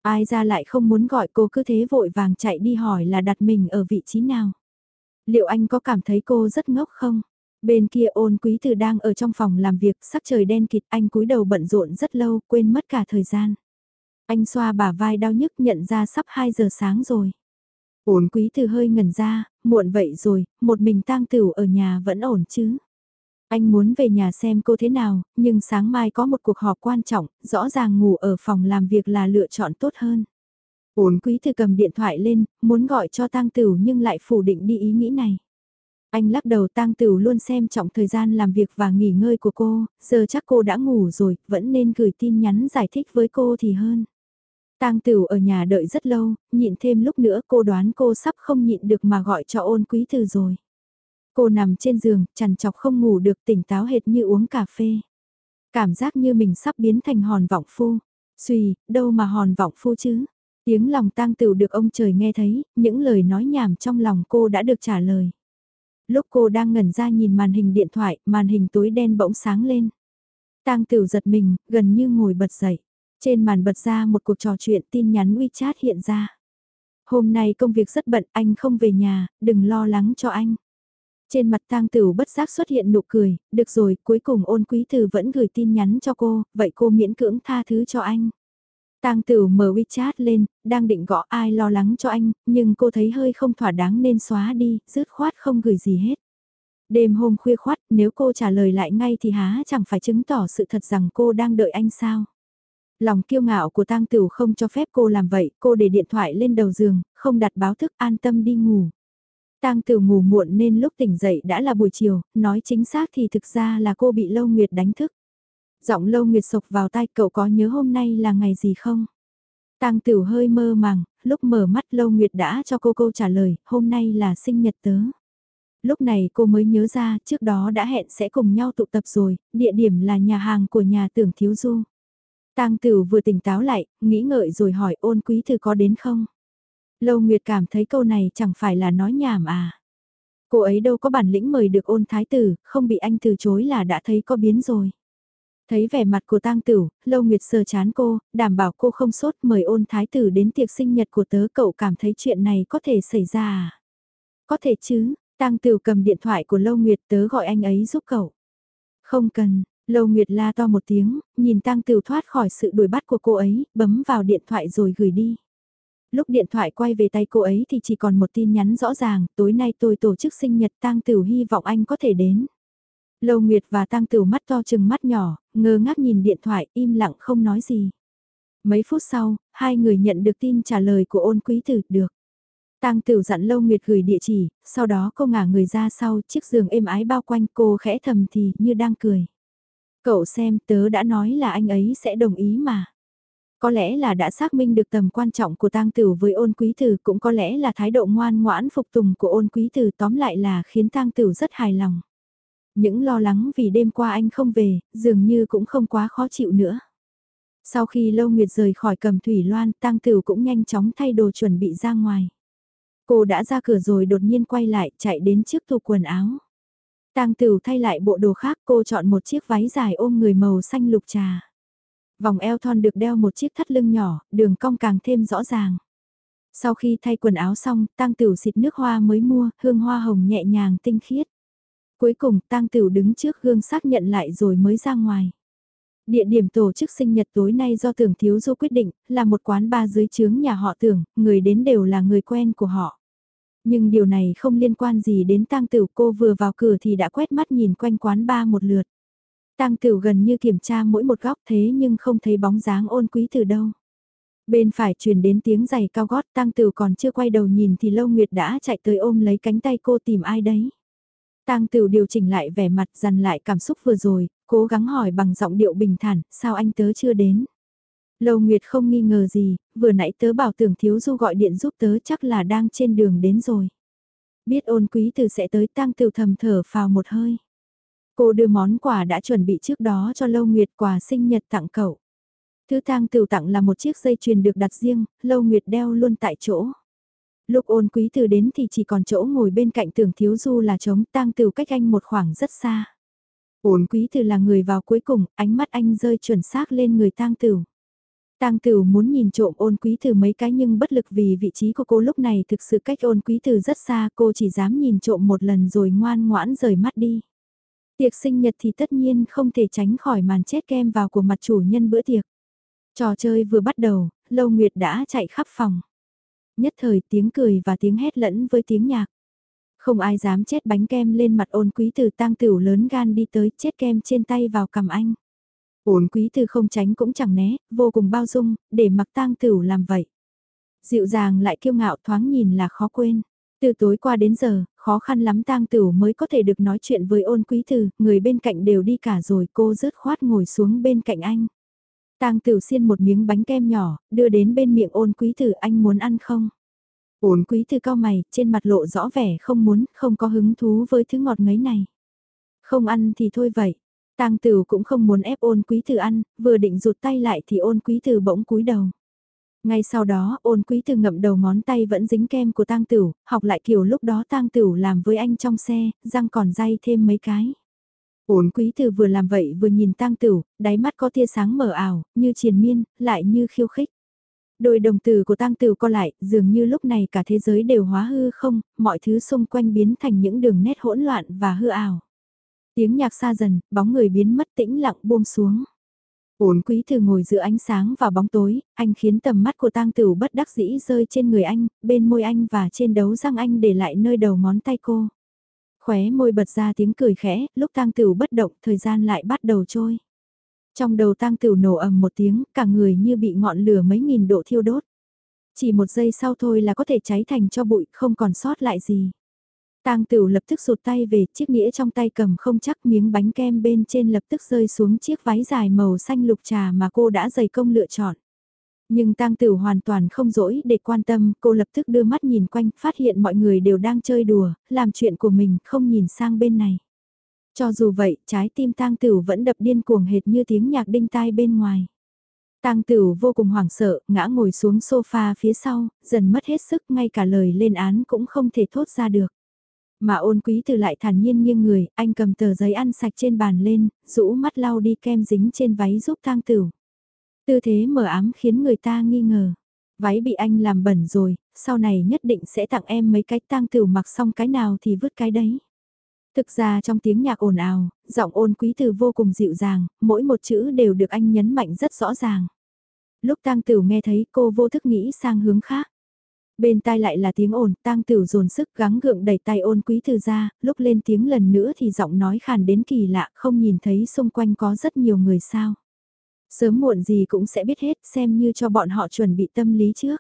Ai ra lại không muốn gọi cô cứ thế vội vàng chạy đi hỏi là đặt mình ở vị trí nào? Liệu anh có cảm thấy cô rất ngốc không? Bên kia ôn quý từ đang ở trong phòng làm việc, sắc trời đen kịt, anh cúi đầu bận rộn rất lâu, quên mất cả thời gian. Anh xoa bả vai đau nhức nhận ra sắp 2 giờ sáng rồi. Ổn quý từ hơi ngẩn ra, muộn vậy rồi, một mình tang tửu ở nhà vẫn ổn chứ. Anh muốn về nhà xem cô thế nào, nhưng sáng mai có một cuộc họp quan trọng, rõ ràng ngủ ở phòng làm việc là lựa chọn tốt hơn. Ổn quý từ cầm điện thoại lên, muốn gọi cho tang tửu nhưng lại phủ định đi ý nghĩ này. Anh lắc đầu tang tửu luôn xem trọng thời gian làm việc và nghỉ ngơi của cô, giờ chắc cô đã ngủ rồi, vẫn nên gửi tin nhắn giải thích với cô thì hơn. Tang Tửu ở nhà đợi rất lâu, nhịn thêm lúc nữa cô đoán cô sắp không nhịn được mà gọi cho ôn quý từ rồi. Cô nằm trên giường, chằn chọc không ngủ được tỉnh táo hệt như uống cà phê. Cảm giác như mình sắp biến thành hòn vọng phu. Xùy, đâu mà hòn vọng phu chứ? Tiếng lòng tang tửu được ông trời nghe thấy, những lời nói nhảm trong lòng cô đã được trả lời. Lúc cô đang ngẩn ra nhìn màn hình điện thoại, màn hình tối đen bỗng sáng lên. Tang tửu giật mình, gần như ngồi bật dậy. Trên màn bật ra một cuộc trò chuyện tin nhắn WeChat hiện ra. Hôm nay công việc rất bận, anh không về nhà, đừng lo lắng cho anh. Trên mặt tang tửu bất giác xuất hiện nụ cười, được rồi, cuối cùng ôn quý từ vẫn gửi tin nhắn cho cô, vậy cô miễn cưỡng tha thứ cho anh. Tang Tửu mở WeChat lên, đang định gõ ai lo lắng cho anh, nhưng cô thấy hơi không thỏa đáng nên xóa đi, dứt khoát không gửi gì hết. Đêm hôm khuya khoát, nếu cô trả lời lại ngay thì há chẳng phải chứng tỏ sự thật rằng cô đang đợi anh sao. Lòng kiêu ngạo của Tang Tửu không cho phép cô làm vậy, cô để điện thoại lên đầu giường, không đặt báo thức an tâm đi ngủ. Tang Tửu ngủ muộn nên lúc tỉnh dậy đã là buổi chiều, nói chính xác thì thực ra là cô bị Lâu Nguyệt đánh thức. Giọng Lâu Nguyệt sộc vào tai cậu có nhớ hôm nay là ngày gì không? Tang Tửu hơi mơ màng, lúc mở mắt Lâu Nguyệt đã cho cô câu trả lời, hôm nay là sinh nhật tớ. Lúc này cô mới nhớ ra trước đó đã hẹn sẽ cùng nhau tụ tập rồi, địa điểm là nhà hàng của nhà tưởng thiếu du. Tang Tửu vừa tỉnh táo lại, nghĩ ngợi rồi hỏi ôn quý thư có đến không? Lâu Nguyệt cảm thấy câu này chẳng phải là nói nhảm à. Cô ấy đâu có bản lĩnh mời được ôn thái tử, không bị anh từ chối là đã thấy có biến rồi. Thấy vẻ mặt của tang tử, Lâu Nguyệt sờ chán cô, đảm bảo cô không sốt mời ôn thái tử đến tiệc sinh nhật của tớ cậu cảm thấy chuyện này có thể xảy ra à? Có thể chứ, tang tử cầm điện thoại của Lâu Nguyệt tớ gọi anh ấy giúp cậu. Không cần, Lâu Nguyệt la to một tiếng, nhìn tang tử thoát khỏi sự đuổi bắt của cô ấy, bấm vào điện thoại rồi gửi đi lúc điện thoại quay về tay cô ấy thì chỉ còn một tin nhắn rõ ràng, tối nay tôi tổ chức sinh nhật tang tử hy vọng anh có thể đến. Lâu Nguyệt và tang Tửu mắt to chừng mắt nhỏ, ngơ ngác nhìn điện thoại im lặng không nói gì. Mấy phút sau, hai người nhận được tin trả lời của ôn quý tử, được. Tang Tửu dặn Lâu Nguyệt gửi địa chỉ, sau đó cô ngả người ra sau, chiếc giường êm ái bao quanh cô khẽ thầm thì như đang cười. Cậu xem tớ đã nói là anh ấy sẽ đồng ý mà. Có lẽ là đã xác minh được tầm quan trọng của tang tử với ôn quý tử cũng có lẽ là thái độ ngoan ngoãn phục tùng của ôn quý tử tóm lại là khiến tang tử rất hài lòng. Những lo lắng vì đêm qua anh không về, dường như cũng không quá khó chịu nữa. Sau khi Lâu Nguyệt rời khỏi cầm thủy loan, tang tử cũng nhanh chóng thay đồ chuẩn bị ra ngoài. Cô đã ra cửa rồi đột nhiên quay lại, chạy đến trước tủ quần áo. Tang tử thay lại bộ đồ khác cô chọn một chiếc váy dài ôm người màu xanh lục trà. Vòng eo thon được đeo một chiếc thắt lưng nhỏ, đường cong càng thêm rõ ràng. Sau khi thay quần áo xong, tang tửu xịt nước hoa mới mua, hương hoa hồng nhẹ nhàng tinh khiết. Cuối cùng, tang tửu đứng trước gương xác nhận lại rồi mới ra ngoài. Địa điểm tổ chức sinh nhật tối nay do tưởng thiếu du quyết định, là một quán ba dưới chướng nhà họ tưởng, người đến đều là người quen của họ. Nhưng điều này không liên quan gì đến tang tửu cô vừa vào cửa thì đã quét mắt nhìn quanh quán ba một lượt. Tang Tửu gần như kiểm tra mỗi một góc thế nhưng không thấy bóng dáng ôn quý từ đâu. Bên phải truyền đến tiếng giày cao gót Tang Tửu còn chưa quay đầu nhìn thì Lâu Nguyệt đã chạy tới ôm lấy cánh tay cô tìm ai đấy. Tang Tửu điều chỉnh lại vẻ mặt dằn lại cảm xúc vừa rồi, cố gắng hỏi bằng giọng điệu bình thản, sao anh tớ chưa đến? Lâu Nguyệt không nghi ngờ gì, vừa nãy tớ bảo tưởng thiếu du gọi điện giúp tớ chắc là đang trên đường đến rồi. Biết ôn quý từ sẽ tới Tang Tửu thầm thở phào một hơi. Cô đưa món quà đã chuẩn bị trước đó cho Lâu Nguyệt quà sinh nhật tặng cậu. Thứ tang Tửu tặng là một chiếc dây chuyền được đặt riêng, Lâu Nguyệt đeo luôn tại chỗ. Lúc ôn quý từ đến thì chỉ còn chỗ ngồi bên cạnh tưởng thiếu du là trống tang từ cách anh một khoảng rất xa. Ôn quý từ là người vào cuối cùng, ánh mắt anh rơi chuẩn xác lên người tang tiểu. Tang Tử muốn nhìn trộm ôn quý từ mấy cái nhưng bất lực vì vị trí của cô lúc này thực sự cách ôn quý từ rất xa cô chỉ dám nhìn trộm một lần rồi ngoan ngoãn rời mắt đi. Tiệc sinh nhật thì tất nhiên không thể tránh khỏi màn chết kem vào của mặt chủ nhân bữa tiệc. Trò chơi vừa bắt đầu, Lâu Nguyệt đã chạy khắp phòng nhất thời tiếng cười và tiếng hét lẫn với tiếng nhạc. Không ai dám chết bánh kem lên mặt ôn quý từ tang tửu lớn gan đi tới chết kem trên tay vào cầm anh. Ôn quý từ không tránh cũng chẳng né, vô cùng bao dung, để mặc tang tửu làm vậy. Dịu dàng lại kiêu ngạo thoáng nhìn là khó quên. Từ tối qua đến giờ, khó khăn lắm tang tửu mới có thể được nói chuyện với ôn quý từ, người bên cạnh đều đi cả rồi cô rớt khoát ngồi xuống bên cạnh anh. Tang Tửu xiên một miếng bánh kem nhỏ, đưa đến bên miệng ôn quý tử anh muốn ăn không? Ôn quý tử cao mày, trên mặt lộ rõ vẻ không muốn, không có hứng thú với thứ ngọt ngấy này. Không ăn thì thôi vậy. Tang Tửu cũng không muốn ép ôn quý tử ăn, vừa định rụt tay lại thì ôn quý tử bỗng cúi đầu. Ngay sau đó, ôn quý tử ngậm đầu ngón tay vẫn dính kem của tang tửu, học lại kiểu lúc đó tang tửu làm với anh trong xe, răng còn day thêm mấy cái. Ôn quý từ vừa làm vậy vừa nhìn tang tửu, đáy mắt có tia sáng mở ảo, như triền miên, lại như khiêu khích. Đôi đồng tử của tang tửu co lại, dường như lúc này cả thế giới đều hóa hư không, mọi thứ xung quanh biến thành những đường nét hỗn loạn và hư ảo. Tiếng nhạc xa dần, bóng người biến mất tĩnh lặng buông xuống. Ôn quý từ ngồi giữa ánh sáng và bóng tối, anh khiến tầm mắt của tang tửu bất đắc dĩ rơi trên người anh, bên môi anh và trên đấu răng anh để lại nơi đầu ngón tay cô. Khóe môi bật ra tiếng cười khẽ, lúc tang tửu bất động, thời gian lại bắt đầu trôi. Trong đầu tang tửu nổ ầm một tiếng, cả người như bị ngọn lửa mấy nghìn độ thiêu đốt. Chỉ một giây sau thôi là có thể cháy thành cho bụi, không còn sót lại gì. Tang Tửu lập tức sụt tay về, chiếc nghĩa trong tay cầm không chắc miếng bánh kem bên trên lập tức rơi xuống chiếc váy dài màu xanh lục trà mà cô đã dày công lựa chọn. Nhưng tang tử hoàn toàn không dỗi để quan tâm, cô lập tức đưa mắt nhìn quanh, phát hiện mọi người đều đang chơi đùa, làm chuyện của mình, không nhìn sang bên này. Cho dù vậy, trái tim tang tử vẫn đập điên cuồng hệt như tiếng nhạc đinh tai bên ngoài. Tang Tử vô cùng hoảng sợ, ngã ngồi xuống sofa phía sau, dần mất hết sức, ngay cả lời lên án cũng không thể thốt ra được. Mà ôn quý từ lại thản nhiên nghiêng người, anh cầm tờ giấy ăn sạch trên bàn lên, rũ mắt lau đi kem dính trên váy giúp Tang Tử. Tư thế mờ ám khiến người ta nghi ngờ. Váy bị anh làm bẩn rồi, sau này nhất định sẽ tặng em mấy cái tang tửu mặc xong cái nào thì vứt cái đấy. Thực ra trong tiếng nhạc ồn ào, giọng ôn quý từ vô cùng dịu dàng, mỗi một chữ đều được anh nhấn mạnh rất rõ ràng. Lúc tang tửu nghe thấy cô vô thức nghĩ sang hướng khác. Bên tai lại là tiếng ồn, tang tửu dồn sức gắng gượng đẩy tay ôn quý từ ra, lúc lên tiếng lần nữa thì giọng nói khàn đến kỳ lạ, không nhìn thấy xung quanh có rất nhiều người sao. Sớm muộn gì cũng sẽ biết hết xem như cho bọn họ chuẩn bị tâm lý trước.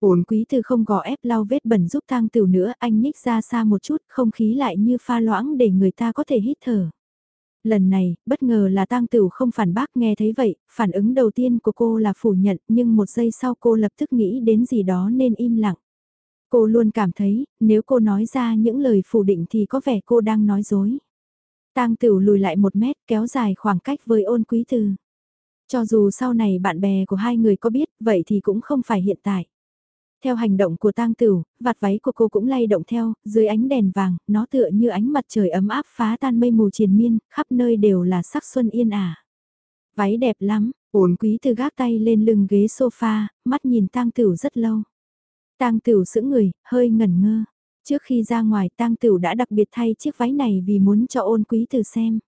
Ổn quý từ không gò ép lau vết bẩn giúp tang tiểu nữa, anh nhích ra xa một chút, không khí lại như pha loãng để người ta có thể hít thở. Lần này, bất ngờ là tang tửu không phản bác nghe thấy vậy, phản ứng đầu tiên của cô là phủ nhận, nhưng một giây sau cô lập tức nghĩ đến gì đó nên im lặng. Cô luôn cảm thấy, nếu cô nói ra những lời phủ định thì có vẻ cô đang nói dối. Tang tửu lùi lại một mét kéo dài khoảng cách với ôn quý từ. Cho dù sau này bạn bè của hai người có biết, vậy thì cũng không phải hiện tại. Theo hành động của tang tửu, vạt váy của cô cũng lay động theo, dưới ánh đèn vàng, nó tựa như ánh mặt trời ấm áp phá tan mây mù triền miên, khắp nơi đều là sắc xuân yên ả. Váy đẹp lắm, ổn quý từ gác tay lên lưng ghế sofa, mắt nhìn tang tửu rất lâu. Tang tửu sững người, hơi ngẩn ngơ. Trước khi ra ngoài tang tửu đã đặc biệt thay chiếc váy này vì muốn cho ôn quý từ xem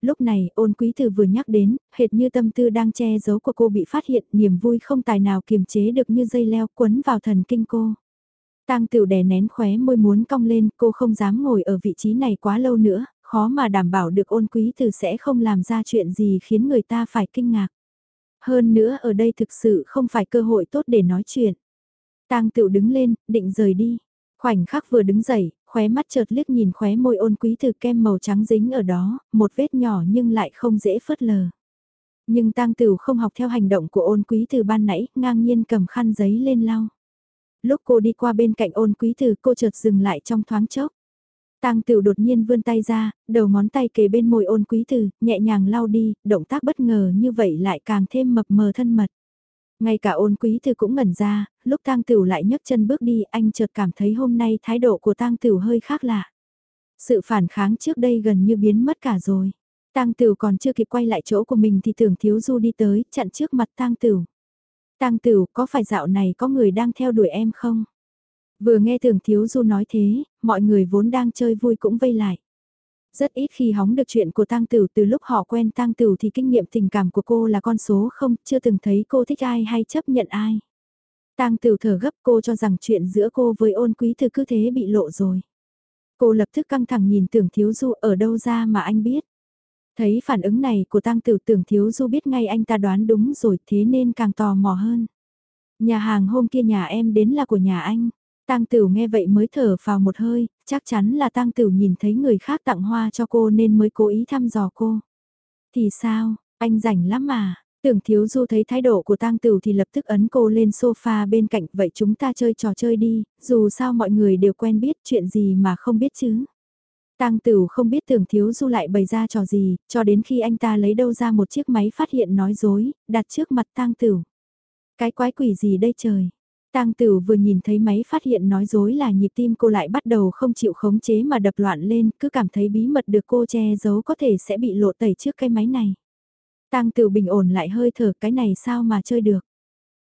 lúc này ôn quý từ vừa nhắc đến, hệt như tâm tư đang che giấu của cô bị phát hiện, niềm vui không tài nào kiềm chế được như dây leo quấn vào thần kinh cô. Tang tiểu đè nén khóe môi muốn cong lên, cô không dám ngồi ở vị trí này quá lâu nữa, khó mà đảm bảo được ôn quý từ sẽ không làm ra chuyện gì khiến người ta phải kinh ngạc. Hơn nữa ở đây thực sự không phải cơ hội tốt để nói chuyện. Tang tiểu đứng lên, định rời đi. Khoảnh khắc vừa đứng dậy, khóe mắt chợt liếc nhìn khóe môi ôn quý từ kem màu trắng dính ở đó, một vết nhỏ nhưng lại không dễ phớt lờ. Nhưng tang tửu không học theo hành động của ôn quý từ ban nãy, ngang nhiên cầm khăn giấy lên lau. Lúc cô đi qua bên cạnh ôn quý từ cô chợt dừng lại trong thoáng chốc. Tang Tửu đột nhiên vươn tay ra, đầu ngón tay kề bên môi ôn quý từ, nhẹ nhàng lau đi, động tác bất ngờ như vậy lại càng thêm mập mờ thân mật. Ngay cả ôn quý thư cũng ngẩn ra, lúc tang tửu lại nhấc chân bước đi anh chợt cảm thấy hôm nay thái độ của tang tửu hơi khác lạ. Sự phản kháng trước đây gần như biến mất cả rồi. Tang Tửu còn chưa kịp quay lại chỗ của mình thì tưởng Thiếu Du đi tới, chặn trước mặt Tang Tửu. Tang Tửu, có phải dạo này có người đang theo đuổi em không? Vừa nghe tưởng Thiếu Du nói thế, mọi người vốn đang chơi vui cũng vây lại. Rất ít khi hóng được chuyện của tang Tửu từ lúc họ quen tang Tửu thì kinh nghiệm tình cảm của cô là con số không, chưa từng thấy cô thích ai hay chấp nhận ai. Tang Tử thở gấp cô cho rằng chuyện giữa cô với ôn quý thư cứ thế bị lộ rồi. Cô lập tức căng thẳng nhìn tưởng thiếu du ở đâu ra mà anh biết. Thấy phản ứng này của Tang Tử tưởng thiếu du biết ngay anh ta đoán đúng rồi thế nên càng tò mò hơn. Nhà hàng hôm kia nhà em đến là của nhà anh. Tang Tử nghe vậy mới thở vào một hơi, chắc chắn là Tang Tử nhìn thấy người khác tặng hoa cho cô nên mới cố ý thăm dò cô. Thì sao, anh rảnh lắm mà. Tưởng thiếu du thấy thái độ của tang tử thì lập tức ấn cô lên sofa bên cạnh vậy chúng ta chơi trò chơi đi, dù sao mọi người đều quen biết chuyện gì mà không biết chứ. Tang Tử không biết Tưởng Thiếu Du lại bày ra trò gì, cho đến khi anh ta lấy đâu ra một chiếc máy phát hiện nói dối, đặt trước mặt Tang Tử. Cái quái quỷ gì đây trời? Tang Tử vừa nhìn thấy máy phát hiện nói dối là nhịp tim cô lại bắt đầu không chịu khống chế mà đập loạn lên, cứ cảm thấy bí mật được cô che giấu có thể sẽ bị lộ tẩy trước cái máy này. Tang Tử bình ổn lại hơi thở cái này sao mà chơi được.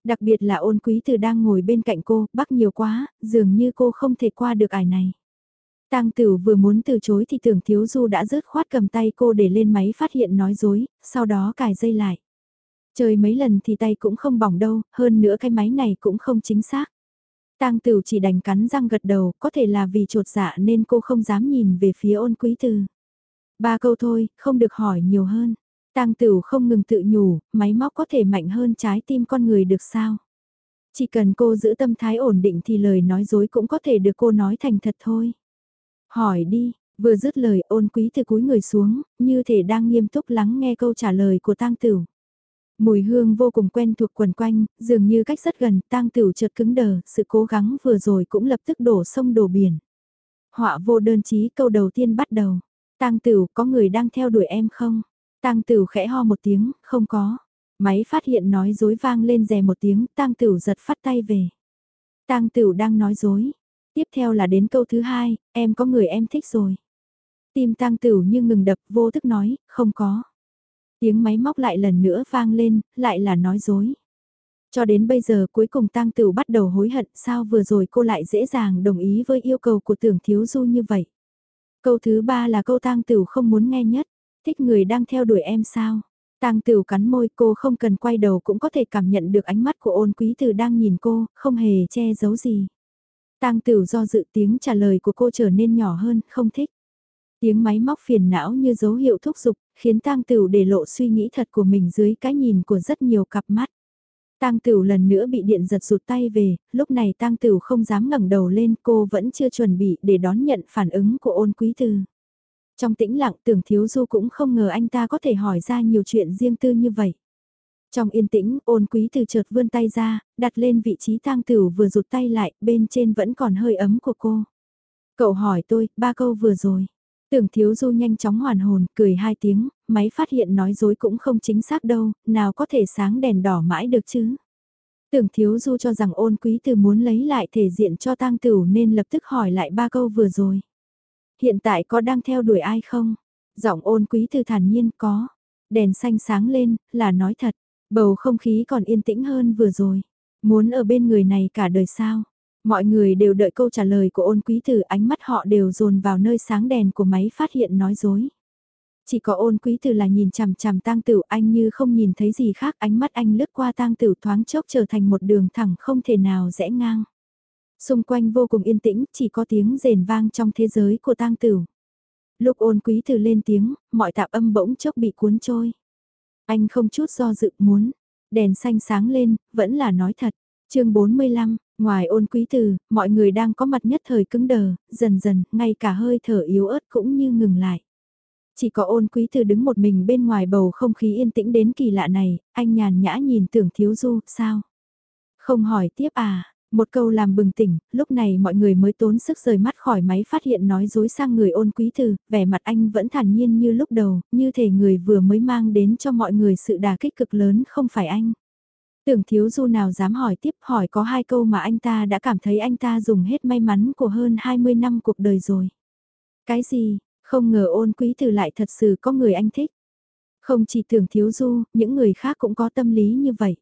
Đặc biệt là ôn quý từ đang ngồi bên cạnh cô, bắc nhiều quá, dường như cô không thể qua được ải này. Tang Tử vừa muốn từ chối thì tưởng thiếu du đã rớt khoát cầm tay cô để lên máy phát hiện nói dối, sau đó cài dây lại. Chơi mấy lần thì tay cũng không bỏng đâu, hơn nữa cái máy này cũng không chính xác. Tang Tử chỉ đành cắn răng gật đầu, có thể là vì trột dạ nên cô không dám nhìn về phía ôn quý từ. Ba câu thôi, không được hỏi nhiều hơn. Tang Tử không ngừng tự nhủ, máy móc có thể mạnh hơn trái tim con người được sao? Chỉ cần cô giữ tâm thái ổn định thì lời nói dối cũng có thể được cô nói thành thật thôi. Hỏi đi, vừa dứt lời ôn quý từ cúi người xuống, như thể đang nghiêm túc lắng nghe câu trả lời của tang tử. Mùi hương vô cùng quen thuộc quần quanh, dường như cách rất gần, tang Tửu chợt cứng đờ, sự cố gắng vừa rồi cũng lập tức đổ sông đổ biển. Họa vô đơn chí câu đầu tiên bắt đầu. Tang Tửu có người đang theo đuổi em không? Tang Tửu khẽ ho một tiếng, không có. Máy phát hiện nói dối vang lên rè một tiếng, tang Tửu giật phát tay về. Tang Tửu đang nói dối. Tiếp theo là đến câu thứ hai, em có người em thích rồi. Tim tang Tửu như ngừng đập vô thức nói, không có. Tiếng máy móc lại lần nữa vang lên, lại là nói dối. Cho đến bây giờ cuối cùng tang tử bắt đầu hối hận sao vừa rồi cô lại dễ dàng đồng ý với yêu cầu của tưởng thiếu du như vậy. Câu thứ ba là câu tang tử không muốn nghe nhất, thích người đang theo đuổi em sao. Tang Tử cắn môi cô không cần quay đầu cũng có thể cảm nhận được ánh mắt của ôn quý tử đang nhìn cô, không hề che giấu gì. Tang Tử do dự tiếng trả lời của cô trở nên nhỏ hơn, không thích. Tiếng máy móc phiền não như dấu hiệu thúc giục, khiến Tang tửu để lộ suy nghĩ thật của mình dưới cái nhìn của rất nhiều cặp mắt. Tang Tửu lần nữa bị điện giật rụt tay về, lúc này Tang Tửu không dám ngẩng đầu lên, cô vẫn chưa chuẩn bị để đón nhận phản ứng của Ôn Quý Tư. Trong tĩnh lặng tưởng thiếu du cũng không ngờ anh ta có thể hỏi ra nhiều chuyện riêng tư như vậy. Trong yên tĩnh, ôn quý từ chợt vươn tay ra, đặt lên vị trí tang Tửu vừa rụt tay lại, bên trên vẫn còn hơi ấm của cô. Cậu hỏi tôi, ba câu vừa rồi. Tưởng thiếu du nhanh chóng hoàn hồn, cười hai tiếng, máy phát hiện nói dối cũng không chính xác đâu, nào có thể sáng đèn đỏ mãi được chứ. Tưởng thiếu du cho rằng ôn quý từ muốn lấy lại thể diện cho tang tử nên lập tức hỏi lại ba câu vừa rồi. Hiện tại có đang theo đuổi ai không? Giọng ôn quý từ thản nhiên có. Đèn xanh sáng lên, là nói thật. Bầu không khí còn yên tĩnh hơn vừa rồi. Muốn ở bên người này cả đời sao? Mọi người đều đợi câu trả lời của ôn quý tử ánh mắt họ đều dồn vào nơi sáng đèn của máy phát hiện nói dối. Chỉ có ôn quý tử là nhìn chằm chằm tang tử anh như không nhìn thấy gì khác ánh mắt anh lướt qua tang tử thoáng chốc trở thành một đường thẳng không thể nào rẽ ngang. Xung quanh vô cùng yên tĩnh, chỉ có tiếng rền vang trong thế giới của tang tử. Lúc ôn quý từ lên tiếng, mọi tạp âm bỗng chốc bị cuốn trôi. Anh không chút do dự muốn, đèn xanh sáng lên, vẫn là nói thật. chương 45, ngoài ôn quý từ, mọi người đang có mặt nhất thời cứng đờ, dần dần, ngay cả hơi thở yếu ớt cũng như ngừng lại. Chỉ có ôn quý từ đứng một mình bên ngoài bầu không khí yên tĩnh đến kỳ lạ này, anh nhàn nhã nhìn tưởng thiếu du, sao? Không hỏi tiếp à, một câu làm bừng tỉnh, lúc này mọi người mới tốn sức rời mắt khỏi máy phát hiện nói dối sang người ôn quý từ vẻ mặt anh vẫn thản nhiên như lúc đầu, như thể người vừa mới mang đến cho mọi người sự đà kích cực lớn không phải anh. Tưởng thiếu du nào dám hỏi tiếp hỏi có hai câu mà anh ta đã cảm thấy anh ta dùng hết may mắn của hơn 20 năm cuộc đời rồi. Cái gì, không ngờ ôn quý từ lại thật sự có người anh thích. Không chỉ tưởng thiếu du, những người khác cũng có tâm lý như vậy.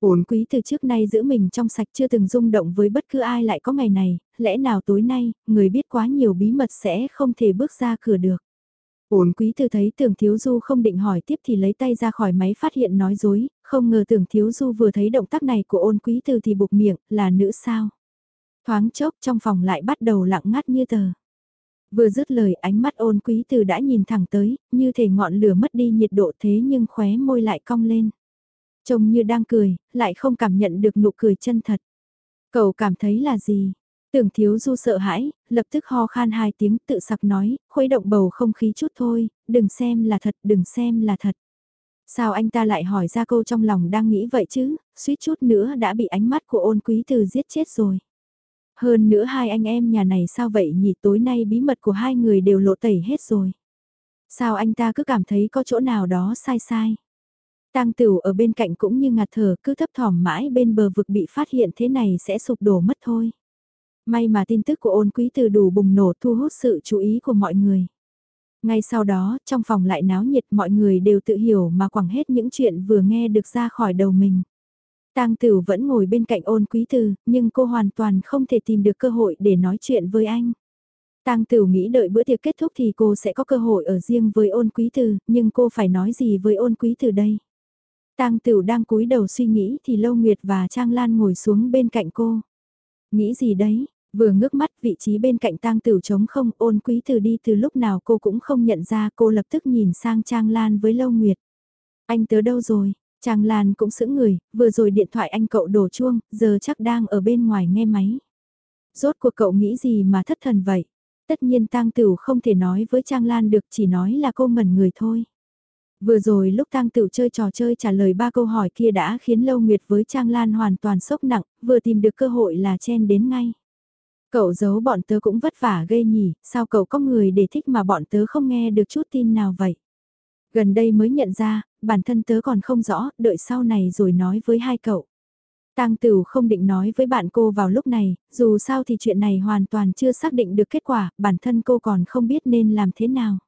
ôn quý từ trước nay giữ mình trong sạch chưa từng rung động với bất cứ ai lại có ngày này, lẽ nào tối nay, người biết quá nhiều bí mật sẽ không thể bước ra cửa được. Ổn quý từ thấy tưởng thiếu du không định hỏi tiếp thì lấy tay ra khỏi máy phát hiện nói dối, không ngờ tưởng thiếu du vừa thấy động tác này của ôn quý từ thì bục miệng, là nữ sao. Thoáng chốc trong phòng lại bắt đầu lặng ngắt như tờ. Vừa dứt lời ánh mắt ôn quý từ đã nhìn thẳng tới, như thể ngọn lửa mất đi nhiệt độ thế nhưng khóe môi lại cong lên. Trông như đang cười, lại không cảm nhận được nụ cười chân thật. Cậu cảm thấy là gì? Tưởng thiếu du sợ hãi, lập tức ho khan hai tiếng tự sặc nói, khuấy động bầu không khí chút thôi, đừng xem là thật, đừng xem là thật. Sao anh ta lại hỏi ra câu trong lòng đang nghĩ vậy chứ, suýt chút nữa đã bị ánh mắt của ôn quý từ giết chết rồi. Hơn nữa hai anh em nhà này sao vậy nhỉ tối nay bí mật của hai người đều lộ tẩy hết rồi. Sao anh ta cứ cảm thấy có chỗ nào đó sai sai. Tang Tửu ở bên cạnh cũng như ngạt thở cứ thấp thỏm mãi bên bờ vực bị phát hiện thế này sẽ sụp đổ mất thôi. May mà tin tức của ôn quý từ đủ bùng nổ thu hút sự chú ý của mọi người. Ngay sau đó, trong phòng lại náo nhiệt mọi người đều tự hiểu mà quẳng hết những chuyện vừa nghe được ra khỏi đầu mình. Tang Tửu vẫn ngồi bên cạnh ôn quý từ, nhưng cô hoàn toàn không thể tìm được cơ hội để nói chuyện với anh. Tang Tửu nghĩ đợi bữa tiệc kết thúc thì cô sẽ có cơ hội ở riêng với ôn quý từ, nhưng cô phải nói gì với ôn quý từ đây? Tang Tửu đang cúi đầu suy nghĩ thì Lâu Nguyệt và Trang Lan ngồi xuống bên cạnh cô. Nghĩ gì đấy? Vừa ngước mắt vị trí bên cạnh Tang Tửu trống không ôn quý từ đi từ lúc nào cô cũng không nhận ra cô lập tức nhìn sang Trang Lan với Lâu Nguyệt. Anh tới đâu rồi? Trang Lan cũng sững người, vừa rồi điện thoại anh cậu đổ chuông, giờ chắc đang ở bên ngoài nghe máy. Rốt cuộc cậu nghĩ gì mà thất thần vậy? Tất nhiên Tang Tửu không thể nói với Trang Lan được chỉ nói là cô mẩn người thôi. Vừa rồi lúc Tang Tửu chơi trò chơi trả lời ba câu hỏi kia đã khiến Lâu Nguyệt với Trang Lan hoàn toàn sốc nặng, vừa tìm được cơ hội là chen đến ngay. Cậu giấu bọn tớ cũng vất vả ghê nhỉ, sao cậu có người để thích mà bọn tớ không nghe được chút tin nào vậy? Gần đây mới nhận ra, bản thân tớ còn không rõ, đợi sau này rồi nói với hai cậu. Tang Tửu không định nói với bạn cô vào lúc này, dù sao thì chuyện này hoàn toàn chưa xác định được kết quả, bản thân cô còn không biết nên làm thế nào.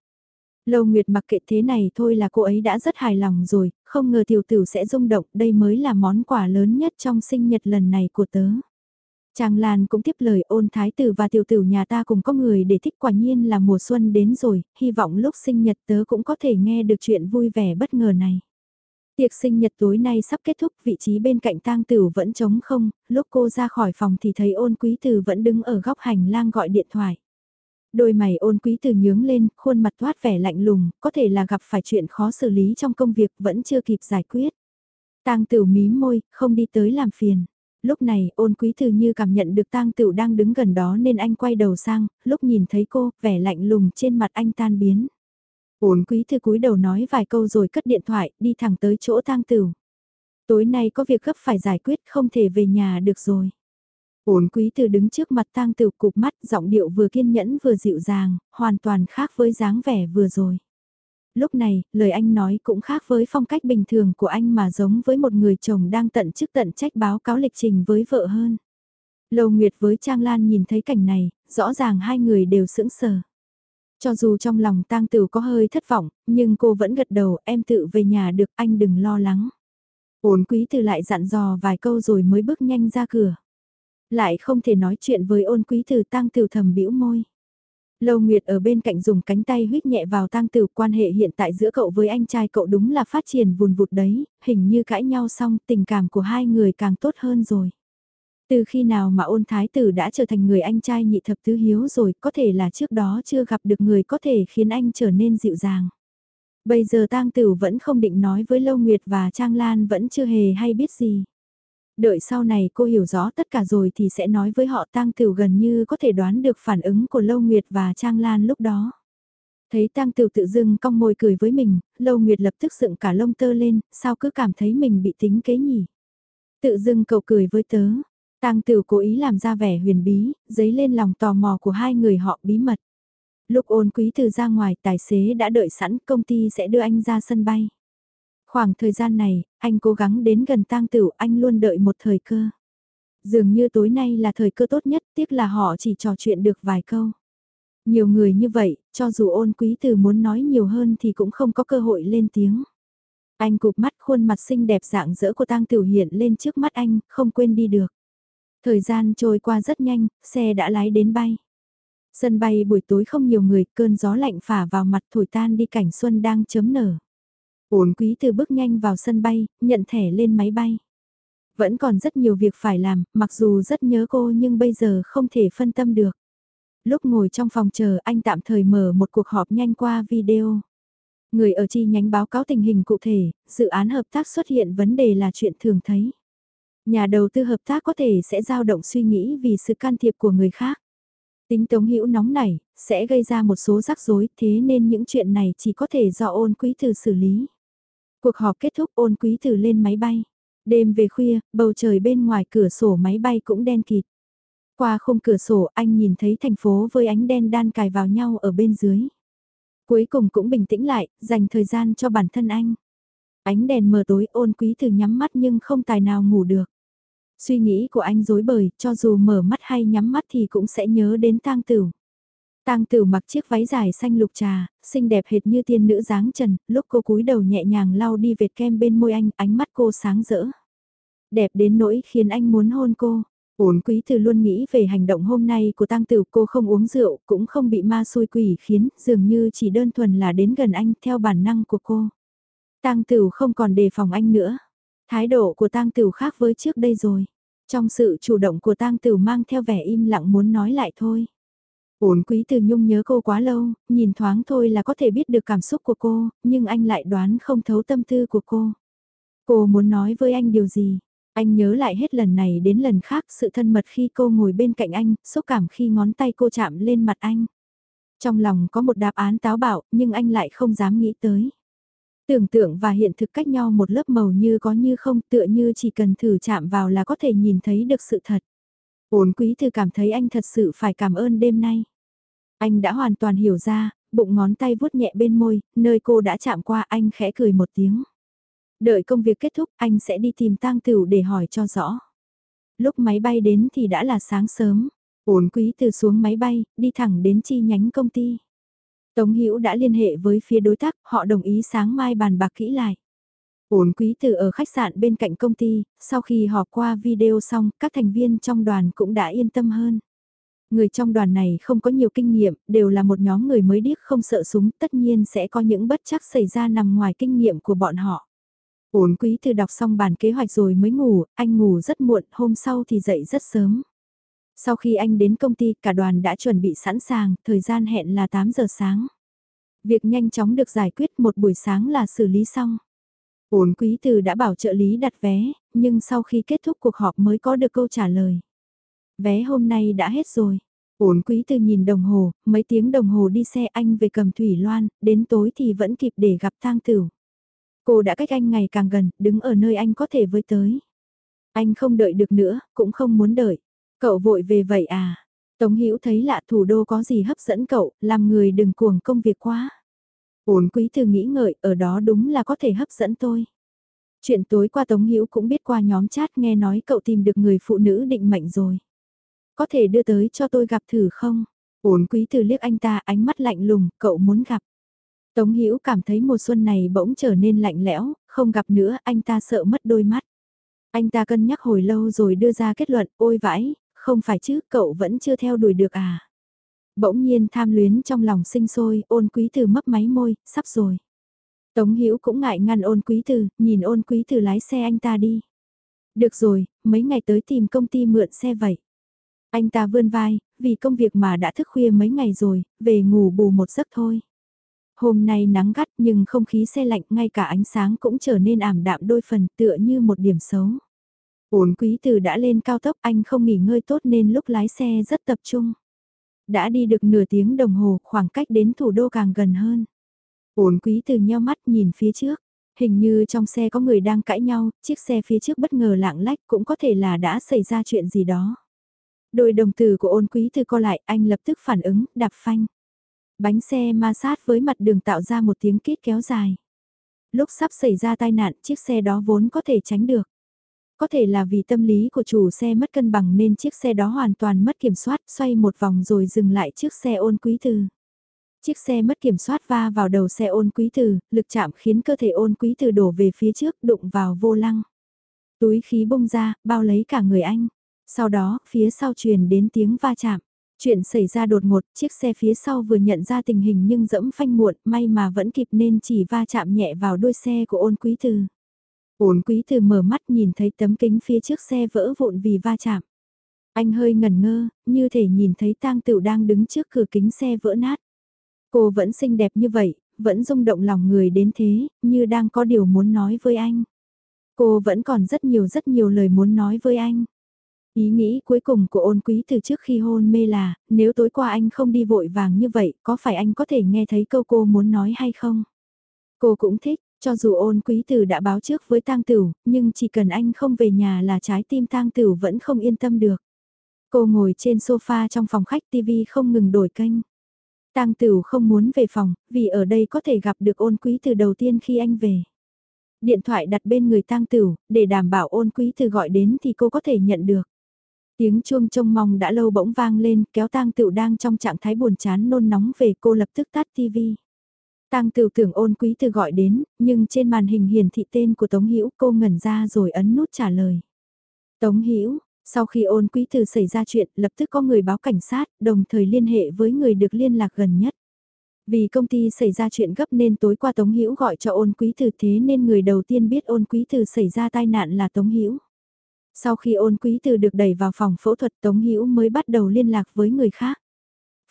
Lâu Nguyệt mặc kệ thế này thôi là cô ấy đã rất hài lòng rồi, không ngờ tiểu tử sẽ rung động, đây mới là món quà lớn nhất trong sinh nhật lần này của tớ. Trang Lan cũng tiếp lời ôn thái tử và tiểu tử nhà ta cùng có người để thích quả nhiên là mùa xuân đến rồi, hy vọng lúc sinh nhật tớ cũng có thể nghe được chuyện vui vẻ bất ngờ này. Tiệc sinh nhật tối nay sắp kết thúc, vị trí bên cạnh tang tử vẫn trống không, lúc cô ra khỏi phòng thì thấy ôn quý tử vẫn đứng ở góc hành lang gọi điện thoại. Đôi mày ôn quý từ nhướng lên, khuôn mặt thoát vẻ lạnh lùng, có thể là gặp phải chuyện khó xử lý trong công việc vẫn chưa kịp giải quyết. Tang tử mí môi, không đi tới làm phiền lúc này ôn quý từ như cảm nhận được tang tửu đang đứng gần đó nên anh quay đầu sang, lúc nhìn thấy cô, vẻ lạnh lùng trên mặt anh tan biến. Ôn quý từ cúi đầu nói vài câu rồi cất điện thoại, đi thẳng tới chỗ tang tửu. Tối nay có việc gấp phải giải quyết không thể về nhà được rồi. Uốn quý từ đứng trước mặt tang tử, cục mắt, giọng điệu vừa kiên nhẫn vừa dịu dàng, hoàn toàn khác với dáng vẻ vừa rồi lúc này, lời anh nói cũng khác với phong cách bình thường của anh mà giống với một người chồng đang tận chức tận trách báo cáo lịch trình với vợ hơn. Lâu Nguyệt với Trang Lan nhìn thấy cảnh này, rõ ràng hai người đều sững sờ. Cho dù trong lòng tang tử có hơi thất vọng, nhưng cô vẫn gật đầu em tự về nhà được anh đừng lo lắng. Ổn quý từ lại dặn dò vài câu rồi mới bước nhanh ra cửa. Lại không thể nói chuyện với ôn quý từ tang tiểu thầm bĩu môi. Lâu Nguyệt ở bên cạnh dùng cánh tay huyết nhẹ vào tang tiểu quan hệ hiện tại giữa cậu với anh trai cậu đúng là phát triển vùn vụt đấy, hình như cãi nhau xong tình cảm của hai người càng tốt hơn rồi. Từ khi nào mà ôn thái tử đã trở thành người anh trai nhị thập tứ hiếu rồi, có thể là trước đó chưa gặp được người có thể khiến anh trở nên dịu dàng. Bây giờ tang tử vẫn không định nói với Lâu Nguyệt và Trang Lan vẫn chưa hề hay biết gì. Đợi sau này cô hiểu rõ tất cả rồi thì sẽ nói với họ Tang Tửu gần như có thể đoán được phản ứng của Lâu Nguyệt và Trang Lan lúc đó. Thấy Tang Tửu tự dưng cong môi cười với mình, Lâu Nguyệt lập tức dựng cả lông tơ lên, sao cứ cảm thấy mình bị tính kế nhỉ? Tự dưng cậu cười với tớ. Tang Tửu cố ý làm ra vẻ huyền bí, dấy lên lòng tò mò của hai người họ bí mật. Lúc ôn quý từ ra ngoài tài xế đã đợi sẵn công ty sẽ đưa anh ra sân bay. Khoảng thời gian này, anh cố gắng đến gần tang tửu, anh luôn đợi một thời cơ. Dường như tối nay là thời cơ tốt nhất, tiếc là họ chỉ trò chuyện được vài câu. Nhiều người như vậy, cho dù ôn quý từ muốn nói nhiều hơn thì cũng không có cơ hội lên tiếng. Anh cụp mắt khuôn mặt xinh đẹp dạng dỡ của tang tiểu hiện lên trước mắt anh, không quên đi được. Thời gian trôi qua rất nhanh, xe đã lái đến bay. Sân bay buổi tối không nhiều người, cơn gió lạnh phả vào mặt thổi tan đi cảnh xuân đang chấm nở. Ôn quý từ bước nhanh vào sân bay, nhận thẻ lên máy bay. Vẫn còn rất nhiều việc phải làm, mặc dù rất nhớ cô nhưng bây giờ không thể phân tâm được. Lúc ngồi trong phòng chờ anh tạm thời mở một cuộc họp nhanh qua video. Người ở chi nhánh báo cáo tình hình cụ thể, dự án hợp tác xuất hiện vấn đề là chuyện thường thấy. Nhà đầu tư hợp tác có thể sẽ dao động suy nghĩ vì sự can thiệp của người khác. Tính tống hữu nóng nảy, sẽ gây ra một số rắc rối, thế nên những chuyện này chỉ có thể do ôn quý từ xử lý. Cuộc họp kết thúc ôn quý từ lên máy bay. Đêm về khuya, bầu trời bên ngoài cửa sổ máy bay cũng đen kịt. Qua khung cửa sổ anh nhìn thấy thành phố với ánh đen đan cài vào nhau ở bên dưới. Cuối cùng cũng bình tĩnh lại, dành thời gian cho bản thân anh. Ánh đèn mờ tối ôn quý từ nhắm mắt nhưng không tài nào ngủ được. Suy nghĩ của anh dối bời, cho dù mở mắt hay nhắm mắt thì cũng sẽ nhớ đến tang tử. Tang Tử mặc chiếc váy dài xanh lục trà, xinh đẹp hệt như tiên nữ dáng trần, lúc cô cúi đầu nhẹ nhàng lau đi vệt kem bên môi anh, ánh mắt cô sáng rỡ. Đẹp đến nỗi khiến anh muốn hôn cô. Ổn quý từ luôn nghĩ về hành động hôm nay của tang tử cô không uống rượu, cũng không bị ma xui quỷ khiến, dường như chỉ đơn thuần là đến gần anh theo bản năng của cô. Tang tử không còn đề phòng anh nữa. Thái độ của tang tử khác với trước đây rồi. Trong sự chủ động của tang tử mang theo vẻ im lặng muốn nói lại thôi. Ổn quý từ nhung nhớ cô quá lâu, nhìn thoáng thôi là có thể biết được cảm xúc của cô, nhưng anh lại đoán không thấu tâm tư của cô. Cô muốn nói với anh điều gì? Anh nhớ lại hết lần này đến lần khác sự thân mật khi cô ngồi bên cạnh anh, xúc cảm khi ngón tay cô chạm lên mặt anh. Trong lòng có một đáp án táo bạo, nhưng anh lại không dám nghĩ tới. Tưởng tượng và hiện thực cách nhau một lớp màu như có như không tựa như chỉ cần thử chạm vào là có thể nhìn thấy được sự thật. Ổn quý thư cảm thấy anh thật sự phải cảm ơn đêm nay. Anh đã hoàn toàn hiểu ra, bụng ngón tay vuốt nhẹ bên môi, nơi cô đã chạm qua anh khẽ cười một tiếng. Đợi công việc kết thúc anh sẽ đi tìm tang tửu để hỏi cho rõ. Lúc máy bay đến thì đã là sáng sớm, ổn quý từ xuống máy bay, đi thẳng đến chi nhánh công ty. Tống Hữu đã liên hệ với phía đối tác, họ đồng ý sáng mai bàn bạc kỹ lại. Ổn quý từ ở khách sạn bên cạnh công ty, sau khi họp qua video xong, các thành viên trong đoàn cũng đã yên tâm hơn. Người trong đoàn này không có nhiều kinh nghiệm, đều là một nhóm người mới điếc không sợ súng, tất nhiên sẽ có những bất chắc xảy ra nằm ngoài kinh nghiệm của bọn họ. Ổn quý từ đọc xong bản kế hoạch rồi mới ngủ, anh ngủ rất muộn, hôm sau thì dậy rất sớm. Sau khi anh đến công ty, cả đoàn đã chuẩn bị sẵn sàng, thời gian hẹn là 8 giờ sáng. Việc nhanh chóng được giải quyết một buổi sáng là xử lý xong. Ổn quý từ đã bảo trợ lý đặt vé, nhưng sau khi kết thúc cuộc họp mới có được câu trả lời. Vé hôm nay đã hết rồi. Ổn quý từ nhìn đồng hồ, mấy tiếng đồng hồ đi xe anh về cầm thủy loan, đến tối thì vẫn kịp để gặp Thang Tửu. Cô đã cách anh ngày càng gần, đứng ở nơi anh có thể với tới. Anh không đợi được nữa, cũng không muốn đợi. Cậu vội về vậy à? Tống Hữu thấy lạ thủ đô có gì hấp dẫn cậu, làm người đừng cuồng công việc quá. Ổn quý từ nghĩ ngợi, ở đó đúng là có thể hấp dẫn tôi. Chuyện tối qua Tống Hữu cũng biết qua nhóm chat nghe nói cậu tìm được người phụ nữ định mệnh rồi. Có thể đưa tới cho tôi gặp thử không? Ổn quý từ liếc anh ta ánh mắt lạnh lùng, cậu muốn gặp. Tống Hữu cảm thấy mùa xuân này bỗng trở nên lạnh lẽo, không gặp nữa anh ta sợ mất đôi mắt. Anh ta cân nhắc hồi lâu rồi đưa ra kết luận, ôi vãi, không phải chứ, cậu vẫn chưa theo đuổi được à. Bỗng nhiên tham luyến trong lòng sinh sôi, ôn quý từ mấp máy môi, sắp rồi. Tống Hữu cũng ngại ngăn ôn quý từ, nhìn ôn quý từ lái xe anh ta đi. Được rồi, mấy ngày tới tìm công ty mượn xe vậy. Anh ta vươn vai, vì công việc mà đã thức khuya mấy ngày rồi, về ngủ bù một giấc thôi. Hôm nay nắng gắt nhưng không khí xe lạnh ngay cả ánh sáng cũng trở nên ảm đạm đôi phần tựa như một điểm xấu. Ổn quý từ đã lên cao tốc anh không nghỉ ngơi tốt nên lúc lái xe rất tập trung. Đã đi được nửa tiếng đồng hồ khoảng cách đến thủ đô càng gần hơn. Ổn quý từ nheo mắt nhìn phía trước. Hình như trong xe có người đang cãi nhau, chiếc xe phía trước bất ngờ lạng lách cũng có thể là đã xảy ra chuyện gì đó. Đôi đồng tử của ôn quý từ co lại, anh lập tức phản ứng, đạp phanh. Bánh xe ma sát với mặt đường tạo ra một tiếng kít kéo dài. Lúc sắp xảy ra tai nạn, chiếc xe đó vốn có thể tránh được. Có thể là vì tâm lý của chủ xe mất cân bằng nên chiếc xe đó hoàn toàn mất kiểm soát, xoay một vòng rồi dừng lại trước xe ôn quý từ. Chiếc xe mất kiểm soát va vào đầu xe ôn quý từ, lực chạm khiến cơ thể ôn quý từ đổ về phía trước, đụng vào vô lăng. Túi khí bung ra, bao lấy cả người anh. Sau đó, phía sau truyền đến tiếng va chạm. Chuyện xảy ra đột ngột, chiếc xe phía sau vừa nhận ra tình hình nhưng dẫm phanh muộn, may mà vẫn kịp nên chỉ va chạm nhẹ vào đuôi xe của ôn quý từ. Ôn quý từ mở mắt nhìn thấy tấm kính phía trước xe vỡ vụn vì va chạm. Anh hơi ngẩn ngơ, như thể nhìn thấy tang tựu đang đứng trước cửa kính xe vỡ nát. Cô vẫn xinh đẹp như vậy, vẫn rung động lòng người đến thế, như đang có điều muốn nói với anh. Cô vẫn còn rất nhiều rất nhiều lời muốn nói với anh. Ý nghĩ cuối cùng của ôn quý từ trước khi hôn mê là, nếu tối qua anh không đi vội vàng như vậy, có phải anh có thể nghe thấy câu cô muốn nói hay không? Cô cũng thích, cho dù ôn quý từ đã báo trước với tang tửu, nhưng chỉ cần anh không về nhà là trái tim tang tửu vẫn không yên tâm được. Cô ngồi trên sofa trong phòng khách TV không ngừng đổi kênh. Tang Tửu không muốn về phòng, vì ở đây có thể gặp được ôn quý từ đầu tiên khi anh về. Điện thoại đặt bên người Tang Tửu, để đảm bảo ôn quý từ gọi đến thì cô có thể nhận được. Tiếng chuông trông mong đã lâu bỗng vang lên, kéo Tang tựu đang trong trạng thái buồn chán nôn nóng về cô lập tức tắt TV. Tang tựu tưởng ôn quý từ gọi đến, nhưng trên màn hình hiển thị tên của Tống Hữu cô ngẩn ra rồi ấn nút trả lời. Tống Hữu sau khi ôn quý từ xảy ra chuyện, lập tức có người báo cảnh sát, đồng thời liên hệ với người được liên lạc gần nhất. Vì công ty xảy ra chuyện gấp nên tối qua Tống Hữu gọi cho ôn quý từ thế nên người đầu tiên biết ôn quý từ xảy ra tai nạn là Tống Hữu. Sau khi ôn quý từ được đẩy vào phòng phẫu thuật Tống Hữu mới bắt đầu liên lạc với người khác.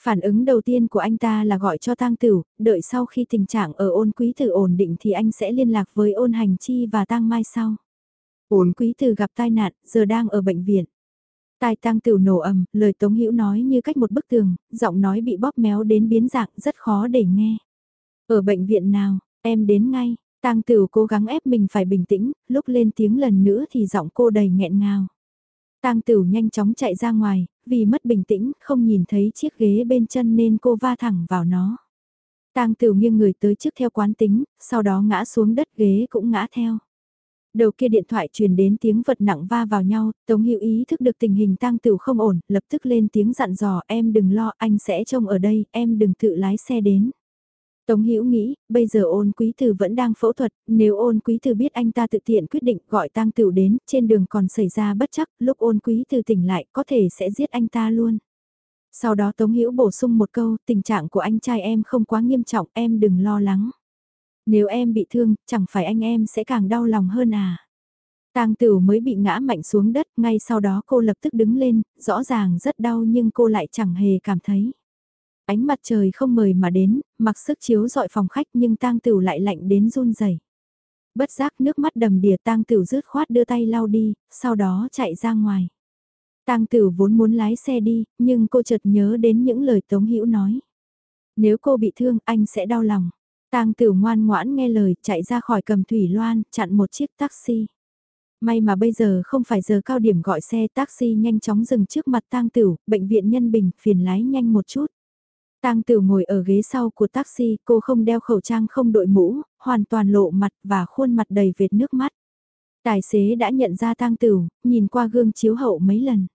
Phản ứng đầu tiên của anh ta là gọi cho tang tử, đợi sau khi tình trạng ở ôn quý tử ổn định thì anh sẽ liên lạc với ôn hành chi và tang mai sau. Ôn quý tử gặp tai nạn, giờ đang ở bệnh viện. Tai tang tử nổ ầm, lời Tống Hữu nói như cách một bức tường, giọng nói bị bóp méo đến biến dạng rất khó để nghe. Ở bệnh viện nào, em đến ngay, tang Tửu cố gắng ép mình phải bình tĩnh, lúc lên tiếng lần nữa thì giọng cô đầy nghẹn ngào. Tang Tửu nhanh chóng chạy ra ngoài, vì mất bình tĩnh, không nhìn thấy chiếc ghế bên chân nên cô va thẳng vào nó. Tang Tửu nghiêng người tới trước theo quán tính, sau đó ngã xuống đất ghế cũng ngã theo. Đầu kia điện thoại truyền đến tiếng vật nặng va vào nhau, Tống Hữu ý thức được tình hình Tang Tửu không ổn, lập tức lên tiếng dặn dò em đừng lo, anh sẽ trông ở đây, em đừng tự lái xe đến. Tống Hữu nghĩ, bây giờ ôn quý tử vẫn đang phẫu thuật, nếu ôn quý tử biết anh ta tự tiện quyết định gọi tang tử đến, trên đường còn xảy ra bất chắc, lúc ôn quý tử tỉnh lại có thể sẽ giết anh ta luôn. Sau đó Tống Hữu bổ sung một câu, tình trạng của anh trai em không quá nghiêm trọng, em đừng lo lắng. Nếu em bị thương, chẳng phải anh em sẽ càng đau lòng hơn à. Tang Tử mới bị ngã mạnh xuống đất, ngay sau đó cô lập tức đứng lên, rõ ràng rất đau nhưng cô lại chẳng hề cảm thấy. Ánh mặt trời không mời mà đến, mặc sức chiếu dọi phòng khách nhưng tang tửu lại lạnh đến run rẩy. Bất giác nước mắt đầm đìa tang tửu rứt khoát đưa tay lau đi, sau đó chạy ra ngoài. Tang Tửu vốn muốn lái xe đi, nhưng cô chợt nhớ đến những lời Tống Hữu nói. Nếu cô bị thương, anh sẽ đau lòng. Tang Tửu ngoan ngoãn nghe lời, chạy ra khỏi cầm thủy loan, chặn một chiếc taxi. May mà bây giờ không phải giờ cao điểm gọi xe taxi nhanh chóng dừng trước mặt Tang Tửu, bệnh viện Nhân Bình, phiền lái nhanh một chút. Tang Tử ngồi ở ghế sau của taxi, cô không đeo khẩu trang không đội mũ, hoàn toàn lộ mặt và khuôn mặt đầy vệt nước mắt. Tài xế đã nhận ra Tang Tử, nhìn qua gương chiếu hậu mấy lần.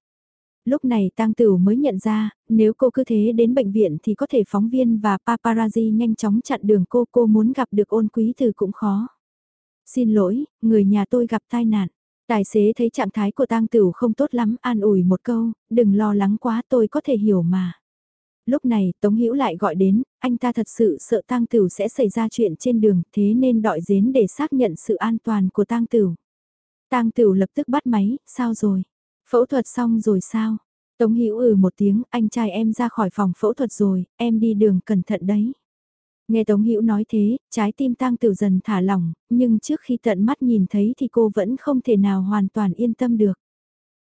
Lúc này Tang Tử mới nhận ra, nếu cô cứ thế đến bệnh viện thì có thể phóng viên và paparazzi nhanh chóng chặn đường cô, cô muốn gặp được ôn quý từ cũng khó. Xin lỗi, người nhà tôi gặp tai nạn. Tài xế thấy trạng thái của Tang Tử không tốt lắm, an ủi một câu, đừng lo lắng quá tôi có thể hiểu mà lúc này Tống Hữu lại gọi đến, anh ta thật sự sợ tang tửu sẽ xảy ra chuyện trên đường, thế nên đọi dến để xác nhận sự an toàn của tang tửu. Tang tửu lập tức bắt máy, sao rồi? Phẫu thuật xong rồi sao? Tống Hữu ừ một tiếng, anh trai em ra khỏi phòng phẫu thuật rồi, em đi đường cẩn thận đấy. Nghe Tống Hữu nói thế, trái tim tang tửu dần thả lỏng, nhưng trước khi tận mắt nhìn thấy thì cô vẫn không thể nào hoàn toàn yên tâm được.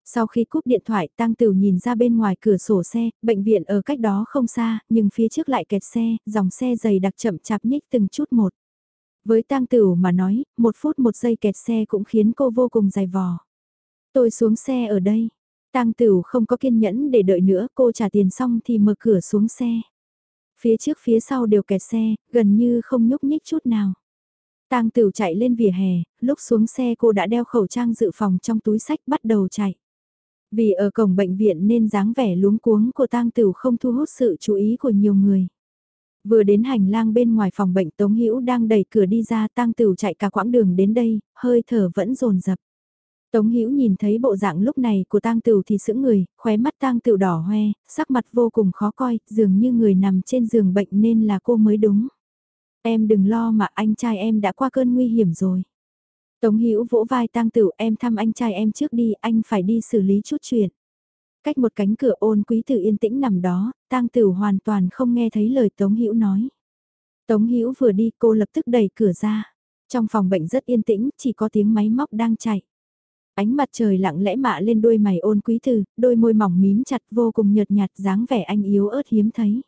Sau khi cúp điện thoại, Tăng Tửu nhìn ra bên ngoài cửa sổ xe, bệnh viện ở cách đó không xa, nhưng phía trước lại kẹt xe, dòng xe dày đặc chậm chạp nhích từng chút một. Với Tăng Tửu mà nói, một phút một giây kẹt xe cũng khiến cô vô cùng dài vò. Tôi xuống xe ở đây. Tăng Tửu không có kiên nhẫn để đợi nữa, cô trả tiền xong thì mở cửa xuống xe. Phía trước phía sau đều kẹt xe, gần như không nhúc nhích chút nào. Tang Tửu chạy lên vỉa hè, lúc xuống xe cô đã đeo khẩu trang dự phòng trong túi sách bắt đầu chạy. Vì ở cổng bệnh viện nên dáng vẻ luống cuống của tang tửu không thu hút sự chú ý của nhiều người. Vừa đến hành lang bên ngoài phòng bệnh Tống Hữu đang đẩy cửa đi ra tang tửu chạy cả quãng đường đến đây, hơi thở vẫn rồn rập. Tống Hữu nhìn thấy bộ dạng lúc này của tang tửu thì sững người, khóe mắt tang tửu đỏ hoe, sắc mặt vô cùng khó coi, dường như người nằm trên giường bệnh nên là cô mới đúng. Em đừng lo mà anh trai em đã qua cơn nguy hiểm rồi. Tống Hữu vỗ vai tang tửu em thăm anh trai em trước đi, anh phải đi xử lý chút chuyện. Cách một cánh cửa ôn quý tử yên tĩnh nằm đó, tang tửu hoàn toàn không nghe thấy lời Tống Hữu nói. Tống Hữu vừa đi cô lập tức đẩy cửa ra. Trong phòng bệnh rất yên tĩnh, chỉ có tiếng máy móc đang chạy. Ánh mặt trời lặng lẽ mạ lên đôi mày ôn quý tử, đôi môi mỏng mím chặt vô cùng nhợt nhạt dáng vẻ anh yếu ớt hiếm thấy.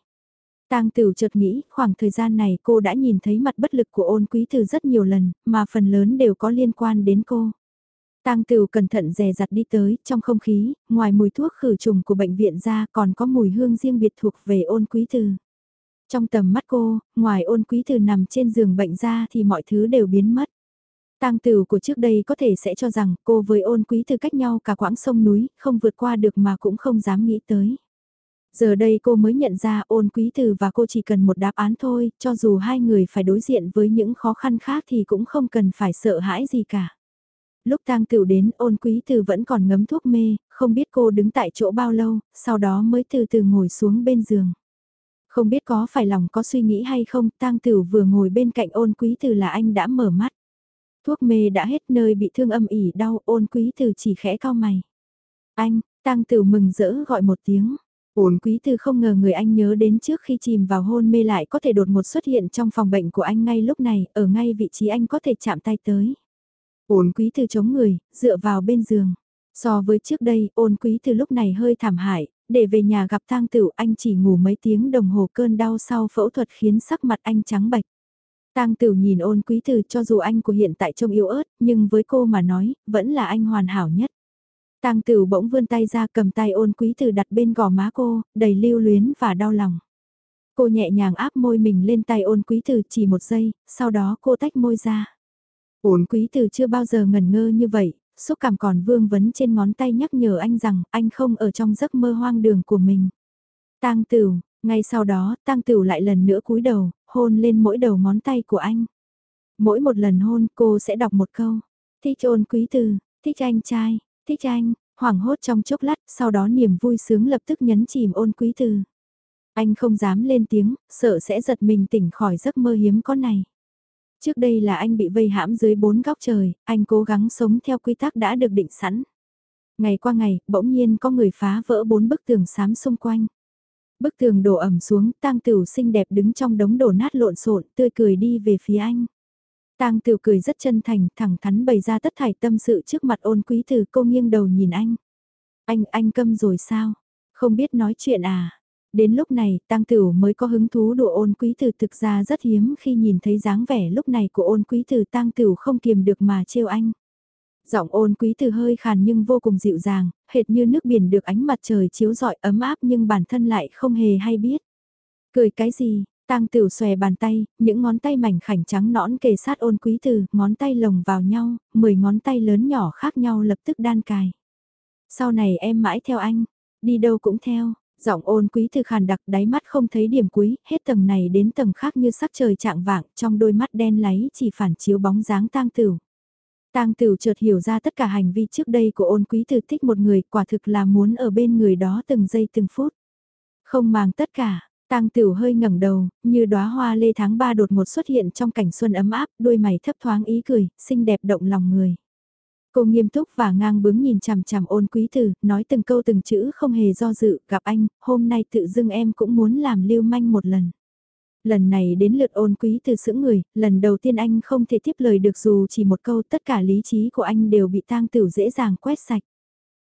Tang Tửu chợt nghĩ, khoảng thời gian này cô đã nhìn thấy mặt bất lực của ôn quý Từ rất nhiều lần, mà phần lớn đều có liên quan đến cô. Tang Tửu cẩn thận dè dặt đi tới, trong không khí, ngoài mùi thuốc khử trùng của bệnh viện ra còn có mùi hương riêng biệt thuộc về ôn quý Từ. Trong tầm mắt cô, ngoài ôn quý Từ nằm trên giường bệnh ra thì mọi thứ đều biến mất. Tang Tửu của trước đây có thể sẽ cho rằng cô với ôn quý Từ cách nhau cả quãng sông núi, không vượt qua được mà cũng không dám nghĩ tới. Giờ đây cô mới nhận ra ôn quý từ và cô chỉ cần một đáp án thôi, cho dù hai người phải đối diện với những khó khăn khác thì cũng không cần phải sợ hãi gì cả. Lúc tang tửu đến ôn quý từ vẫn còn ngấm thuốc mê, không biết cô đứng tại chỗ bao lâu, sau đó mới từ từ ngồi xuống bên giường. Không biết có phải lòng có suy nghĩ hay không, tang tửu vừa ngồi bên cạnh ôn quý từ là anh đã mở mắt. Thuốc mê đã hết nơi bị thương âm ỉ đau ôn quý từ chỉ khẽ cao mày. Anh, tang tửu mừng rỡ gọi một tiếng. Ôn quý từ không ngờ người anh nhớ đến trước khi chìm vào hôn mê lại có thể đột ngột xuất hiện trong phòng bệnh của anh ngay lúc này, ở ngay vị trí anh có thể chạm tay tới. Ôn quý từ chống người, dựa vào bên giường. So với trước đây, ôn quý từ lúc này hơi thảm hại, để về nhà gặp tang tửu anh chỉ ngủ mấy tiếng đồng hồ cơn đau sau phẫu thuật khiến sắc mặt anh trắng bệch. Tang Tửu nhìn ôn quý từ cho dù anh của hiện tại trông yếu ớt, nhưng với cô mà nói, vẫn là anh hoàn hảo nhất. Tang Tửu bỗng vươn tay ra cầm tay ôn quý từ đặt bên gò má cô, đầy lưu luyến và đau lòng. Cô nhẹ nhàng áp môi mình lên tay ôn quý từ chỉ một giây, sau đó cô tách môi ra. Ôn quý từ chưa bao giờ ngần ngơ như vậy, xúc cảm còn vương vấn trên ngón tay nhắc nhở anh rằng anh không ở trong giấc mơ hoang đường của mình. Tang Tửu, ngay sau đó, Tang Tửu lại lần nữa cúi đầu, hôn lên mỗi đầu ngón tay của anh. Mỗi một lần hôn cô sẽ đọc một câu. Thích ôn quý từ, thích anh trai, thích anh, hoảng hốt trong chốc lát, sau đó niềm vui sướng lập tức nhấn chìm ôn quý từ. Anh không dám lên tiếng, sợ sẽ giật mình tỉnh khỏi giấc mơ hiếm có này. Trước đây là anh bị vây hãm dưới bốn góc trời, anh cố gắng sống theo quy tắc đã được định sẵn. Ngày qua ngày, bỗng nhiên có người phá vỡ bốn bức tường xám xung quanh. Bức tường đổ ẩm xuống, tang tửu xinh đẹp đứng trong đống đổ nát lộn xộn, tươi cười đi về phía anh. Tang Tiểu cười rất chân thành, thẳng thắn bày ra tất thảy tâm sự trước mặt ôn quý từ cô nghiêng đầu nhìn anh. Anh, anh câm rồi sao? Không biết nói chuyện à? Đến lúc này, Tang Tiểu mới có hứng thú đùa ôn quý từ thực ra rất hiếm khi nhìn thấy dáng vẻ lúc này của ôn quý từ Tang Tiểu không kiềm được mà trêu anh. Giọng ôn quý từ hơi khàn nhưng vô cùng dịu dàng, hệt như nước biển được ánh mặt trời chiếu rọi ấm áp nhưng bản thân lại không hề hay biết. Cười cái gì, Tang Tửu xòe bàn tay, những ngón tay mảnh khảnh trắng nõn kề sát ôn quý từ, ngón tay lồng vào nhau, 10 ngón tay lớn nhỏ khác nhau lập tức đan cài. Sau này em mãi theo anh, đi đâu cũng theo, giọng ôn quý từ khàn đặc đáy mắt không thấy điểm cuối, hết tầng này đến tầng khác như sắc trời trạng vạng, trong đôi mắt đen láy chỉ phản chiếu bóng dáng tang tửu. Tang Tửu chợt hiểu ra tất cả hành vi trước đây của ôn quý từ thích một người quả thực là muốn ở bên người đó từng giây từng phút. Không màng tất cả, Tang Tửu hơi ngẩng đầu, như đóa hoa lê tháng 3 đột ngột xuất hiện trong cảnh xuân ấm áp, đôi mày thấp thoáng ý cười, xinh đẹp động lòng người. Cô nghiêm túc và ngang bướng nhìn chằm chằm ôn quý tử, nói từng câu từng chữ không hề do dự, gặp anh, hôm nay tự dưng em cũng muốn làm lưu manh một lần. Lần này đến lượt ôn quý từ sững người, lần đầu tiên anh không thể tiếp lời được dù chỉ một câu tất cả lý trí của anh đều bị tang tửu dễ dàng quét sạch.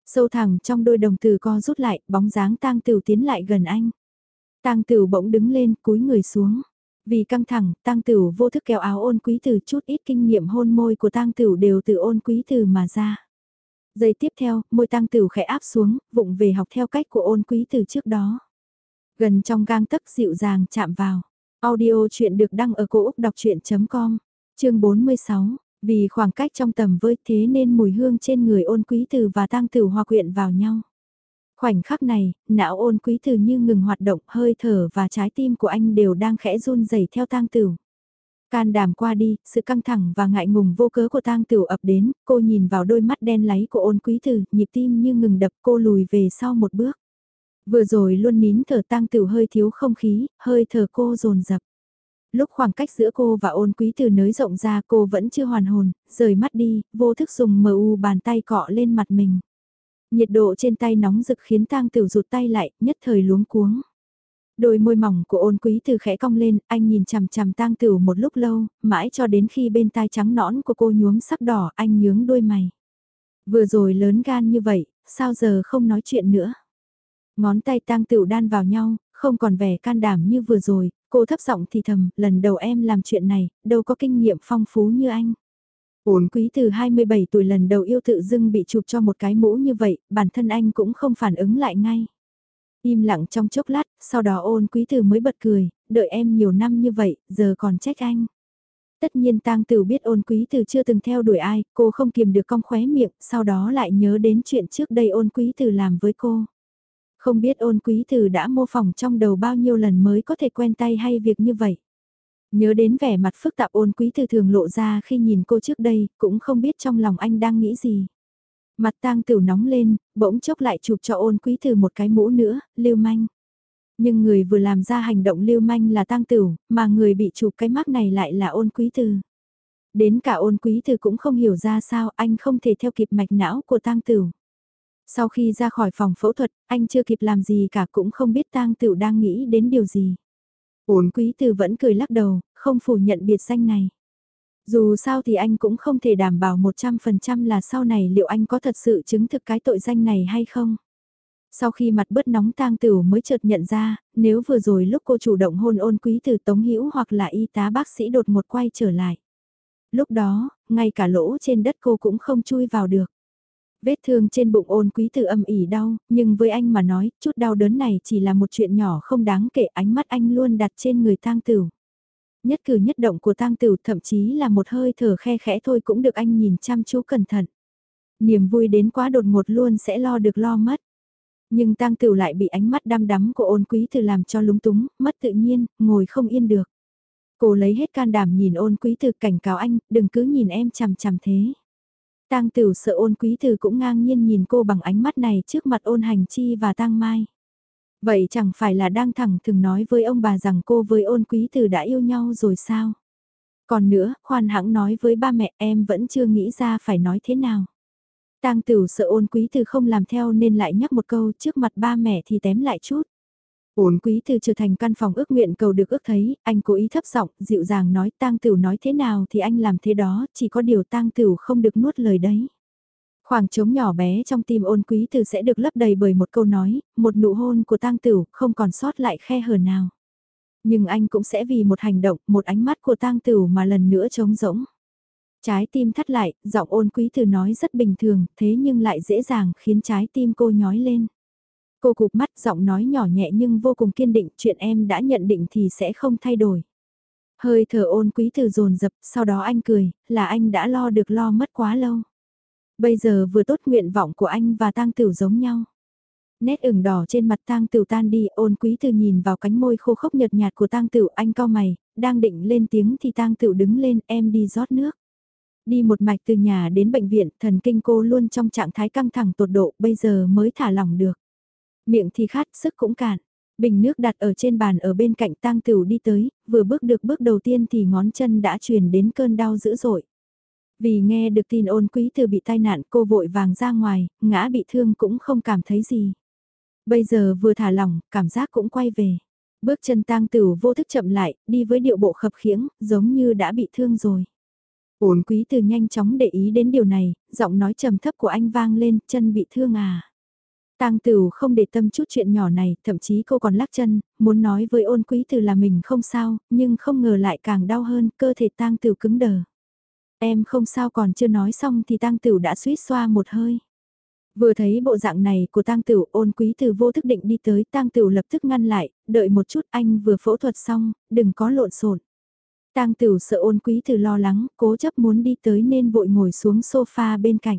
Sâu thẳng trong đôi đồng từ co rút lại, bóng dáng tang tửu tiến lại gần anh. Tang Tửu bỗng đứng lên, cúi người xuống. Vì căng thẳng, Tang Tửu vô thức kéo áo ôn quý từ chút ít kinh nghiệm hôn môi của Tang Tửu đều từ ôn quý từ mà ra. Giây tiếp theo, môi Tang Tửu khẽ áp xuống, vụng về học theo cách của ôn quý từ trước đó. Gần trong gang tấc dịu dàng chạm vào. Audio chuyện được đăng ở cổ Úc đọc chuyện.com, chương 46. Vì khoảng cách trong tầm với thế nên mùi hương trên người ôn quý từ và tang tử hòa quyện vào nhau. Khoảnh khắc này, não ôn quý từ như ngừng hoạt động hơi thở và trái tim của anh đều đang khẽ run rẩy theo tang tử. Can đảm qua đi, sự căng thẳng và ngại ngùng vô cớ của tang tửu ập đến, cô nhìn vào đôi mắt đen láy của ôn quý từ, nhịp tim như ngừng đập cô lùi về sau một bước. Vừa rồi luôn nín thở tang tửu hơi thiếu không khí, hơi thở cô rồn rập. Lúc khoảng cách giữa cô và ôn quý từ nới rộng ra cô vẫn chưa hoàn hồn, rời mắt đi, vô thức dùng mờ u bàn tay cọ lên mặt mình. Nhiệt độ trên tay nóng rực khiến tang tiểu rụt tay lại, nhất thời luống cuống. Đôi môi mỏng của ôn quý từ khẽ cong lên, anh nhìn chằm chằm tang tửu một lúc lâu, mãi cho đến khi bên tai trắng nõn của cô nhuốm sắc đỏ, anh nhướng đôi mày. Vừa rồi lớn gan như vậy, sao giờ không nói chuyện nữa? Ngón tay tang tửu đan vào nhau, không còn vẻ can đảm như vừa rồi, cô thấp giọng thì thầm, lần đầu em làm chuyện này, đâu có kinh nghiệm phong phú như anh. Ôn quý từ 27 tuổi lần đầu yêu tự dưng bị chụp cho một cái mũ như vậy, bản thân anh cũng không phản ứng lại ngay. Im lặng trong chốc lát, sau đó ôn quý từ mới bật cười, đợi em nhiều năm như vậy, giờ còn trách anh. Tất nhiên tang tử biết ôn quý từ chưa từng theo đuổi ai, cô không kiềm được cong khóe miệng, sau đó lại nhớ đến chuyện trước đây ôn quý từ làm với cô. Không biết ôn quý từ đã mô phỏng trong đầu bao nhiêu lần mới có thể quen tay hay việc như vậy. Nhớ đến vẻ mặt phức tạp ôn quý từ thường lộ ra khi nhìn cô trước đây, cũng không biết trong lòng anh đang nghĩ gì. Mặt tang tiểu nóng lên, bỗng chốc lại chụp cho ôn quý từ một cái mũ nữa, lưu manh. Nhưng người vừa làm ra hành động lưu manh là tang tiểu, mà người bị chụp cái mác này lại là ôn quý từ. Đến cả ôn quý từ cũng không hiểu ra sao anh không thể theo kịp mạch não của tang tiểu. Sau khi ra khỏi phòng phẫu thuật, anh chưa kịp làm gì cả cũng không biết tang tiểu đang nghĩ đến điều gì. Ôn quý từ vẫn cười lắc đầu, không phủ nhận biệt danh này. Dù sao thì anh cũng không thể đảm bảo 100% là sau này liệu anh có thật sự chứng thực cái tội danh này hay không. Sau khi mặt bớt nóng tang tửu mới chợt nhận ra, nếu vừa rồi lúc cô chủ động hôn ôn quý từ Tống Hữu hoặc là y tá bác sĩ đột một quay trở lại. Lúc đó, ngay cả lỗ trên đất cô cũng không chui vào được. Vết thương trên bụng ôn quý từ âm ỉ đau, nhưng với anh mà nói, chút đau đớn này chỉ là một chuyện nhỏ không đáng kể ánh mắt anh luôn đặt trên người tang tửu. Nhất cử nhất động của tang tửu thậm chí là một hơi thở khe khẽ thôi cũng được anh nhìn chăm chú cẩn thận. Niềm vui đến quá đột ngột luôn sẽ lo được lo mất. Nhưng tang tửu lại bị ánh mắt đăm đắm của ôn quý từ làm cho lúng túng, mất tự nhiên, ngồi không yên được. Cô lấy hết can đảm nhìn ôn quý từ cảnh cáo anh, đừng cứ nhìn em chằm chằm thế. Tang Tửu sợ ôn quý từ cũng ngang nhiên nhìn cô bằng ánh mắt này trước mặt ôn hành chi và tang mai. Vậy chẳng phải là đang thẳng thừng nói với ông bà rằng cô với ôn quý từ đã yêu nhau rồi sao? Còn nữa, khoan hãng nói với ba mẹ em vẫn chưa nghĩ ra phải nói thế nào. Tang Tửu sợ ôn quý từ không làm theo nên lại nhắc một câu trước mặt ba mẹ thì tém lại chút. Ôn quý từ trở thành căn phòng ước nguyện cầu được ước thấy, anh cố ý thấp giọng, dịu dàng nói tang tửu nói thế nào thì anh làm thế đó, chỉ có điều tang tửu không được nuốt lời đấy. Khoảng trống nhỏ bé trong tim ôn quý từ sẽ được lấp đầy bởi một câu nói, một nụ hôn của tang tửu, không còn sót lại khe hở nào. Nhưng anh cũng sẽ vì một hành động, một ánh mắt của tang tửu mà lần nữa trống rỗng. Trái tim thắt lại, giọng ôn quý từ nói rất bình thường, thế nhưng lại dễ dàng khiến trái tim cô nhói lên. Cô cụp mắt giọng nói nhỏ nhẹ nhưng vô cùng kiên định chuyện em đã nhận định thì sẽ không thay đổi. Hơi thở ôn quý từ dồn dập sau đó anh cười, là anh đã lo được lo mất quá lâu. Bây giờ vừa tốt nguyện vọng của anh và tang tiểu giống nhau. Nét ửng đỏ trên mặt tang tiểu tan đi ôn quý từ nhìn vào cánh môi khô khốc nhợt nhạt của tang tiểu anh cao mày, đang định lên tiếng thì tang tiểu đứng lên em đi rót nước. Đi một mạch từ nhà đến bệnh viện, thần kinh cô luôn trong trạng thái căng thẳng tột độ, bây giờ mới thả lỏng được. Miệng thì khát, sức cũng cạn. Bình nước đặt ở trên bàn ở bên cạnh tang tửu đi tới, vừa bước được bước đầu tiên thì ngón chân đã truyền đến cơn đau dữ dội. Vì nghe được tin ôn quý từ bị tai nạn cô vội vàng ra ngoài, ngã bị thương cũng không cảm thấy gì. Bây giờ vừa thả lỏng, cảm giác cũng quay về. Bước chân tang tửu vô thức chậm lại, đi với điệu bộ khập khiễng, giống như đã bị thương rồi. Ôn quý từ nhanh chóng để ý đến điều này, giọng nói trầm thấp của anh vang lên, chân bị thương à. Tang Tửu không để tâm chút chuyện nhỏ này, thậm chí cô còn lắc chân, muốn nói với ôn quý từ là mình không sao, nhưng không ngờ lại càng đau hơn, cơ thể Tang Tửu cứng đờ. Em không sao còn chưa nói xong thì Tang Tửu đã suýt xoa một hơi. Vừa thấy bộ dạng này của Tang Tửu, ôn quý từ vô thức định đi tới, Tang Tửu lập tức ngăn lại, đợi một chút anh vừa phẫu thuật xong, đừng có lộn xộn. Tang Tửu sợ ôn quý từ lo lắng, cố chấp muốn đi tới nên vội ngồi xuống sofa bên cạnh.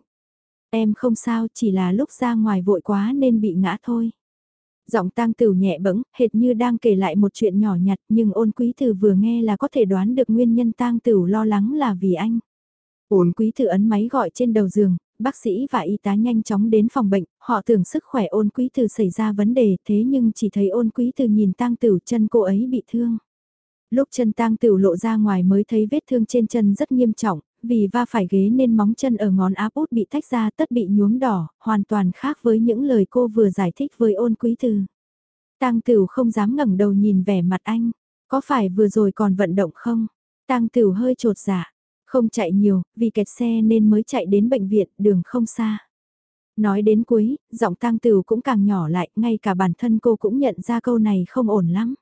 Em không sao, chỉ là lúc ra ngoài vội quá nên bị ngã thôi. Giọng tang tử nhẹ bẫng, hệt như đang kể lại một chuyện nhỏ nhặt nhưng ôn quý tử vừa nghe là có thể đoán được nguyên nhân tang tử lo lắng là vì anh. Ôn quý tử ấn máy gọi trên đầu giường, bác sĩ và y tá nhanh chóng đến phòng bệnh, họ tưởng sức khỏe ôn quý tử xảy ra vấn đề thế nhưng chỉ thấy ôn quý tử nhìn tang tử chân cô ấy bị thương. Lúc chân tang tử lộ ra ngoài mới thấy vết thương trên chân rất nghiêm trọng, vì va phải ghế nên móng chân ở ngón áp út bị tách ra tất bị nhuốm đỏ, hoàn toàn khác với những lời cô vừa giải thích với ôn quý từ. Tang Tửu không dám ngẩng đầu nhìn vẻ mặt anh, có phải vừa rồi còn vận động không? Tang Tửu hơi trột dạ, không chạy nhiều, vì kẹt xe nên mới chạy đến bệnh viện, đường không xa. Nói đến cuối, giọng Tang Tửu cũng càng nhỏ lại, ngay cả bản thân cô cũng nhận ra câu này không ổn lắm.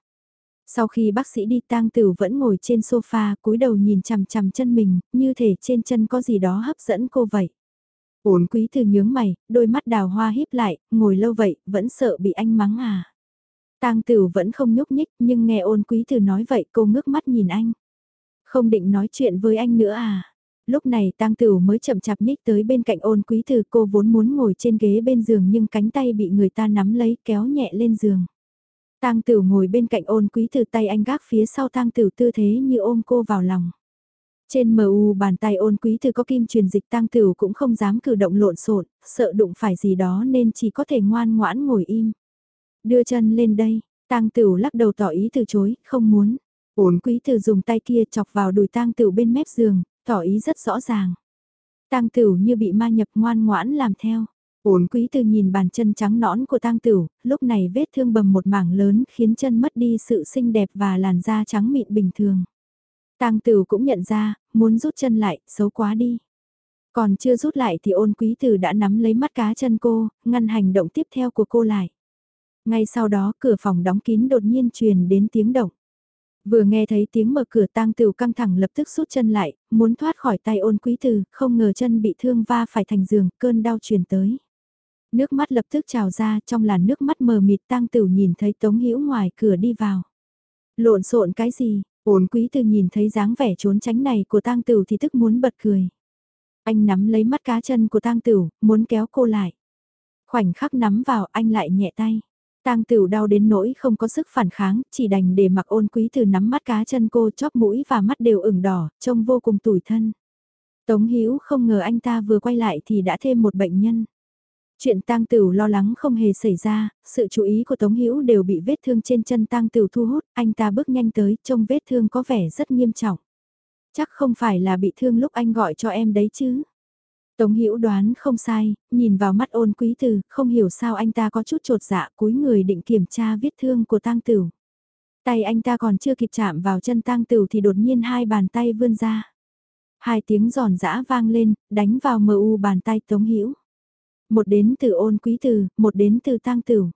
Sau khi bác sĩ đi tang tử vẫn ngồi trên sofa cúi đầu nhìn chằm chằm chân mình, như thể trên chân có gì đó hấp dẫn cô vậy. Ổn quý từ nhướng mày, đôi mắt đào hoa híp lại, ngồi lâu vậy, vẫn sợ bị anh mắng à. Tang tử vẫn không nhúc nhích, nhưng nghe ôn quý từ nói vậy cô ngước mắt nhìn anh. Không định nói chuyện với anh nữa à. Lúc này tang tử mới chậm chạp nhích tới bên cạnh ôn quý từ cô vốn muốn ngồi trên ghế bên giường nhưng cánh tay bị người ta nắm lấy kéo nhẹ lên giường. Tang Tửu ngồi bên cạnh ôn quý từ tay anh gác phía sau Tang Tửu tư thế như ôm cô vào lòng. Trên MU bàn tay ôn quý từ có kim truyền dịch Tang Tửu cũng không dám cử động lộn xộn, sợ đụng phải gì đó nên chỉ có thể ngoan ngoãn ngồi im. Đưa chân lên đây, Tang Tửu lắc đầu tỏ ý từ chối, không muốn. Ôn quý từ dùng tay kia chọc vào đùi Tang Tửu bên mép giường, tỏ ý rất rõ ràng. Tang Tửu như bị ma nhập ngoan ngoãn làm theo. Ôn quý từ nhìn bàn chân trắng nõn của tang tửu, lúc này vết thương bầm một mảng lớn khiến chân mất đi sự xinh đẹp và làn da trắng mịn bình thường. Tang Tửu cũng nhận ra, muốn rút chân lại, xấu quá đi. Còn chưa rút lại thì ôn quý Từ đã nắm lấy mắt cá chân cô, ngăn hành động tiếp theo của cô lại. Ngay sau đó cửa phòng đóng kín đột nhiên truyền đến tiếng động. Vừa nghe thấy tiếng mở cửa tang tửu căng thẳng lập tức rút chân lại, muốn thoát khỏi tay ôn quý Từ, không ngờ chân bị thương va phải thành giường, cơn đau truyền tới. Nước mắt lập tức trào ra trong làn nước mắt mờ mịt tang tửu nhìn thấy Tống Hữu ngoài cửa đi vào. Lộn xộn cái gì, ổn quý từ nhìn thấy dáng vẻ trốn tránh này của tang tửu thì tức muốn bật cười. Anh nắm lấy mắt cá chân của tang tửu, muốn kéo cô lại. Khoảnh khắc nắm vào anh lại nhẹ tay. Tang Tửu đau đến nỗi không có sức phản kháng, chỉ đành để mặc ôn quý từ nắm mắt cá chân cô chóp mũi và mắt đều ửng đỏ, trông vô cùng tủi thân. Tống Hữu không ngờ anh ta vừa quay lại thì đã thêm một bệnh nhân. Chuyện tang tửu lo lắng không hề xảy ra, sự chú ý của Tống Hữu đều bị vết thương trên chân tang tửu thu hút, anh ta bước nhanh tới, trông vết thương có vẻ rất nghiêm trọng. Chắc không phải là bị thương lúc anh gọi cho em đấy chứ. Tống Hữu đoán không sai, nhìn vào mắt ôn quý từ, không hiểu sao anh ta có chút trột dạ cúi người định kiểm tra vết thương của tang tửu. Tay anh ta còn chưa kịp chạm vào chân tang tửu thì đột nhiên hai bàn tay vươn ra. Hai tiếng giòn giã vang lên, đánh vào mờ u bàn tay Tống Hữu một đến từ ôn quý từ, một đến từ tang tửu.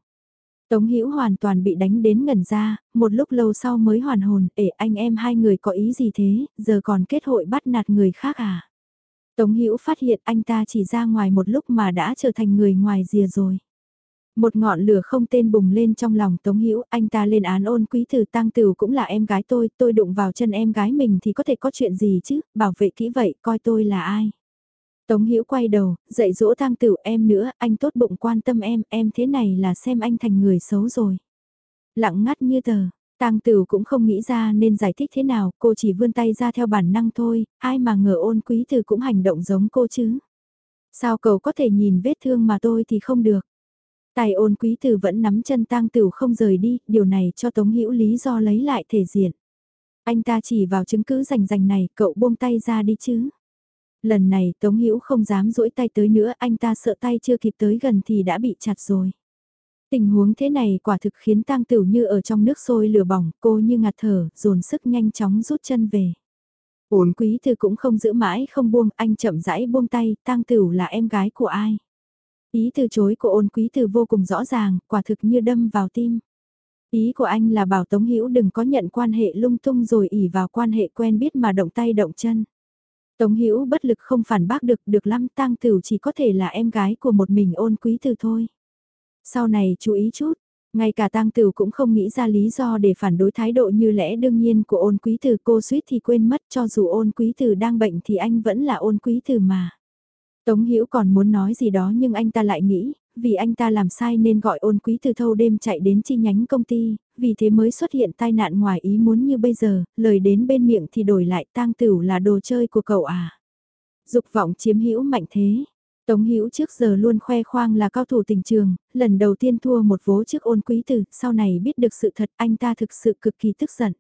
Tống Hữu hoàn toàn bị đánh đến ngẩn ra, một lúc lâu sau mới hoàn hồn, ể anh em hai người có ý gì thế, giờ còn kết hội bắt nạt người khác à? Tống Hữu phát hiện anh ta chỉ ra ngoài một lúc mà đã trở thành người ngoài rìa rồi. Một ngọn lửa không tên bùng lên trong lòng Tống Hữu, anh ta lên án ôn quý tử tăng tử cũng là em gái tôi, tôi đụng vào chân em gái mình thì có thể có chuyện gì chứ, bảo vệ kỹ vậy, coi tôi là ai. Tống Hữu quay đầu, dạy dỗ Thang tửu em nữa, anh tốt bụng quan tâm em, em thế này là xem anh thành người xấu rồi. Lặng ngắt như tờ, tang tửu cũng không nghĩ ra nên giải thích thế nào, cô chỉ vươn tay ra theo bản năng thôi, ai mà ngờ ôn quý Từ cũng hành động giống cô chứ. Sao cậu có thể nhìn vết thương mà tôi thì không được. Tài ôn quý Từ vẫn nắm chân tang tửu không rời đi, điều này cho Tống Hữu lý do lấy lại thể diện. Anh ta chỉ vào chứng cứ rành rành này, cậu buông tay ra đi chứ. Lần này Tống Hữu không dám duỗi tay tới nữa, anh ta sợ tay chưa kịp tới gần thì đã bị chặt rồi. Tình huống thế này quả thực khiến tang tửu như ở trong nước sôi lửa bỏng, cô như ngạt thở, dồn sức nhanh chóng rút chân về. Ổn quý thư cũng không giữ mãi không buông, anh chậm rãi buông tay, tang tửu là em gái của ai. Ý từ chối của ôn quý từ vô cùng rõ ràng, quả thực như đâm vào tim. Ý của anh là bảo Tống Hữu đừng có nhận quan hệ lung tung rồi ỉ vào quan hệ quen biết mà động tay động chân. Tống Hữu bất lực không phản bác được, được lắm tang Tửu chỉ có thể là em gái của một mình ôn quý từ thôi. Sau này chú ý chút, ngay cả tang Tửu cũng không nghĩ ra lý do để phản đối thái độ như lẽ đương nhiên của ôn quý từ cô suýt thì quên mất cho dù ôn quý từ đang bệnh thì anh vẫn là ôn quý từ mà. Tống Hữu còn muốn nói gì đó nhưng anh ta lại nghĩ, vì anh ta làm sai nên gọi ôn quý từ thâu đêm chạy đến chi nhánh công ty, vì thế mới xuất hiện tai nạn ngoài ý muốn như bây giờ, lời đến bên miệng thì đổi lại tang tửu là đồ chơi của cậu à. Dục vọng chiếm hữu mạnh thế. Tống Hữu trước giờ luôn khoe khoang là cao thủ tình trường, lần đầu tiên thua một vố trước ôn quý tử, sau này biết được sự thật anh ta thực sự cực kỳ tức giận.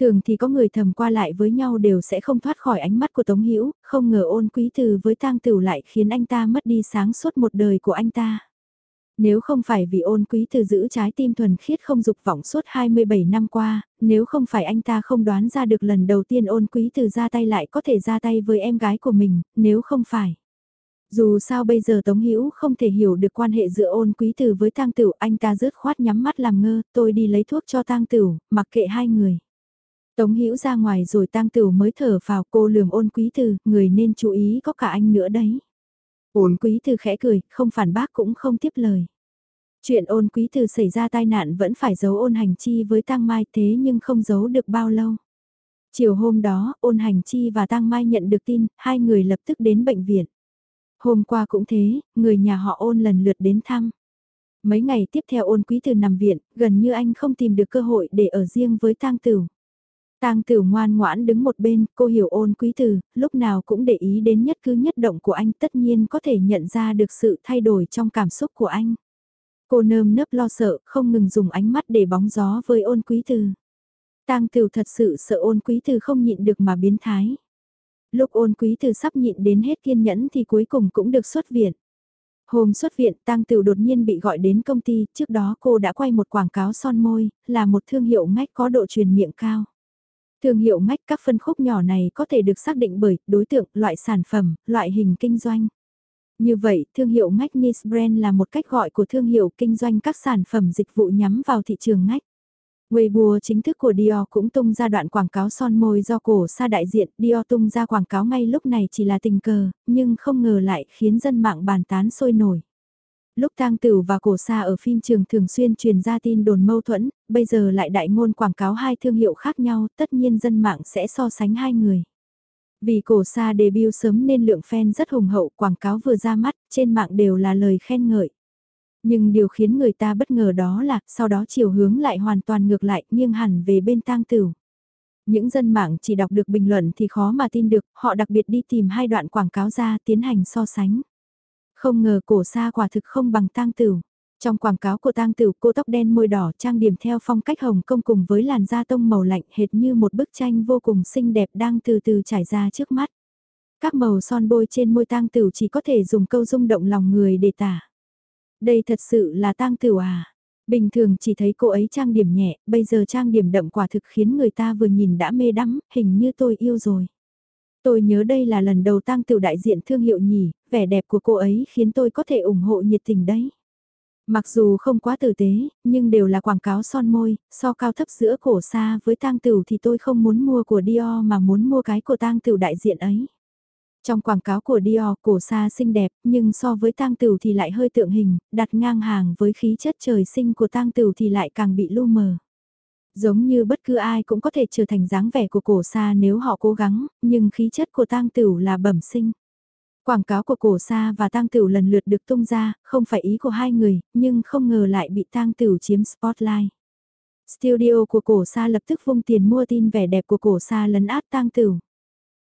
Thường thì có người thầm qua lại với nhau đều sẽ không thoát khỏi ánh mắt của Tống Hữu không ngờ ôn quý từ với tang tửu lại khiến anh ta mất đi sáng suốt một đời của anh ta. Nếu không phải vì ôn quý từ giữ trái tim thuần khiết không dục vọng suốt 27 năm qua, nếu không phải anh ta không đoán ra được lần đầu tiên ôn quý từ ra tay lại có thể ra tay với em gái của mình, nếu không phải. Dù sao bây giờ Tống Hữu không thể hiểu được quan hệ giữa ôn quý từ với tang tửu, anh ta rớt khoát nhắm mắt làm ngơ, tôi đi lấy thuốc cho tang tửu, mặc kệ hai người. Tống Hữu ra ngoài rồi tang tửu mới thở vào cô lườm ôn quý từ, người nên chú ý có cả anh nữa đấy. Ôn quý từ khẽ cười, không phản bác cũng không tiếp lời. Chuyện ôn quý từ xảy ra tai nạn vẫn phải giấu ôn hành chi với tang mai thế nhưng không giấu được bao lâu. Chiều hôm đó, ôn hành chi và tang mai nhận được tin, hai người lập tức đến bệnh viện. Hôm qua cũng thế, người nhà họ ôn lần lượt đến thăm. Mấy ngày tiếp theo ôn quý từ nằm viện, gần như anh không tìm được cơ hội để ở riêng với tang tử. Tang Tử ngoan ngoãn đứng một bên, cô hiểu ôn quý từ lúc nào cũng để ý đến nhất cứ nhất động của anh tất nhiên có thể nhận ra được sự thay đổi trong cảm xúc của anh. Cô nơm nớp lo sợ, không ngừng dùng ánh mắt để bóng gió với ôn quý từ. Tang Tử thật sự sợ ôn quý từ không nhịn được mà biến thái. Lúc ôn quý từ sắp nhịn đến hết kiên nhẫn thì cuối cùng cũng được xuất viện. Hôm xuất viện, Tang Tử đột nhiên bị gọi đến công ty, trước đó cô đã quay một quảng cáo son môi, là một thương hiệu ngách có độ truyền miệng cao. Thương hiệu ngách các phân khúc nhỏ này có thể được xác định bởi đối tượng, loại sản phẩm, loại hình kinh doanh. Như vậy, thương hiệu ngách Niche Brand là một cách gọi của thương hiệu kinh doanh các sản phẩm dịch vụ nhắm vào thị trường ngách. Weibo chính thức của Dior cũng tung ra đoạn quảng cáo son môi do cổ xa đại diện, Dior tung ra quảng cáo ngay lúc này chỉ là tình cờ, nhưng không ngờ lại khiến dân mạng bàn tán sôi nổi. Lúc tang tử và cổ sa ở phim trường thường xuyên truyền ra tin đồn mâu thuẫn, bây giờ lại đại ngôn quảng cáo hai thương hiệu khác nhau, tất nhiên dân mạng sẽ so sánh hai người. Vì cổ sa debut sớm nên lượng fan rất hùng hậu, quảng cáo vừa ra mắt, trên mạng đều là lời khen ngợi. Nhưng điều khiến người ta bất ngờ đó là, sau đó chiều hướng lại hoàn toàn ngược lại, nghiêng hẳn về bên tang tử. Những dân mạng chỉ đọc được bình luận thì khó mà tin được, họ đặc biệt đi tìm hai đoạn quảng cáo ra tiến hành so sánh. Không ngờ cổ xa quả thực không bằng tang tửu. Trong quảng cáo của tang tửu cô tóc đen môi đỏ trang điểm theo phong cách hồng công cùng với làn da tông màu lạnh hệt như một bức tranh vô cùng xinh đẹp đang từ từ trải ra trước mắt. Các màu son bôi trên môi tang tửu chỉ có thể dùng câu rung động lòng người để tả. Đây thật sự là tang tửu à? Bình thường chỉ thấy cô ấy trang điểm nhẹ, bây giờ trang điểm đậm quả thực khiến người ta vừa nhìn đã mê đắm, hình như tôi yêu rồi. Tôi nhớ đây là lần đầu tăng tiểu đại diện thương hiệu nhỉ, vẻ đẹp của cô ấy khiến tôi có thể ủng hộ nhiệt tình đấy. Mặc dù không quá tử tế, nhưng đều là quảng cáo son môi, so cao thấp giữa cổ xa với tang tửu thì tôi không muốn mua của Dior mà muốn mua cái của tang tửu đại diện ấy. Trong quảng cáo của Dior, cổ xa xinh đẹp, nhưng so với tang tửu thì lại hơi tượng hình, đặt ngang hàng với khí chất trời sinh của tang tửu thì lại càng bị lu mờ. Giống như bất cứ ai cũng có thể trở thành dáng vẻ của cổ sa nếu họ cố gắng, nhưng khí chất của tang tửu là bẩm sinh. Quảng cáo của cổ sa và tang tửu lần lượt được tung ra, không phải ý của hai người, nhưng không ngờ lại bị tang tửu chiếm spotlight. Studio của cổ sa lập tức vung tiền mua tin vẻ đẹp của cổ sa lấn át tang tửu.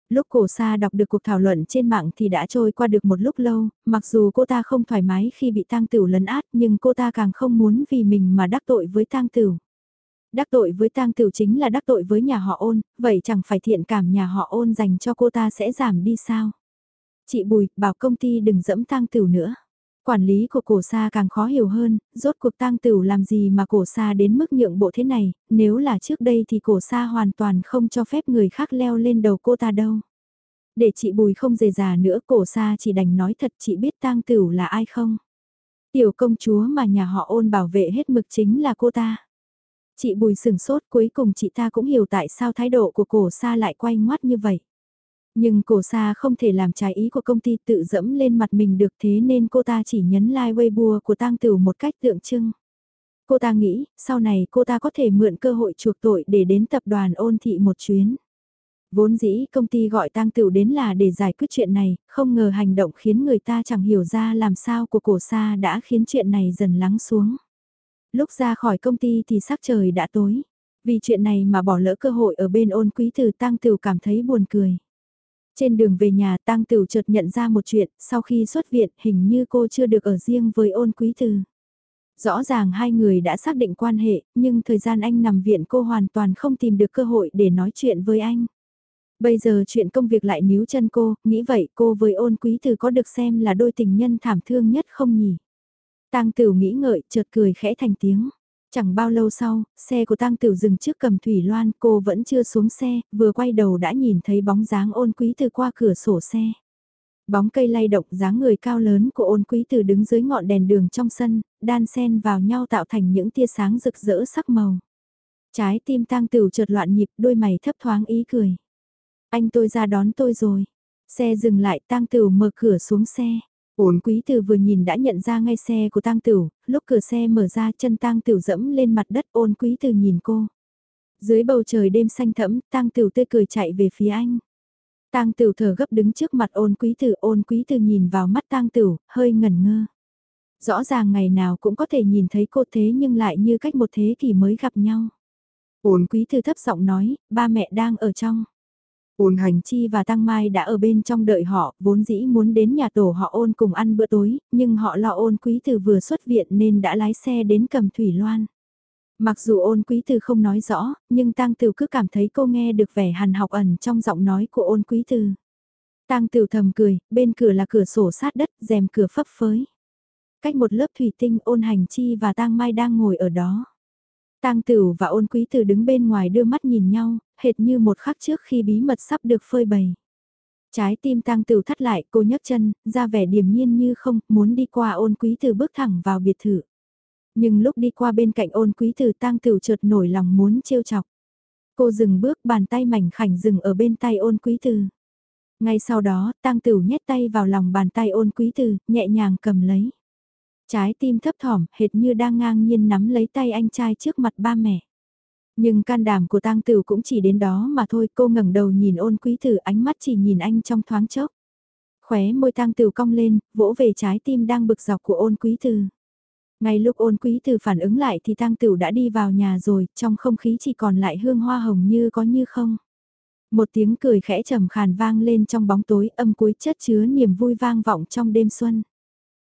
Lúc cổ sa đọc được cuộc thảo luận trên mạng thì đã trôi qua được một lúc lâu, mặc dù cô ta không thoải mái khi bị tang tửu lấn át nhưng cô ta càng không muốn vì mình mà đắc tội với tang tửu. Đắc tội với tang tiểu chính là đắc tội với nhà họ ôn, vậy chẳng phải thiện cảm nhà họ ôn dành cho cô ta sẽ giảm đi sao? Chị Bùi, bảo công ty đừng dẫm tang tiểu nữa. Quản lý của cổ sa càng khó hiểu hơn, rốt cuộc tang tiểu làm gì mà cổ sa đến mức nhượng bộ thế này, nếu là trước đây thì cổ sa hoàn toàn không cho phép người khác leo lên đầu cô ta đâu. Để chị Bùi không dề già nữa cổ sa chỉ đành nói thật chị biết tang tiểu là ai không? Tiểu công chúa mà nhà họ ôn bảo vệ hết mực chính là cô ta. Chị Bùi sừng sốt cuối cùng chị ta cũng hiểu tại sao thái độ của cổ sa lại quay ngoắt như vậy. Nhưng cổ sa không thể làm trái ý của công ty tự dẫm lên mặt mình được thế nên cô ta chỉ nhấn like Weibo của tang tử một cách tượng trưng. Cô ta nghĩ, sau này cô ta có thể mượn cơ hội chuộc tội để đến tập đoàn ôn thị một chuyến. Vốn dĩ công ty gọi tang tửu đến là để giải quyết chuyện này, không ngờ hành động khiến người ta chẳng hiểu ra làm sao của cổ sa đã khiến chuyện này dần lắng xuống. Lúc ra khỏi công ty thì sắc trời đã tối. Vì chuyện này mà bỏ lỡ cơ hội ở bên ôn quý từ tăng tửu cảm thấy buồn cười. Trên đường về nhà tăng tửu chợt nhận ra một chuyện, sau khi xuất viện hình như cô chưa được ở riêng với ôn quý từ. Rõ ràng hai người đã xác định quan hệ, nhưng thời gian anh nằm viện cô hoàn toàn không tìm được cơ hội để nói chuyện với anh. Bây giờ chuyện công việc lại níu chân cô, nghĩ vậy cô với ôn quý từ có được xem là đôi tình nhân thảm thương nhất không nhỉ? Tang Tửu nghĩ ngợi, chợt cười khẽ thành tiếng. Chẳng bao lâu sau, xe của Tang Tửu dừng trước cầm thủy loan, cô vẫn chưa xuống xe, vừa quay đầu đã nhìn thấy bóng dáng ôn quý từ qua cửa sổ xe. Bóng cây lay động dáng người cao lớn của ôn quý từ đứng dưới ngọn đèn đường trong sân, đan xen vào nhau tạo thành những tia sáng rực rỡ sắc màu. Trái tim Tang Tửu chợt loạn nhịp, đôi mày thấp thoáng ý cười. Anh tôi ra đón tôi rồi. Xe dừng lại tang tửu mở cửa xuống xe. Ổn quý tử vừa nhìn đã nhận ra ngay xe của tang tửu, lúc cửa xe mở ra chân tang tửu dẫm lên mặt đất ôn quý tử nhìn cô. Dưới bầu trời đêm xanh thẫm, tang tửu tươi cười chạy về phía anh. Tang tửu thở gấp đứng trước mặt ôn quý tử, ôn quý tử nhìn vào mắt tang tửu, hơi ngẩn ngơ. Rõ ràng ngày nào cũng có thể nhìn thấy cô thế nhưng lại như cách một thế kỷ mới gặp nhau. Ôn quý tử thấp giọng nói, ba mẹ đang ở trong. Ôn hành chi và Tăng Mai đã ở bên trong đợi họ, vốn dĩ muốn đến nhà tổ họ ôn cùng ăn bữa tối, nhưng họ lo ôn quý từ vừa xuất viện nên đã lái xe đến cầm thủy loan. Mặc dù ôn quý từ không nói rõ, nhưng Tăng Tử cứ cảm thấy cô nghe được vẻ hằn học ẩn trong giọng nói của ôn quý từ. Tăng Tử thầm cười, bên cửa là cửa sổ sát đất, rèm cửa phấp phới. Cách một lớp thủy tinh ôn hành chi và Tăng Mai đang ngồi ở đó. Tang Tửu và Ôn Quý Từ đứng bên ngoài đưa mắt nhìn nhau, hệt như một khắc trước khi bí mật sắp được phơi bày. Trái tim Tang Tửu thắt lại, cô nhấc chân, ra vẻ điềm nhiên như không, muốn đi qua Ôn Quý Từ bước thẳng vào biệt thự. Nhưng lúc đi qua bên cạnh Ôn Quý Từ, Tang Tửu chợt nổi lòng muốn trêu chọc. Cô dừng bước, bàn tay mảnh khảnh dừng ở bên tay Ôn Quý Từ. Ngay sau đó, Tang Tửu nhét tay vào lòng bàn tay Ôn Quý Từ, nhẹ nhàng cầm lấy. Trái tim thấp thỏm, hệt như đang ngang nhiên nắm lấy tay anh trai trước mặt ba mẹ. Nhưng can đảm của tang tử cũng chỉ đến đó mà thôi, cô ngẩng đầu nhìn ôn quý tử ánh mắt chỉ nhìn anh trong thoáng chốc. Khóe môi tang tử cong lên, vỗ về trái tim đang bực dọc của ôn quý tử. Ngay lúc ôn quý tử phản ứng lại thì tang tử đã đi vào nhà rồi, trong không khí chỉ còn lại hương hoa hồng như có như không. Một tiếng cười khẽ trầm khàn vang lên trong bóng tối âm cuối chất chứa niềm vui vang vọng trong đêm xuân.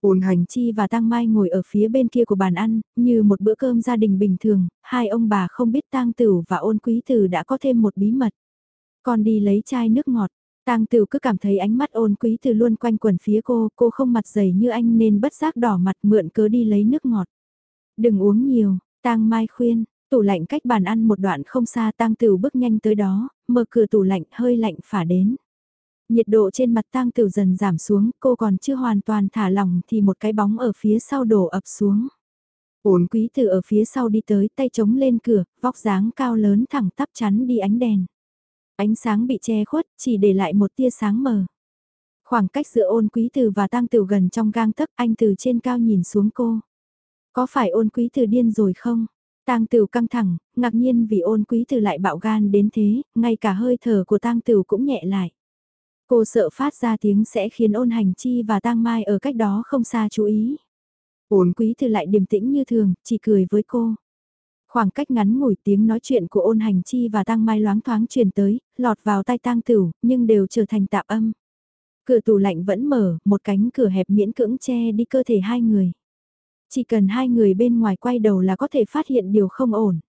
Ôn hành chi và Tăng Mai ngồi ở phía bên kia của bàn ăn, như một bữa cơm gia đình bình thường, hai ông bà không biết Tang Tử và ôn quý tử đã có thêm một bí mật. Còn đi lấy chai nước ngọt, Tang Tử cứ cảm thấy ánh mắt ôn quý tử luôn quanh quẩn phía cô, cô không mặt dày như anh nên bất giác đỏ mặt mượn cớ đi lấy nước ngọt. Đừng uống nhiều, Tang Mai khuyên, tủ lạnh cách bàn ăn một đoạn không xa Tang Tử bước nhanh tới đó, mở cửa tủ lạnh hơi lạnh phả đến. Nhiệt độ trên mặt tang tiểu dần giảm xuống, cô còn chưa hoàn toàn thả lỏng thì một cái bóng ở phía sau đổ ập xuống. Ổn quý tử ở phía sau đi tới tay chống lên cửa, vóc dáng cao lớn thẳng tắp chắn đi ánh đèn. Ánh sáng bị che khuất, chỉ để lại một tia sáng mờ. Khoảng cách giữa ôn quý tử và tang tiểu gần trong gang tấc anh từ trên cao nhìn xuống cô. Có phải ôn quý tử điên rồi không? Tang Tửu căng thẳng, ngạc nhiên vì ôn quý tử lại bạo gan đến thế, ngay cả hơi thở của Tang Tửu cũng nhẹ lại. Cô sợ phát ra tiếng sẽ khiến ôn hành chi và tang mai ở cách đó không xa chú ý. Ôn quý thư lại điềm tĩnh như thường, chỉ cười với cô. Khoảng cách ngắn ngủi tiếng nói chuyện của ôn hành chi và tang mai loáng thoáng truyền tới, lọt vào tai tang tửu, nhưng đều trở thành tạm âm. Cửa tủ lạnh vẫn mở, một cánh cửa hẹp miễn cưỡng che đi cơ thể hai người. Chỉ cần hai người bên ngoài quay đầu là có thể phát hiện điều không ổn.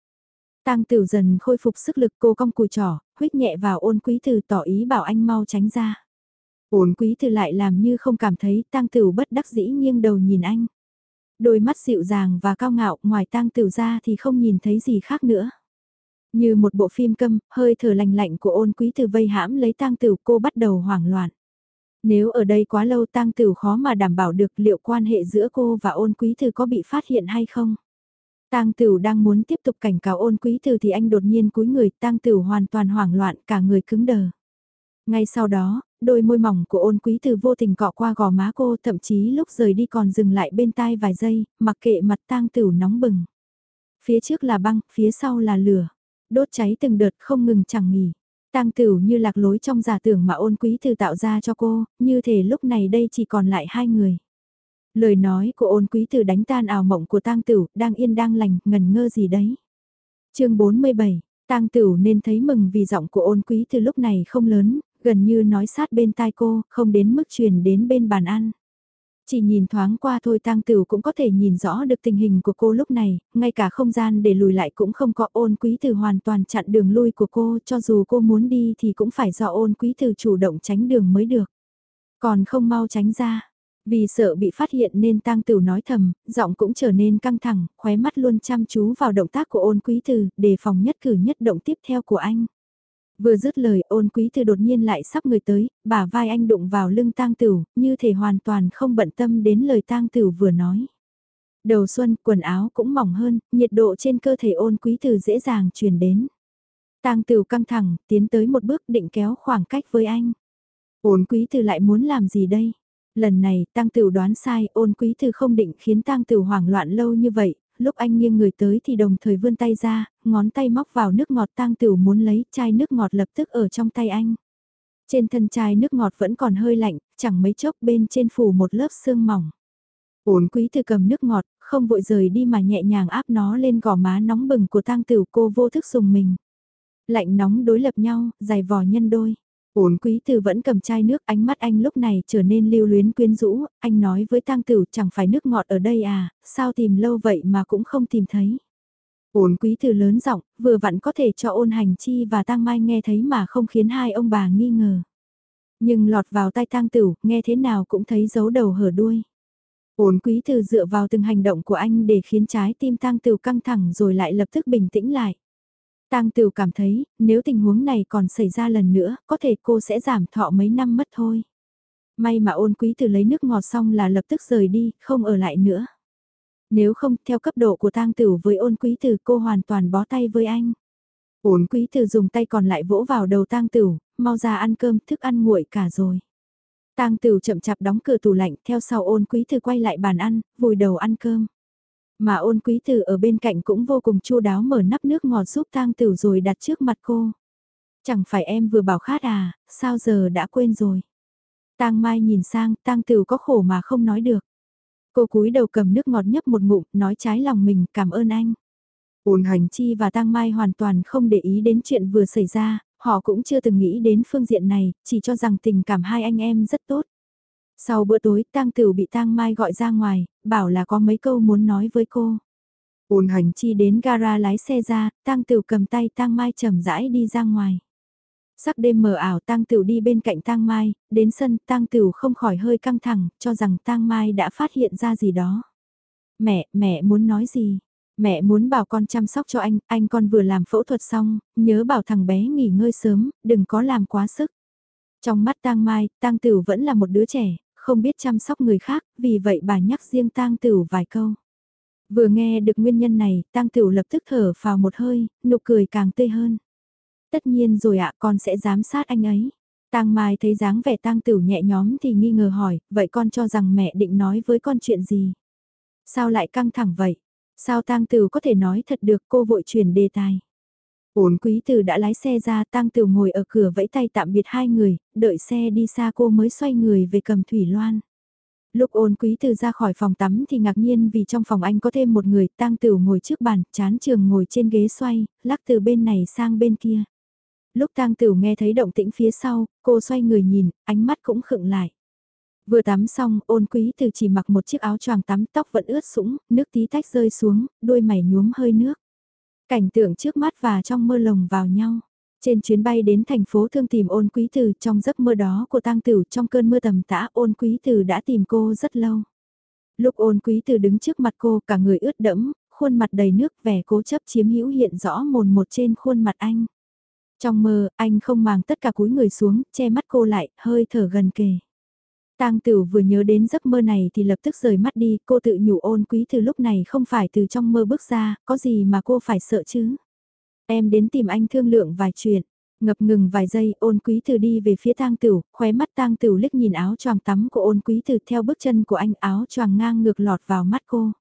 Tang Tửu dần khôi phục sức lực cô cong cùi trỏ, huyết nhẹ vào ôn quý từ tỏ ý bảo anh mau tránh ra. Ôn quý từ lại làm như không cảm thấy Tang Tửu bất đắc dĩ nghiêng đầu nhìn anh. Đôi mắt dịu dàng và cao ngạo ngoài Tang Tửu ra thì không nhìn thấy gì khác nữa. Như một bộ phim câm, hơi thở lạnh lạnh của ôn quý từ vây hãm lấy Tang Tửu cô bắt đầu hoảng loạn. Nếu ở đây quá lâu Tang Tửu khó mà đảm bảo được liệu quan hệ giữa cô và ôn quý từ có bị phát hiện hay không. Tang Tửu đang muốn tiếp tục cảnh cáo ôn quý từ thì anh đột nhiên cúi người, Tang Tửu hoàn toàn hoảng loạn, cả người cứng đờ. Ngay sau đó, đôi môi mỏng của ôn quý từ vô tình cọ qua gò má cô, thậm chí lúc rời đi còn dừng lại bên tai vài giây, mặc kệ mặt Tang Tửu nóng bừng. Phía trước là băng, phía sau là lửa, đốt cháy từng đợt không ngừng chẳng nghỉ. Tang Tửu như lạc lối trong giả tưởng mà ôn quý từ tạo ra cho cô, như thể lúc này đây chỉ còn lại hai người. Lời nói của ôn quý từ đánh tan ảo mộng của Tang Tửu, đang yên đang lành, ngần ngơ gì đấy. chương 47, Tang Tửu nên thấy mừng vì giọng của ôn quý từ lúc này không lớn, gần như nói sát bên tai cô, không đến mức truyền đến bên bàn ăn. Chỉ nhìn thoáng qua thôi tang tử cũng có thể nhìn rõ được tình hình của cô lúc này, ngay cả không gian để lùi lại cũng không có ôn quý từ hoàn toàn chặn đường lui của cô cho dù cô muốn đi thì cũng phải do ôn quý từ chủ động tránh đường mới được. Còn không mau tránh ra, vì sợ bị phát hiện nên tang tử nói thầm, giọng cũng trở nên căng thẳng, khóe mắt luôn chăm chú vào động tác của ôn quý từ, đề phòng nhất cử nhất động tiếp theo của anh. Vừa dứt lời ôn quý từ đột nhiên lại sắp người tới, bả vai anh đụng vào lưng tang tửu, như thể hoàn toàn không bận tâm đến lời tang tửu vừa nói. Đầu xuân, quần áo cũng mỏng hơn, nhiệt độ trên cơ thể ôn quý từ dễ dàng truyền đến. Tang tửu căng thẳng, tiến tới một bước định kéo khoảng cách với anh. Ôn quý từ lại muốn làm gì đây? Lần này, tăng Tửu đoán sai, ôn quý từ không định khiến tăng Tửu hoảng loạn lâu như vậy, lúc anh nghiêng người tới thì đồng thời vươn tay ra, ngón tay móc vào nước ngọt tang tửu muốn lấy chai nước ngọt lập tức ở trong tay anh. Trên thân chai nước ngọt vẫn còn hơi lạnh, chẳng mấy chốc bên trên phủ một lớp sương mỏng. Ổn quý từ cầm nước ngọt, không vội rời đi mà nhẹ nhàng áp nó lên gò má nóng bừng của tang tửu cô vô thức dùng mình. Lạnh nóng đối lập nhau, dài vò nhân đôi. Ôn quý từ vẫn cầm chai nước, ánh mắt anh lúc này trở nên lưu luyến quyến rũ, anh nói với tang tử chẳng phải nước ngọt ở đây à, sao tìm lâu vậy mà cũng không tìm thấy. Ôn quý từ lớn giọng, vừa vặn có thể cho ôn hành chi và tang mai nghe thấy mà không khiến hai ông bà nghi ngờ. Nhưng lọt vào tai tang tử, nghe thế nào cũng thấy giấu đầu hở đuôi. Ôn quý từ dựa vào từng hành động của anh để khiến trái tim tang tử căng thẳng rồi lại lập tức bình tĩnh lại. Tang Tửu cảm thấy, nếu tình huống này còn xảy ra lần nữa, có thể cô sẽ giảm thọ mấy năm mất thôi. May mà ôn quý từ lấy nước ngọt xong là lập tức rời đi, không ở lại nữa. Nếu không, theo cấp độ của tang Tửu với ôn quý từ cô hoàn toàn bó tay với anh. Ôn quý từ dùng tay còn lại vỗ vào đầu tang Tửu, mau ra ăn cơm, thức ăn nguội cả rồi. Tang Tửu chậm chạp đóng cửa tủ lạnh, theo sau ôn quý từ quay lại bàn ăn, vùi đầu ăn cơm. Mà ôn quý tử ở bên cạnh cũng vô cùng chu đáo mở nắp nước ngọt giúp tang tử rồi đặt trước mặt cô. Chẳng phải em vừa bảo khát à, sao giờ đã quên rồi. Tang Mai nhìn sang, Tang Tử có khổ mà không nói được. Cô cúi đầu cầm nước ngọt nhấp một ngụm, nói trái lòng mình, cảm ơn anh. Ôn hành chi và Tang Mai hoàn toàn không để ý đến chuyện vừa xảy ra, họ cũng chưa từng nghĩ đến phương diện này, chỉ cho rằng tình cảm hai anh em rất tốt. Sau bữa tối tang Tửu bị tang Mai gọi ra ngoài, bảo là có mấy câu muốn nói với cô. Ôn hành chi đến gara lái xe ra, tang Tửu cầm tay tang Mai chậm rãi đi ra ngoài. Sắc đêm mờ ảo tang Tửu đi bên cạnh tang Mai, đến sân tang Tửu không khỏi hơi căng thẳng, cho rằng tang Mai đã phát hiện ra gì đó. Mẹ, mẹ muốn nói gì? Mẹ muốn bảo con chăm sóc cho anh, anh con vừa làm phẫu thuật xong, nhớ bảo thằng bé nghỉ ngơi sớm, đừng có làm quá sức. Trong mắt tang Mai, tang Tửu vẫn là một đứa trẻ, không biết chăm sóc người khác, vì vậy bà nhắc riêng tang tửu vài câu. Vừa nghe được nguyên nhân này, tang tửu lập tức thở vào một hơi, nụ cười càng tươi hơn. Tất nhiên rồi ạ, con sẽ giám sát anh ấy. Tang Mai thấy dáng vẻ tang tửu nhẹ nhõm thì nghi ngờ hỏi, vậy con cho rằng mẹ định nói với con chuyện gì? Sao lại căng thẳng vậy? Sao tang tửu có thể nói thật được cô vội chuyển đề tài? Ôn quý Từ đã lái xe ra tang tiểu ngồi ở cửa vẫy tay tạm biệt hai người, đợi xe đi xa cô mới xoay người về cầm thủy loan. Lúc ôn quý Từ ra khỏi phòng tắm thì ngạc nhiên vì trong phòng anh có thêm một người tang tiểu ngồi trước bàn, chán trường ngồi trên ghế xoay, lắc từ bên này sang bên kia. Lúc tang Tử nghe thấy động tĩnh phía sau, cô xoay người nhìn, ánh mắt cũng khựng lại. Vừa tắm xong, ôn quý từ chỉ mặc một chiếc áo choàng tắm tóc vẫn ướt sũng, nước tí tách rơi xuống, đôi mày nhuốm hơi nước. Cảnh tượng trước mắt và trong mơ lồng vào nhau. Trên chuyến bay đến thành phố thương tìm ôn quý tử trong giấc mơ đó của tang tử trong cơn mưa tầm tã ôn quý tử đã tìm cô rất lâu. Lúc ôn quý tử đứng trước mặt cô cả người ướt đẫm, khuôn mặt đầy nước vẻ cố chấp chiếm hữu hiện rõ mồn một trên khuôn mặt anh. Trong mơ, anh không màng tất cả cúi người xuống, che mắt cô lại, hơi thở gần kề. Tang Tửu vừa nhớ đến giấc mơ này thì lập tức rời mắt đi, cô tự nhủ ôn quý từ lúc này không phải từ trong mơ bước ra, có gì mà cô phải sợ chứ. Em đến tìm anh thương lượng vài chuyện. Ngập ngừng vài giây, ôn quý từ đi về phía tang tửu, khóe mắt tang tửu liếc nhìn áo choàng tắm của ôn quý từ theo bước chân của anh áo choàng ngang ngược lọt vào mắt cô.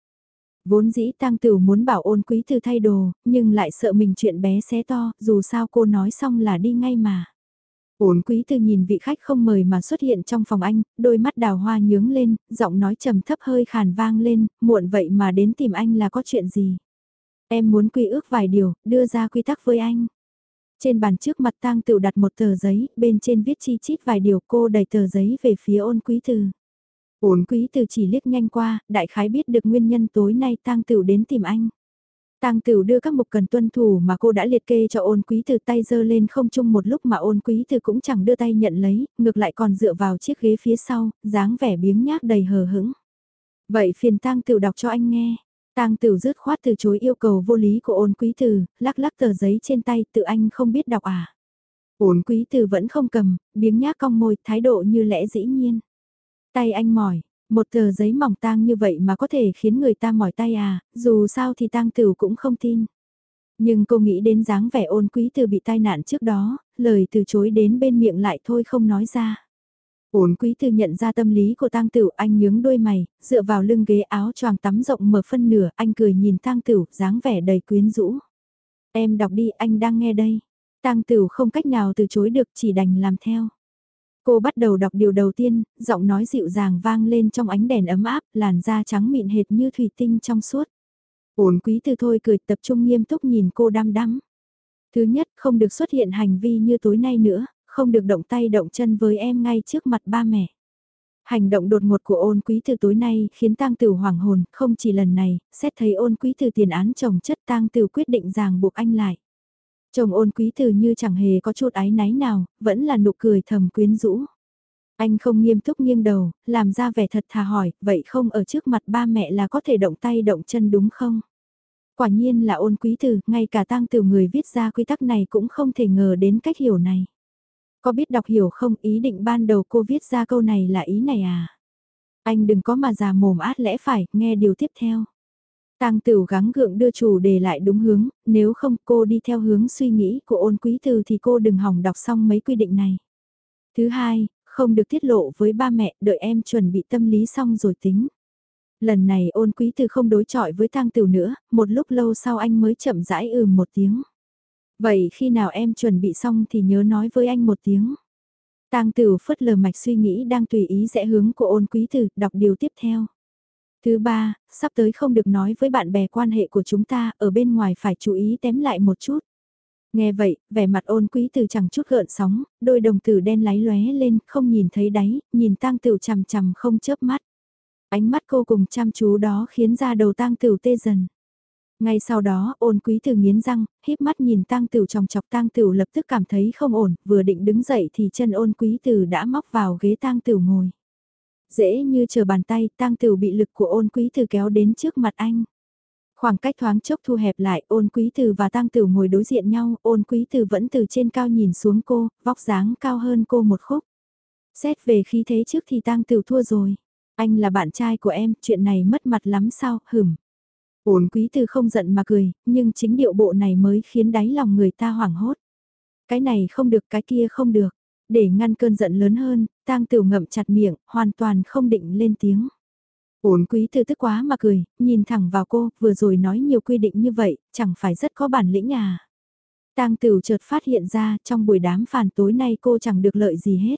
Vốn dĩ tang tửu muốn bảo ôn quý từ thay đồ, nhưng lại sợ mình chuyện bé xé to, dù sao cô nói xong là đi ngay mà. Ôn quý từ nhìn vị khách không mời mà xuất hiện trong phòng anh, đôi mắt đào hoa nhướng lên, giọng nói trầm thấp hơi khàn vang lên, muộn vậy mà đến tìm anh là có chuyện gì. Em muốn quy ước vài điều, đưa ra quy tắc với anh. Trên bàn trước mặt tang tự đặt một tờ giấy, bên trên viết chi chít vài điều cô đẩy tờ giấy về phía ôn quý từ. Ôn quý từ chỉ liếc nhanh qua, đại khái biết được nguyên nhân tối nay tang Tự đến tìm anh. Tang Tửu đưa các mục cần tuân thủ mà cô đã liệt kê cho ôn quý từ tay giơ lên không chung một lúc mà ôn quý từ cũng chẳng đưa tay nhận lấy, ngược lại còn dựa vào chiếc ghế phía sau, dáng vẻ biếng nhác đầy hờ hững. Vậy phiền Tang Tửu đọc cho anh nghe. Tang Tửu rứt khoát từ chối yêu cầu vô lý của ôn quý từ, lắc lắc tờ giấy trên tay tự anh không biết đọc à. Ôn quý từ vẫn không cầm, biếng nhác cong môi, thái độ như lẽ dĩ nhiên. Tay anh mỏi, một tờ giấy mỏng tang như vậy mà có thể khiến người ta mỏi tay à, dù sao thì tang tử cũng không tin. Nhưng cô nghĩ đến dáng vẻ ôn quý từ bị tai nạn trước đó, lời từ chối đến bên miệng lại thôi không nói ra. Ôn quý từ nhận ra tâm lý của tang tử anh nhướng đôi mày, dựa vào lưng ghế áo choàng tắm rộng mở phân nửa, anh cười nhìn tang tử, dáng vẻ đầy quyến rũ. Em đọc đi, anh đang nghe đây. Tang tử không cách nào từ chối được chỉ đành làm theo. Cô bắt đầu đọc điều đầu tiên, giọng nói dịu dàng vang lên trong ánh đèn ấm áp, làn da trắng mịn hệt như thủy tinh trong suốt. Ổn quý từ thôi cười tập trung nghiêm túc nhìn cô đăm đắm. Thứ nhất, không được xuất hiện hành vi như tối nay nữa, không được động tay động chân với em ngay trước mặt ba mẹ. Hành động đột ngột của ôn quý từ tối nay khiến tang tử hoàng hồn, không chỉ lần này, xét thấy ôn quý từ tiền án chồng chất tang tử quyết định ràng buộc anh lại. Chồng ôn quý từ như chẳng hề có chút ái náy nào, vẫn là nụ cười thầm quyến rũ. Anh không nghiêm túc nghiêng đầu, làm ra vẻ thật thà hỏi, vậy không ở trước mặt ba mẹ là có thể động tay động chân đúng không? Quả nhiên là ôn quý từ, ngay cả tang từ người viết ra quy tắc này cũng không thể ngờ đến cách hiểu này. Có biết đọc hiểu không ý định ban đầu cô viết ra câu này là ý này à? Anh đừng có mà già mồm át lẽ phải, nghe điều tiếp theo. Tang Tửu gắng gượng đưa chủ đề lại đúng hướng, nếu không cô đi theo hướng suy nghĩ của ôn quý từ thì cô đừng hỏng đọc xong mấy quy định này. Thứ hai, không được tiết lộ với ba mẹ, đợi em chuẩn bị tâm lý xong rồi tính. Lần này ôn quý từ không đối chọi với tang Tửu nữa, một lúc lâu sau anh mới chậm rãi ừ một tiếng. Vậy khi nào em chuẩn bị xong thì nhớ nói với anh một tiếng. Tang Tửu phất lờ mạch suy nghĩ đang tùy ý rẽ hướng của ôn quý từ, đọc điều tiếp theo. Thứ ba, sắp tới không được nói với bạn bè quan hệ của chúng ta, ở bên ngoài phải chú ý tém lại một chút. Nghe vậy, vẻ mặt ôn quý từ chẳng chút gợn sóng, đôi đồng tử đen láy lóe lên, không nhìn thấy đáy, nhìn tang tửu chằm chằm không chớp mắt. Ánh mắt cô cùng chăm chú đó khiến ra đầu tang tửu tê dần. Ngay sau đó, ôn quý từ nghiến răng, híp mắt nhìn tang tửu trong chọc tang tửu lập tức cảm thấy không ổn, vừa định đứng dậy thì chân ôn quý từ đã móc vào ghế tang tửu ngồi. Dễ như chờ bàn tay, tang tử bị lực của ôn quý từ kéo đến trước mặt anh. Khoảng cách thoáng chốc thu hẹp lại, ôn quý từ và tang tử ngồi đối diện nhau, ôn quý từ vẫn từ trên cao nhìn xuống cô, vóc dáng cao hơn cô một khúc. Xét về khí thế trước thì tang tử thua rồi. Anh là bạn trai của em, chuyện này mất mặt lắm sao, hửm. Ôn quý từ không giận mà cười, nhưng chính điệu bộ này mới khiến đáy lòng người ta hoảng hốt. Cái này không được, cái kia không được. Để ngăn cơn giận lớn hơn, tang tiểu ngậm chặt miệng, hoàn toàn không định lên tiếng. Ổn quý từ tức quá mà cười, nhìn thẳng vào cô, vừa rồi nói nhiều quy định như vậy, chẳng phải rất có bản lĩnh à. Tang tiểu chợt phát hiện ra, trong buổi đám phản tối nay cô chẳng được lợi gì hết.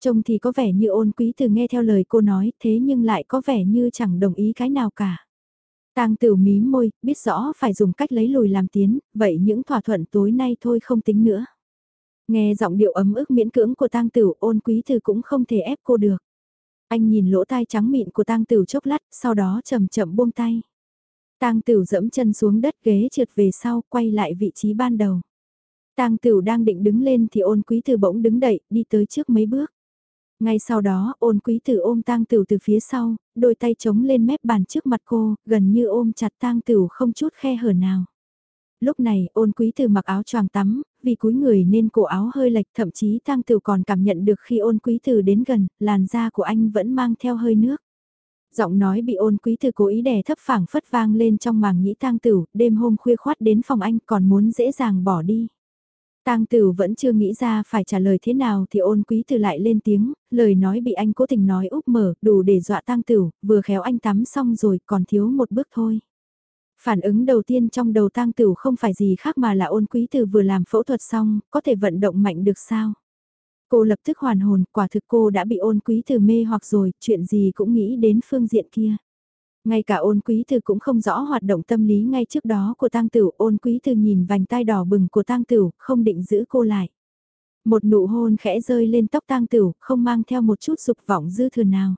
Trông thì có vẻ như ôn quý từ nghe theo lời cô nói, thế nhưng lại có vẻ như chẳng đồng ý cái nào cả. Tang tiểu mí môi, biết rõ phải dùng cách lấy lùi làm tiến, vậy những thỏa thuận tối nay thôi không tính nữa. Nghe giọng điệu ấm ức miễn cưỡng của tang tử ôn quý từ cũng không thể ép cô được. Anh nhìn lỗ tai trắng mịn của tang tử chốc lát, sau đó chậm chậm buông tay. Tang tử dẫm chân xuống đất ghế trượt về sau, quay lại vị trí ban đầu. Tang tử đang định đứng lên thì ôn quý tử bỗng đứng dậy, đi tới trước mấy bước. Ngay sau đó, ôn quý tử ôm tang tử từ phía sau, đôi tay chống lên mép bàn trước mặt cô, gần như ôm chặt tang tử không chút khe hở nào. Lúc này, ôn quý từ mặc áo choàng tắm, vì cúi người nên cổ áo hơi lệch thậm chí tang tử còn cảm nhận được khi ôn quý từ đến gần, làn da của anh vẫn mang theo hơi nước. Giọng nói bị ôn quý từ cố ý đè thấp phảng phất vang lên trong màng nhĩ tang tử, đêm hôm khuya khoát đến phòng anh còn muốn dễ dàng bỏ đi. Tang Tử vẫn chưa nghĩ ra phải trả lời thế nào thì ôn quý từ lại lên tiếng, lời nói bị anh cố tình nói úp mở, đủ để dọa Tang Tử, vừa khéo anh tắm xong rồi còn thiếu một bước thôi. Phản ứng đầu tiên trong đầu Tang Tử không phải gì khác mà là ôn quý từ vừa làm phẫu thuật xong, có thể vận động mạnh được sao? Cô lập tức hoàn hồn, quả thực cô đã bị ôn quý từ mê hoặc rồi, chuyện gì cũng nghĩ đến phương diện kia. Ngay cả ôn quý từ cũng không rõ hoạt động tâm lý ngay trước đó của tang tửu, ôn quý từ nhìn vành tai đỏ bừng của tang tửu, không định giữ cô lại. Một nụ hôn khẽ rơi lên tóc tang tửu, không mang theo một chút dục vọng dư thừa nào.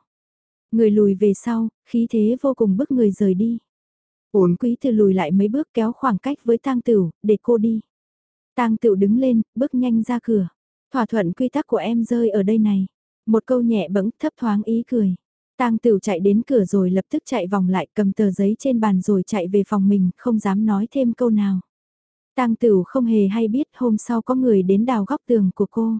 Người lùi về sau, khí thế vô cùng bức người rời đi. Uốn quý thư lùi lại mấy bước kéo khoảng cách với tang tửu, để cô đi. Tang tửu đứng lên, bước nhanh ra cửa. Thỏa thuận quy tắc của em rơi ở đây này. Một câu nhẹ bẫng thấp thoáng ý cười. Tang Tửu chạy đến cửa rồi lập tức chạy vòng lại cầm tờ giấy trên bàn rồi chạy về phòng mình, không dám nói thêm câu nào. Tang Tửu không hề hay biết hôm sau có người đến đào góc tường của cô.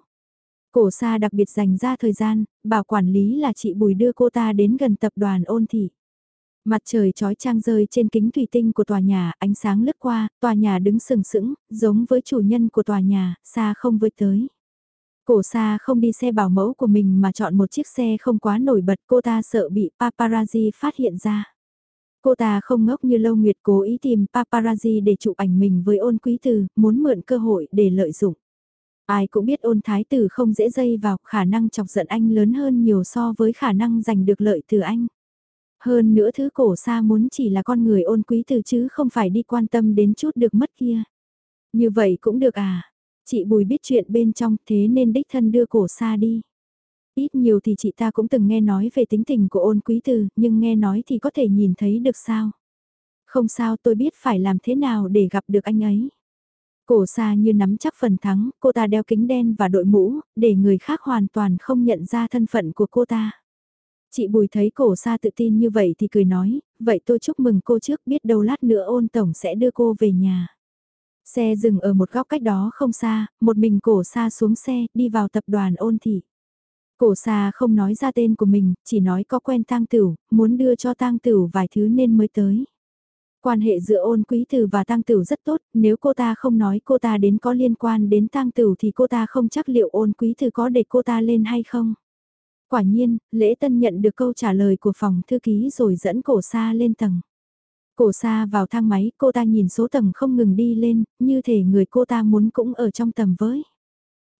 Cổ xa đặc biệt dành ra thời gian, bảo quản lý là chị Bùi đưa cô ta đến gần tập đoàn ôn thị. Mặt trời trói trang rơi trên kính thủy tinh của tòa nhà, ánh sáng lướt qua, tòa nhà đứng sừng sững, giống với chủ nhân của tòa nhà, xa không với tới. Cổ xa không đi xe bảo mẫu của mình mà chọn một chiếc xe không quá nổi bật cô ta sợ bị paparazzi phát hiện ra. Cô ta không ngốc như Lâu Nguyệt cố ý tìm paparazzi để chụp ảnh mình với ôn quý Từ, muốn mượn cơ hội để lợi dụng. Ai cũng biết ôn thái tử không dễ dây vào khả năng chọc giận anh lớn hơn nhiều so với khả năng giành được lợi từ anh. Hơn nữa thứ cổ xa muốn chỉ là con người ôn quý từ chứ không phải đi quan tâm đến chút được mất kia. Như vậy cũng được à, Chị Bùi biết chuyện bên trong thế nên đích thân đưa cổ xa đi. Ít nhiều thì chị ta cũng từng nghe nói về tính tình của ôn quý từ, nhưng nghe nói thì có thể nhìn thấy được sao. Không sao tôi biết phải làm thế nào để gặp được anh ấy. Cổ xa như nắm chắc phần thắng, cô ta đeo kính đen và đội mũ, để người khác hoàn toàn không nhận ra thân phận của cô ta. Chị Bùi thấy cổ xa tự tin như vậy thì cười nói, vậy tôi chúc mừng cô trước biết đâu lát nữa ôn tổng sẽ đưa cô về nhà. Xe dừng ở một góc cách đó không xa, một mình cổ xa xuống xe, đi vào tập đoàn ôn thị. Cổ xa không nói ra tên của mình, chỉ nói có quen tang tửu, muốn đưa cho tang tửu vài thứ nên mới tới. Quan hệ giữa ôn quý tử và tang tửu rất tốt, nếu cô ta không nói cô ta đến có liên quan đến tang tửu thì cô ta không chắc liệu ôn quý tử có để cô ta lên hay không. Quả nhiên, lễ tân nhận được câu trả lời của phòng thư ký rồi dẫn cổ xa lên tầng. Cổ xa vào thang máy, cô ta nhìn số tầng không ngừng đi lên, như thể người cô ta muốn cũng ở trong tầm với.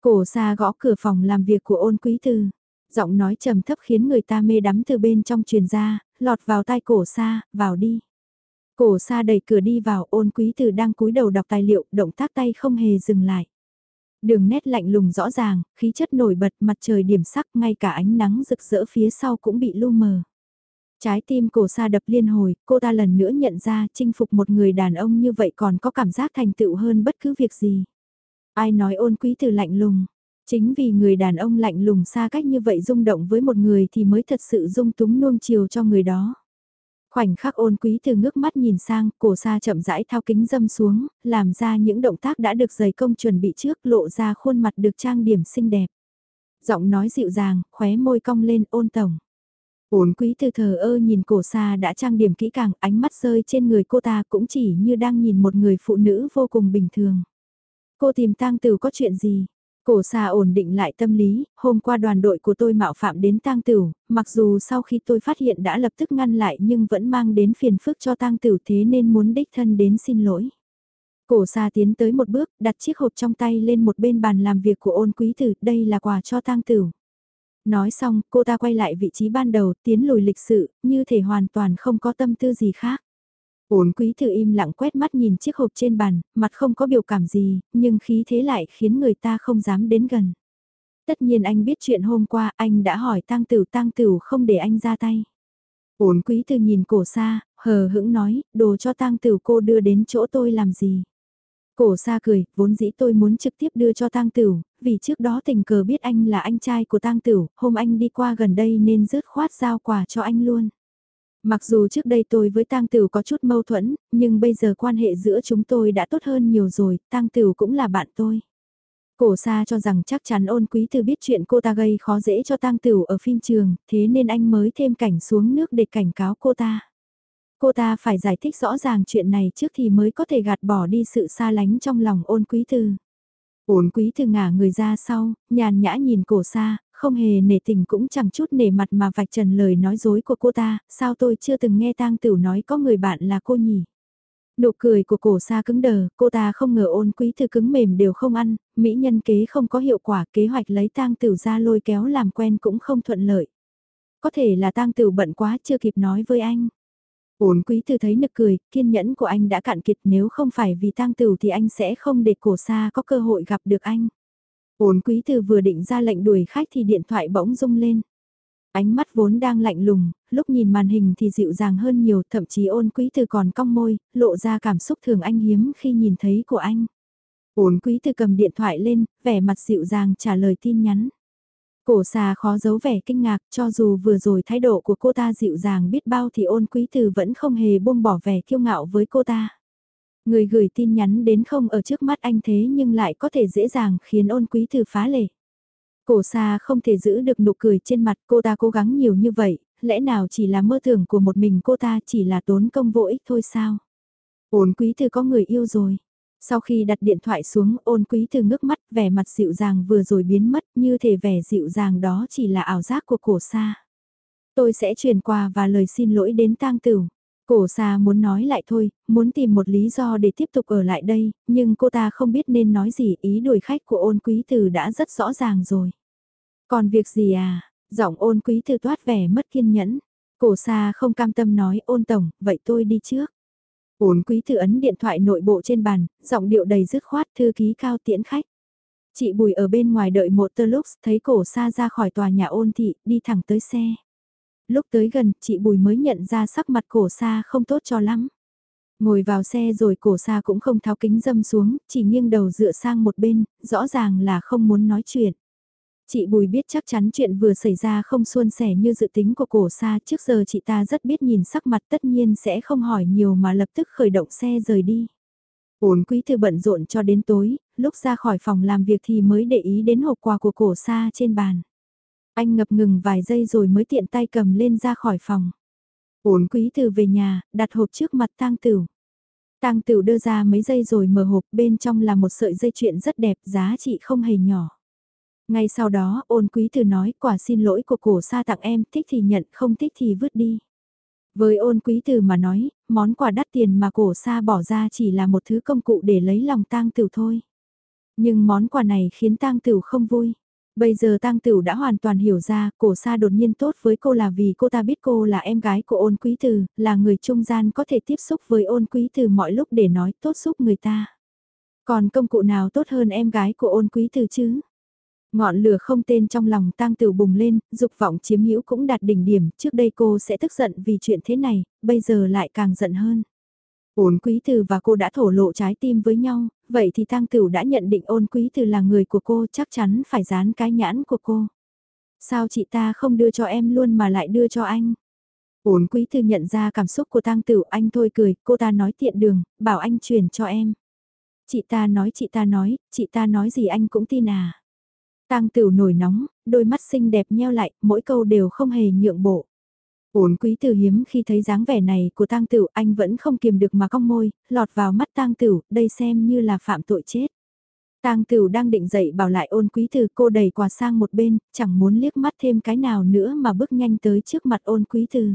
Cổ xa gõ cửa phòng làm việc của ôn quý tư. Giọng nói trầm thấp khiến người ta mê đắm từ bên trong truyền ra, lọt vào tai cổ xa, vào đi. Cổ xa đẩy cửa đi vào ôn quý từ đang cúi đầu đọc tài liệu, động tác tay không hề dừng lại. Đường nét lạnh lùng rõ ràng, khí chất nổi bật mặt trời điểm sắc ngay cả ánh nắng rực rỡ phía sau cũng bị lu mờ. Trái tim cổ xa đập liên hồi, cô ta lần nữa nhận ra chinh phục một người đàn ông như vậy còn có cảm giác thành tựu hơn bất cứ việc gì. Ai nói ôn quý từ lạnh lùng, chính vì người đàn ông lạnh lùng xa cách như vậy rung động với một người thì mới thật sự dung túng nuông chiều cho người đó. Khoảnh khắc ôn quý từ ngước mắt nhìn sang, cổ xa chậm rãi thao kính dâm xuống, làm ra những động tác đã được giày công chuẩn bị trước lộ ra khuôn mặt được trang điểm xinh đẹp. Giọng nói dịu dàng, khóe môi cong lên ôn tổng. Ôn quý từ thờ ơ nhìn cổ xa đã trang điểm kỹ càng, ánh mắt rơi trên người cô ta cũng chỉ như đang nhìn một người phụ nữ vô cùng bình thường. Cô tìm tang tử có chuyện gì? Cổ xà ổn định lại tâm lý, hôm qua đoàn đội của tôi mạo phạm đến tang tử, mặc dù sau khi tôi phát hiện đã lập tức ngăn lại nhưng vẫn mang đến phiền phức cho tang tử thế nên muốn đích thân đến xin lỗi. Cổ xà tiến tới một bước, đặt chiếc hộp trong tay lên một bên bàn làm việc của ôn quý tử, đây là quà cho tang tử. Nói xong, cô ta quay lại vị trí ban đầu, tiến lùi lịch sự, như thể hoàn toàn không có tâm tư gì khác. Uốn quý thư im lặng quét mắt nhìn chiếc hộp trên bàn, mặt không có biểu cảm gì, nhưng khí thế lại khiến người ta không dám đến gần. Tất nhiên anh biết chuyện hôm qua, anh đã hỏi tang tử tang tử không để anh ra tay. Uốn quý thư nhìn cổ xa, hờ hững nói, đồ cho tang tử cô đưa đến chỗ tôi làm gì. Cổ xa cười, vốn dĩ tôi muốn trực tiếp đưa cho tang tử, vì trước đó tình cờ biết anh là anh trai của tang tử, hôm anh đi qua gần đây nên rớt khoát giao quà cho anh luôn. Mặc dù trước đây tôi với tang tửu có chút mâu thuẫn, nhưng bây giờ quan hệ giữa chúng tôi đã tốt hơn nhiều rồi, tang tửu cũng là bạn tôi. Cổ Sa cho rằng chắc chắn ôn quý từ biết chuyện cô ta gây khó dễ cho tang tửu ở phim trường, thế nên anh mới thêm cảnh xuống nước để cảnh cáo cô ta. Cô ta phải giải thích rõ ràng chuyện này trước thì mới có thể gạt bỏ đi sự xa lánh trong lòng ôn quý Từ. Ôn quý từ ngả người ra sau, nhàn nhã nhìn cổ Sa không hề nể tình cũng chẳng chút nể mặt mà vạch trần lời nói dối của cô ta, sao tôi chưa từng nghe tang tửu nói có người bạn là cô nhỉ. Nụ cười của cổ xa cứng đờ, cô ta không ngờ ôn quý thư cứng mềm đều không ăn, mỹ nhân kế không có hiệu quả, kế hoạch lấy tang tửu ra lôi kéo làm quen cũng không thuận lợi. Có thể là tang tửu bận quá chưa kịp nói với anh. Ôn quý thư thấy nực cười, kiên nhẫn của anh đã cạn kiệt nếu không phải vì tang tửu thì anh sẽ không để cổ xa có cơ hội gặp được anh. Ôn quý Từ vừa định ra lệnh đuổi khách thì điện thoại bỗng rung lên. Ánh mắt vốn đang lạnh lùng, lúc nhìn màn hình thì dịu dàng hơn nhiều, thậm chí ôn quý từ còn cong môi, lộ ra cảm xúc thường anh hiếm khi nhìn thấy của anh. Ôn quý từ cầm điện thoại lên, vẻ mặt dịu dàng trả lời tin nhắn. Cổ xà khó giấu vẻ kinh ngạc, cho dù vừa rồi thái độ của cô ta dịu dàng biết bao thì ôn quý từ vẫn không hề buông bỏ vẻ kiêu ngạo với cô ta. Người gửi tin nhắn đến không ở trước mắt anh thế nhưng lại có thể dễ dàng khiến ôn quý từ phá lệ. Cổ xa không thể giữ được nụ cười trên mặt cô ta cố gắng nhiều như vậy, lẽ nào chỉ là mơ tưởng của một mình cô ta chỉ là tốn công vô ích thôi sao? Ôn quý từ có người yêu rồi. Sau khi đặt điện thoại xuống ôn quý từ ngước mắt vẻ mặt dịu dàng vừa rồi biến mất như thể vẻ dịu dàng đó chỉ là ảo giác của cổ xa. Tôi sẽ truyền quà và lời xin lỗi đến tang tửu. Cổ xa muốn nói lại thôi, muốn tìm một lý do để tiếp tục ở lại đây, nhưng cô ta không biết nên nói gì ý đuổi khách của ôn quý từ đã rất rõ ràng rồi. Còn việc gì à? Giọng ôn quý từ toát vẻ mất kiên nhẫn. Cổ xa không cam tâm nói ôn tổng, vậy tôi đi trước. Ôn quý từ ấn điện thoại nội bộ trên bàn, giọng điệu đầy dứt khoát thư ký cao tiễn khách. Chị Bùi ở bên ngoài đợi một tơ lúc, thấy cổ xa ra khỏi tòa nhà ôn thị, đi thẳng tới xe lúc tới gần chị Bùi mới nhận ra sắc mặt cổ xa không tốt cho lắm. Ngồi vào xe rồi cổ xa cũng không tháo kính dâm xuống, chỉ nghiêng đầu dựa sang một bên, rõ ràng là không muốn nói chuyện. Chị Bùi biết chắc chắn chuyện vừa xảy ra không suôn sẻ như dự tính của cổ xa trước giờ chị ta rất biết nhìn sắc mặt tất nhiên sẽ không hỏi nhiều mà lập tức khởi động xe rời đi. Ổn quý thư bận rộn cho đến tối, lúc ra khỏi phòng làm việc thì mới để ý đến hộp quà của cổ xa trên bàn. Anh ngập ngừng vài giây rồi mới tiện tay cầm lên ra khỏi phòng. Ổn quý từ về nhà, đặt hộp trước mặt tang tửu. Tang tửu đưa ra mấy giây rồi mở hộp bên trong là một sợi dây chuyện rất đẹp giá trị không hề nhỏ. Ngay sau đó ôn quý từ nói quả xin lỗi của cổ sa tặng em thích thì nhận không thích thì vứt đi. Với ôn quý từ mà nói, món quà đắt tiền mà cổ sa bỏ ra chỉ là một thứ công cụ để lấy lòng tang tửu thôi. Nhưng món quà này khiến tang tửu không vui. Bây giờ tang Tửu đã hoàn toàn hiểu ra, cổ sa đột nhiên tốt với cô là vì cô ta biết cô là em gái của ôn quý từ, là người trung gian có thể tiếp xúc với ôn quý từ mọi lúc để nói tốt giúp người ta. Còn công cụ nào tốt hơn em gái của ôn quý từ chứ? Ngọn lửa không tên trong lòng tang Tửu bùng lên, dục vọng chiếm hữu cũng đạt đỉnh điểm, trước đây cô sẽ tức giận vì chuyện thế này, bây giờ lại càng giận hơn. Ôn quý từ và cô đã thổ lộ trái tim với nhau, vậy thì Tăng Tửu đã nhận định ôn quý từ là người của cô chắc chắn phải dán cái nhãn của cô. Sao chị ta không đưa cho em luôn mà lại đưa cho anh? Ôn quý từ nhận ra cảm xúc của Tăng Tửu anh thôi cười, cô ta nói tiện đường, bảo anh chuyển cho em. Chị ta nói chị ta nói, chị ta nói gì anh cũng tin à. Tăng Tửu nổi nóng, đôi mắt xinh đẹp nheo lại, mỗi câu đều không hề nhượng bộ. Uốn quý tử hiếm khi thấy dáng vẻ này của tang tử anh vẫn không kiềm được mà cong môi, lọt vào mắt tang tử, đây xem như là phạm tội chết. Tang Tử đang định dậy bảo lại ôn quý tử cô đẩy quà sang một bên, chẳng muốn liếc mắt thêm cái nào nữa mà bước nhanh tới trước mặt ôn quý tử.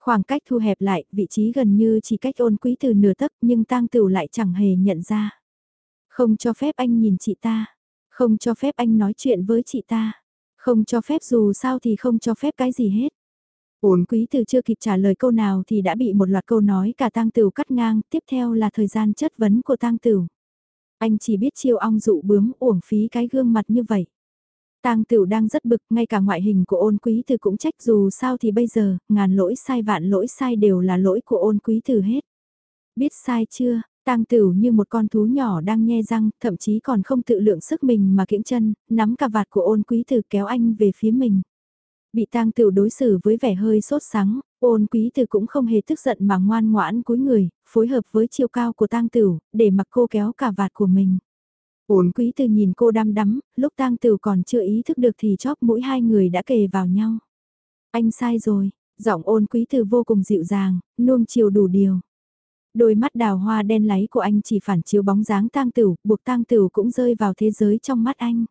Khoảng cách thu hẹp lại, vị trí gần như chỉ cách ôn quý tử nửa tấc nhưng Tang Tử lại chẳng hề nhận ra. Không cho phép anh nhìn chị ta, không cho phép anh nói chuyện với chị ta, không cho phép dù sao thì không cho phép cái gì hết. Ôn quý từ chưa kịp trả lời câu nào thì đã bị một loạt câu nói cả tang tửu cắt ngang, tiếp theo là thời gian chất vấn của tang tửu. Anh chỉ biết chiêu ong dụ bướm uổng phí cái gương mặt như vậy. Tang Tửu đang rất bực, ngay cả ngoại hình của Ôn Quý Từ cũng trách dù sao thì bây giờ, ngàn lỗi sai vạn lỗi sai đều là lỗi của Ôn Quý Từ hết. Biết sai chưa? Tang Tửu như một con thú nhỏ đang nhe răng, thậm chí còn không tự lượng sức mình mà kiễng chân, nắm cà vạt của Ôn Quý Từ kéo anh về phía mình. Bị tang tiểu đối xử với vẻ hơi sốt sắng, ôn quý từ cũng không hề tức giận mà ngoan ngoãn cúi người, phối hợp với chiều cao của tang tiểu, để mặc cô kéo cả vạt của mình. Ôn quý từ nhìn cô đăm đắm, lúc tang tiểu còn chưa ý thức được thì chóp mũi hai người đã kề vào nhau. Anh sai rồi, giọng ôn quý từ vô cùng dịu dàng, nuông chiều đủ điều. Đôi mắt đào hoa đen láy của anh chỉ phản chiếu bóng dáng tang tửu, buộc tang tửu cũng rơi vào thế giới trong mắt anh.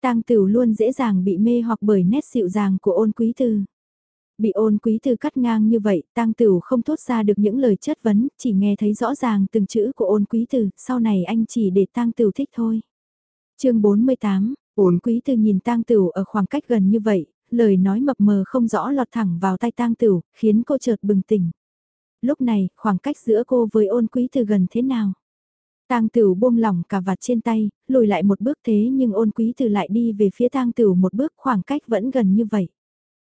Tang tửu luôn dễ dàng bị mê hoặc bởi nét dịu dàng của ôn quý Từ. Bị ôn quý Từ cắt ngang như vậy, tang tửu không thốt ra được những lời chất vấn, chỉ nghe thấy rõ ràng từng chữ của ôn quý Từ. sau này anh chỉ để tang tửu thích thôi. chương 48, ôn quý Từ nhìn tang tửu ở khoảng cách gần như vậy, lời nói mập mờ không rõ lọt thẳng vào tay tang tửu, khiến cô chợt bừng tỉnh. Lúc này, khoảng cách giữa cô với ôn quý từ gần thế nào? Tang Tửu buông lỏng cả vạt trên tay, lùi lại một bước thế nhưng ôn quý từ lại đi về phía Tang Tửu một bước khoảng cách vẫn gần như vậy.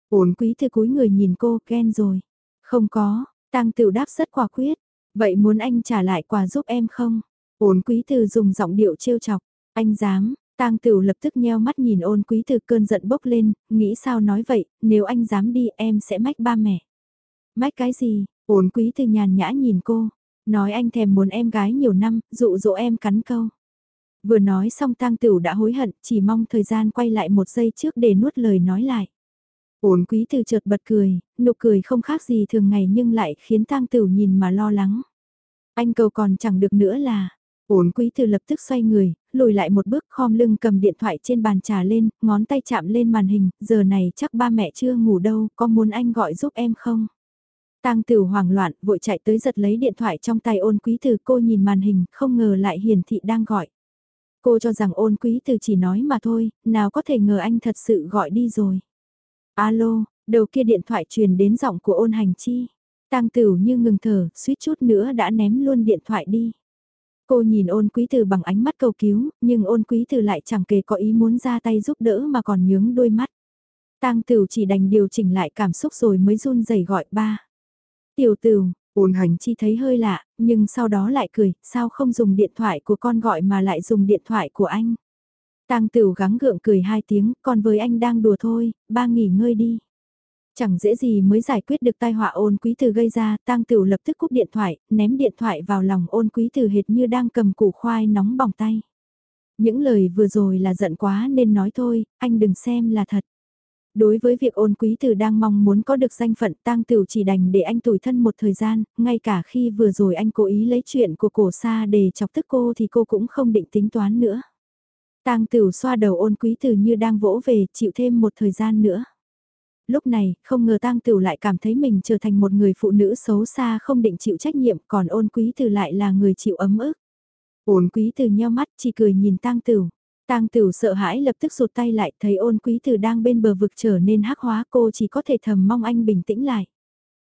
Ôn quý từ cúi người nhìn cô, ghen rồi. Không có, Tang Tửu đáp rất quả quyết. Vậy muốn anh trả lại quà giúp em không? Ôn quý từ dùng giọng điệu trêu chọc. Anh dám, Tang Tửu lập tức nheo mắt nhìn ôn quý từ cơn giận bốc lên, nghĩ sao nói vậy, nếu anh dám đi em sẽ mách ba mẹ. Mách cái gì, ôn quý từ nhàn nhã nhìn cô, nói anh thèm muốn em gái nhiều năm, dụ dỗ em cắn câu. Vừa nói xong Tang Tửu đã hối hận, chỉ mong thời gian quay lại một giây trước để nuốt lời nói lại. ổn quý từ chợt bật cười, nụ cười không khác gì thường ngày nhưng lại khiến Tang Tửu nhìn mà lo lắng. Anh cầu còn chẳng được nữa là, Ổn quý từ lập tức xoay người, lùi lại một bước khom lưng cầm điện thoại trên bàn trà lên, ngón tay chạm lên màn hình, giờ này chắc ba mẹ chưa ngủ đâu, có muốn anh gọi giúp em không? Tang Tử hoảng loạn, vội chạy tới giật lấy điện thoại trong tay ôn quý từ cô nhìn màn hình, không ngờ lại hiển thị đang gọi. Cô cho rằng ôn quý từ chỉ nói mà thôi, nào có thể ngờ anh thật sự gọi đi rồi. Alo, đầu kia điện thoại truyền đến giọng của ôn hành chi. Tang Tử như ngừng thở, suýt chút nữa đã ném luôn điện thoại đi. Cô nhìn ôn quý từ bằng ánh mắt cầu cứu, nhưng ôn quý từ lại chẳng kề có ý muốn ra tay giúp đỡ mà còn nhướng đôi mắt. Tang Tử chỉ đành điều chỉnh lại cảm xúc rồi mới run rẩy gọi ba. Tiểu Tử, ôn hành chi thấy hơi lạ, nhưng sau đó lại cười, sao không dùng điện thoại của con gọi mà lại dùng điện thoại của anh. Tang Tửu gắng gượng cười hai tiếng, còn với anh đang đùa thôi, ba nghỉ ngơi đi. Chẳng dễ gì mới giải quyết được tai họa ôn quý từ gây ra, tang tửu lập tức cúp điện thoại, ném điện thoại vào lòng ôn quý từ hệt như đang cầm củ khoai nóng bỏng tay. Những lời vừa rồi là giận quá nên nói thôi, anh đừng xem là thật. Đối với việc ôn quý từ đang mong muốn có được danh phận tang tửu chỉ đành để anh tủi thân một thời gian, ngay cả khi vừa rồi anh cố ý lấy chuyện của cổ xa để chọc tức cô thì cô cũng không định tính toán nữa. Tang tửu xoa đầu ôn quý từ như đang vỗ về chịu thêm một thời gian nữa lúc này, không ngờ tang tửu lại cảm thấy mình trở thành một người phụ nữ xấu xa không định chịu trách nhiệm, còn ôn quý từ lại là người chịu ấm ức. Ôn quý từ nheo mắt chỉ cười nhìn tang tửu. Tang Tửu sợ hãi lập tức rụt tay lại, thấy Ôn Quý Từ đang bên bờ vực trở nên hắc hóa, cô chỉ có thể thầm mong anh bình tĩnh lại.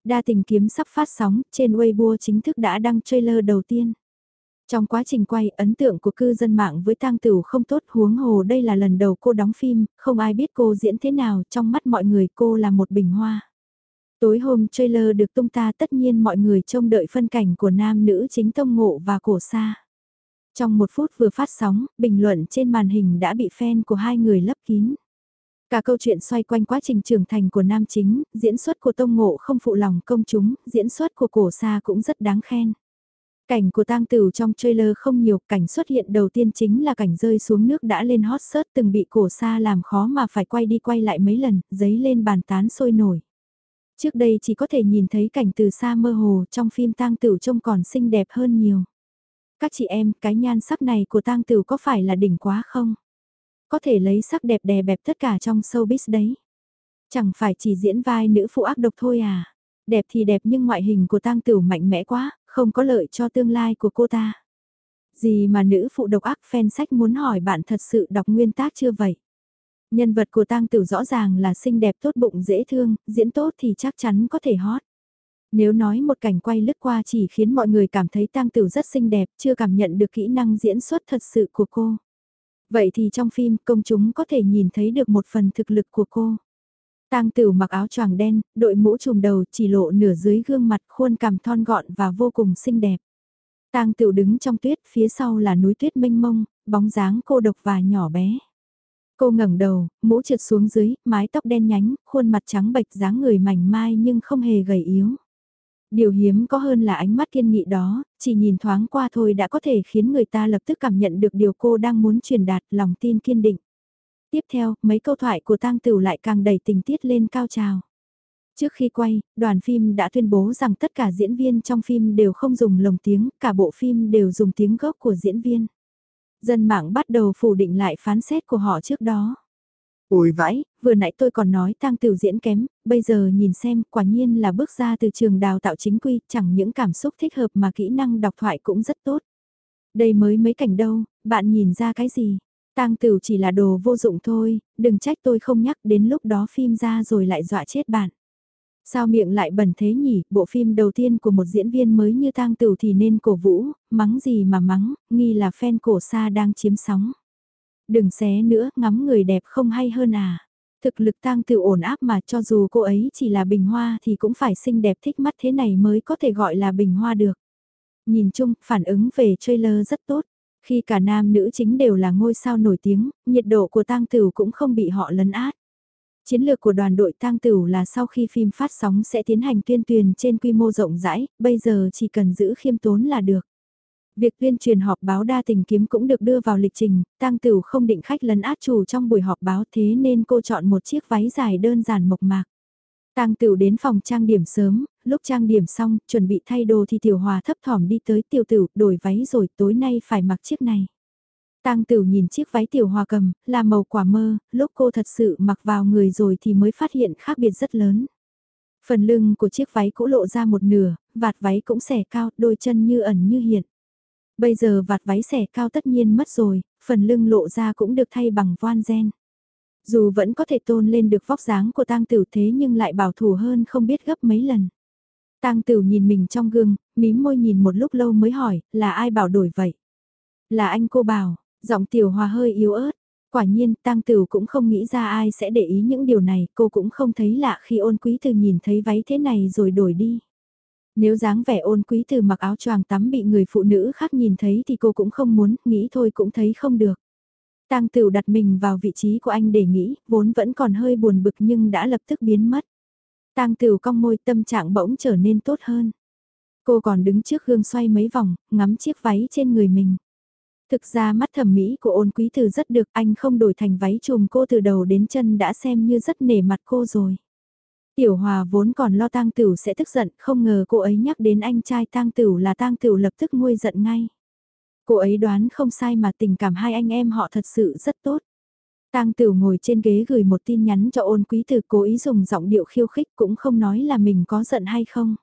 Đa tình kiếm sắp phát sóng, trên Weibo chính thức đã đăng trailer đầu tiên. Trong quá trình quay, ấn tượng của cư dân mạng với tang tửu không tốt huống hồ đây là lần đầu cô đóng phim, không ai biết cô diễn thế nào, trong mắt mọi người cô là một bình hoa. Tối hôm trailer được tung ta tất nhiên mọi người trông đợi phân cảnh của nam nữ chính tông ngộ và cổ sa. Trong một phút vừa phát sóng, bình luận trên màn hình đã bị fan của hai người lấp kín. Cả câu chuyện xoay quanh quá trình trưởng thành của nam chính, diễn xuất của Tông Ngộ không phụ lòng công chúng, diễn xuất của cổ sa cũng rất đáng khen. Cảnh của tang tử trong trailer không nhiều, cảnh xuất hiện đầu tiên chính là cảnh rơi xuống nước đã lên hot search từng bị cổ xa làm khó mà phải quay đi quay lại mấy lần, giấy lên bàn tán sôi nổi. Trước đây chỉ có thể nhìn thấy cảnh từ xa mơ hồ, trong phim tang tử trông còn xinh đẹp hơn nhiều. Các chị em, cái nhan sắc này của tang tử có phải là đỉnh quá không? Có thể lấy sắc đẹp đè bẹp tất cả trong showbiz đấy. Chẳng phải chỉ diễn vai nữ phụ ác độc thôi à? Đẹp thì đẹp nhưng ngoại hình của tang tử mạnh mẽ quá, không có lợi cho tương lai của cô ta. Gì mà nữ phụ độc ác fan sách muốn hỏi bạn thật sự đọc nguyên tác chưa vậy? Nhân vật của tang tử rõ ràng là xinh đẹp tốt bụng dễ thương, diễn tốt thì chắc chắn có thể hot. Nếu nói một cảnh quay lướt qua chỉ khiến mọi người cảm thấy tang tử rất xinh đẹp, chưa cảm nhận được kỹ năng diễn xuất thật sự của cô. Vậy thì trong phim công chúng có thể nhìn thấy được một phần thực lực của cô. Tang Tử mặc áo choàng đen, đội mũ trùm đầu chỉ lộ nửa dưới gương mặt khuôn cằm thon gọn và vô cùng xinh đẹp. Tang Tửu đứng trong tuyết, phía sau là núi tuyết mênh mông, bóng dáng cô độc và nhỏ bé. Cô ngẩng đầu, mũ trượt xuống dưới, mái tóc đen nhánh, khuôn mặt trắng bệch dáng người mảnh mai nhưng không hề gầy yếu. Điều hiếm có hơn là ánh mắt kiên nghị đó, chỉ nhìn thoáng qua thôi đã có thể khiến người ta lập tức cảm nhận được điều cô đang muốn truyền đạt lòng tin kiên định. Tiếp theo, mấy câu thoại của tang tửu lại càng đẩy tình tiết lên cao trào. Trước khi quay, đoàn phim đã tuyên bố rằng tất cả diễn viên trong phim đều không dùng lồng tiếng, cả bộ phim đều dùng tiếng gốc của diễn viên. Dân mạng bắt đầu phủ định lại phán xét của họ trước đó. Ôi vãi, vừa nãy tôi còn nói tăng tiểu diễn kém, bây giờ nhìn xem quả nhiên là bước ra từ trường đào tạo chính quy, chẳng những cảm xúc thích hợp mà kỹ năng đọc thoại cũng rất tốt. Đây mới mấy cảnh đâu, bạn nhìn ra cái gì? Tang Tửu chỉ là đồ vô dụng thôi, đừng trách tôi không nhắc đến lúc đó phim ra rồi lại dọa chết bạn. Sao miệng lại bẩn thế nhỉ, bộ phim đầu tiên của một diễn viên mới như Tang Tửu thì nên cổ vũ, mắng gì mà mắng, nghi là fan cổ xa đang chiếm sóng. Đừng xé nữa, ngắm người đẹp không hay hơn à. Thực lực Tang tự ổn áp mà cho dù cô ấy chỉ là bình hoa thì cũng phải xinh đẹp thích mắt thế này mới có thể gọi là bình hoa được. Nhìn chung, phản ứng về trailer rất tốt. Khi cả nam nữ chính đều là ngôi sao nổi tiếng, nhiệt độ của tang tử cũng không bị họ lấn át. Chiến lược của đoàn đội tang tử là sau khi phim phát sóng sẽ tiến hành tuyên truyền trên quy mô rộng rãi, bây giờ chỉ cần giữ khiêm tốn là được. Việc tuyên truyền họp báo đa tình kiếm cũng được đưa vào lịch trình, tang Tửu không định khách lấn át chủ trong buổi họp báo thế nên cô chọn một chiếc váy dài đơn giản mộc mạc. Tang Tửu đến phòng trang điểm sớm, lúc trang điểm xong, chuẩn bị thay đồ thì Tiểu Hòa thấp thỏm đi tới Tiểu Tửu, đổi váy rồi, tối nay phải mặc chiếc này. Tang Tửu nhìn chiếc váy Tiểu Hòa cầm, là màu quả mơ, lúc cô thật sự mặc vào người rồi thì mới phát hiện khác biệt rất lớn. Phần lưng của chiếc váy cũ lộ ra một nửa, vạt váy cũng xẻ cao, đôi chân như ẩn như hiện. Bây giờ vạt váy xẻ cao tất nhiên mất rồi, phần lưng lộ ra cũng được thay bằng voan gen. Dù vẫn có thể tôn lên được vóc dáng của tang Tửu thế nhưng lại bảo thủ hơn không biết gấp mấy lần. Tang Tửu nhìn mình trong gương, mím môi nhìn một lúc lâu mới hỏi, là ai bảo đổi vậy? Là anh cô bảo, giọng Tiểu Hòa hơi yếu ớt. Quả nhiên, Tang Tửu cũng không nghĩ ra ai sẽ để ý những điều này, cô cũng không thấy lạ khi ôn quý từ nhìn thấy váy thế này rồi đổi đi. Nếu dáng vẻ ôn quý từ mặc áo choàng tắm bị người phụ nữ khác nhìn thấy thì cô cũng không muốn, nghĩ thôi cũng thấy không được. Tang Tửu đặt mình vào vị trí của anh để nghĩ, vốn vẫn còn hơi buồn bực nhưng đã lập tức biến mất. Tang Tửu cong môi tâm trạng bỗng trở nên tốt hơn. Cô còn đứng trước gương xoay mấy vòng, ngắm chiếc váy trên người mình. Thực ra mắt thẩm mỹ của ôn quý từ rất được anh không đổi thành váy trùm cô từ đầu đến chân đã xem như rất nể mặt cô rồi. Tiểu Hòa vốn còn lo Tang Tửu sẽ tức giận, không ngờ cô ấy nhắc đến anh trai Tang Tửu là Tang Tửu lập tức nguôi giận ngay. Cô ấy đoán không sai mà tình cảm hai anh em họ thật sự rất tốt. Tang Tửu ngồi trên ghế gửi một tin nhắn cho ôn quý Từ cố ý dùng giọng điệu khiêu khích cũng không nói là mình có giận hay không.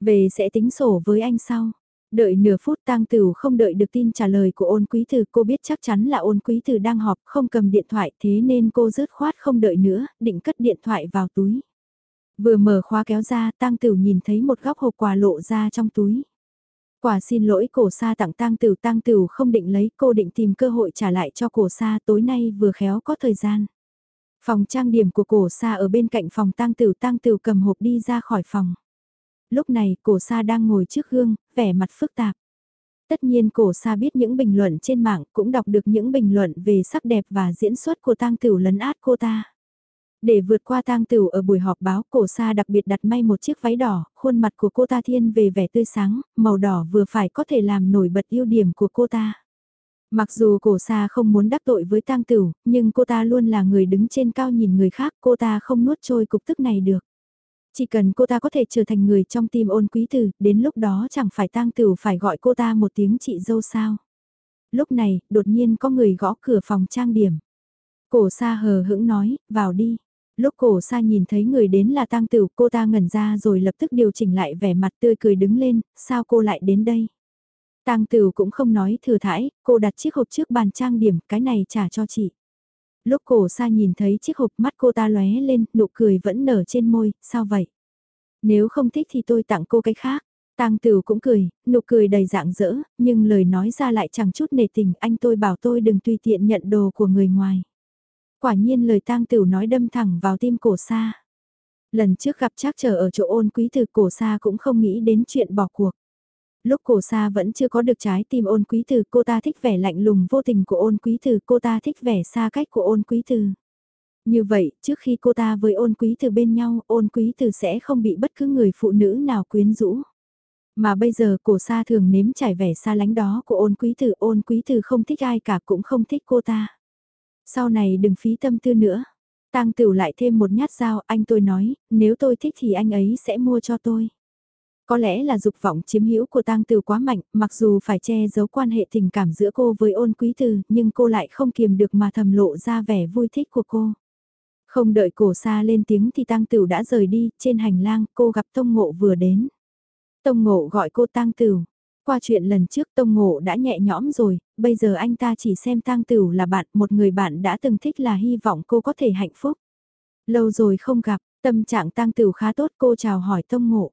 Về sẽ tính sổ với anh sau. Đợi nửa phút Tang Tửu không đợi được tin trả lời của ôn quý Từ cô biết chắc chắn là ôn quý Từ đang họp không cầm điện thoại thế nên cô rứt khoát không đợi nữa, định cất điện thoại vào túi. Vừa mở khóa kéo ra Tang Tửu nhìn thấy một góc hộp quà lộ ra trong túi. Quả xin lỗi cổ sa tặng tang tửu tang tửu không định lấy cô định tìm cơ hội trả lại cho cổ sa tối nay vừa khéo có thời gian. Phòng trang điểm của cổ sa ở bên cạnh phòng tang tửu tang tửu cầm hộp đi ra khỏi phòng. Lúc này cổ sa đang ngồi trước gương, vẻ mặt phức tạp. Tất nhiên cổ sa biết những bình luận trên mạng cũng đọc được những bình luận về sắc đẹp và diễn xuất của tang tửu lấn át cô ta. Để vượt qua tang tửu ở buổi họp báo cổ sa đặc biệt đặt may một chiếc váy đỏ, khuôn mặt của cô ta thiên về vẻ tươi sáng, màu đỏ vừa phải có thể làm nổi bật ưu điểm của cô ta. Mặc dù cổ sa không muốn đắc tội với tang tửu, nhưng cô ta luôn là người đứng trên cao nhìn người khác, cô ta không nuốt trôi cục tức này được. Chỉ cần cô ta có thể trở thành người trong tim ôn quý tử, đến lúc đó chẳng phải tang tửu phải gọi cô ta một tiếng chị dâu sao. Lúc này, đột nhiên có người gõ cửa phòng trang điểm. Cổ sa hờ hững nói, vào đi. Lúc cổ sa nhìn thấy người đến là tang tử cô ta ngẩn ra rồi lập tức điều chỉnh lại vẻ mặt tươi cười đứng lên, sao cô lại đến đây? Tang tử cũng không nói thừa thãi, cô đặt chiếc hộp trước bàn trang điểm, cái này trả cho chị. Lúc cổ sa nhìn thấy chiếc hộp mắt cô ta lóe lên, nụ cười vẫn nở trên môi, sao vậy? Nếu không thích thì tôi tặng cô cái khác. Tang Tử cũng cười, nụ cười đầy dạng dỡ, nhưng lời nói ra lại chẳng chút nề tình, anh tôi bảo tôi đừng tùy tiện nhận đồ của người ngoài. Quả nhiên lời tang tửu nói đâm thẳng vào tim cổ xa. Lần trước gặp chắc chờ ở chỗ ôn quý từ cổ xa cũng không nghĩ đến chuyện bỏ cuộc. Lúc cổ xa vẫn chưa có được trái tim ôn quý từ cô ta thích vẻ lạnh lùng vô tình của ôn quý từ cô ta thích vẻ xa cách của ôn quý từ. Như vậy, trước khi cô ta với ôn quý từ bên nhau, ôn quý từ sẽ không bị bất cứ người phụ nữ nào quyến rũ. Mà bây giờ cổ xa thường nếm trải vẻ xa lánh đó của ôn quý từ ôn quý từ không thích ai cả cũng không thích cô ta. Sau này đừng phí tâm tư nữa. Tang Tửu lại thêm một nhát dao, anh tôi nói, nếu tôi thích thì anh ấy sẽ mua cho tôi. Có lẽ là dục vọng chiếm hữu của Tang Tửu quá mạnh, mặc dù phải che giấu quan hệ tình cảm giữa cô với ôn quý từ, nhưng cô lại không kiềm được mà thầm lộ ra vẻ vui thích của cô. Không đợi cổ xa lên tiếng thì Tang Tửu đã rời đi, trên hành lang cô gặp Tông Ngộ vừa đến. Tông Ngộ gọi cô Tang Tửu. Qua chuyện lần trước Tông Ngộ đã nhẹ nhõm rồi, bây giờ anh ta chỉ xem Tang Tửu là bạn, một người bạn đã từng thích là hy vọng cô có thể hạnh phúc. Lâu rồi không gặp, tâm trạng Tang Tửu khá tốt cô chào hỏi Tông Ngộ.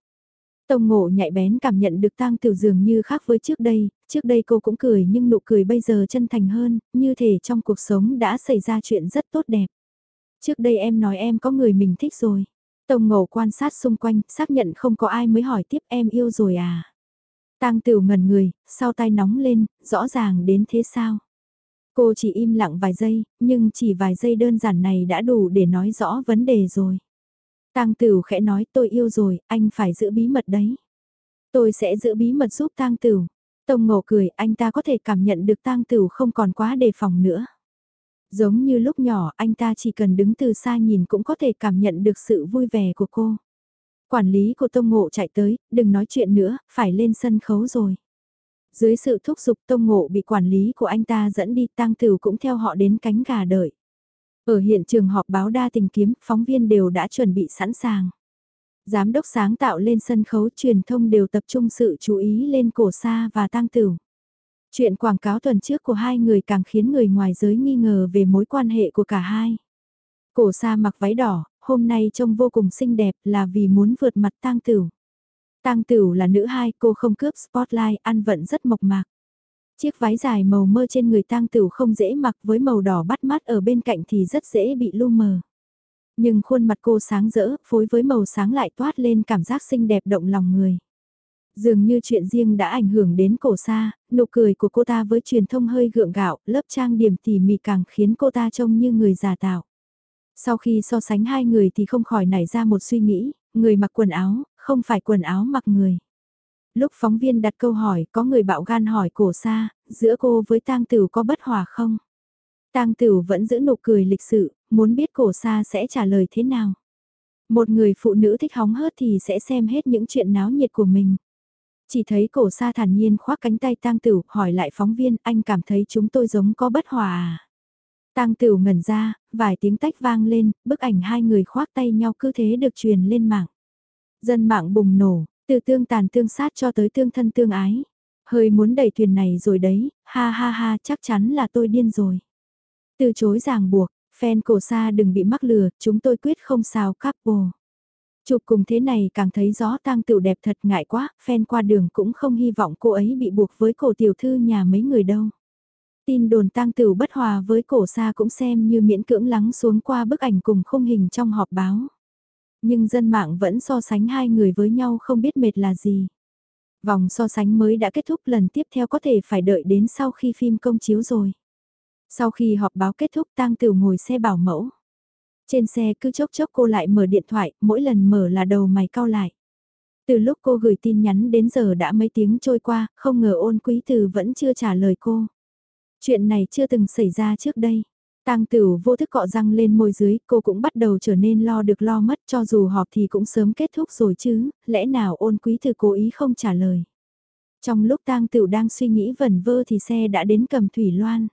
Tông Ngộ nhạy bén cảm nhận được Tang Tửu dường như khác với trước đây, trước đây cô cũng cười nhưng nụ cười bây giờ chân thành hơn, như thể trong cuộc sống đã xảy ra chuyện rất tốt đẹp. Trước đây em nói em có người mình thích rồi. Tông Ngộ quan sát xung quanh, xác nhận không có ai mới hỏi tiếp em yêu rồi à. Tang Tửu ngẩn người, sau tay nóng lên, rõ ràng đến thế sao? Cô chỉ im lặng vài giây, nhưng chỉ vài giây đơn giản này đã đủ để nói rõ vấn đề rồi. Tang Tửu khẽ nói tôi yêu rồi, anh phải giữ bí mật đấy. Tôi sẽ giữ bí mật giúp Tang Tửu. Tông Ngộ cười, anh ta có thể cảm nhận được Tang Tửu không còn quá đề phòng nữa. Giống như lúc nhỏ, anh ta chỉ cần đứng từ xa nhìn cũng có thể cảm nhận được sự vui vẻ của cô. Quản lý của Tông Ngộ chạy tới, đừng nói chuyện nữa, phải lên sân khấu rồi. Dưới sự thúc giục Tông Ngộ bị quản lý của anh ta dẫn đi tăng tử cũng theo họ đến cánh gà đợi. Ở hiện trường họp báo đa tình kiếm, phóng viên đều đã chuẩn bị sẵn sàng. Giám đốc sáng tạo lên sân khấu truyền thông đều tập trung sự chú ý lên cổ sa và tăng tử. Chuyện quảng cáo tuần trước của hai người càng khiến người ngoài giới nghi ngờ về mối quan hệ của cả hai. Cổ sa mặc váy đỏ, hôm nay trông vô cùng xinh đẹp là vì muốn vượt mặt tang tửu. Tang tửu là nữ hai, cô không cướp spotlight, ăn vận rất mộc mạc. Chiếc váy dài màu mơ trên người tang tửu không dễ mặc với màu đỏ bắt mắt ở bên cạnh thì rất dễ bị lu mờ. Nhưng khuôn mặt cô sáng rỡ, phối với màu sáng lại toát lên cảm giác xinh đẹp động lòng người. Dường như chuyện riêng đã ảnh hưởng đến cổ xa, nụ cười của cô ta với truyền thông hơi gượng gạo, lớp trang điểm tỉ mỉ càng khiến cô ta trông như người già tạo. Sau khi so sánh hai người thì không khỏi nảy ra một suy nghĩ, người mặc quần áo, không phải quần áo mặc người. Lúc phóng viên đặt câu hỏi có người bạo gan hỏi cổ xa, giữa cô với tang tử có bất hòa không? Tang tử vẫn giữ nụ cười lịch sự, muốn biết cổ xa sẽ trả lời thế nào. Một người phụ nữ thích hóng hớt thì sẽ xem hết những chuyện náo nhiệt của mình. Chỉ thấy cổ xa thản nhiên khoác cánh tay tang tử hỏi lại phóng viên anh cảm thấy chúng tôi giống có bất hòa à? Tang Tửu ngẩn ra, vài tiếng tách vang lên, bức ảnh hai người khoác tay nhau cứ thế được truyền lên mạng. Dân mạng bùng nổ, từ tương tàn tương sát cho tới tương thân tương ái. Hơi muốn đẩy thuyền này rồi đấy, ha ha ha chắc chắn là tôi điên rồi. Từ chối ràng buộc, fan cổ xa đừng bị mắc lừa, chúng tôi quyết không sao couple. Chụp cùng thế này càng thấy rõ tang tựu đẹp thật ngại quá, fan qua đường cũng không hy vọng cô ấy bị buộc với cổ tiểu thư nhà mấy người đâu. Tin đồn tang tửu bất hòa với cổ xa cũng xem như miễn cưỡng lắng xuống qua bức ảnh cùng khung hình trong họp báo. Nhưng dân mạng vẫn so sánh hai người với nhau không biết mệt là gì. Vòng so sánh mới đã kết thúc lần tiếp theo có thể phải đợi đến sau khi phim công chiếu rồi. Sau khi họp báo kết thúc tang tửu ngồi xe bảo mẫu. Trên xe cứ chốc chốc cô lại mở điện thoại, mỗi lần mở là đầu mày cau lại. Từ lúc cô gửi tin nhắn đến giờ đã mấy tiếng trôi qua, không ngờ ôn quý từ vẫn chưa trả lời cô. Chuyện này chưa từng xảy ra trước đây. Tang Tửu vô thức cọ răng lên môi dưới, cô cũng bắt đầu trở nên lo được lo mất cho dù họp thì cũng sớm kết thúc rồi chứ, lẽ nào ôn quý thư cố ý không trả lời. Trong lúc Tang Tửu đang suy nghĩ vẩn vơ thì xe đã đến cầm thủy loan.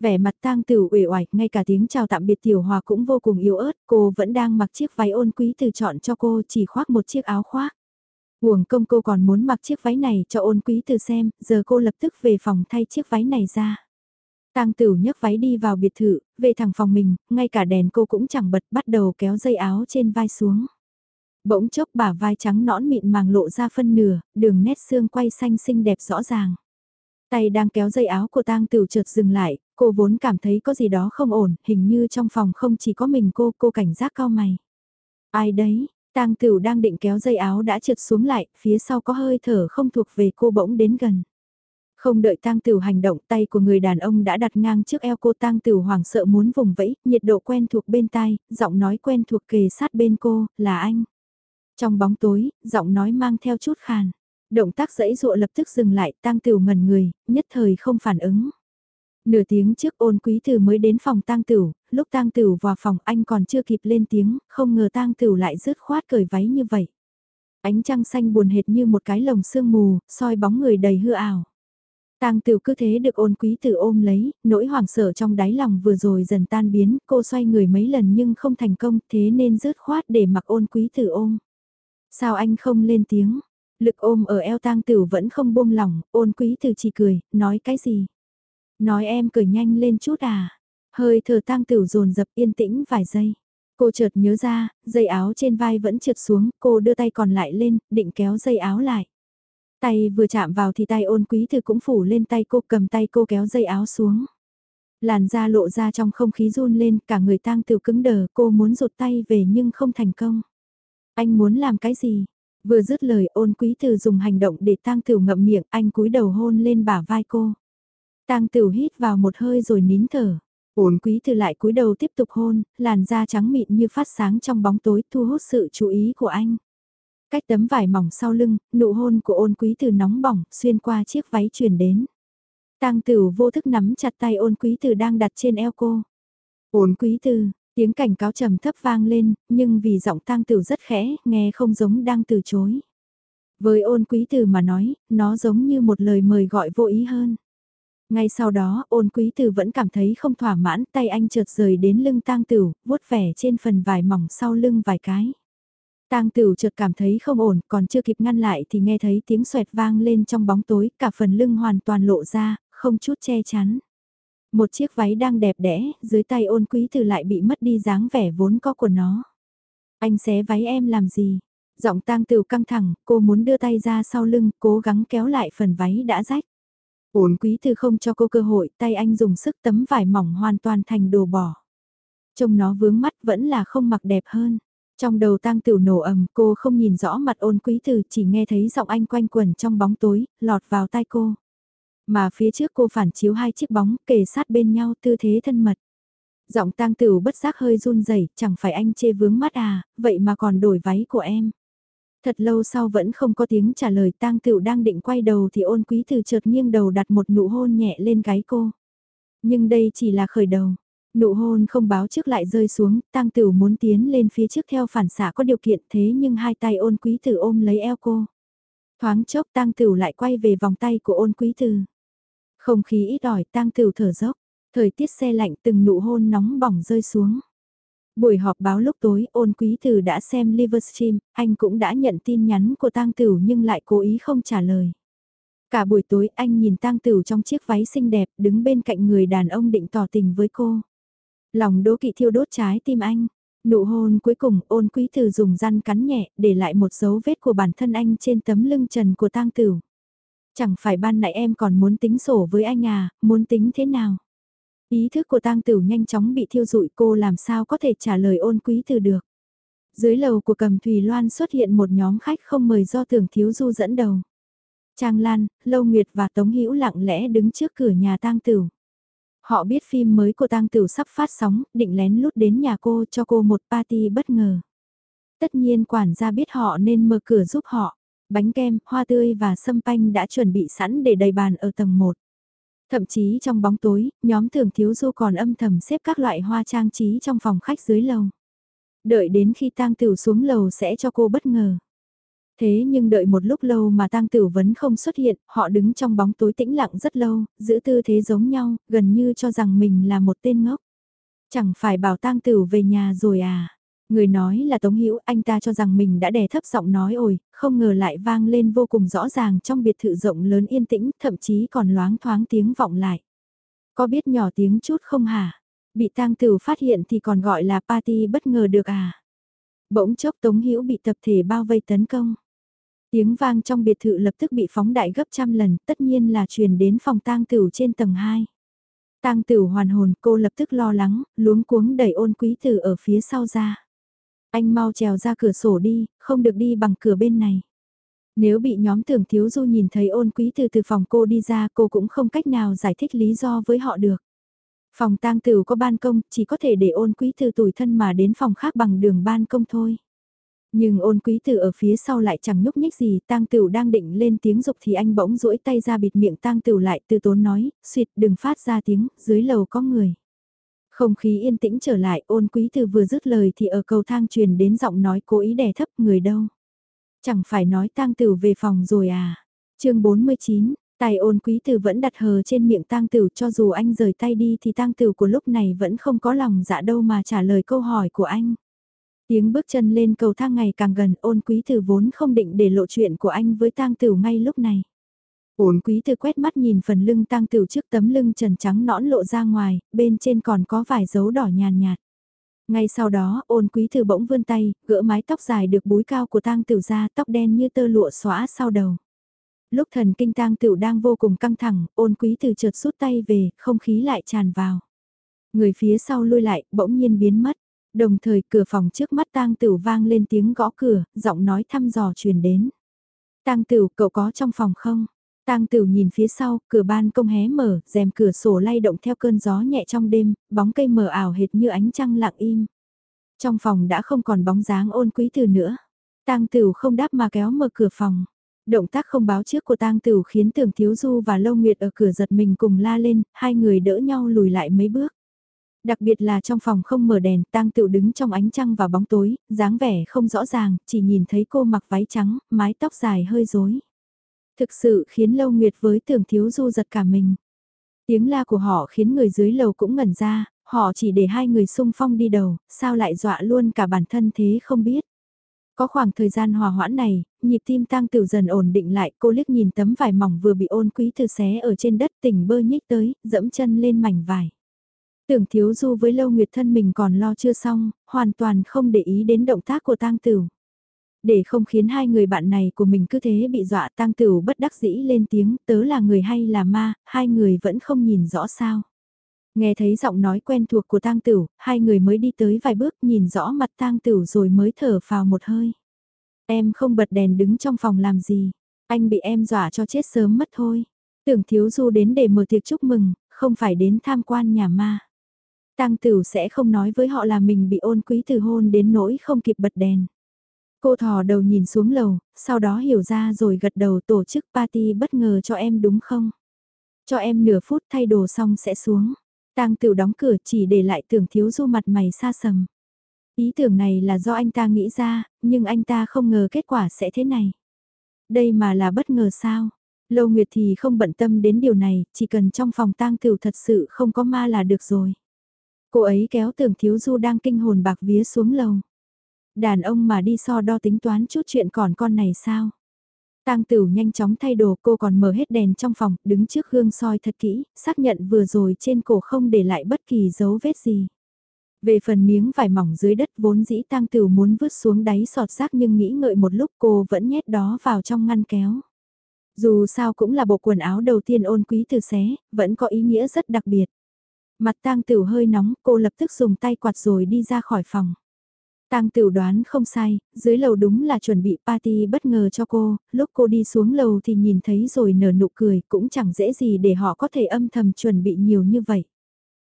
Vẻ mặt Tang Tửu uể oải, ngay cả tiếng chào tạm biệt Tiểu Hòa cũng vô cùng yếu ớt, cô vẫn đang mặc chiếc váy ôn quý từ chọn cho cô chỉ khoác một chiếc áo khoác. Uổng công cô còn muốn mặc chiếc váy này cho ôn quý từ xem, giờ cô lập tức về phòng thay chiếc váy này ra. Tang Tửu nhấc váy đi vào biệt thự, về thẳng phòng mình, ngay cả đèn cô cũng chẳng bật bắt đầu kéo dây áo trên vai xuống. Bỗng chốc bả vai trắng nõn mịn màng lộ ra phân nửa, đường nét xương quay xanh xinh đẹp rõ ràng. Tay đang kéo dây áo của Tang Tửu chợt dừng lại, cô vốn cảm thấy có gì đó không ổn, hình như trong phòng không chỉ có mình cô, cô cảnh giác cao mày. Ai đấy, Tang Tửu đang định kéo dây áo đã trượt xuống lại, phía sau có hơi thở không thuộc về cô bỗng đến gần. Không đợi tang tử hành động tay của người đàn ông đã đặt ngang trước eo cô tang tử hoảng sợ muốn vùng vẫy, nhiệt độ quen thuộc bên tai, giọng nói quen thuộc kề sát bên cô, là anh. Trong bóng tối, giọng nói mang theo chút khàn. Động tác dẫy dụa lập tức dừng lại, tang tử ngẩn người, nhất thời không phản ứng. Nửa tiếng trước ôn quý tử mới đến phòng tang tửu, lúc tang tửu vào phòng anh còn chưa kịp lên tiếng, không ngờ tang tửu lại rứt khoát cởi váy như vậy. Ánh trăng xanh buồn hệt như một cái lồng sương mù, soi bóng người đầy hư ảo. Tang Tửu cứ thế được ôn quý tử ôm lấy, nỗi hoảng sợ trong đáy lòng vừa rồi dần tan biến, cô xoay người mấy lần nhưng không thành công, thế nên rớt khoát để mặc ôn quý tử ôm. Sao anh không lên tiếng? Lực ôm ở eo Tang Tửu vẫn không buông lỏng, ôn quý tử chỉ cười, nói cái gì? Nói em cười nhanh lên chút à? Hơi thở Tang Tửu dồn dập yên tĩnh vài giây. Cô chợt nhớ ra, dây áo trên vai vẫn trượt xuống, cô đưa tay còn lại lên, định kéo dây áo lại. Tay vừa chạm vào thì tay ôn quý thư cũng phủ lên tay cô cầm tay cô kéo dây áo xuống. Làn da lộ ra trong không khí run lên, cả người tang tiểu cứng đờ, cô muốn rụt tay về nhưng không thành công. Anh muốn làm cái gì? Vừa dứt lời ôn quý từ dùng hành động để tang tiểu ngậm miệng, anh cúi đầu hôn lên bả vai cô. Tang tiểu hít vào một hơi rồi nín thở. Ôn quý từ lại cúi đầu tiếp tục hôn, làn da trắng mịn như phát sáng trong bóng tối thu hút sự chú ý của anh. Cách tấm vải mỏng sau lưng, nụ hôn của ôn quý từ nóng bỏng, xuyên qua chiếc váy truyền đến. Tang tử vô thức nắm chặt tay ôn quý từ đang đặt trên eo cô. Ôn quý từ, tiếng cảnh cáo trầm thấp vang lên, nhưng vì giọng tang tử rất khẽ, nghe không giống đang từ chối. Với ôn quý từ mà nói, nó giống như một lời mời gọi vô ý hơn. Ngay sau đó, ôn quý từ vẫn cảm thấy không thỏa mãn, tay anh chợt rời đến lưng tang tử, vuốt vẻ trên phần vải mỏng sau lưng vài cái. Tang Tửu chợt cảm thấy không ổn, còn chưa kịp ngăn lại thì nghe thấy tiếng xoẹt vang lên trong bóng tối, cả phần lưng hoàn toàn lộ ra, không chút che chắn. Một chiếc váy đang đẹp đẽ, dưới tay ôn quý từ lại bị mất đi dáng vẻ vốn có của nó. Anh xé váy em làm gì? Giọng tang tửu căng thẳng, cô muốn đưa tay ra sau lưng, cố gắng kéo lại phần váy đã rách. Ôn quý từ không cho cô cơ hội, tay anh dùng sức tấm vải mỏng hoàn toàn thành đồ bỏ. Trông nó vướng mắt vẫn là không mặc đẹp hơn. Trong đầu tang tiểu nổ ầm cô không nhìn rõ mặt ôn quý từ chỉ nghe thấy giọng anh quanh quẩn trong bóng tối, lọt vào tai cô. Mà phía trước cô phản chiếu hai chiếc bóng kề sát bên nhau tư thế thân mật. Giọng tang tiểu bất giác hơi run rẩy chẳng phải anh chê vướng mắt à, vậy mà còn đổi váy của em. Thật lâu sau vẫn không có tiếng trả lời tang tiểu đang định quay đầu thì ôn quý từ chợt nghiêng đầu đặt một nụ hôn nhẹ lên gáy cô. Nhưng đây chỉ là khởi đầu. Nụ hôn không báo trước lại rơi xuống, tang tử muốn tiến lên phía trước theo phản xạ có điều kiện thế nhưng hai tay ôn quý tử ôm lấy eo cô. Thoáng chốc tang tử lại quay về vòng tay của ôn quý tử. Không khí ít ỏi tang tử thở dốc, thời tiết xe lạnh từng nụ hôn nóng bỏng rơi xuống. Buổi họp báo lúc tối ôn quý tử đã xem Livestream, anh cũng đã nhận tin nhắn của tang tử nhưng lại cố ý không trả lời. Cả buổi tối anh nhìn tang tử trong chiếc váy xinh đẹp đứng bên cạnh người đàn ông định tỏ tình với cô. Lòng đố kỵ thiêu đốt trái tim anh. Nụ hôn cuối cùng ôn quý từ dùng răn cắn nhẹ để lại một dấu vết của bản thân anh trên tấm lưng trần của tang tử. Chẳng phải ban nãy em còn muốn tính sổ với anh à, muốn tính thế nào? Ý thức của tang tử nhanh chóng bị thiêu rụi cô làm sao có thể trả lời ôn quý từ được. Dưới lầu của cầm Thùy Loan xuất hiện một nhóm khách không mời do tưởng thiếu du dẫn đầu. Trang Lan, Lâu Nguyệt và Tống Hữu lặng lẽ đứng trước cửa nhà tang tử. Họ biết phim mới của Tang Tửu sắp phát sóng, định lén lút đến nhà cô cho cô một party bất ngờ. Tất nhiên quản gia biết họ nên mở cửa giúp họ. Bánh kem, hoa tươi và sâm panh đã chuẩn bị sẵn để đầy bàn ở tầng 1. Thậm chí trong bóng tối, nhóm thường thiếu du còn âm thầm xếp các loại hoa trang trí trong phòng khách dưới lầu. Đợi đến khi tang tửu xuống lầu sẽ cho cô bất ngờ. Thế nhưng đợi một lúc lâu mà tang tử vẫn không xuất hiện, họ đứng trong bóng tối tĩnh lặng rất lâu, giữ tư thế giống nhau, gần như cho rằng mình là một tên ngốc. Chẳng phải bảo tang tử về nhà rồi à? Người nói là Tống Hữu anh ta cho rằng mình đã đè thấp giọng nói ồi, không ngờ lại vang lên vô cùng rõ ràng trong biệt thự rộng lớn yên tĩnh, thậm chí còn loáng thoáng tiếng vọng lại. Có biết nhỏ tiếng chút không hả? Bị tang tử phát hiện thì còn gọi là party bất ngờ được à? Bỗng chốc Tống Hữu bị tập thể bao vây tấn công. Tiếng vang trong biệt thự lập tức bị phóng đại gấp trăm lần, tất nhiên là truyền đến phòng tang tửu trên tầng 2. Tang tửu hoàn hồn, cô lập tức lo lắng, luống cuống đẩy ôn quý tử ở phía sau ra. Anh mau trèo ra cửa sổ đi, không được đi bằng cửa bên này. Nếu bị nhóm tưởng thiếu du nhìn thấy ôn quý tử từ phòng cô đi ra cô cũng không cách nào giải thích lý do với họ được. Phòng tang tử có ban công, chỉ có thể để ôn quý tử tủi thân mà đến phòng khác bằng đường ban công thôi. Nhưng ôn quý tử ở phía sau lại chẳng nhúc nhích gì, tang tửu đang định lên tiếng dục thì anh bỗng duỗi tay ra bịt miệng tang tửu lại từ tốn nói, suyệt đừng phát ra tiếng, dưới lầu có người. Không khí yên tĩnh trở lại, ôn quý tử vừa dứt lời thì ở cầu thang truyền đến giọng nói cố ý đè thấp người đâu. Chẳng phải nói tang tửu về phòng rồi à. chương 49, Tài ôn quý tử vẫn đặt hờ trên miệng tang tửu cho dù anh rời tay đi thì tang tửu của lúc này vẫn không có lòng dạ đâu mà trả lời câu hỏi của anh. Tiếng bước chân lên cầu thang ngày càng gần ôn quý từ vốn không định để lộ chuyện của anh với tang tửu ngay lúc này. Ôn quý từ quét mắt nhìn phần lưng tang tửu trước tấm lưng trần trắng nõn lộ ra ngoài, bên trên còn có vài dấu đỏ nhàn nhạt. Ngay sau đó, ôn quý từ bỗng vươn tay, gỡ mái tóc dài được búi cao của tang tửu ra, tóc đen như tơ lụa xóa sau đầu. Lúc thần kinh tang tửu đang vô cùng căng thẳng, ôn quý từ chợt rút tay về, không khí lại tràn vào. Người phía sau lui lại, bỗng nhiên biến mất. Đồng thời cửa phòng trước mắt tang tửu vang lên tiếng gõ cửa, giọng nói thăm dò truyền đến. Tang tửu, cậu có trong phòng không? Tang Tửu nhìn phía sau, cửa ban công hé mở, rèm cửa sổ lay động theo cơn gió nhẹ trong đêm, bóng cây mờ ảo hệt như ánh trăng lặng im. Trong phòng đã không còn bóng dáng ôn quý từ nữa. Tang Tửu không đáp mà kéo mở cửa phòng. Động tác không báo trước của Tang Tửu khiến Tưởng Thiếu Du và Lâu Nguyệt ở cửa giật mình cùng la lên, hai người đỡ nhau lùi lại mấy bước. Đặc biệt là trong phòng không mở đèn, Tang Tửu đứng trong ánh trăng và bóng tối, dáng vẻ không rõ ràng, chỉ nhìn thấy cô mặc váy trắng, mái tóc dài hơi rối. Thực sự khiến Lâu Nguyệt với Tưởng Thiếu Du giật cả mình. Tiếng la của họ khiến người dưới lầu cũng ngẩn ra, họ chỉ để hai người sung phong đi đầu, sao lại dọa luôn cả bản thân thế không biết. Có khoảng thời gian hòa hoãn này, nhịp tim tang tiểu dần ổn định lại, cô liếc nhìn tấm vải mỏng vừa bị ôn quý thư xé ở trên đất tỉnh bơ nhích tới, dẫm chân lên mảnh vải. Tưởng thiếu du với lâu nguyệt thân mình còn lo chưa xong, hoàn toàn không để ý đến động tác của tang tử. Để không khiến hai người bạn này của mình cứ thế bị dọa tang tử bất đắc dĩ lên tiếng tớ là người hay là ma, hai người vẫn không nhìn rõ sao. Nghe thấy giọng nói quen thuộc của tang tử, hai người mới đi tới vài bước nhìn rõ mặt tang tử rồi mới thở vào một hơi. Em không bật đèn đứng trong phòng làm gì, anh bị em dọa cho chết sớm mất thôi. Tưởng thiếu du đến để mở tiệc chúc mừng, không phải đến tham quan nhà ma. Tang tử sẽ không nói với họ là mình bị ôn quý từ hôn đến nỗi không kịp bật đèn. Cô thò đầu nhìn xuống lầu, sau đó hiểu ra rồi gật đầu tổ chức party bất ngờ cho em đúng không? Cho em nửa phút thay đồ xong sẽ xuống. Tang Tửu đóng cửa chỉ để lại tưởng thiếu du mặt mày xa sầm. Ý tưởng này là do anh ta nghĩ ra, nhưng anh ta không ngờ kết quả sẽ thế này. Đây mà là bất ngờ sao? Lâu Nguyệt thì không bận tâm đến điều này, chỉ cần trong phòng tang Tửu thật sự không có ma là được rồi. Cô ấy kéo tưởng thiếu du đang kinh hồn bạc vía xuống lầu. Đàn ông mà đi so đo tính toán chút chuyện còn con này sao? Tang Tửu nhanh chóng thay đồ cô còn mở hết đèn trong phòng, đứng trước gương soi thật kỹ, xác nhận vừa rồi trên cổ không để lại bất kỳ dấu vết gì. Về phần miếng vải mỏng dưới đất vốn dĩ Tang Tửu muốn vứt xuống đáy sọt rác nhưng nghĩ ngợi một lúc cô vẫn nhét đó vào trong ngăn kéo. Dù sao cũng là bộ quần áo đầu tiên ôn quý từ xé, vẫn có ý nghĩa rất đặc biệt. Mặt Tang Tửu hơi nóng, cô lập tức dùng tay quạt rồi đi ra khỏi phòng. Tang Tửu đoán không sai, dưới lầu đúng là chuẩn bị party bất ngờ cho cô, lúc cô đi xuống lầu thì nhìn thấy rồi nở nụ cười, cũng chẳng dễ gì để họ có thể âm thầm chuẩn bị nhiều như vậy.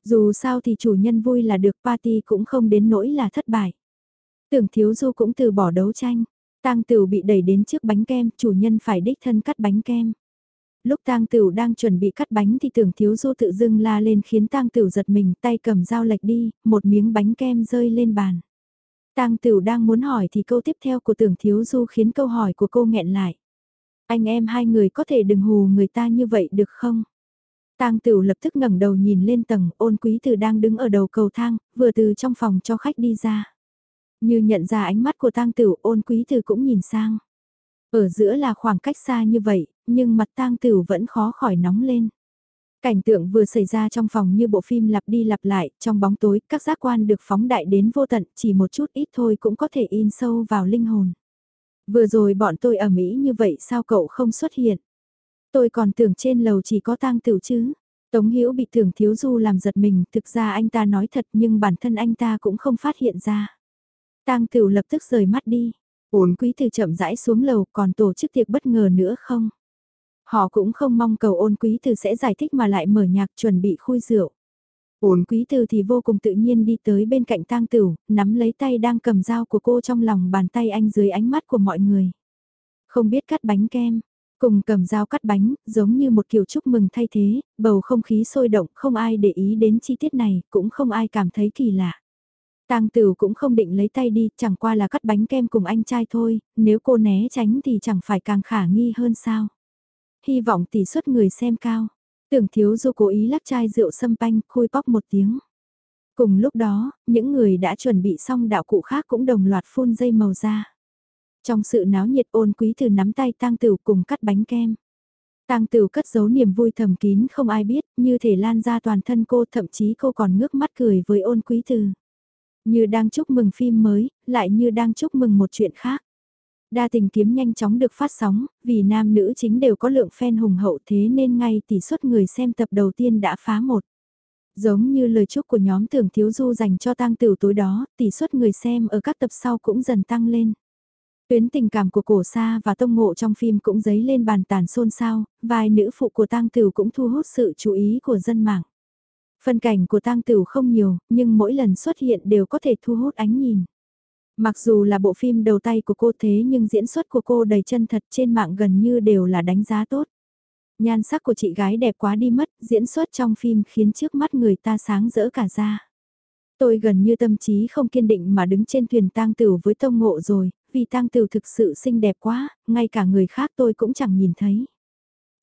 Dù sao thì chủ nhân vui là được party cũng không đến nỗi là thất bại. Tưởng Thiếu Du cũng từ bỏ đấu tranh, Tang Tửu bị đẩy đến trước bánh kem, chủ nhân phải đích thân cắt bánh kem. Lúc Tang Tửu đang chuẩn bị cắt bánh thì Tưởng Thiếu Du tự dưng la lên khiến Tang Tửu giật mình, tay cầm dao lệch đi, một miếng bánh kem rơi lên bàn. Tang Tửu đang muốn hỏi thì câu tiếp theo của Tưởng Thiếu Du khiến câu hỏi của cô nghẹn lại. Anh em hai người có thể đừng hù người ta như vậy được không? Tang Tửu lập tức ngẩng đầu nhìn lên tầng, Ôn Quý Tử đang đứng ở đầu cầu thang, vừa từ trong phòng cho khách đi ra. Như nhận ra ánh mắt của Tang Tửu, Ôn Quý Tử cũng nhìn sang. Ở giữa là khoảng cách xa như vậy, nhưng mặt Tang Tửu vẫn khó khỏi nóng lên. Cảnh tượng vừa xảy ra trong phòng như bộ phim lặp đi lặp lại, trong bóng tối, các giác quan được phóng đại đến vô tận, chỉ một chút ít thôi cũng có thể in sâu vào linh hồn. Vừa rồi bọn tôi ở Mỹ như vậy sao cậu không xuất hiện? Tôi còn tưởng trên lầu chỉ có tang tiểu chứ. Tống Hiễu bị tưởng thiếu du làm giật mình, thực ra anh ta nói thật nhưng bản thân anh ta cũng không phát hiện ra. Tang tiểu lập tức rời mắt đi. Ổn quý từ chậm rãi xuống lầu còn tổ chức tiệc bất ngờ nữa không? Họ cũng không mong cầu ôn quý từ sẽ giải thích mà lại mở nhạc chuẩn bị khui rượu. Ôn quý từ thì vô cùng tự nhiên đi tới bên cạnh tang tửu, nắm lấy tay đang cầm dao của cô trong lòng bàn tay anh dưới ánh mắt của mọi người. Không biết cắt bánh kem, cùng cầm dao cắt bánh, giống như một kiểu chúc mừng thay thế, bầu không khí sôi động, không ai để ý đến chi tiết này, cũng không ai cảm thấy kỳ lạ. Tang Tửu cũng không định lấy tay đi, chẳng qua là cắt bánh kem cùng anh trai thôi, nếu cô né tránh thì chẳng phải càng khả nghi hơn sao. Hy vọng tỷ suất người xem cao. Tưởng thiếu du cố ý lắc chai rượu sâm panh, khui bóc một tiếng. Cùng lúc đó, những người đã chuẩn bị xong đạo cụ khác cũng đồng loạt phun dây màu ra. Trong sự náo nhiệt ôn quý từ nắm tay tang tửu cùng cắt bánh kem. Tang Tửu cất giấu niềm vui thầm kín không ai biết, như thể lan ra toàn thân cô, thậm chí cô còn ngước mắt cười với Ôn Quý Từ. Như đang chúc mừng phim mới, lại như đang chúc mừng một chuyện khác. Đa tình kiếm nhanh chóng được phát sóng, vì nam nữ chính đều có lượng fan hùng hậu thế nên ngay tỷ suất người xem tập đầu tiên đã phá một. Giống như lời chúc của nhóm tưởng thiếu du dành cho tang tử tối đó, tỷ suất người xem ở các tập sau cũng dần tăng lên. Tuyến tình cảm của cổ sa và tông ngộ trong phim cũng dấy lên bàn tàn xôn xao, vài nữ phụ của tang tử cũng thu hút sự chú ý của dân mạng. Phân cảnh của tang tử không nhiều, nhưng mỗi lần xuất hiện đều có thể thu hút ánh nhìn. Mặc dù là bộ phim đầu tay của cô thế nhưng diễn xuất của cô đầy chân thật trên mạng gần như đều là đánh giá tốt. Nhan sắc của chị gái đẹp quá đi mất, diễn xuất trong phim khiến trước mắt người ta sáng rỡ cả ra. Tôi gần như tâm trí không kiên định mà đứng trên thuyền tang tử với tông ngộ rồi, vì tang tử thực sự xinh đẹp quá, ngay cả người khác tôi cũng chẳng nhìn thấy.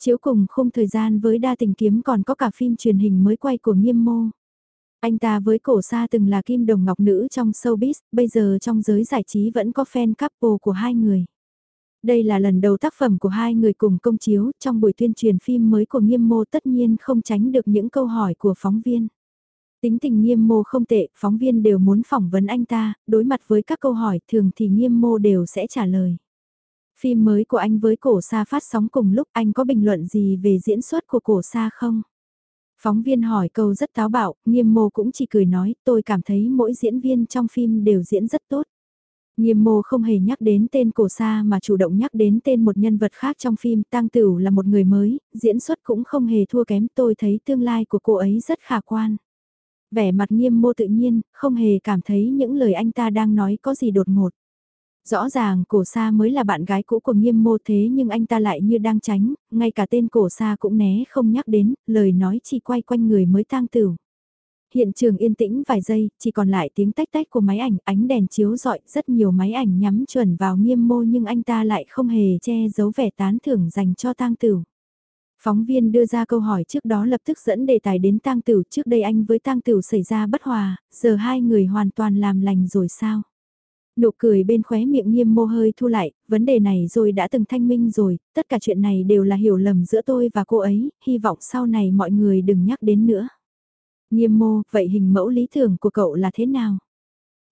Chiếu cùng khung thời gian với đa tình kiếm còn có cả phim truyền hình mới quay của nghiêm mô. Anh ta với cổ sa từng là kim đồng ngọc nữ trong showbiz, bây giờ trong giới giải trí vẫn có fan couple của hai người. Đây là lần đầu tác phẩm của hai người cùng công chiếu trong buổi tuyên truyền phim mới của nghiêm mô tất nhiên không tránh được những câu hỏi của phóng viên. Tính tình nghiêm mô không tệ, phóng viên đều muốn phỏng vấn anh ta, đối mặt với các câu hỏi thường thì nghiêm mô đều sẽ trả lời. Phim mới của anh với cổ sa phát sóng cùng lúc anh có bình luận gì về diễn xuất của cổ sa không? Phóng viên hỏi câu rất táo bạo, nghiêm mô cũng chỉ cười nói, tôi cảm thấy mỗi diễn viên trong phim đều diễn rất tốt. Nghiêm mô không hề nhắc đến tên cổ sa mà chủ động nhắc đến tên một nhân vật khác trong phim Tăng Tửu là một người mới, diễn xuất cũng không hề thua kém tôi thấy tương lai của cô ấy rất khả quan. Vẻ mặt nghiêm mô tự nhiên, không hề cảm thấy những lời anh ta đang nói có gì đột ngột. Rõ ràng cổ sa mới là bạn gái cũ của nghiêm mô thế nhưng anh ta lại như đang tránh, ngay cả tên cổ sa cũng né không nhắc đến, lời nói chỉ quay quanh người mới tang tửu. Hiện trường yên tĩnh vài giây, chỉ còn lại tiếng tách tách của máy ảnh, ánh đèn chiếu rọi, rất nhiều máy ảnh nhắm chuẩn vào nghiêm mô nhưng anh ta lại không hề che giấu vẻ tán thưởng dành cho tang tửu. Phóng viên đưa ra câu hỏi trước đó lập tức dẫn đề tài đến tang tửu trước đây anh với tang tửu xảy ra bất hòa, giờ hai người hoàn toàn làm lành rồi sao? Nụ cười bên khóe miệng nghiêm mô hơi thu lại, vấn đề này rồi đã từng thanh minh rồi, tất cả chuyện này đều là hiểu lầm giữa tôi và cô ấy, hy vọng sau này mọi người đừng nhắc đến nữa. Nghiêm mô, vậy hình mẫu lý tưởng của cậu là thế nào?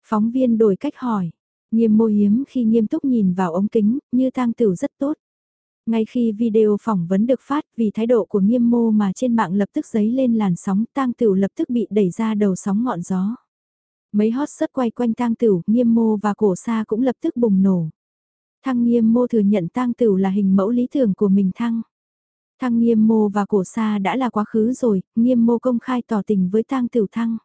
Phóng viên đổi cách hỏi. Nghiêm mô hiếm khi nghiêm túc nhìn vào ống kính, như tang tửu rất tốt. Ngay khi video phỏng vấn được phát vì thái độ của nghiêm mô mà trên mạng lập tức dấy lên làn sóng tang tửu lập tức bị đẩy ra đầu sóng ngọn gió. Mấy hot sớt quay quanh tang tửu, nghiêm mô và cổ sa cũng lập tức bùng nổ. Thăng nghiêm mô thừa nhận tang tửu là hình mẫu lý tưởng của mình thăng. Thăng nghiêm mô và cổ sa đã là quá khứ rồi, nghiêm mô công khai tỏ tình với tang tửu thăng.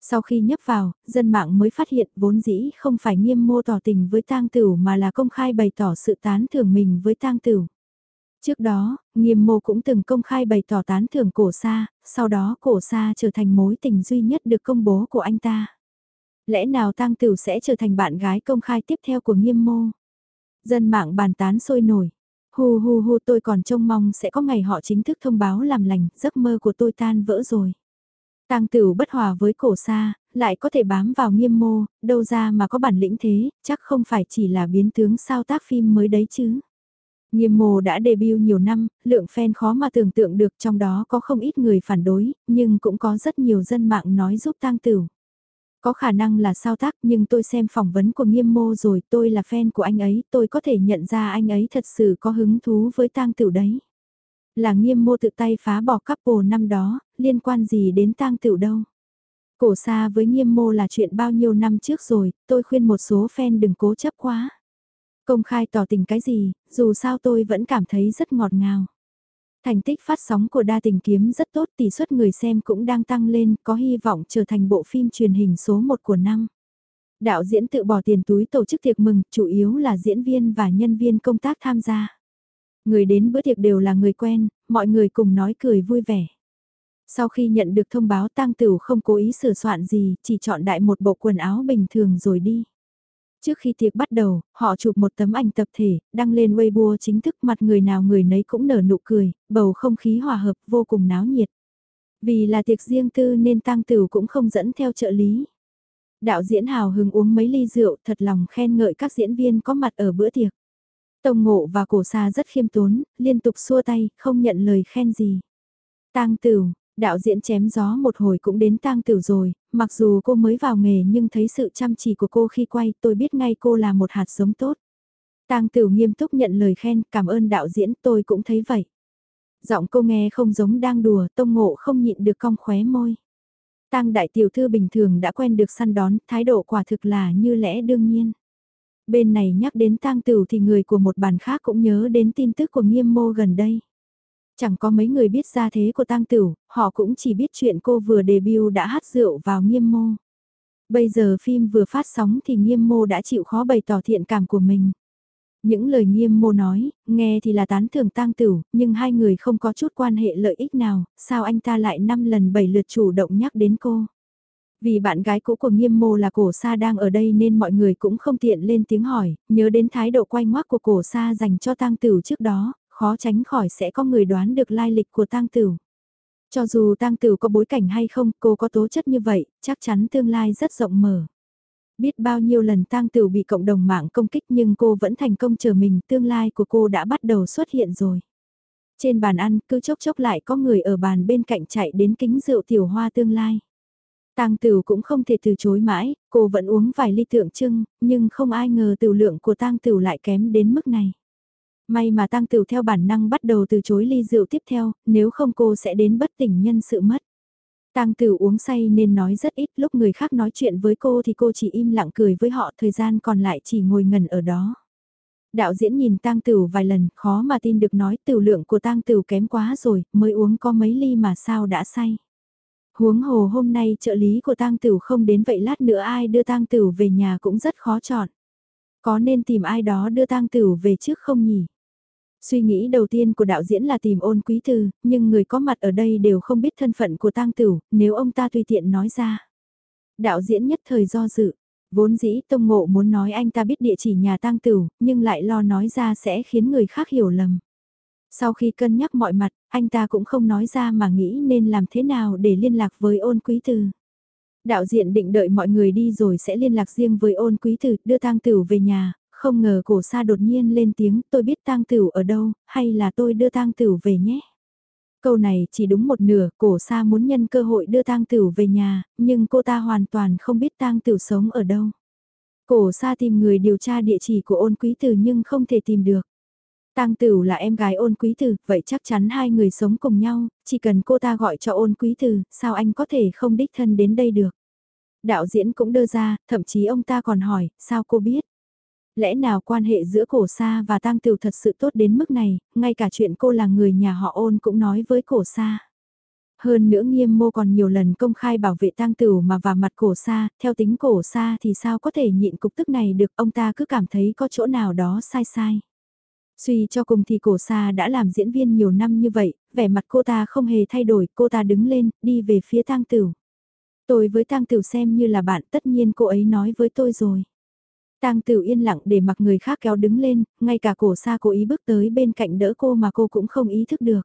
Sau khi nhấp vào, dân mạng mới phát hiện vốn dĩ không phải nghiêm mô tỏ tình với tang tửu mà là công khai bày tỏ sự tán thưởng mình với tang tửu. Trước đó, nghiêm mô cũng từng công khai bày tỏ tán thưởng cổ sa, sau đó cổ sa trở thành mối tình duy nhất được công bố của anh ta lẽ nào tang tửu sẽ trở thành bạn gái công khai tiếp theo của nghiêm mô. Dân mạng bàn tán sôi nổi. Hu hu hu tôi còn trông mong sẽ có ngày họ chính thức thông báo làm lành, giấc mơ của tôi tan vỡ rồi. Tang Tửu bất hòa với cổ sa, lại có thể bám vào nghiêm mô, đâu ra mà có bản lĩnh thế, chắc không phải chỉ là biến tướng sao tác phim mới đấy chứ. Nghiêm mô đã debut nhiều năm, lượng fan khó mà tưởng tượng được trong đó có không ít người phản đối, nhưng cũng có rất nhiều dân mạng nói giúp Tang Tửu. Có khả năng là sao tác nhưng tôi xem phỏng vấn của nghiêm mô rồi tôi là fan của anh ấy tôi có thể nhận ra anh ấy thật sự có hứng thú với tang tửu đấy. Là nghiêm mô tự tay phá bỏ couple năm đó, liên quan gì đến tang tửu đâu. Cổ xa với nghiêm mô là chuyện bao nhiêu năm trước rồi, tôi khuyên một số fan đừng cố chấp quá. Công khai tỏ tình cái gì, dù sao tôi vẫn cảm thấy rất ngọt ngào. Thành tích phát sóng của đa tình kiếm rất tốt tỷ suất người xem cũng đang tăng lên, có hy vọng trở thành bộ phim truyền hình số 1 của năm. Đạo diễn tự bỏ tiền túi tổ chức tiệc mừng, chủ yếu là diễn viên và nhân viên công tác tham gia. Người đến bữa tiệc đều là người quen, mọi người cùng nói cười vui vẻ. Sau khi nhận được thông báo tang tửu không cố ý sửa soạn gì, chỉ chọn đại một bộ quần áo bình thường rồi đi. Trước khi tiệc bắt đầu, họ chụp một tấm ảnh tập thể, đăng lên Weibo chính thức mặt người nào người nấy cũng nở nụ cười, bầu không khí hòa hợp vô cùng náo nhiệt. Vì là tiệc riêng tư nên tang tửu cũng không dẫn theo trợ lý. Đạo diễn hào hứng uống mấy ly rượu thật lòng khen ngợi các diễn viên có mặt ở bữa tiệc. Tông ngộ và cổ xa rất khiêm tốn, liên tục xua tay, không nhận lời khen gì. Tang tửu, đạo diễn chém gió một hồi cũng đến tang tiểu rồi, mặc dù cô mới vào nghề nhưng thấy sự chăm chỉ của cô khi quay tôi biết ngay cô là một hạt giống tốt. Tang tiểu nghiêm túc nhận lời khen, cảm ơn đạo diễn tôi cũng thấy vậy. Giọng cô nghe không giống đang đùa, tông ngộ không nhịn được cong khóe môi. Tang đại tiểu thư bình thường đã quen được săn đón, thái độ quả thực là như lẽ đương nhiên. Bên này nhắc đến tang tửu thì người của một bàn khác cũng nhớ đến tin tức của nghiêm mô gần đây. Chẳng có mấy người biết ra thế của tang tửu, họ cũng chỉ biết chuyện cô vừa debut đã hát rượu vào nghiêm mô. Bây giờ phim vừa phát sóng thì nghiêm mô đã chịu khó bày tỏ thiện cảm của mình. Những lời nghiêm mô nói, nghe thì là tán thưởng tang tửu, nhưng hai người không có chút quan hệ lợi ích nào, sao anh ta lại năm lần bảy lượt chủ động nhắc đến cô. Vì bạn gái cũ của nghiêm mô là cổ sa đang ở đây nên mọi người cũng không tiện lên tiếng hỏi, nhớ đến thái độ quay ngoác của cổ sa dành cho tang tửu trước đó, khó tránh khỏi sẽ có người đoán được lai lịch của tang tửu. Cho dù tang tửu có bối cảnh hay không, cô có tố chất như vậy, chắc chắn tương lai rất rộng mở. Biết bao nhiêu lần tang tửu bị cộng đồng mạng công kích nhưng cô vẫn thành công chờ mình, tương lai của cô đã bắt đầu xuất hiện rồi. Trên bàn ăn, cứ chốc chốc lại có người ở bàn bên cạnh chạy đến kính rượu tiểu hoa tương lai. Tang Tửu cũng không thể từ chối mãi, cô vẫn uống vài ly tượng trưng, nhưng không ai ngờ tiểu lượng của Tang Tửu lại kém đến mức này. May mà tăng Tửu theo bản năng bắt đầu từ chối ly rượu tiếp theo, nếu không cô sẽ đến bất tỉnh nhân sự mất. Tang Tửu uống say nên nói rất ít, lúc người khác nói chuyện với cô thì cô chỉ im lặng cười với họ, thời gian còn lại chỉ ngồi ngẩn ở đó. Đạo diễn nhìn Tang Tửu vài lần, khó mà tin được nói tiểu lượng của Tang Tửu kém quá rồi, mới uống có mấy ly mà sao đã say. Huống hồ hôm nay trợ lý của tang tửu không đến vậy lát nữa ai đưa tang tửu về nhà cũng rất khó chọn. Có nên tìm ai đó đưa tang tửu về trước không nhỉ? Suy nghĩ đầu tiên của đạo diễn là tìm ôn quý thư, nhưng người có mặt ở đây đều không biết thân phận của tang tửu, nếu ông ta tùy tiện nói ra. Đạo diễn nhất thời do dự, vốn dĩ Tông Ngộ muốn nói anh ta biết địa chỉ nhà tang tửu, nhưng lại lo nói ra sẽ khiến người khác hiểu lầm. Sau khi cân nhắc mọi mặt, anh ta cũng không nói ra mà nghĩ nên làm thế nào để liên lạc với ôn quý từ. Đạo diễn định đợi mọi người đi rồi sẽ liên lạc riêng với ôn quý từ đưa tang tửu về nhà, không ngờ cổ sa đột nhiên lên tiếng tôi biết tang tửu ở đâu, hay là tôi đưa tang tửu về nhé. Câu này chỉ đúng một nửa, cổ sa muốn nhân cơ hội đưa tang tửu về nhà, nhưng cô ta hoàn toàn không biết tang tửu sống ở đâu. Cổ sa tìm người điều tra địa chỉ của ôn quý tử nhưng không thể tìm được. Tang Tửu là em gái ôn quý tử, vậy chắc chắn hai người sống cùng nhau, chỉ cần cô ta gọi cho ôn quý tử, sao anh có thể không đích thân đến đây được. Đạo diễn cũng đưa ra, thậm chí ông ta còn hỏi, sao cô biết? Lẽ nào quan hệ giữa cổ sa và tang Tửu thật sự tốt đến mức này, ngay cả chuyện cô là người nhà họ ôn cũng nói với cổ sa. Hơn nữa nghiêm mô còn nhiều lần công khai bảo vệ tang tửu mà vào mặt cổ sa, theo tính cổ sa thì sao có thể nhịn cục tức này được, ông ta cứ cảm thấy có chỗ nào đó sai sai. Suy cho cùng thì cổ sa đã làm diễn viên nhiều năm như vậy, vẻ mặt cô ta không hề thay đổi, cô ta đứng lên, đi về phía tang tửu. Tôi với tang tửu xem như là bạn, tất nhiên cô ấy nói với tôi rồi. Tang Tửu yên lặng để mặc người khác kéo đứng lên, ngay cả cổ xa cố ý bước tới bên cạnh đỡ cô mà cô cũng không ý thức được.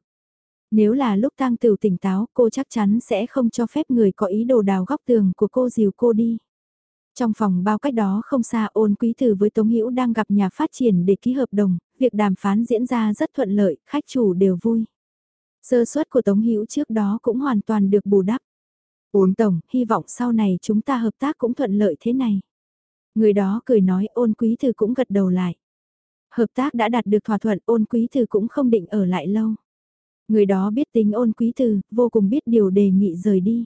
Nếu là lúc Tang Tửu tỉnh táo, cô chắc chắn sẽ không cho phép người có ý đồ đào góc tường của cô dìu cô đi. Trong phòng bao cách đó không xa ôn quý tử với Tống Hữu đang gặp nhà phát triển để ký hợp đồng, việc đàm phán diễn ra rất thuận lợi, khách chủ đều vui. Sơ suất của Tống Hữu trước đó cũng hoàn toàn được bù đắp. Ôn Tổng, hy vọng sau này chúng ta hợp tác cũng thuận lợi thế này. Người đó cười nói ôn quý thư cũng gật đầu lại. Hợp tác đã đạt được thỏa thuận ôn quý thư cũng không định ở lại lâu. Người đó biết tính ôn quý thư, vô cùng biết điều đề nghị rời đi.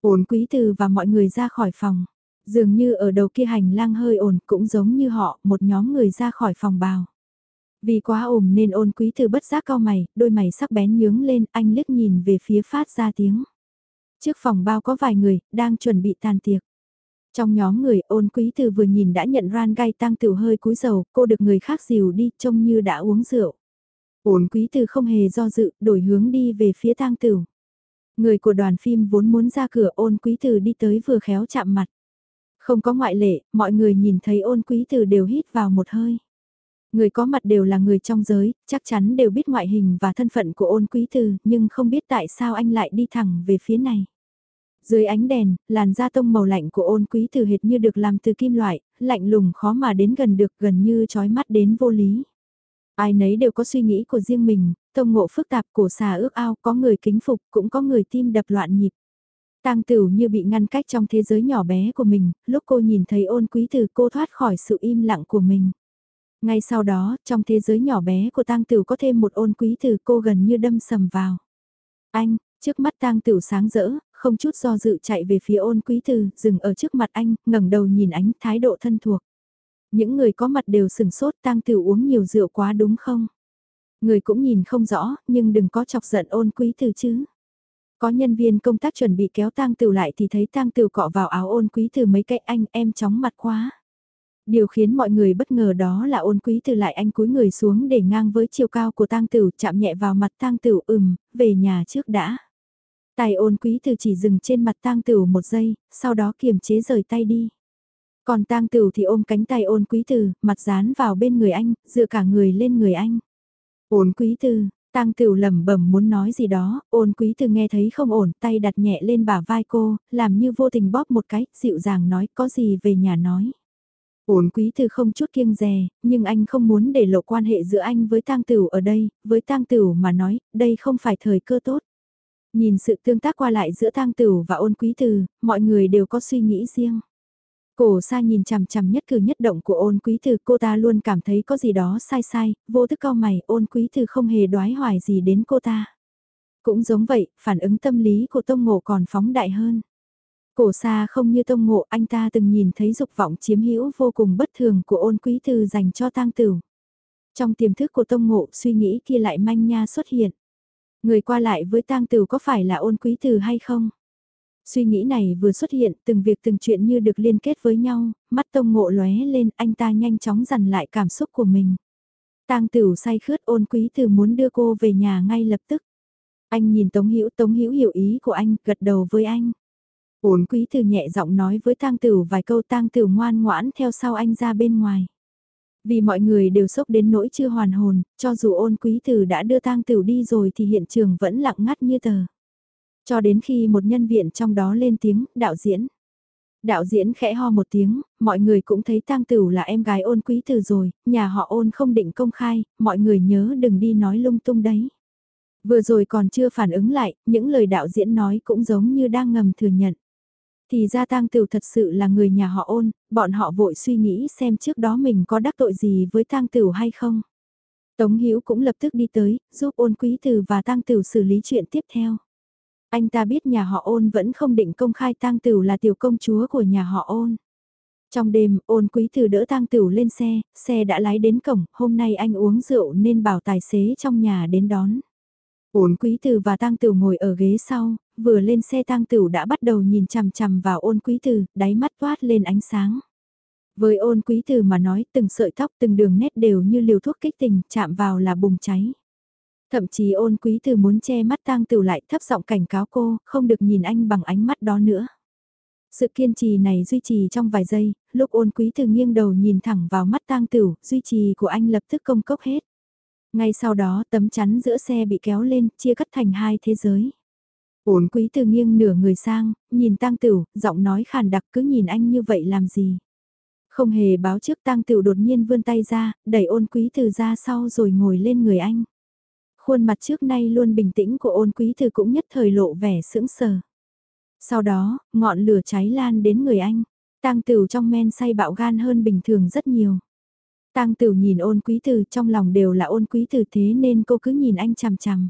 Ôn quý thư và mọi người ra khỏi phòng. Dường như ở đầu kia hành lang hơi ồn cũng giống như họ, một nhóm người ra khỏi phòng bào. Vì quá ồm nên ôn quý từ bất giác cao mày, đôi mày sắc bén nhướng lên, anh liếc nhìn về phía phát ra tiếng. Trước phòng bao có vài người, đang chuẩn bị tàn tiệc. Trong nhóm người ôn quý từ vừa nhìn đã nhận ran gai tăng tiểu hơi cúi dầu, cô được người khác dìu đi, trông như đã uống rượu. Ôn quý từ không hề do dự, đổi hướng đi về phía tăng tử. Người của đoàn phim vốn muốn ra cửa ôn quý từ đi tới vừa khéo chạm mặt. Không có ngoại lệ, mọi người nhìn thấy ôn quý từ đều hít vào một hơi. Người có mặt đều là người trong giới, chắc chắn đều biết ngoại hình và thân phận của ôn quý từ, nhưng không biết tại sao anh lại đi thẳng về phía này. Dưới ánh đèn, làn da tông màu lạnh của ôn quý từ hệt như được làm từ kim loại, lạnh lùng khó mà đến gần được gần như trói mắt đến vô lý. Ai nấy đều có suy nghĩ của riêng mình, tông ngộ phức tạp cổ xà ước ao, có người kính phục, cũng có người tim đập loạn nhịp. Tang Tửu như bị ngăn cách trong thế giới nhỏ bé của mình, lúc cô nhìn thấy ôn quý từ cô thoát khỏi sự im lặng của mình. Ngay sau đó, trong thế giới nhỏ bé của Tang Tửu có thêm một ôn quý từ cô gần như đâm sầm vào. Anh, trước mắt Tang Tửu sáng rỡ, không chút do dự chạy về phía ôn quý từ, dừng ở trước mặt anh, ngẩng đầu nhìn ánh thái độ thân thuộc. Những người có mặt đều sừng sốt Tang tử uống nhiều rượu quá đúng không? Người cũng nhìn không rõ, nhưng đừng có chọc giận ôn quý từ chứ. Có nhân viên công tác chuẩn bị kéo tang tử lại thì thấy tang tử cọ vào áo ôn quý từ mấy cái anh em chóng mặt quá. Điều khiến mọi người bất ngờ đó là ôn quý từ lại anh cúi người xuống để ngang với chiều cao của tang tử chạm nhẹ vào mặt tang tử ừm, về nhà trước đã. Tài ôn quý từ chỉ dừng trên mặt tang tửu một giây, sau đó kiềm chế rời tay đi. Còn tang tửu thì ôm cánh tay ôn quý từ, mặt dán vào bên người anh, dựa cả người lên người anh. Ôn quý từ, Tang Tửu lẩm bẩm muốn nói gì đó, ôn quý từ nghe thấy không ổn, tay đặt nhẹ lên bả vai cô, làm như vô tình bóp một cái, dịu dàng nói có gì về nhà nói. Ôn quý từ không chút kiêng dè, nhưng anh không muốn để lộ quan hệ giữa anh với Tang Tửu ở đây, với Tang Tửu mà nói, đây không phải thời cơ tốt. Nhìn sự tương tác qua lại giữa Tang Tửu và ôn quý từ, mọi người đều có suy nghĩ riêng. Cổ sa nhìn chằm chằm nhất cử nhất động của ôn quý từ cô ta luôn cảm thấy có gì đó sai sai, vô thức cao mày ôn quý từ không hề đoái hoài gì đến cô ta. Cũng giống vậy, phản ứng tâm lý của tông ngộ còn phóng đại hơn. Cổ sa không như tông ngộ anh ta từng nhìn thấy dục vọng chiếm hữu vô cùng bất thường của ôn quý từ dành cho tang tử. Trong tiềm thức của tông ngộ suy nghĩ kia lại manh nha xuất hiện. Người qua lại với tang tử có phải là ôn quý từ hay không? Suy nghĩ này vừa xuất hiện, từng việc từng chuyện như được liên kết với nhau, mắt tông ngộ lóe lên, anh ta nhanh chóng dằn lại cảm xúc của mình. Tang Tửu say khướt ôn quý từ muốn đưa cô về nhà ngay lập tức. Anh nhìn Tống Hữu, Tống Hữu hiểu ý của anh, gật đầu với anh. Ôn quý từ nhẹ giọng nói với Tang Tửu vài câu Tang Tửu ngoan ngoãn theo sau anh ra bên ngoài. Vì mọi người đều sốc đến nỗi chưa hoàn hồn, cho dù ôn quý từ đã đưa Tang Tửu đi rồi thì hiện trường vẫn lặng ngắt như tờ. Cho đến khi một nhân viện trong đó lên tiếng, đạo diễn. Đạo diễn khẽ ho một tiếng, mọi người cũng thấy tang tửu là em gái ôn quý từ rồi, nhà họ ôn không định công khai, mọi người nhớ đừng đi nói lung tung đấy. Vừa rồi còn chưa phản ứng lại, những lời đạo diễn nói cũng giống như đang ngầm thừa nhận. Thì ra tang tửu thật sự là người nhà họ ôn, bọn họ vội suy nghĩ xem trước đó mình có đắc tội gì với tang tửu hay không. Tống Hữu cũng lập tức đi tới, giúp ôn quý từ và tang tửu xử lý chuyện tiếp theo. Anh ta biết nhà họ ôn vẫn không định công khai tang tửu là tiểu công chúa của nhà họ ôn. Trong đêm, ôn quý tử đỡ tang tửu lên xe, xe đã lái đến cổng, hôm nay anh uống rượu nên bảo tài xế trong nhà đến đón. Ôn quý tử và tang tửu ngồi ở ghế sau, vừa lên xe tang tửu đã bắt đầu nhìn chằm chằm vào ôn quý tử, đáy mắt toát lên ánh sáng. Với ôn quý tử mà nói từng sợi tóc từng đường nét đều như liều thuốc kích tình, chạm vào là bùng cháy. Thậm chí ôn quý từ muốn che mắt tang tửu lại thấp giọng cảnh cáo cô, không được nhìn anh bằng ánh mắt đó nữa. Sự kiên trì này duy trì trong vài giây, lúc ôn quý từ nghiêng đầu nhìn thẳng vào mắt tang tửu, duy trì của anh lập tức công cốc hết. Ngay sau đó tấm chắn giữa xe bị kéo lên, chia cắt thành hai thế giới. Ôn quý từ nghiêng nửa người sang, nhìn tang tửu, giọng nói khàn đặc cứ nhìn anh như vậy làm gì. Không hề báo trước tang tửu đột nhiên vươn tay ra, đẩy ôn quý từ ra sau rồi ngồi lên người anh khuôn mặt trước nay luôn bình tĩnh của ôn quý Từ cũng nhất thời lộ vẻ sững sờ. Sau đó, ngọn lửa cháy lan đến người anh, tang tửu trong men say bạo gan hơn bình thường rất nhiều. Tang tửu nhìn ôn quý từ trong lòng đều là ôn quý từ thế nên cô cứ nhìn anh chằm chằm.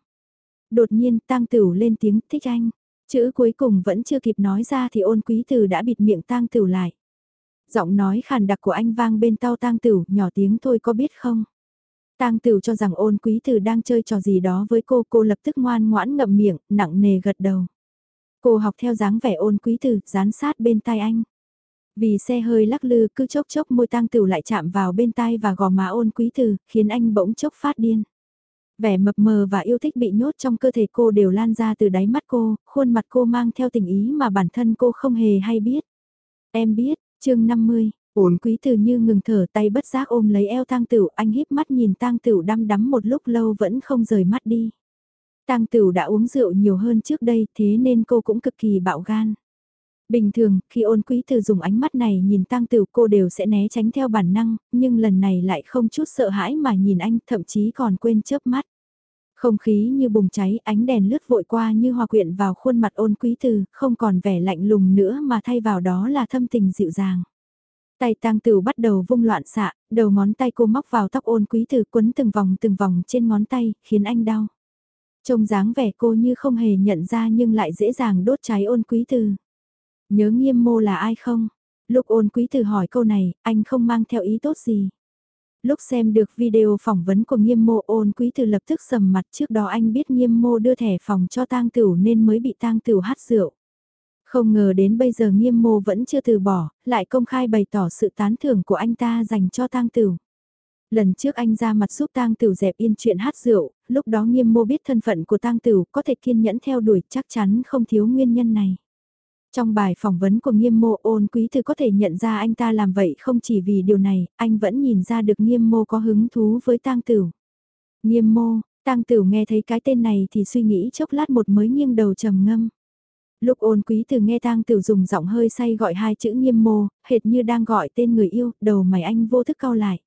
Đột nhiên tang tửu lên tiếng thích anh, chữ cuối cùng vẫn chưa kịp nói ra thì ôn quý từ đã bịt miệng tang tửu lại. Giọng nói khàn đặc của anh vang bên tao tang tửu nhỏ tiếng thôi có biết không? Tang Tửu cho rằng ôn quý tử đang chơi trò gì đó với cô, cô lập tức ngoan ngoãn ngậm miệng, nặng nề gật đầu. Cô học theo dáng vẻ ôn quý tử, dán sát bên tai anh. Vì xe hơi lắc lư cứ chốc chốc môi Tang Tửu lại chạm vào bên tai và gò má ôn quý từ khiến anh bỗng chốc phát điên. Vẻ mập mờ và yêu thích bị nhốt trong cơ thể cô đều lan ra từ đáy mắt cô, khuôn mặt cô mang theo tình ý mà bản thân cô không hề hay biết. Em biết, chương 50, ổn quý từ như ngừng thở tay bất giác ôm lấy eo tang tửu anh híp mắt nhìn tang tửu đăm đắm một lúc lâu vẫn không rời mắt đi. Tang tửu đã uống rượu nhiều hơn trước đây thế nên cô cũng cực kỳ bạo gan. Bình thường, khi ôn quý từ dùng ánh mắt này nhìn tang tử cô đều sẽ né tránh theo bản năng, nhưng lần này lại không chút sợ hãi mà nhìn anh thậm chí còn quên chớp mắt. Không khí như bùng cháy, ánh đèn lướt vội qua như hòa quyện vào khuôn mặt ôn quý từ, không còn vẻ lạnh lùng nữa mà thay vào đó là thâm tình dịu dàng. Tay tang tử bắt đầu vung loạn xạ, đầu ngón tay cô móc vào tóc ôn quý từ quấn từng vòng từng vòng trên ngón tay, khiến anh đau. Trông dáng vẻ cô như không hề nhận ra nhưng lại dễ dàng đốt cháy ôn quý từ. Nhớ nghiêm mô là ai không? Lúc ôn quý từ hỏi câu này, anh không mang theo ý tốt gì. Lúc xem được video phỏng vấn của nghiêm mô ôn quý từ lập tức sầm mặt trước đó anh biết nghiêm mô đưa thẻ phòng cho tang tửu nên mới bị tang tửu hát rượu. Không ngờ đến bây giờ nghiêm mô vẫn chưa từ bỏ, lại công khai bày tỏ sự tán thưởng của anh ta dành cho tang tửu. Lần trước anh ra mặt giúp tang tửu dẹp yên chuyện hát rượu, lúc đó nghiêm mô biết thân phận của tang tửu có thể kiên nhẫn theo đuổi chắc chắn không thiếu nguyên nhân này. Trong bài phỏng vấn của nghiêm mô ôn quý thư có thể nhận ra anh ta làm vậy không chỉ vì điều này, anh vẫn nhìn ra được nghiêm mô có hứng thú với tang tửu. Nghiêm mô, tang tửu nghe thấy cái tên này thì suy nghĩ chốc lát một mới nghiêng đầu trầm ngâm. Lúc ôn quý từ nghe tang tửu dùng giọng hơi say gọi hai chữ nghiêm mô, hệt như đang gọi tên người yêu, đầu mày anh vô thức cau lại.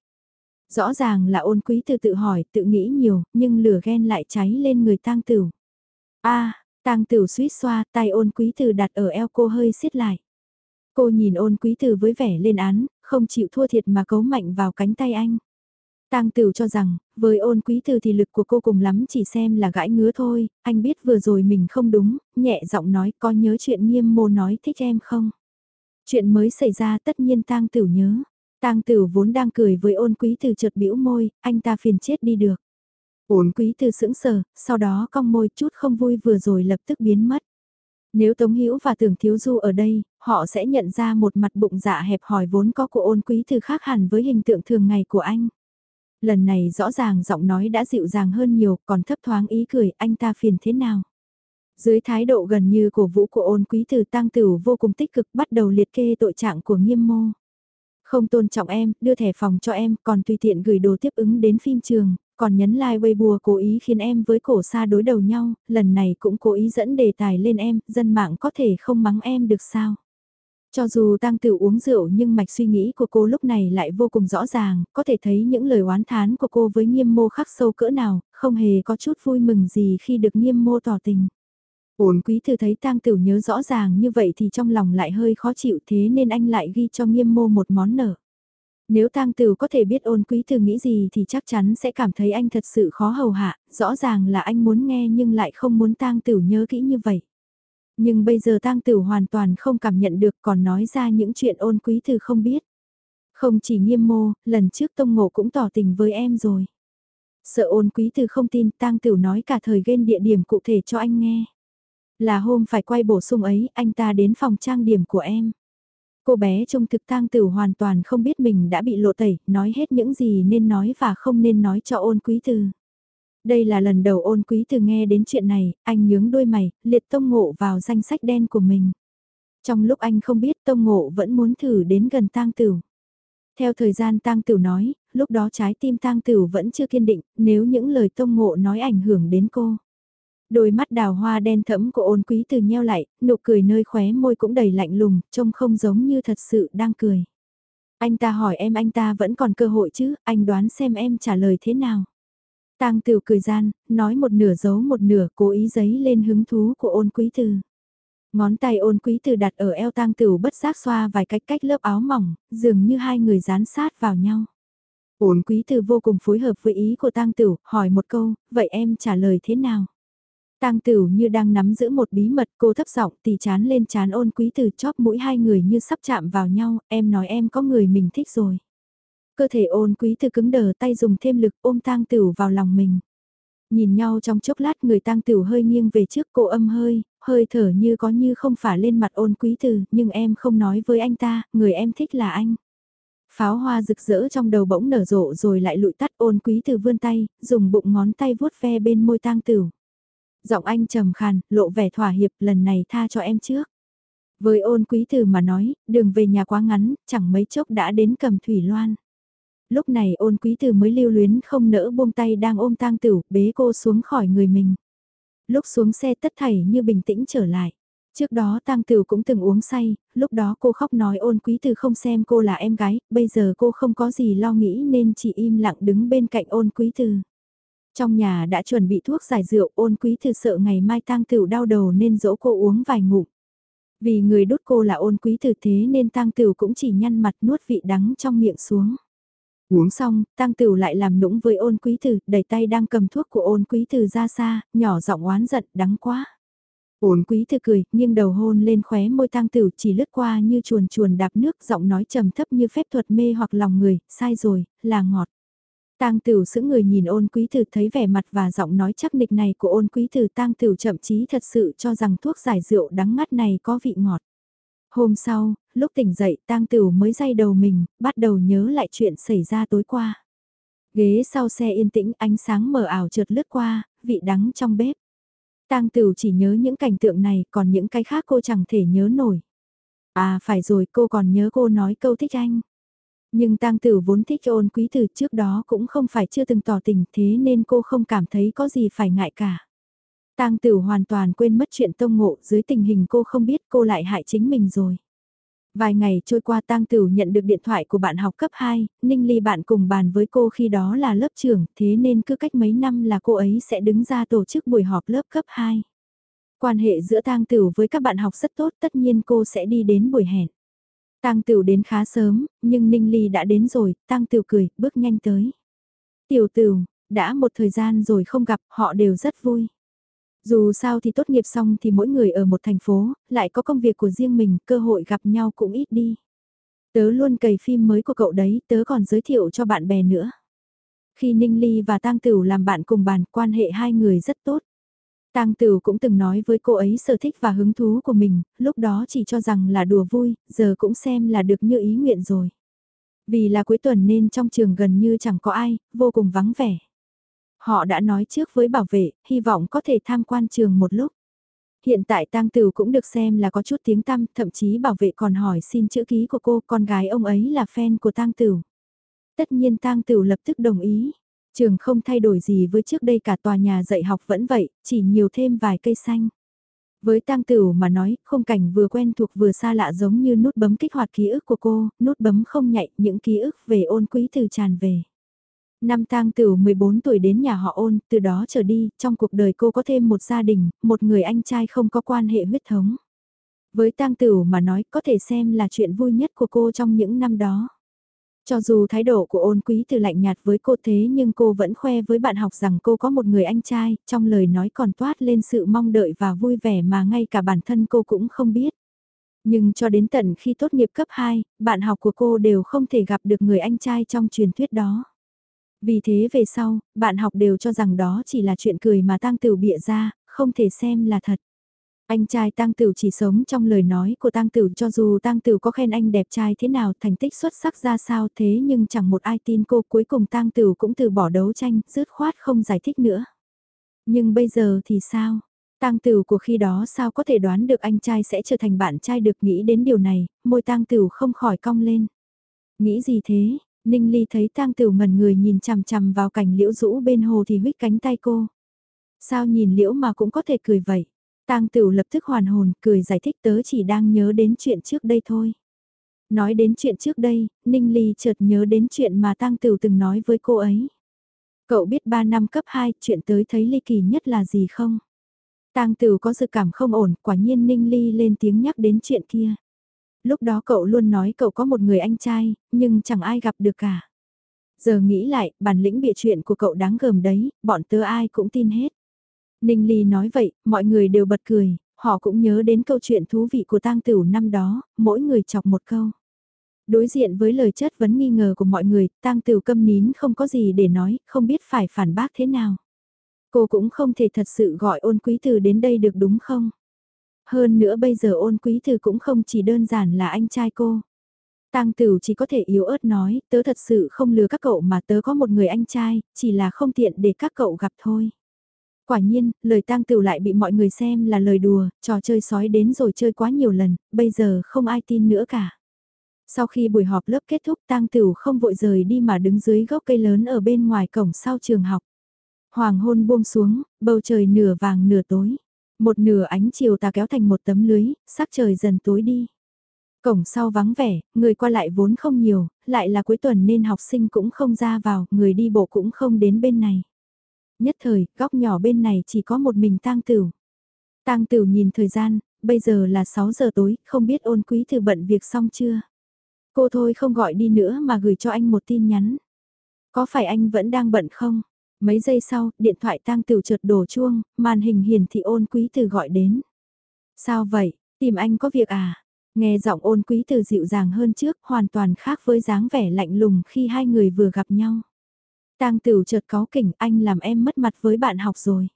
Rõ ràng là ôn quý từ tự hỏi, tự nghĩ nhiều, nhưng lửa ghen lại cháy lên người tang tửu. a Tang Tửu suýt xoa, tay ôn quý từ đặt ở eo cô hơi siết lại. Cô nhìn ôn quý từ với vẻ lên án, không chịu thua thiệt mà cấu mạnh vào cánh tay anh. Tang Tửu cho rằng, với ôn quý từ thì lực của cô cùng lắm chỉ xem là gãi ngứa thôi, anh biết vừa rồi mình không đúng, nhẹ giọng nói có nhớ chuyện nghiêm mô nói thích em không? Chuyện mới xảy ra tất nhiên Tang Tửu nhớ. Tang Tửu vốn đang cười với ôn quý từ chợt bĩu môi, anh ta phiền chết đi được. Uốn quý từ sững sờ, sau đó cong môi chút không vui vừa rồi lập tức biến mất. Nếu Tống Hữu và Tưởng Thiếu Du ở đây, họ sẽ nhận ra một mặt bụng dạ hẹp hòi vốn có của ôn quý từ khác hẳn với hình tượng thường ngày của anh. Lần này rõ ràng giọng nói đã dịu dàng hơn nhiều, còn thấp thoáng ý cười anh ta phiền thế nào. Dưới thái độ gần như cổ vũ của ôn quý từ tăng tử vô cùng tích cực bắt đầu liệt kê tội trạng của nghiêm mô. Không tôn trọng em, đưa thẻ phòng cho em, còn tùy tiện gửi đồ tiếp ứng đến phim trường, còn nhấn like Weibo cố ý khiến em với cổ xa đối đầu nhau, lần này cũng cố ý dẫn đề tài lên em, dân mạng có thể không mắng em được sao. Cho dù tăng tự uống rượu nhưng mạch suy nghĩ của cô lúc này lại vô cùng rõ ràng, có thể thấy những lời oán thán của cô với nghiêm mô khắc sâu cỡ nào, không hề có chút vui mừng gì khi được nghiêm mô tỏ tình. Ổn quý thư thấy tang tử nhớ rõ ràng như vậy thì trong lòng lại hơi khó chịu thế nên anh lại ghi cho nghiêm mô một món nợ. Nếu tang tử có thể biết ôn quý từ nghĩ gì thì chắc chắn sẽ cảm thấy anh thật sự khó hầu hạ, rõ ràng là anh muốn nghe nhưng lại không muốn tang tử nhớ kỹ như vậy. Nhưng bây giờ tang tử hoàn toàn không cảm nhận được còn nói ra những chuyện ôn quý từ không biết. Không chỉ nghiêm mô, lần trước tông ngộ cũng tỏ tình với em rồi. Sợ ôn quý từ không tin tang tử nói cả thời ghen địa điểm cụ thể cho anh nghe. Là hôm phải quay bổ sung ấy, anh ta đến phòng trang điểm của em. Cô bé trông thực tang tử hoàn toàn không biết mình đã bị lộ tẩy, nói hết những gì nên nói và không nên nói cho ôn quý từ. Đây là lần đầu ôn quý từ nghe đến chuyện này, anh nhướng đôi mày, liệt tông ngộ vào danh sách đen của mình. Trong lúc anh không biết tông ngộ vẫn muốn thử đến gần tang tử. Theo thời gian tang tử nói, lúc đó trái tim tang tử vẫn chưa kiên định, nếu những lời tông ngộ nói ảnh hưởng đến cô. Đôi mắt đào hoa đen thẫm của ôn quý từ nheo lại, nụ cười nơi khóe môi cũng đầy lạnh lùng, trông không giống như thật sự đang cười. Anh ta hỏi em anh ta vẫn còn cơ hội chứ, anh đoán xem em trả lời thế nào. Tang Tiểu cười gian, nói một nửa giấu một nửa cố ý giấy lên hứng thú của ôn quý từ. Ngón tay ôn quý từ đặt ở eo tang Tiểu bất giác xoa vài cách cách lớp áo mỏng, dường như hai người dán sát vào nhau. Ôn quý từ vô cùng phối hợp với ý của tang Tiểu, hỏi một câu, vậy em trả lời thế nào? Tang Tửu như đang nắm giữ một bí mật, cô thấp giọng tì chán lên chán ôn quý từ chóp mũi hai người như sắp chạm vào nhau, em nói em có người mình thích rồi. Cơ thể ôn quý từ cứng đờ tay dùng thêm lực ôm tang tửu vào lòng mình. Nhìn nhau trong chốc lát người tang tửu hơi nghiêng về trước cô âm hơi, hơi thở như có như không phải lên mặt ôn quý từ, nhưng em không nói với anh ta, người em thích là anh. Pháo hoa rực rỡ trong đầu bỗng nở rộ rồi lại lụi tắt ôn quý từ vươn tay, dùng bụng ngón tay vuốt ve bên môi tang tửu. Giọng anh trầm khàn, lộ vẻ thỏa hiệp lần này tha cho em trước. Với ôn quý từ mà nói, đường về nhà quá ngắn, chẳng mấy chốc đã đến cầm thủy loan. Lúc này ôn quý từ mới lưu luyến không nỡ buông tay đang ôm tang tửu, bế cô xuống khỏi người mình. Lúc xuống xe tất thảy như bình tĩnh trở lại. Trước đó tang tửu cũng từng uống say, lúc đó cô khóc nói ôn quý từ không xem cô là em gái, bây giờ cô không có gì lo nghĩ nên chỉ im lặng đứng bên cạnh ôn quý từ. Trong nhà đã chuẩn bị thuốc giải rượu ôn quý từ sợ ngày mai tang tửu đau đầu nên dỗ cô uống vài ngụm. Vì người đốt cô là ôn quý từ thế nên tang tửu cũng chỉ nhăn mặt nuốt vị đắng trong miệng xuống. Uống xong, tang tửu lại làm nũng với ôn quý từ, đẩy tay đang cầm thuốc của ôn quý từ ra xa, nhỏ giọng oán giận, đắng quá. Ôn quý từ cười, nghiêng đầu hôn lên khóe môi tang tửu chỉ lướt qua như chuồn chuồn đạp nước giọng nói trầm thấp như phép thuật mê hoặc lòng người, sai rồi, là ngọt. Tang Tửu sững người nhìn Ôn Quý Tử thấy vẻ mặt và giọng nói chắc nịch này của Ôn Quý Tử Tang Tửu chậm chí thật sự cho rằng thuốc giải rượu đắng ngắt này có vị ngọt. Hôm sau, lúc tỉnh dậy Tang Tửu mới day đầu mình, bắt đầu nhớ lại chuyện xảy ra tối qua. Ghế sau xe yên tĩnh ánh sáng mờ ảo trượt lướt qua, vị đắng trong bếp. Tang Tửu chỉ nhớ những cảnh tượng này còn những cái khác cô chẳng thể nhớ nổi. À phải rồi cô còn nhớ cô nói câu thích anh. Nhưng tang tử vốn thích ôn quý tử trước đó cũng không phải chưa từng tỏ tình thế nên cô không cảm thấy có gì phải ngại cả. Tang tử hoàn toàn quên mất chuyện tông ngộ dưới tình hình cô không biết cô lại hại chính mình rồi. Vài ngày trôi qua tang tử nhận được điện thoại của bạn học cấp 2, Ninh Ly bạn cùng bàn với cô khi đó là lớp trưởng, thế nên cứ cách mấy năm là cô ấy sẽ đứng ra tổ chức buổi họp lớp cấp 2. Quan hệ giữa tang tử với các bạn học rất tốt tất nhiên cô sẽ đi đến buổi hẹn. Tang Tửu đến khá sớm, nhưng Ninh Ly đã đến rồi, Tang Tửu cười, bước nhanh tới. Tiểu Tửu, đã một thời gian rồi không gặp, họ đều rất vui. Dù sao thì tốt nghiệp xong thì mỗi người ở một thành phố, lại có công việc của riêng mình, cơ hội gặp nhau cũng ít đi. Tớ luôn cày phim mới của cậu đấy, tớ còn giới thiệu cho bạn bè nữa. Khi Ninh Ly và Tang Tửu làm bạn cùng bàn, quan hệ hai người rất tốt. Tang Tửu cũng từng nói với cô ấy sở thích và hứng thú của mình, lúc đó chỉ cho rằng là đùa vui, giờ cũng xem là được như ý nguyện rồi. Vì là cuối tuần nên trong trường gần như chẳng có ai, vô cùng vắng vẻ. Họ đã nói trước với bảo vệ, hy vọng có thể tham quan trường một lúc. Hiện tại Tang Tửu cũng được xem là có chút tiếng tăm, thậm chí bảo vệ còn hỏi xin chữ ký của cô, con gái ông ấy là fan của Tang Tửu. Tất nhiên Tang Tửu lập tức đồng ý. Trường không thay đổi gì với trước đây cả tòa nhà dạy học vẫn vậy, chỉ nhiều thêm vài cây xanh. Với tang tửu mà nói, khung cảnh vừa quen thuộc vừa xa lạ giống như nút bấm kích hoạt ký ức của cô, nút bấm không nhạy, những ký ức về ôn quý từ tràn về. Năm tang tửu 14 tuổi đến nhà họ ôn, từ đó trở đi, trong cuộc đời cô có thêm một gia đình, một người anh trai không có quan hệ huyết thống. Với tang tửu mà nói, có thể xem là chuyện vui nhất của cô trong những năm đó. Cho dù thái độ của ôn quý từ lạnh nhạt với cô thế nhưng cô vẫn khoe với bạn học rằng cô có một người anh trai, trong lời nói còn toát lên sự mong đợi và vui vẻ mà ngay cả bản thân cô cũng không biết. Nhưng cho đến tận khi tốt nghiệp cấp 2, bạn học của cô đều không thể gặp được người anh trai trong truyền thuyết đó. Vì thế về sau, bạn học đều cho rằng đó chỉ là chuyện cười mà Tang tiểu bịa ra, không thể xem là thật. Anh trai Tăng Tửu chỉ sống trong lời nói của Tăng Tửu cho dù Tăng Tửu có khen anh đẹp trai thế nào thành tích xuất sắc ra sao thế nhưng chẳng một ai tin cô cuối cùng Tăng Tửu cũng từ bỏ đấu tranh, dứt khoát không giải thích nữa. Nhưng bây giờ thì sao? Tăng Tửu của khi đó sao có thể đoán được anh trai sẽ trở thành bạn trai được nghĩ đến điều này, môi Tăng Tửu không khỏi cong lên. Nghĩ gì thế? Ninh Ly thấy Tăng Tửu ngẩn người nhìn chằm chằm vào cảnh liễu rũ bên hồ thì huyết cánh tay cô. Sao nhìn liễu mà cũng có thể cười vậy? Tang Tửu lập tức hoàn hồn, cười giải thích tớ chỉ đang nhớ đến chuyện trước đây thôi. Nói đến chuyện trước đây, Ninh Ly chợt nhớ đến chuyện mà Tang Tửu từng nói với cô ấy. Cậu biết 3 năm cấp 2, chuyện tới thấy ly kỳ nhất là gì không? Tang Tửu có dự cảm không ổn, quả nhiên Ninh Ly lên tiếng nhắc đến chuyện kia. Lúc đó cậu luôn nói cậu có một người anh trai, nhưng chẳng ai gặp được cả. Giờ nghĩ lại, bản lĩnh bịa chuyện của cậu đáng gờm đấy, bọn tớ ai cũng tin hết. Ninh Ly nói vậy, mọi người đều bật cười, họ cũng nhớ đến câu chuyện thú vị của tang tửu năm đó, mỗi người chọc một câu. Đối diện với lời chất vấn nghi ngờ của mọi người, tang tử câm nín không có gì để nói, không biết phải phản bác thế nào. Cô cũng không thể thật sự gọi ôn quý từ đến đây được đúng không? Hơn nữa bây giờ ôn quý từ cũng không chỉ đơn giản là anh trai cô. Tang Tử chỉ có thể yếu ớt nói, tớ thật sự không lừa các cậu mà tớ có một người anh trai, chỉ là không tiện để các cậu gặp thôi. Quả nhiên, lời Tang tửu lại bị mọi người xem là lời đùa, trò chơi sói đến rồi chơi quá nhiều lần, bây giờ không ai tin nữa cả. Sau khi buổi họp lớp kết thúc Tang tửu không vội rời đi mà đứng dưới gốc cây lớn ở bên ngoài cổng sau trường học. Hoàng hôn buông xuống, bầu trời nửa vàng nửa tối. Một nửa ánh chiều tà kéo thành một tấm lưới, sắc trời dần tối đi. Cổng sau vắng vẻ, người qua lại vốn không nhiều, lại là cuối tuần nên học sinh cũng không ra vào, người đi bộ cũng không đến bên này. Nhất thời, góc nhỏ bên này chỉ có một mình tang tửu. Tang tửu nhìn thời gian, bây giờ là 6 giờ tối, không biết ôn quý từ bận việc xong chưa. Cô thôi không gọi đi nữa mà gửi cho anh một tin nhắn. Có phải anh vẫn đang bận không? Mấy giây sau, điện thoại tang tửu trượt đổ chuông, màn hình hiển thị ôn quý từ gọi đến. Sao vậy, tìm anh có việc à? Nghe giọng ôn quý từ dịu dàng hơn trước, hoàn toàn khác với dáng vẻ lạnh lùng khi hai người vừa gặp nhau. Tang Tửu chợt có kỉnh anh làm em mất mặt với bạn học rồi.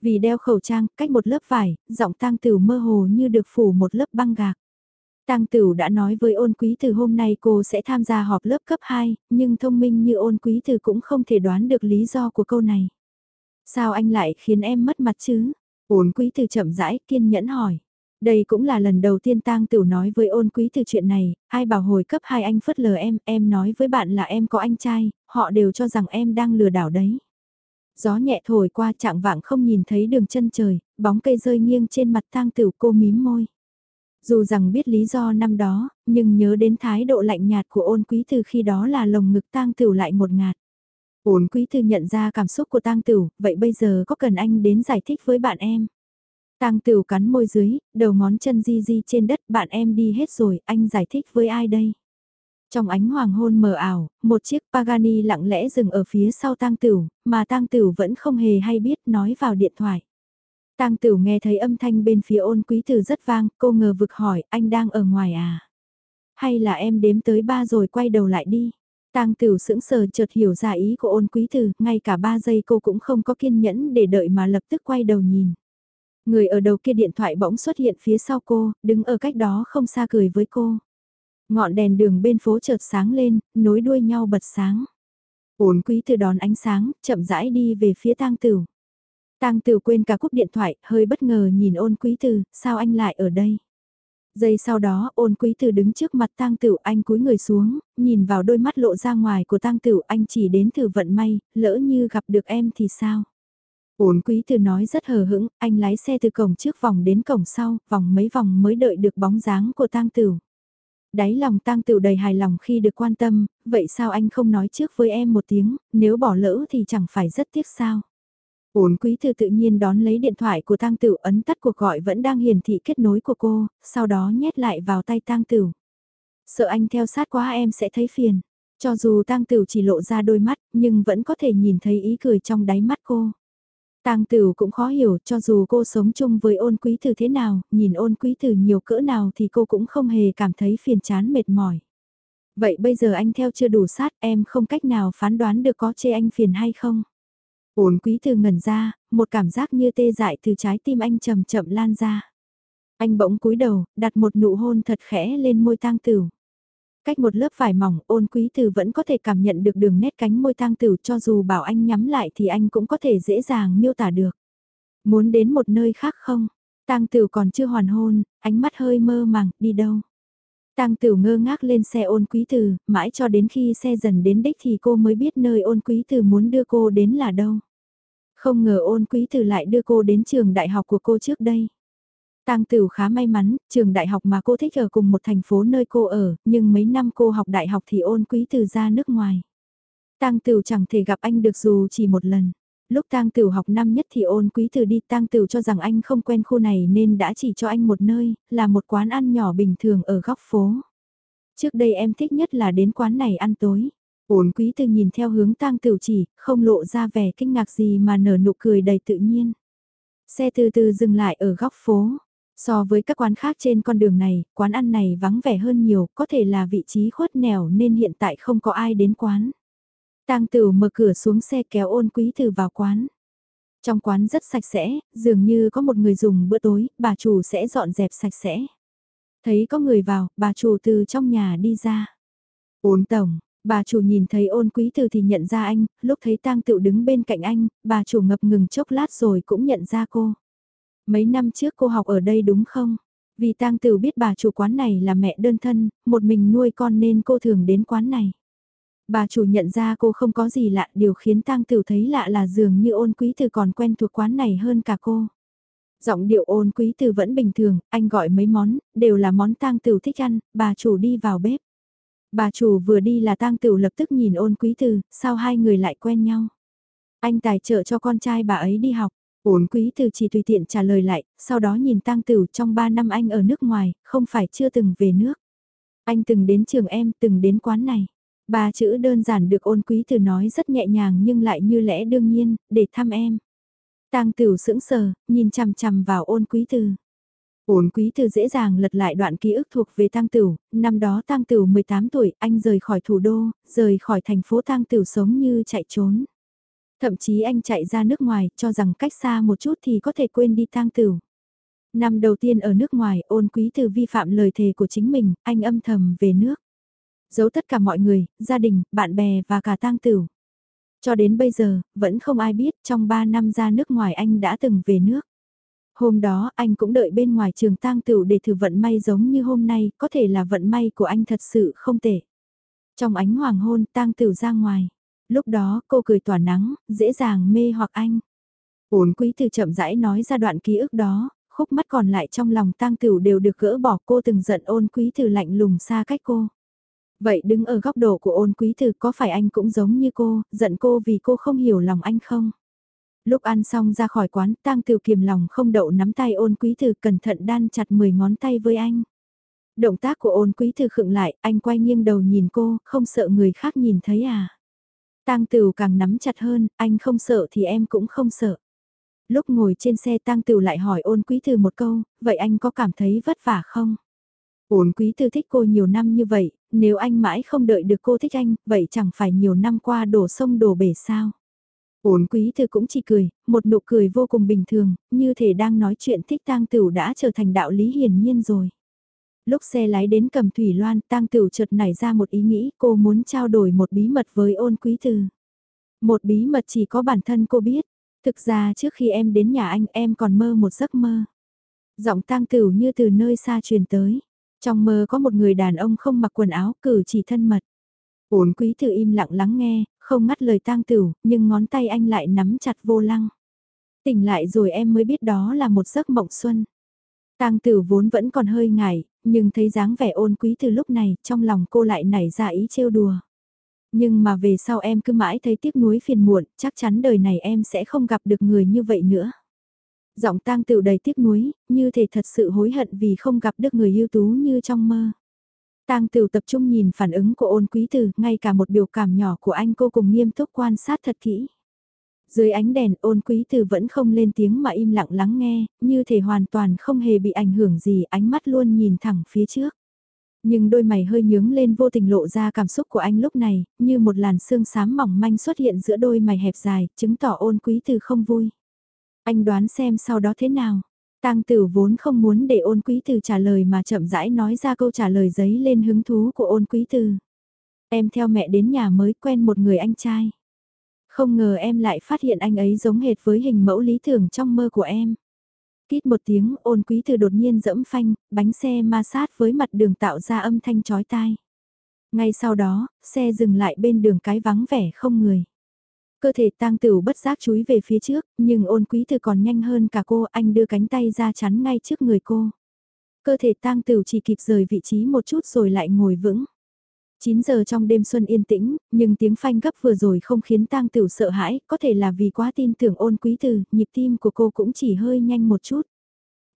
Vì đeo khẩu trang, cách một lớp vải, giọng Tang Tửu mơ hồ như được phủ một lớp băng gạc. Tang Tửu đã nói với ôn quý từ hôm nay cô sẽ tham gia họp lớp cấp 2, nhưng thông minh như ôn quý từ cũng không thể đoán được lý do của câu này. Sao anh lại khiến em mất mặt chứ? Ôn quý từ chậm rãi, kiên nhẫn hỏi. Đây cũng là lần đầu tiên tang tửu nói với ôn quý từ chuyện này, ai bảo hồi cấp 2 anh phớt lờ em, em nói với bạn là em có anh trai, họ đều cho rằng em đang lừa đảo đấy. Gió nhẹ thổi qua trạng vạng không nhìn thấy đường chân trời, bóng cây rơi nghiêng trên mặt tang tửu cô mím môi. Dù rằng biết lý do năm đó, nhưng nhớ đến thái độ lạnh nhạt của ôn quý từ khi đó là lồng ngực tang tửu lại một ngạt. Ôn quý từ nhận ra cảm xúc của tang tửu, vậy bây giờ có cần anh đến giải thích với bạn em? Tang Tửu cắn môi dưới, đầu ngón chân di di trên đất, bạn em đi hết rồi, anh giải thích với ai đây? Trong ánh hoàng hôn mờ ảo, một chiếc Pagani lặng lẽ dừng ở phía sau Tang Tửu, mà Tang Tửu vẫn không hề hay biết nói vào điện thoại. Tang Tửu nghe thấy âm thanh bên phía ôn quý tử rất vang, cô ngờ vực hỏi, anh đang ở ngoài à? Hay là em đếm tới ba rồi quay đầu lại đi? Tang Tửu sững sờ chợt hiểu ra ý của ôn quý tử, ngay cả ba giây cô cũng không có kiên nhẫn để đợi mà lập tức quay đầu nhìn. Người ở đầu kia điện thoại bỗng xuất hiện phía sau cô, đứng ở cách đó không xa cười với cô. Ngọn đèn đường bên phố chợt sáng lên, nối đuôi nhau bật sáng. Ổn quý từ đón ánh sáng, chậm rãi đi về phía tang tử. Tang tử quên cả cúp điện thoại, hơi bất ngờ nhìn ôn quý từ, sao anh lại ở đây? Giây sau đó ôn quý từ đứng trước mặt tang tử anh cúi người xuống, nhìn vào đôi mắt lộ ra ngoài của tang tử anh chỉ đến thử vận may, lỡ như gặp được em thì sao? Uốn quý từ nói rất hờ hững, anh lái xe từ cổng trước vòng đến cổng sau, vòng mấy vòng mới đợi được bóng dáng của tang tửu. Đáy lòng tang tửu đầy hài lòng khi được quan tâm, vậy sao anh không nói trước với em một tiếng, nếu bỏ lỡ thì chẳng phải rất tiếc sao. Uốn quý từ tự nhiên đón lấy điện thoại của tang tửu ấn tắt cuộc gọi vẫn đang hiển thị kết nối của cô, sau đó nhét lại vào tay tang tửu. Sợ anh theo sát quá em sẽ thấy phiền. Cho dù tang tửu chỉ lộ ra đôi mắt, nhưng vẫn có thể nhìn thấy ý cười trong đáy mắt cô. Tang Tửu cũng khó hiểu cho dù cô sống chung với ôn quý từ thế nào, nhìn ôn quý từ nhiều cỡ nào thì cô cũng không hề cảm thấy phiền chán mệt mỏi. Vậy bây giờ anh theo chưa đủ sát em không cách nào phán đoán được có chê anh phiền hay không? Ôn quý từ ngẩn ra, một cảm giác như tê dại từ trái tim anh chậm chậm lan ra. Anh bỗng cúi đầu, đặt một nụ hôn thật khẽ lên môi tang tửu. Cách một lớp vải mỏng ôn quý từ vẫn có thể cảm nhận được đường nét cánh môi tang tử cho dù bảo anh nhắm lại thì anh cũng có thể dễ dàng miêu tả được. Muốn đến một nơi khác không? Tang tử còn chưa hoàn hôn, ánh mắt hơi mơ màng, đi đâu? Tang tử ngơ ngác lên xe ôn quý từ, mãi cho đến khi xe dần đến đích thì cô mới biết nơi ôn quý từ muốn đưa cô đến là đâu. Không ngờ ôn quý từ lại đưa cô đến trường đại học của cô trước đây. Tang Tử khá may mắn, trường đại học mà cô thích ở cùng một thành phố nơi cô ở, nhưng mấy năm cô học đại học thì ôn quý từ ra nước ngoài. Tang Tử chẳng thể gặp anh được dù chỉ một lần. Lúc Tang Tử học năm nhất thì ôn quý từ đi Tang Tử cho rằng anh không quen khu này nên đã chỉ cho anh một nơi, là một quán ăn nhỏ bình thường ở góc phố. Trước đây em thích nhất là đến quán này ăn tối. Ôn quý từ nhìn theo hướng Tang Tử chỉ, không lộ ra vẻ kinh ngạc gì mà nở nụ cười đầy tự nhiên. Xe từ từ dừng lại ở góc phố. So với các quán khác trên con đường này, quán ăn này vắng vẻ hơn nhiều, có thể là vị trí khuất nẻo nên hiện tại không có ai đến quán. Tang Tửu mở cửa xuống xe kéo ôn quý từ vào quán. Trong quán rất sạch sẽ, dường như có một người dùng bữa tối, bà chủ sẽ dọn dẹp sạch sẽ. Thấy có người vào, bà chủ từ trong nhà đi ra. Ôn tổng, bà chủ nhìn thấy ôn quý từ thì nhận ra anh, lúc thấy tang tựu đứng bên cạnh anh, bà chủ ngập ngừng chốc lát rồi cũng nhận ra cô. Mấy năm trước cô học ở đây đúng không? Vì tang Tử biết bà chủ quán này là mẹ đơn thân, một mình nuôi con nên cô thường đến quán này. Bà chủ nhận ra cô không có gì lạ, điều khiến tang Tử thấy lạ là dường như ôn quý từ còn quen thuộc quán này hơn cả cô. Giọng điệu ôn quý từ vẫn bình thường, anh gọi mấy món, đều là món tang tửu thích ăn, bà chủ đi vào bếp. Bà chủ vừa đi là tang tửu lập tức nhìn ôn quý từ, sao hai người lại quen nhau. Anh tài trợ cho con trai bà ấy đi học. Ôn quý từ chỉ tùy tiện trả lời lại, sau đó nhìn tang tửu trong ba năm anh ở nước ngoài, không phải chưa từng về nước. Anh từng đến trường em, từng đến quán này. Ba chữ đơn giản được ôn quý từ nói rất nhẹ nhàng nhưng lại như lẽ đương nhiên, để thăm em. Tang Tửu sững sờ, nhìn chằm chằm vào ôn quý từ. Ôn quý từ dễ dàng lật lại đoạn ký ức thuộc về Tang Tửu, năm đó Tang Tửu 18 tuổi, anh rời khỏi thủ đô, rời khỏi thành phố Tang Tửu sống như chạy trốn. Thậm chí anh chạy ra nước ngoài, cho rằng cách xa một chút thì có thể quên đi Tang Tửu. Năm đầu tiên ở nước ngoài, ôn quý từ vi phạm lời thề của chính mình, anh âm thầm về nước. Giấu tất cả mọi người, gia đình, bạn bè và cả Tang Tửu. Cho đến bây giờ, vẫn không ai biết trong 3 năm ra nước ngoài anh đã từng về nước. Hôm đó anh cũng đợi bên ngoài trường tang tửu để thử vận may giống như hôm nay, có thể là vận may của anh thật sự không tệ. Trong ánh hoàng hôn tang tửu ra ngoài. Lúc đó cô cười tỏa nắng, dễ dàng mê hoặc anh. Ổn quý từ chậm rãi nói ra đoạn ký ức đó, khúc mắt còn lại trong lòng tang tửu đều được gỡ bỏ cô từng giận ôn quý từ lạnh lùng xa cách cô. Vậy đứng ở góc độ của ôn quý từ có phải anh cũng giống như cô, giận cô vì cô không hiểu lòng anh không? Lúc ăn xong ra khỏi quán, tang tửu kiềm lòng không đậu nắm tay ôn quý từ cẩn thận đan chặt 10 ngón tay với anh. Động tác của ôn quý từ khựng lại, anh quay nghiêng đầu nhìn cô, không sợ người khác nhìn thấy à? Tang Tửu càng nắm chặt hơn, anh không sợ thì em cũng không sợ. Lúc ngồi trên xe Tang Tửu lại hỏi ôn quý từ một câu, vậy anh có cảm thấy vất vả không? Ôn quý từ thích cô nhiều năm như vậy, nếu anh mãi không đợi được cô thích anh, vậy chẳng phải nhiều năm qua đổ sông đổ bể sao? Ôn quý từ cũng chỉ cười, một nụ cười vô cùng bình thường, như thể đang nói chuyện thích tang tửu đã trở thành đạo lý hiển nhiên rồi. Lúc xe lái đến cầm thủy loan, tang tửu chợt nảy ra một ý nghĩ cô muốn trao đổi một bí mật với ôn quý từ. Một bí mật chỉ có bản thân cô biết. Thực ra trước khi em đến nhà anh em còn mơ một giấc mơ. Giọng tang tửu như từ nơi xa truyền tới. Trong mơ có một người đàn ông không mặc quần áo cử chỉ thân mật. ôn quý từ im lặng lắng nghe, không ngắt lời tang tửu, nhưng ngón tay anh lại nắm chặt vô lăng. Tỉnh lại rồi em mới biết đó là một giấc mộng xuân. Tang Tử vốn vẫn còn hơi ngại, nhưng thấy dáng vẻ ôn quý từ lúc này, trong lòng cô lại nảy ra ý trêu đùa. Nhưng mà về sau em cứ mãi thấy tiếc nuối phiền muộn, chắc chắn đời này em sẽ không gặp được người như vậy nữa. Giọng tang tựu đầy tiếc nuối, như thể thật sự hối hận vì không gặp được người ưu tú như trong mơ. Tang Tửu tập trung nhìn phản ứng của ôn quý tử, ngay cả một biểu cảm nhỏ của anh cô cùng nghiêm túc quan sát thật kỹ. Dưới ánh đèn ôn quý từ vẫn không lên tiếng mà im lặng lắng nghe, như thể hoàn toàn không hề bị ảnh hưởng gì, ánh mắt luôn nhìn thẳng phía trước. Nhưng đôi mày hơi nhướng lên vô tình lộ ra cảm xúc của anh lúc này, như một làn sương sám mỏng manh xuất hiện giữa đôi mày hẹp dài, chứng tỏ ôn quý từ không vui. Anh đoán xem sau đó thế nào. Tang tử vốn không muốn để ôn quý từ trả lời mà chậm rãi nói ra câu trả lời giấy lên hứng thú của ôn quý từ. Em theo mẹ đến nhà mới quen một người anh trai. Không ngờ em lại phát hiện anh ấy giống hệt với hình mẫu lý tưởng trong mơ của em. Kít một tiếng ôn quý từ đột nhiên dẫm phanh, bánh xe ma sát với mặt đường tạo ra âm thanh chói tai. Ngay sau đó, xe dừng lại bên đường cái vắng vẻ không người. Cơ thể tang tửu bất giác chúi về phía trước, nhưng ôn quý từ còn nhanh hơn cả cô, anh đưa cánh tay ra chắn ngay trước người cô. Cơ thể tang tửu chỉ kịp rời vị trí một chút rồi lại ngồi vững. 9 giờ trong đêm xuân yên tĩnh, nhưng tiếng phanh gấp vừa rồi không khiến tang tửu sợ hãi, có thể là vì quá tin tưởng ôn quý từ, nhịp tim của cô cũng chỉ hơi nhanh một chút.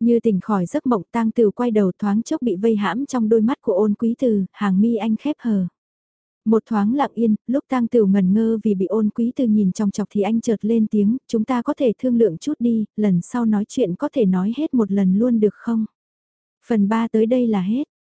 Như tỉnh khỏi giấc mộng tang tửu quay đầu thoáng chốc bị vây hãm trong đôi mắt của ôn quý từ, hàng mi anh khép hờ. Một thoáng lặng yên, lúc tang tửu ngần ngơ vì bị ôn quý từ nhìn trong chọc thì anh chợt lên tiếng, chúng ta có thể thương lượng chút đi, lần sau nói chuyện có thể nói hết một lần luôn được không? Phần 3 tới đây là hết.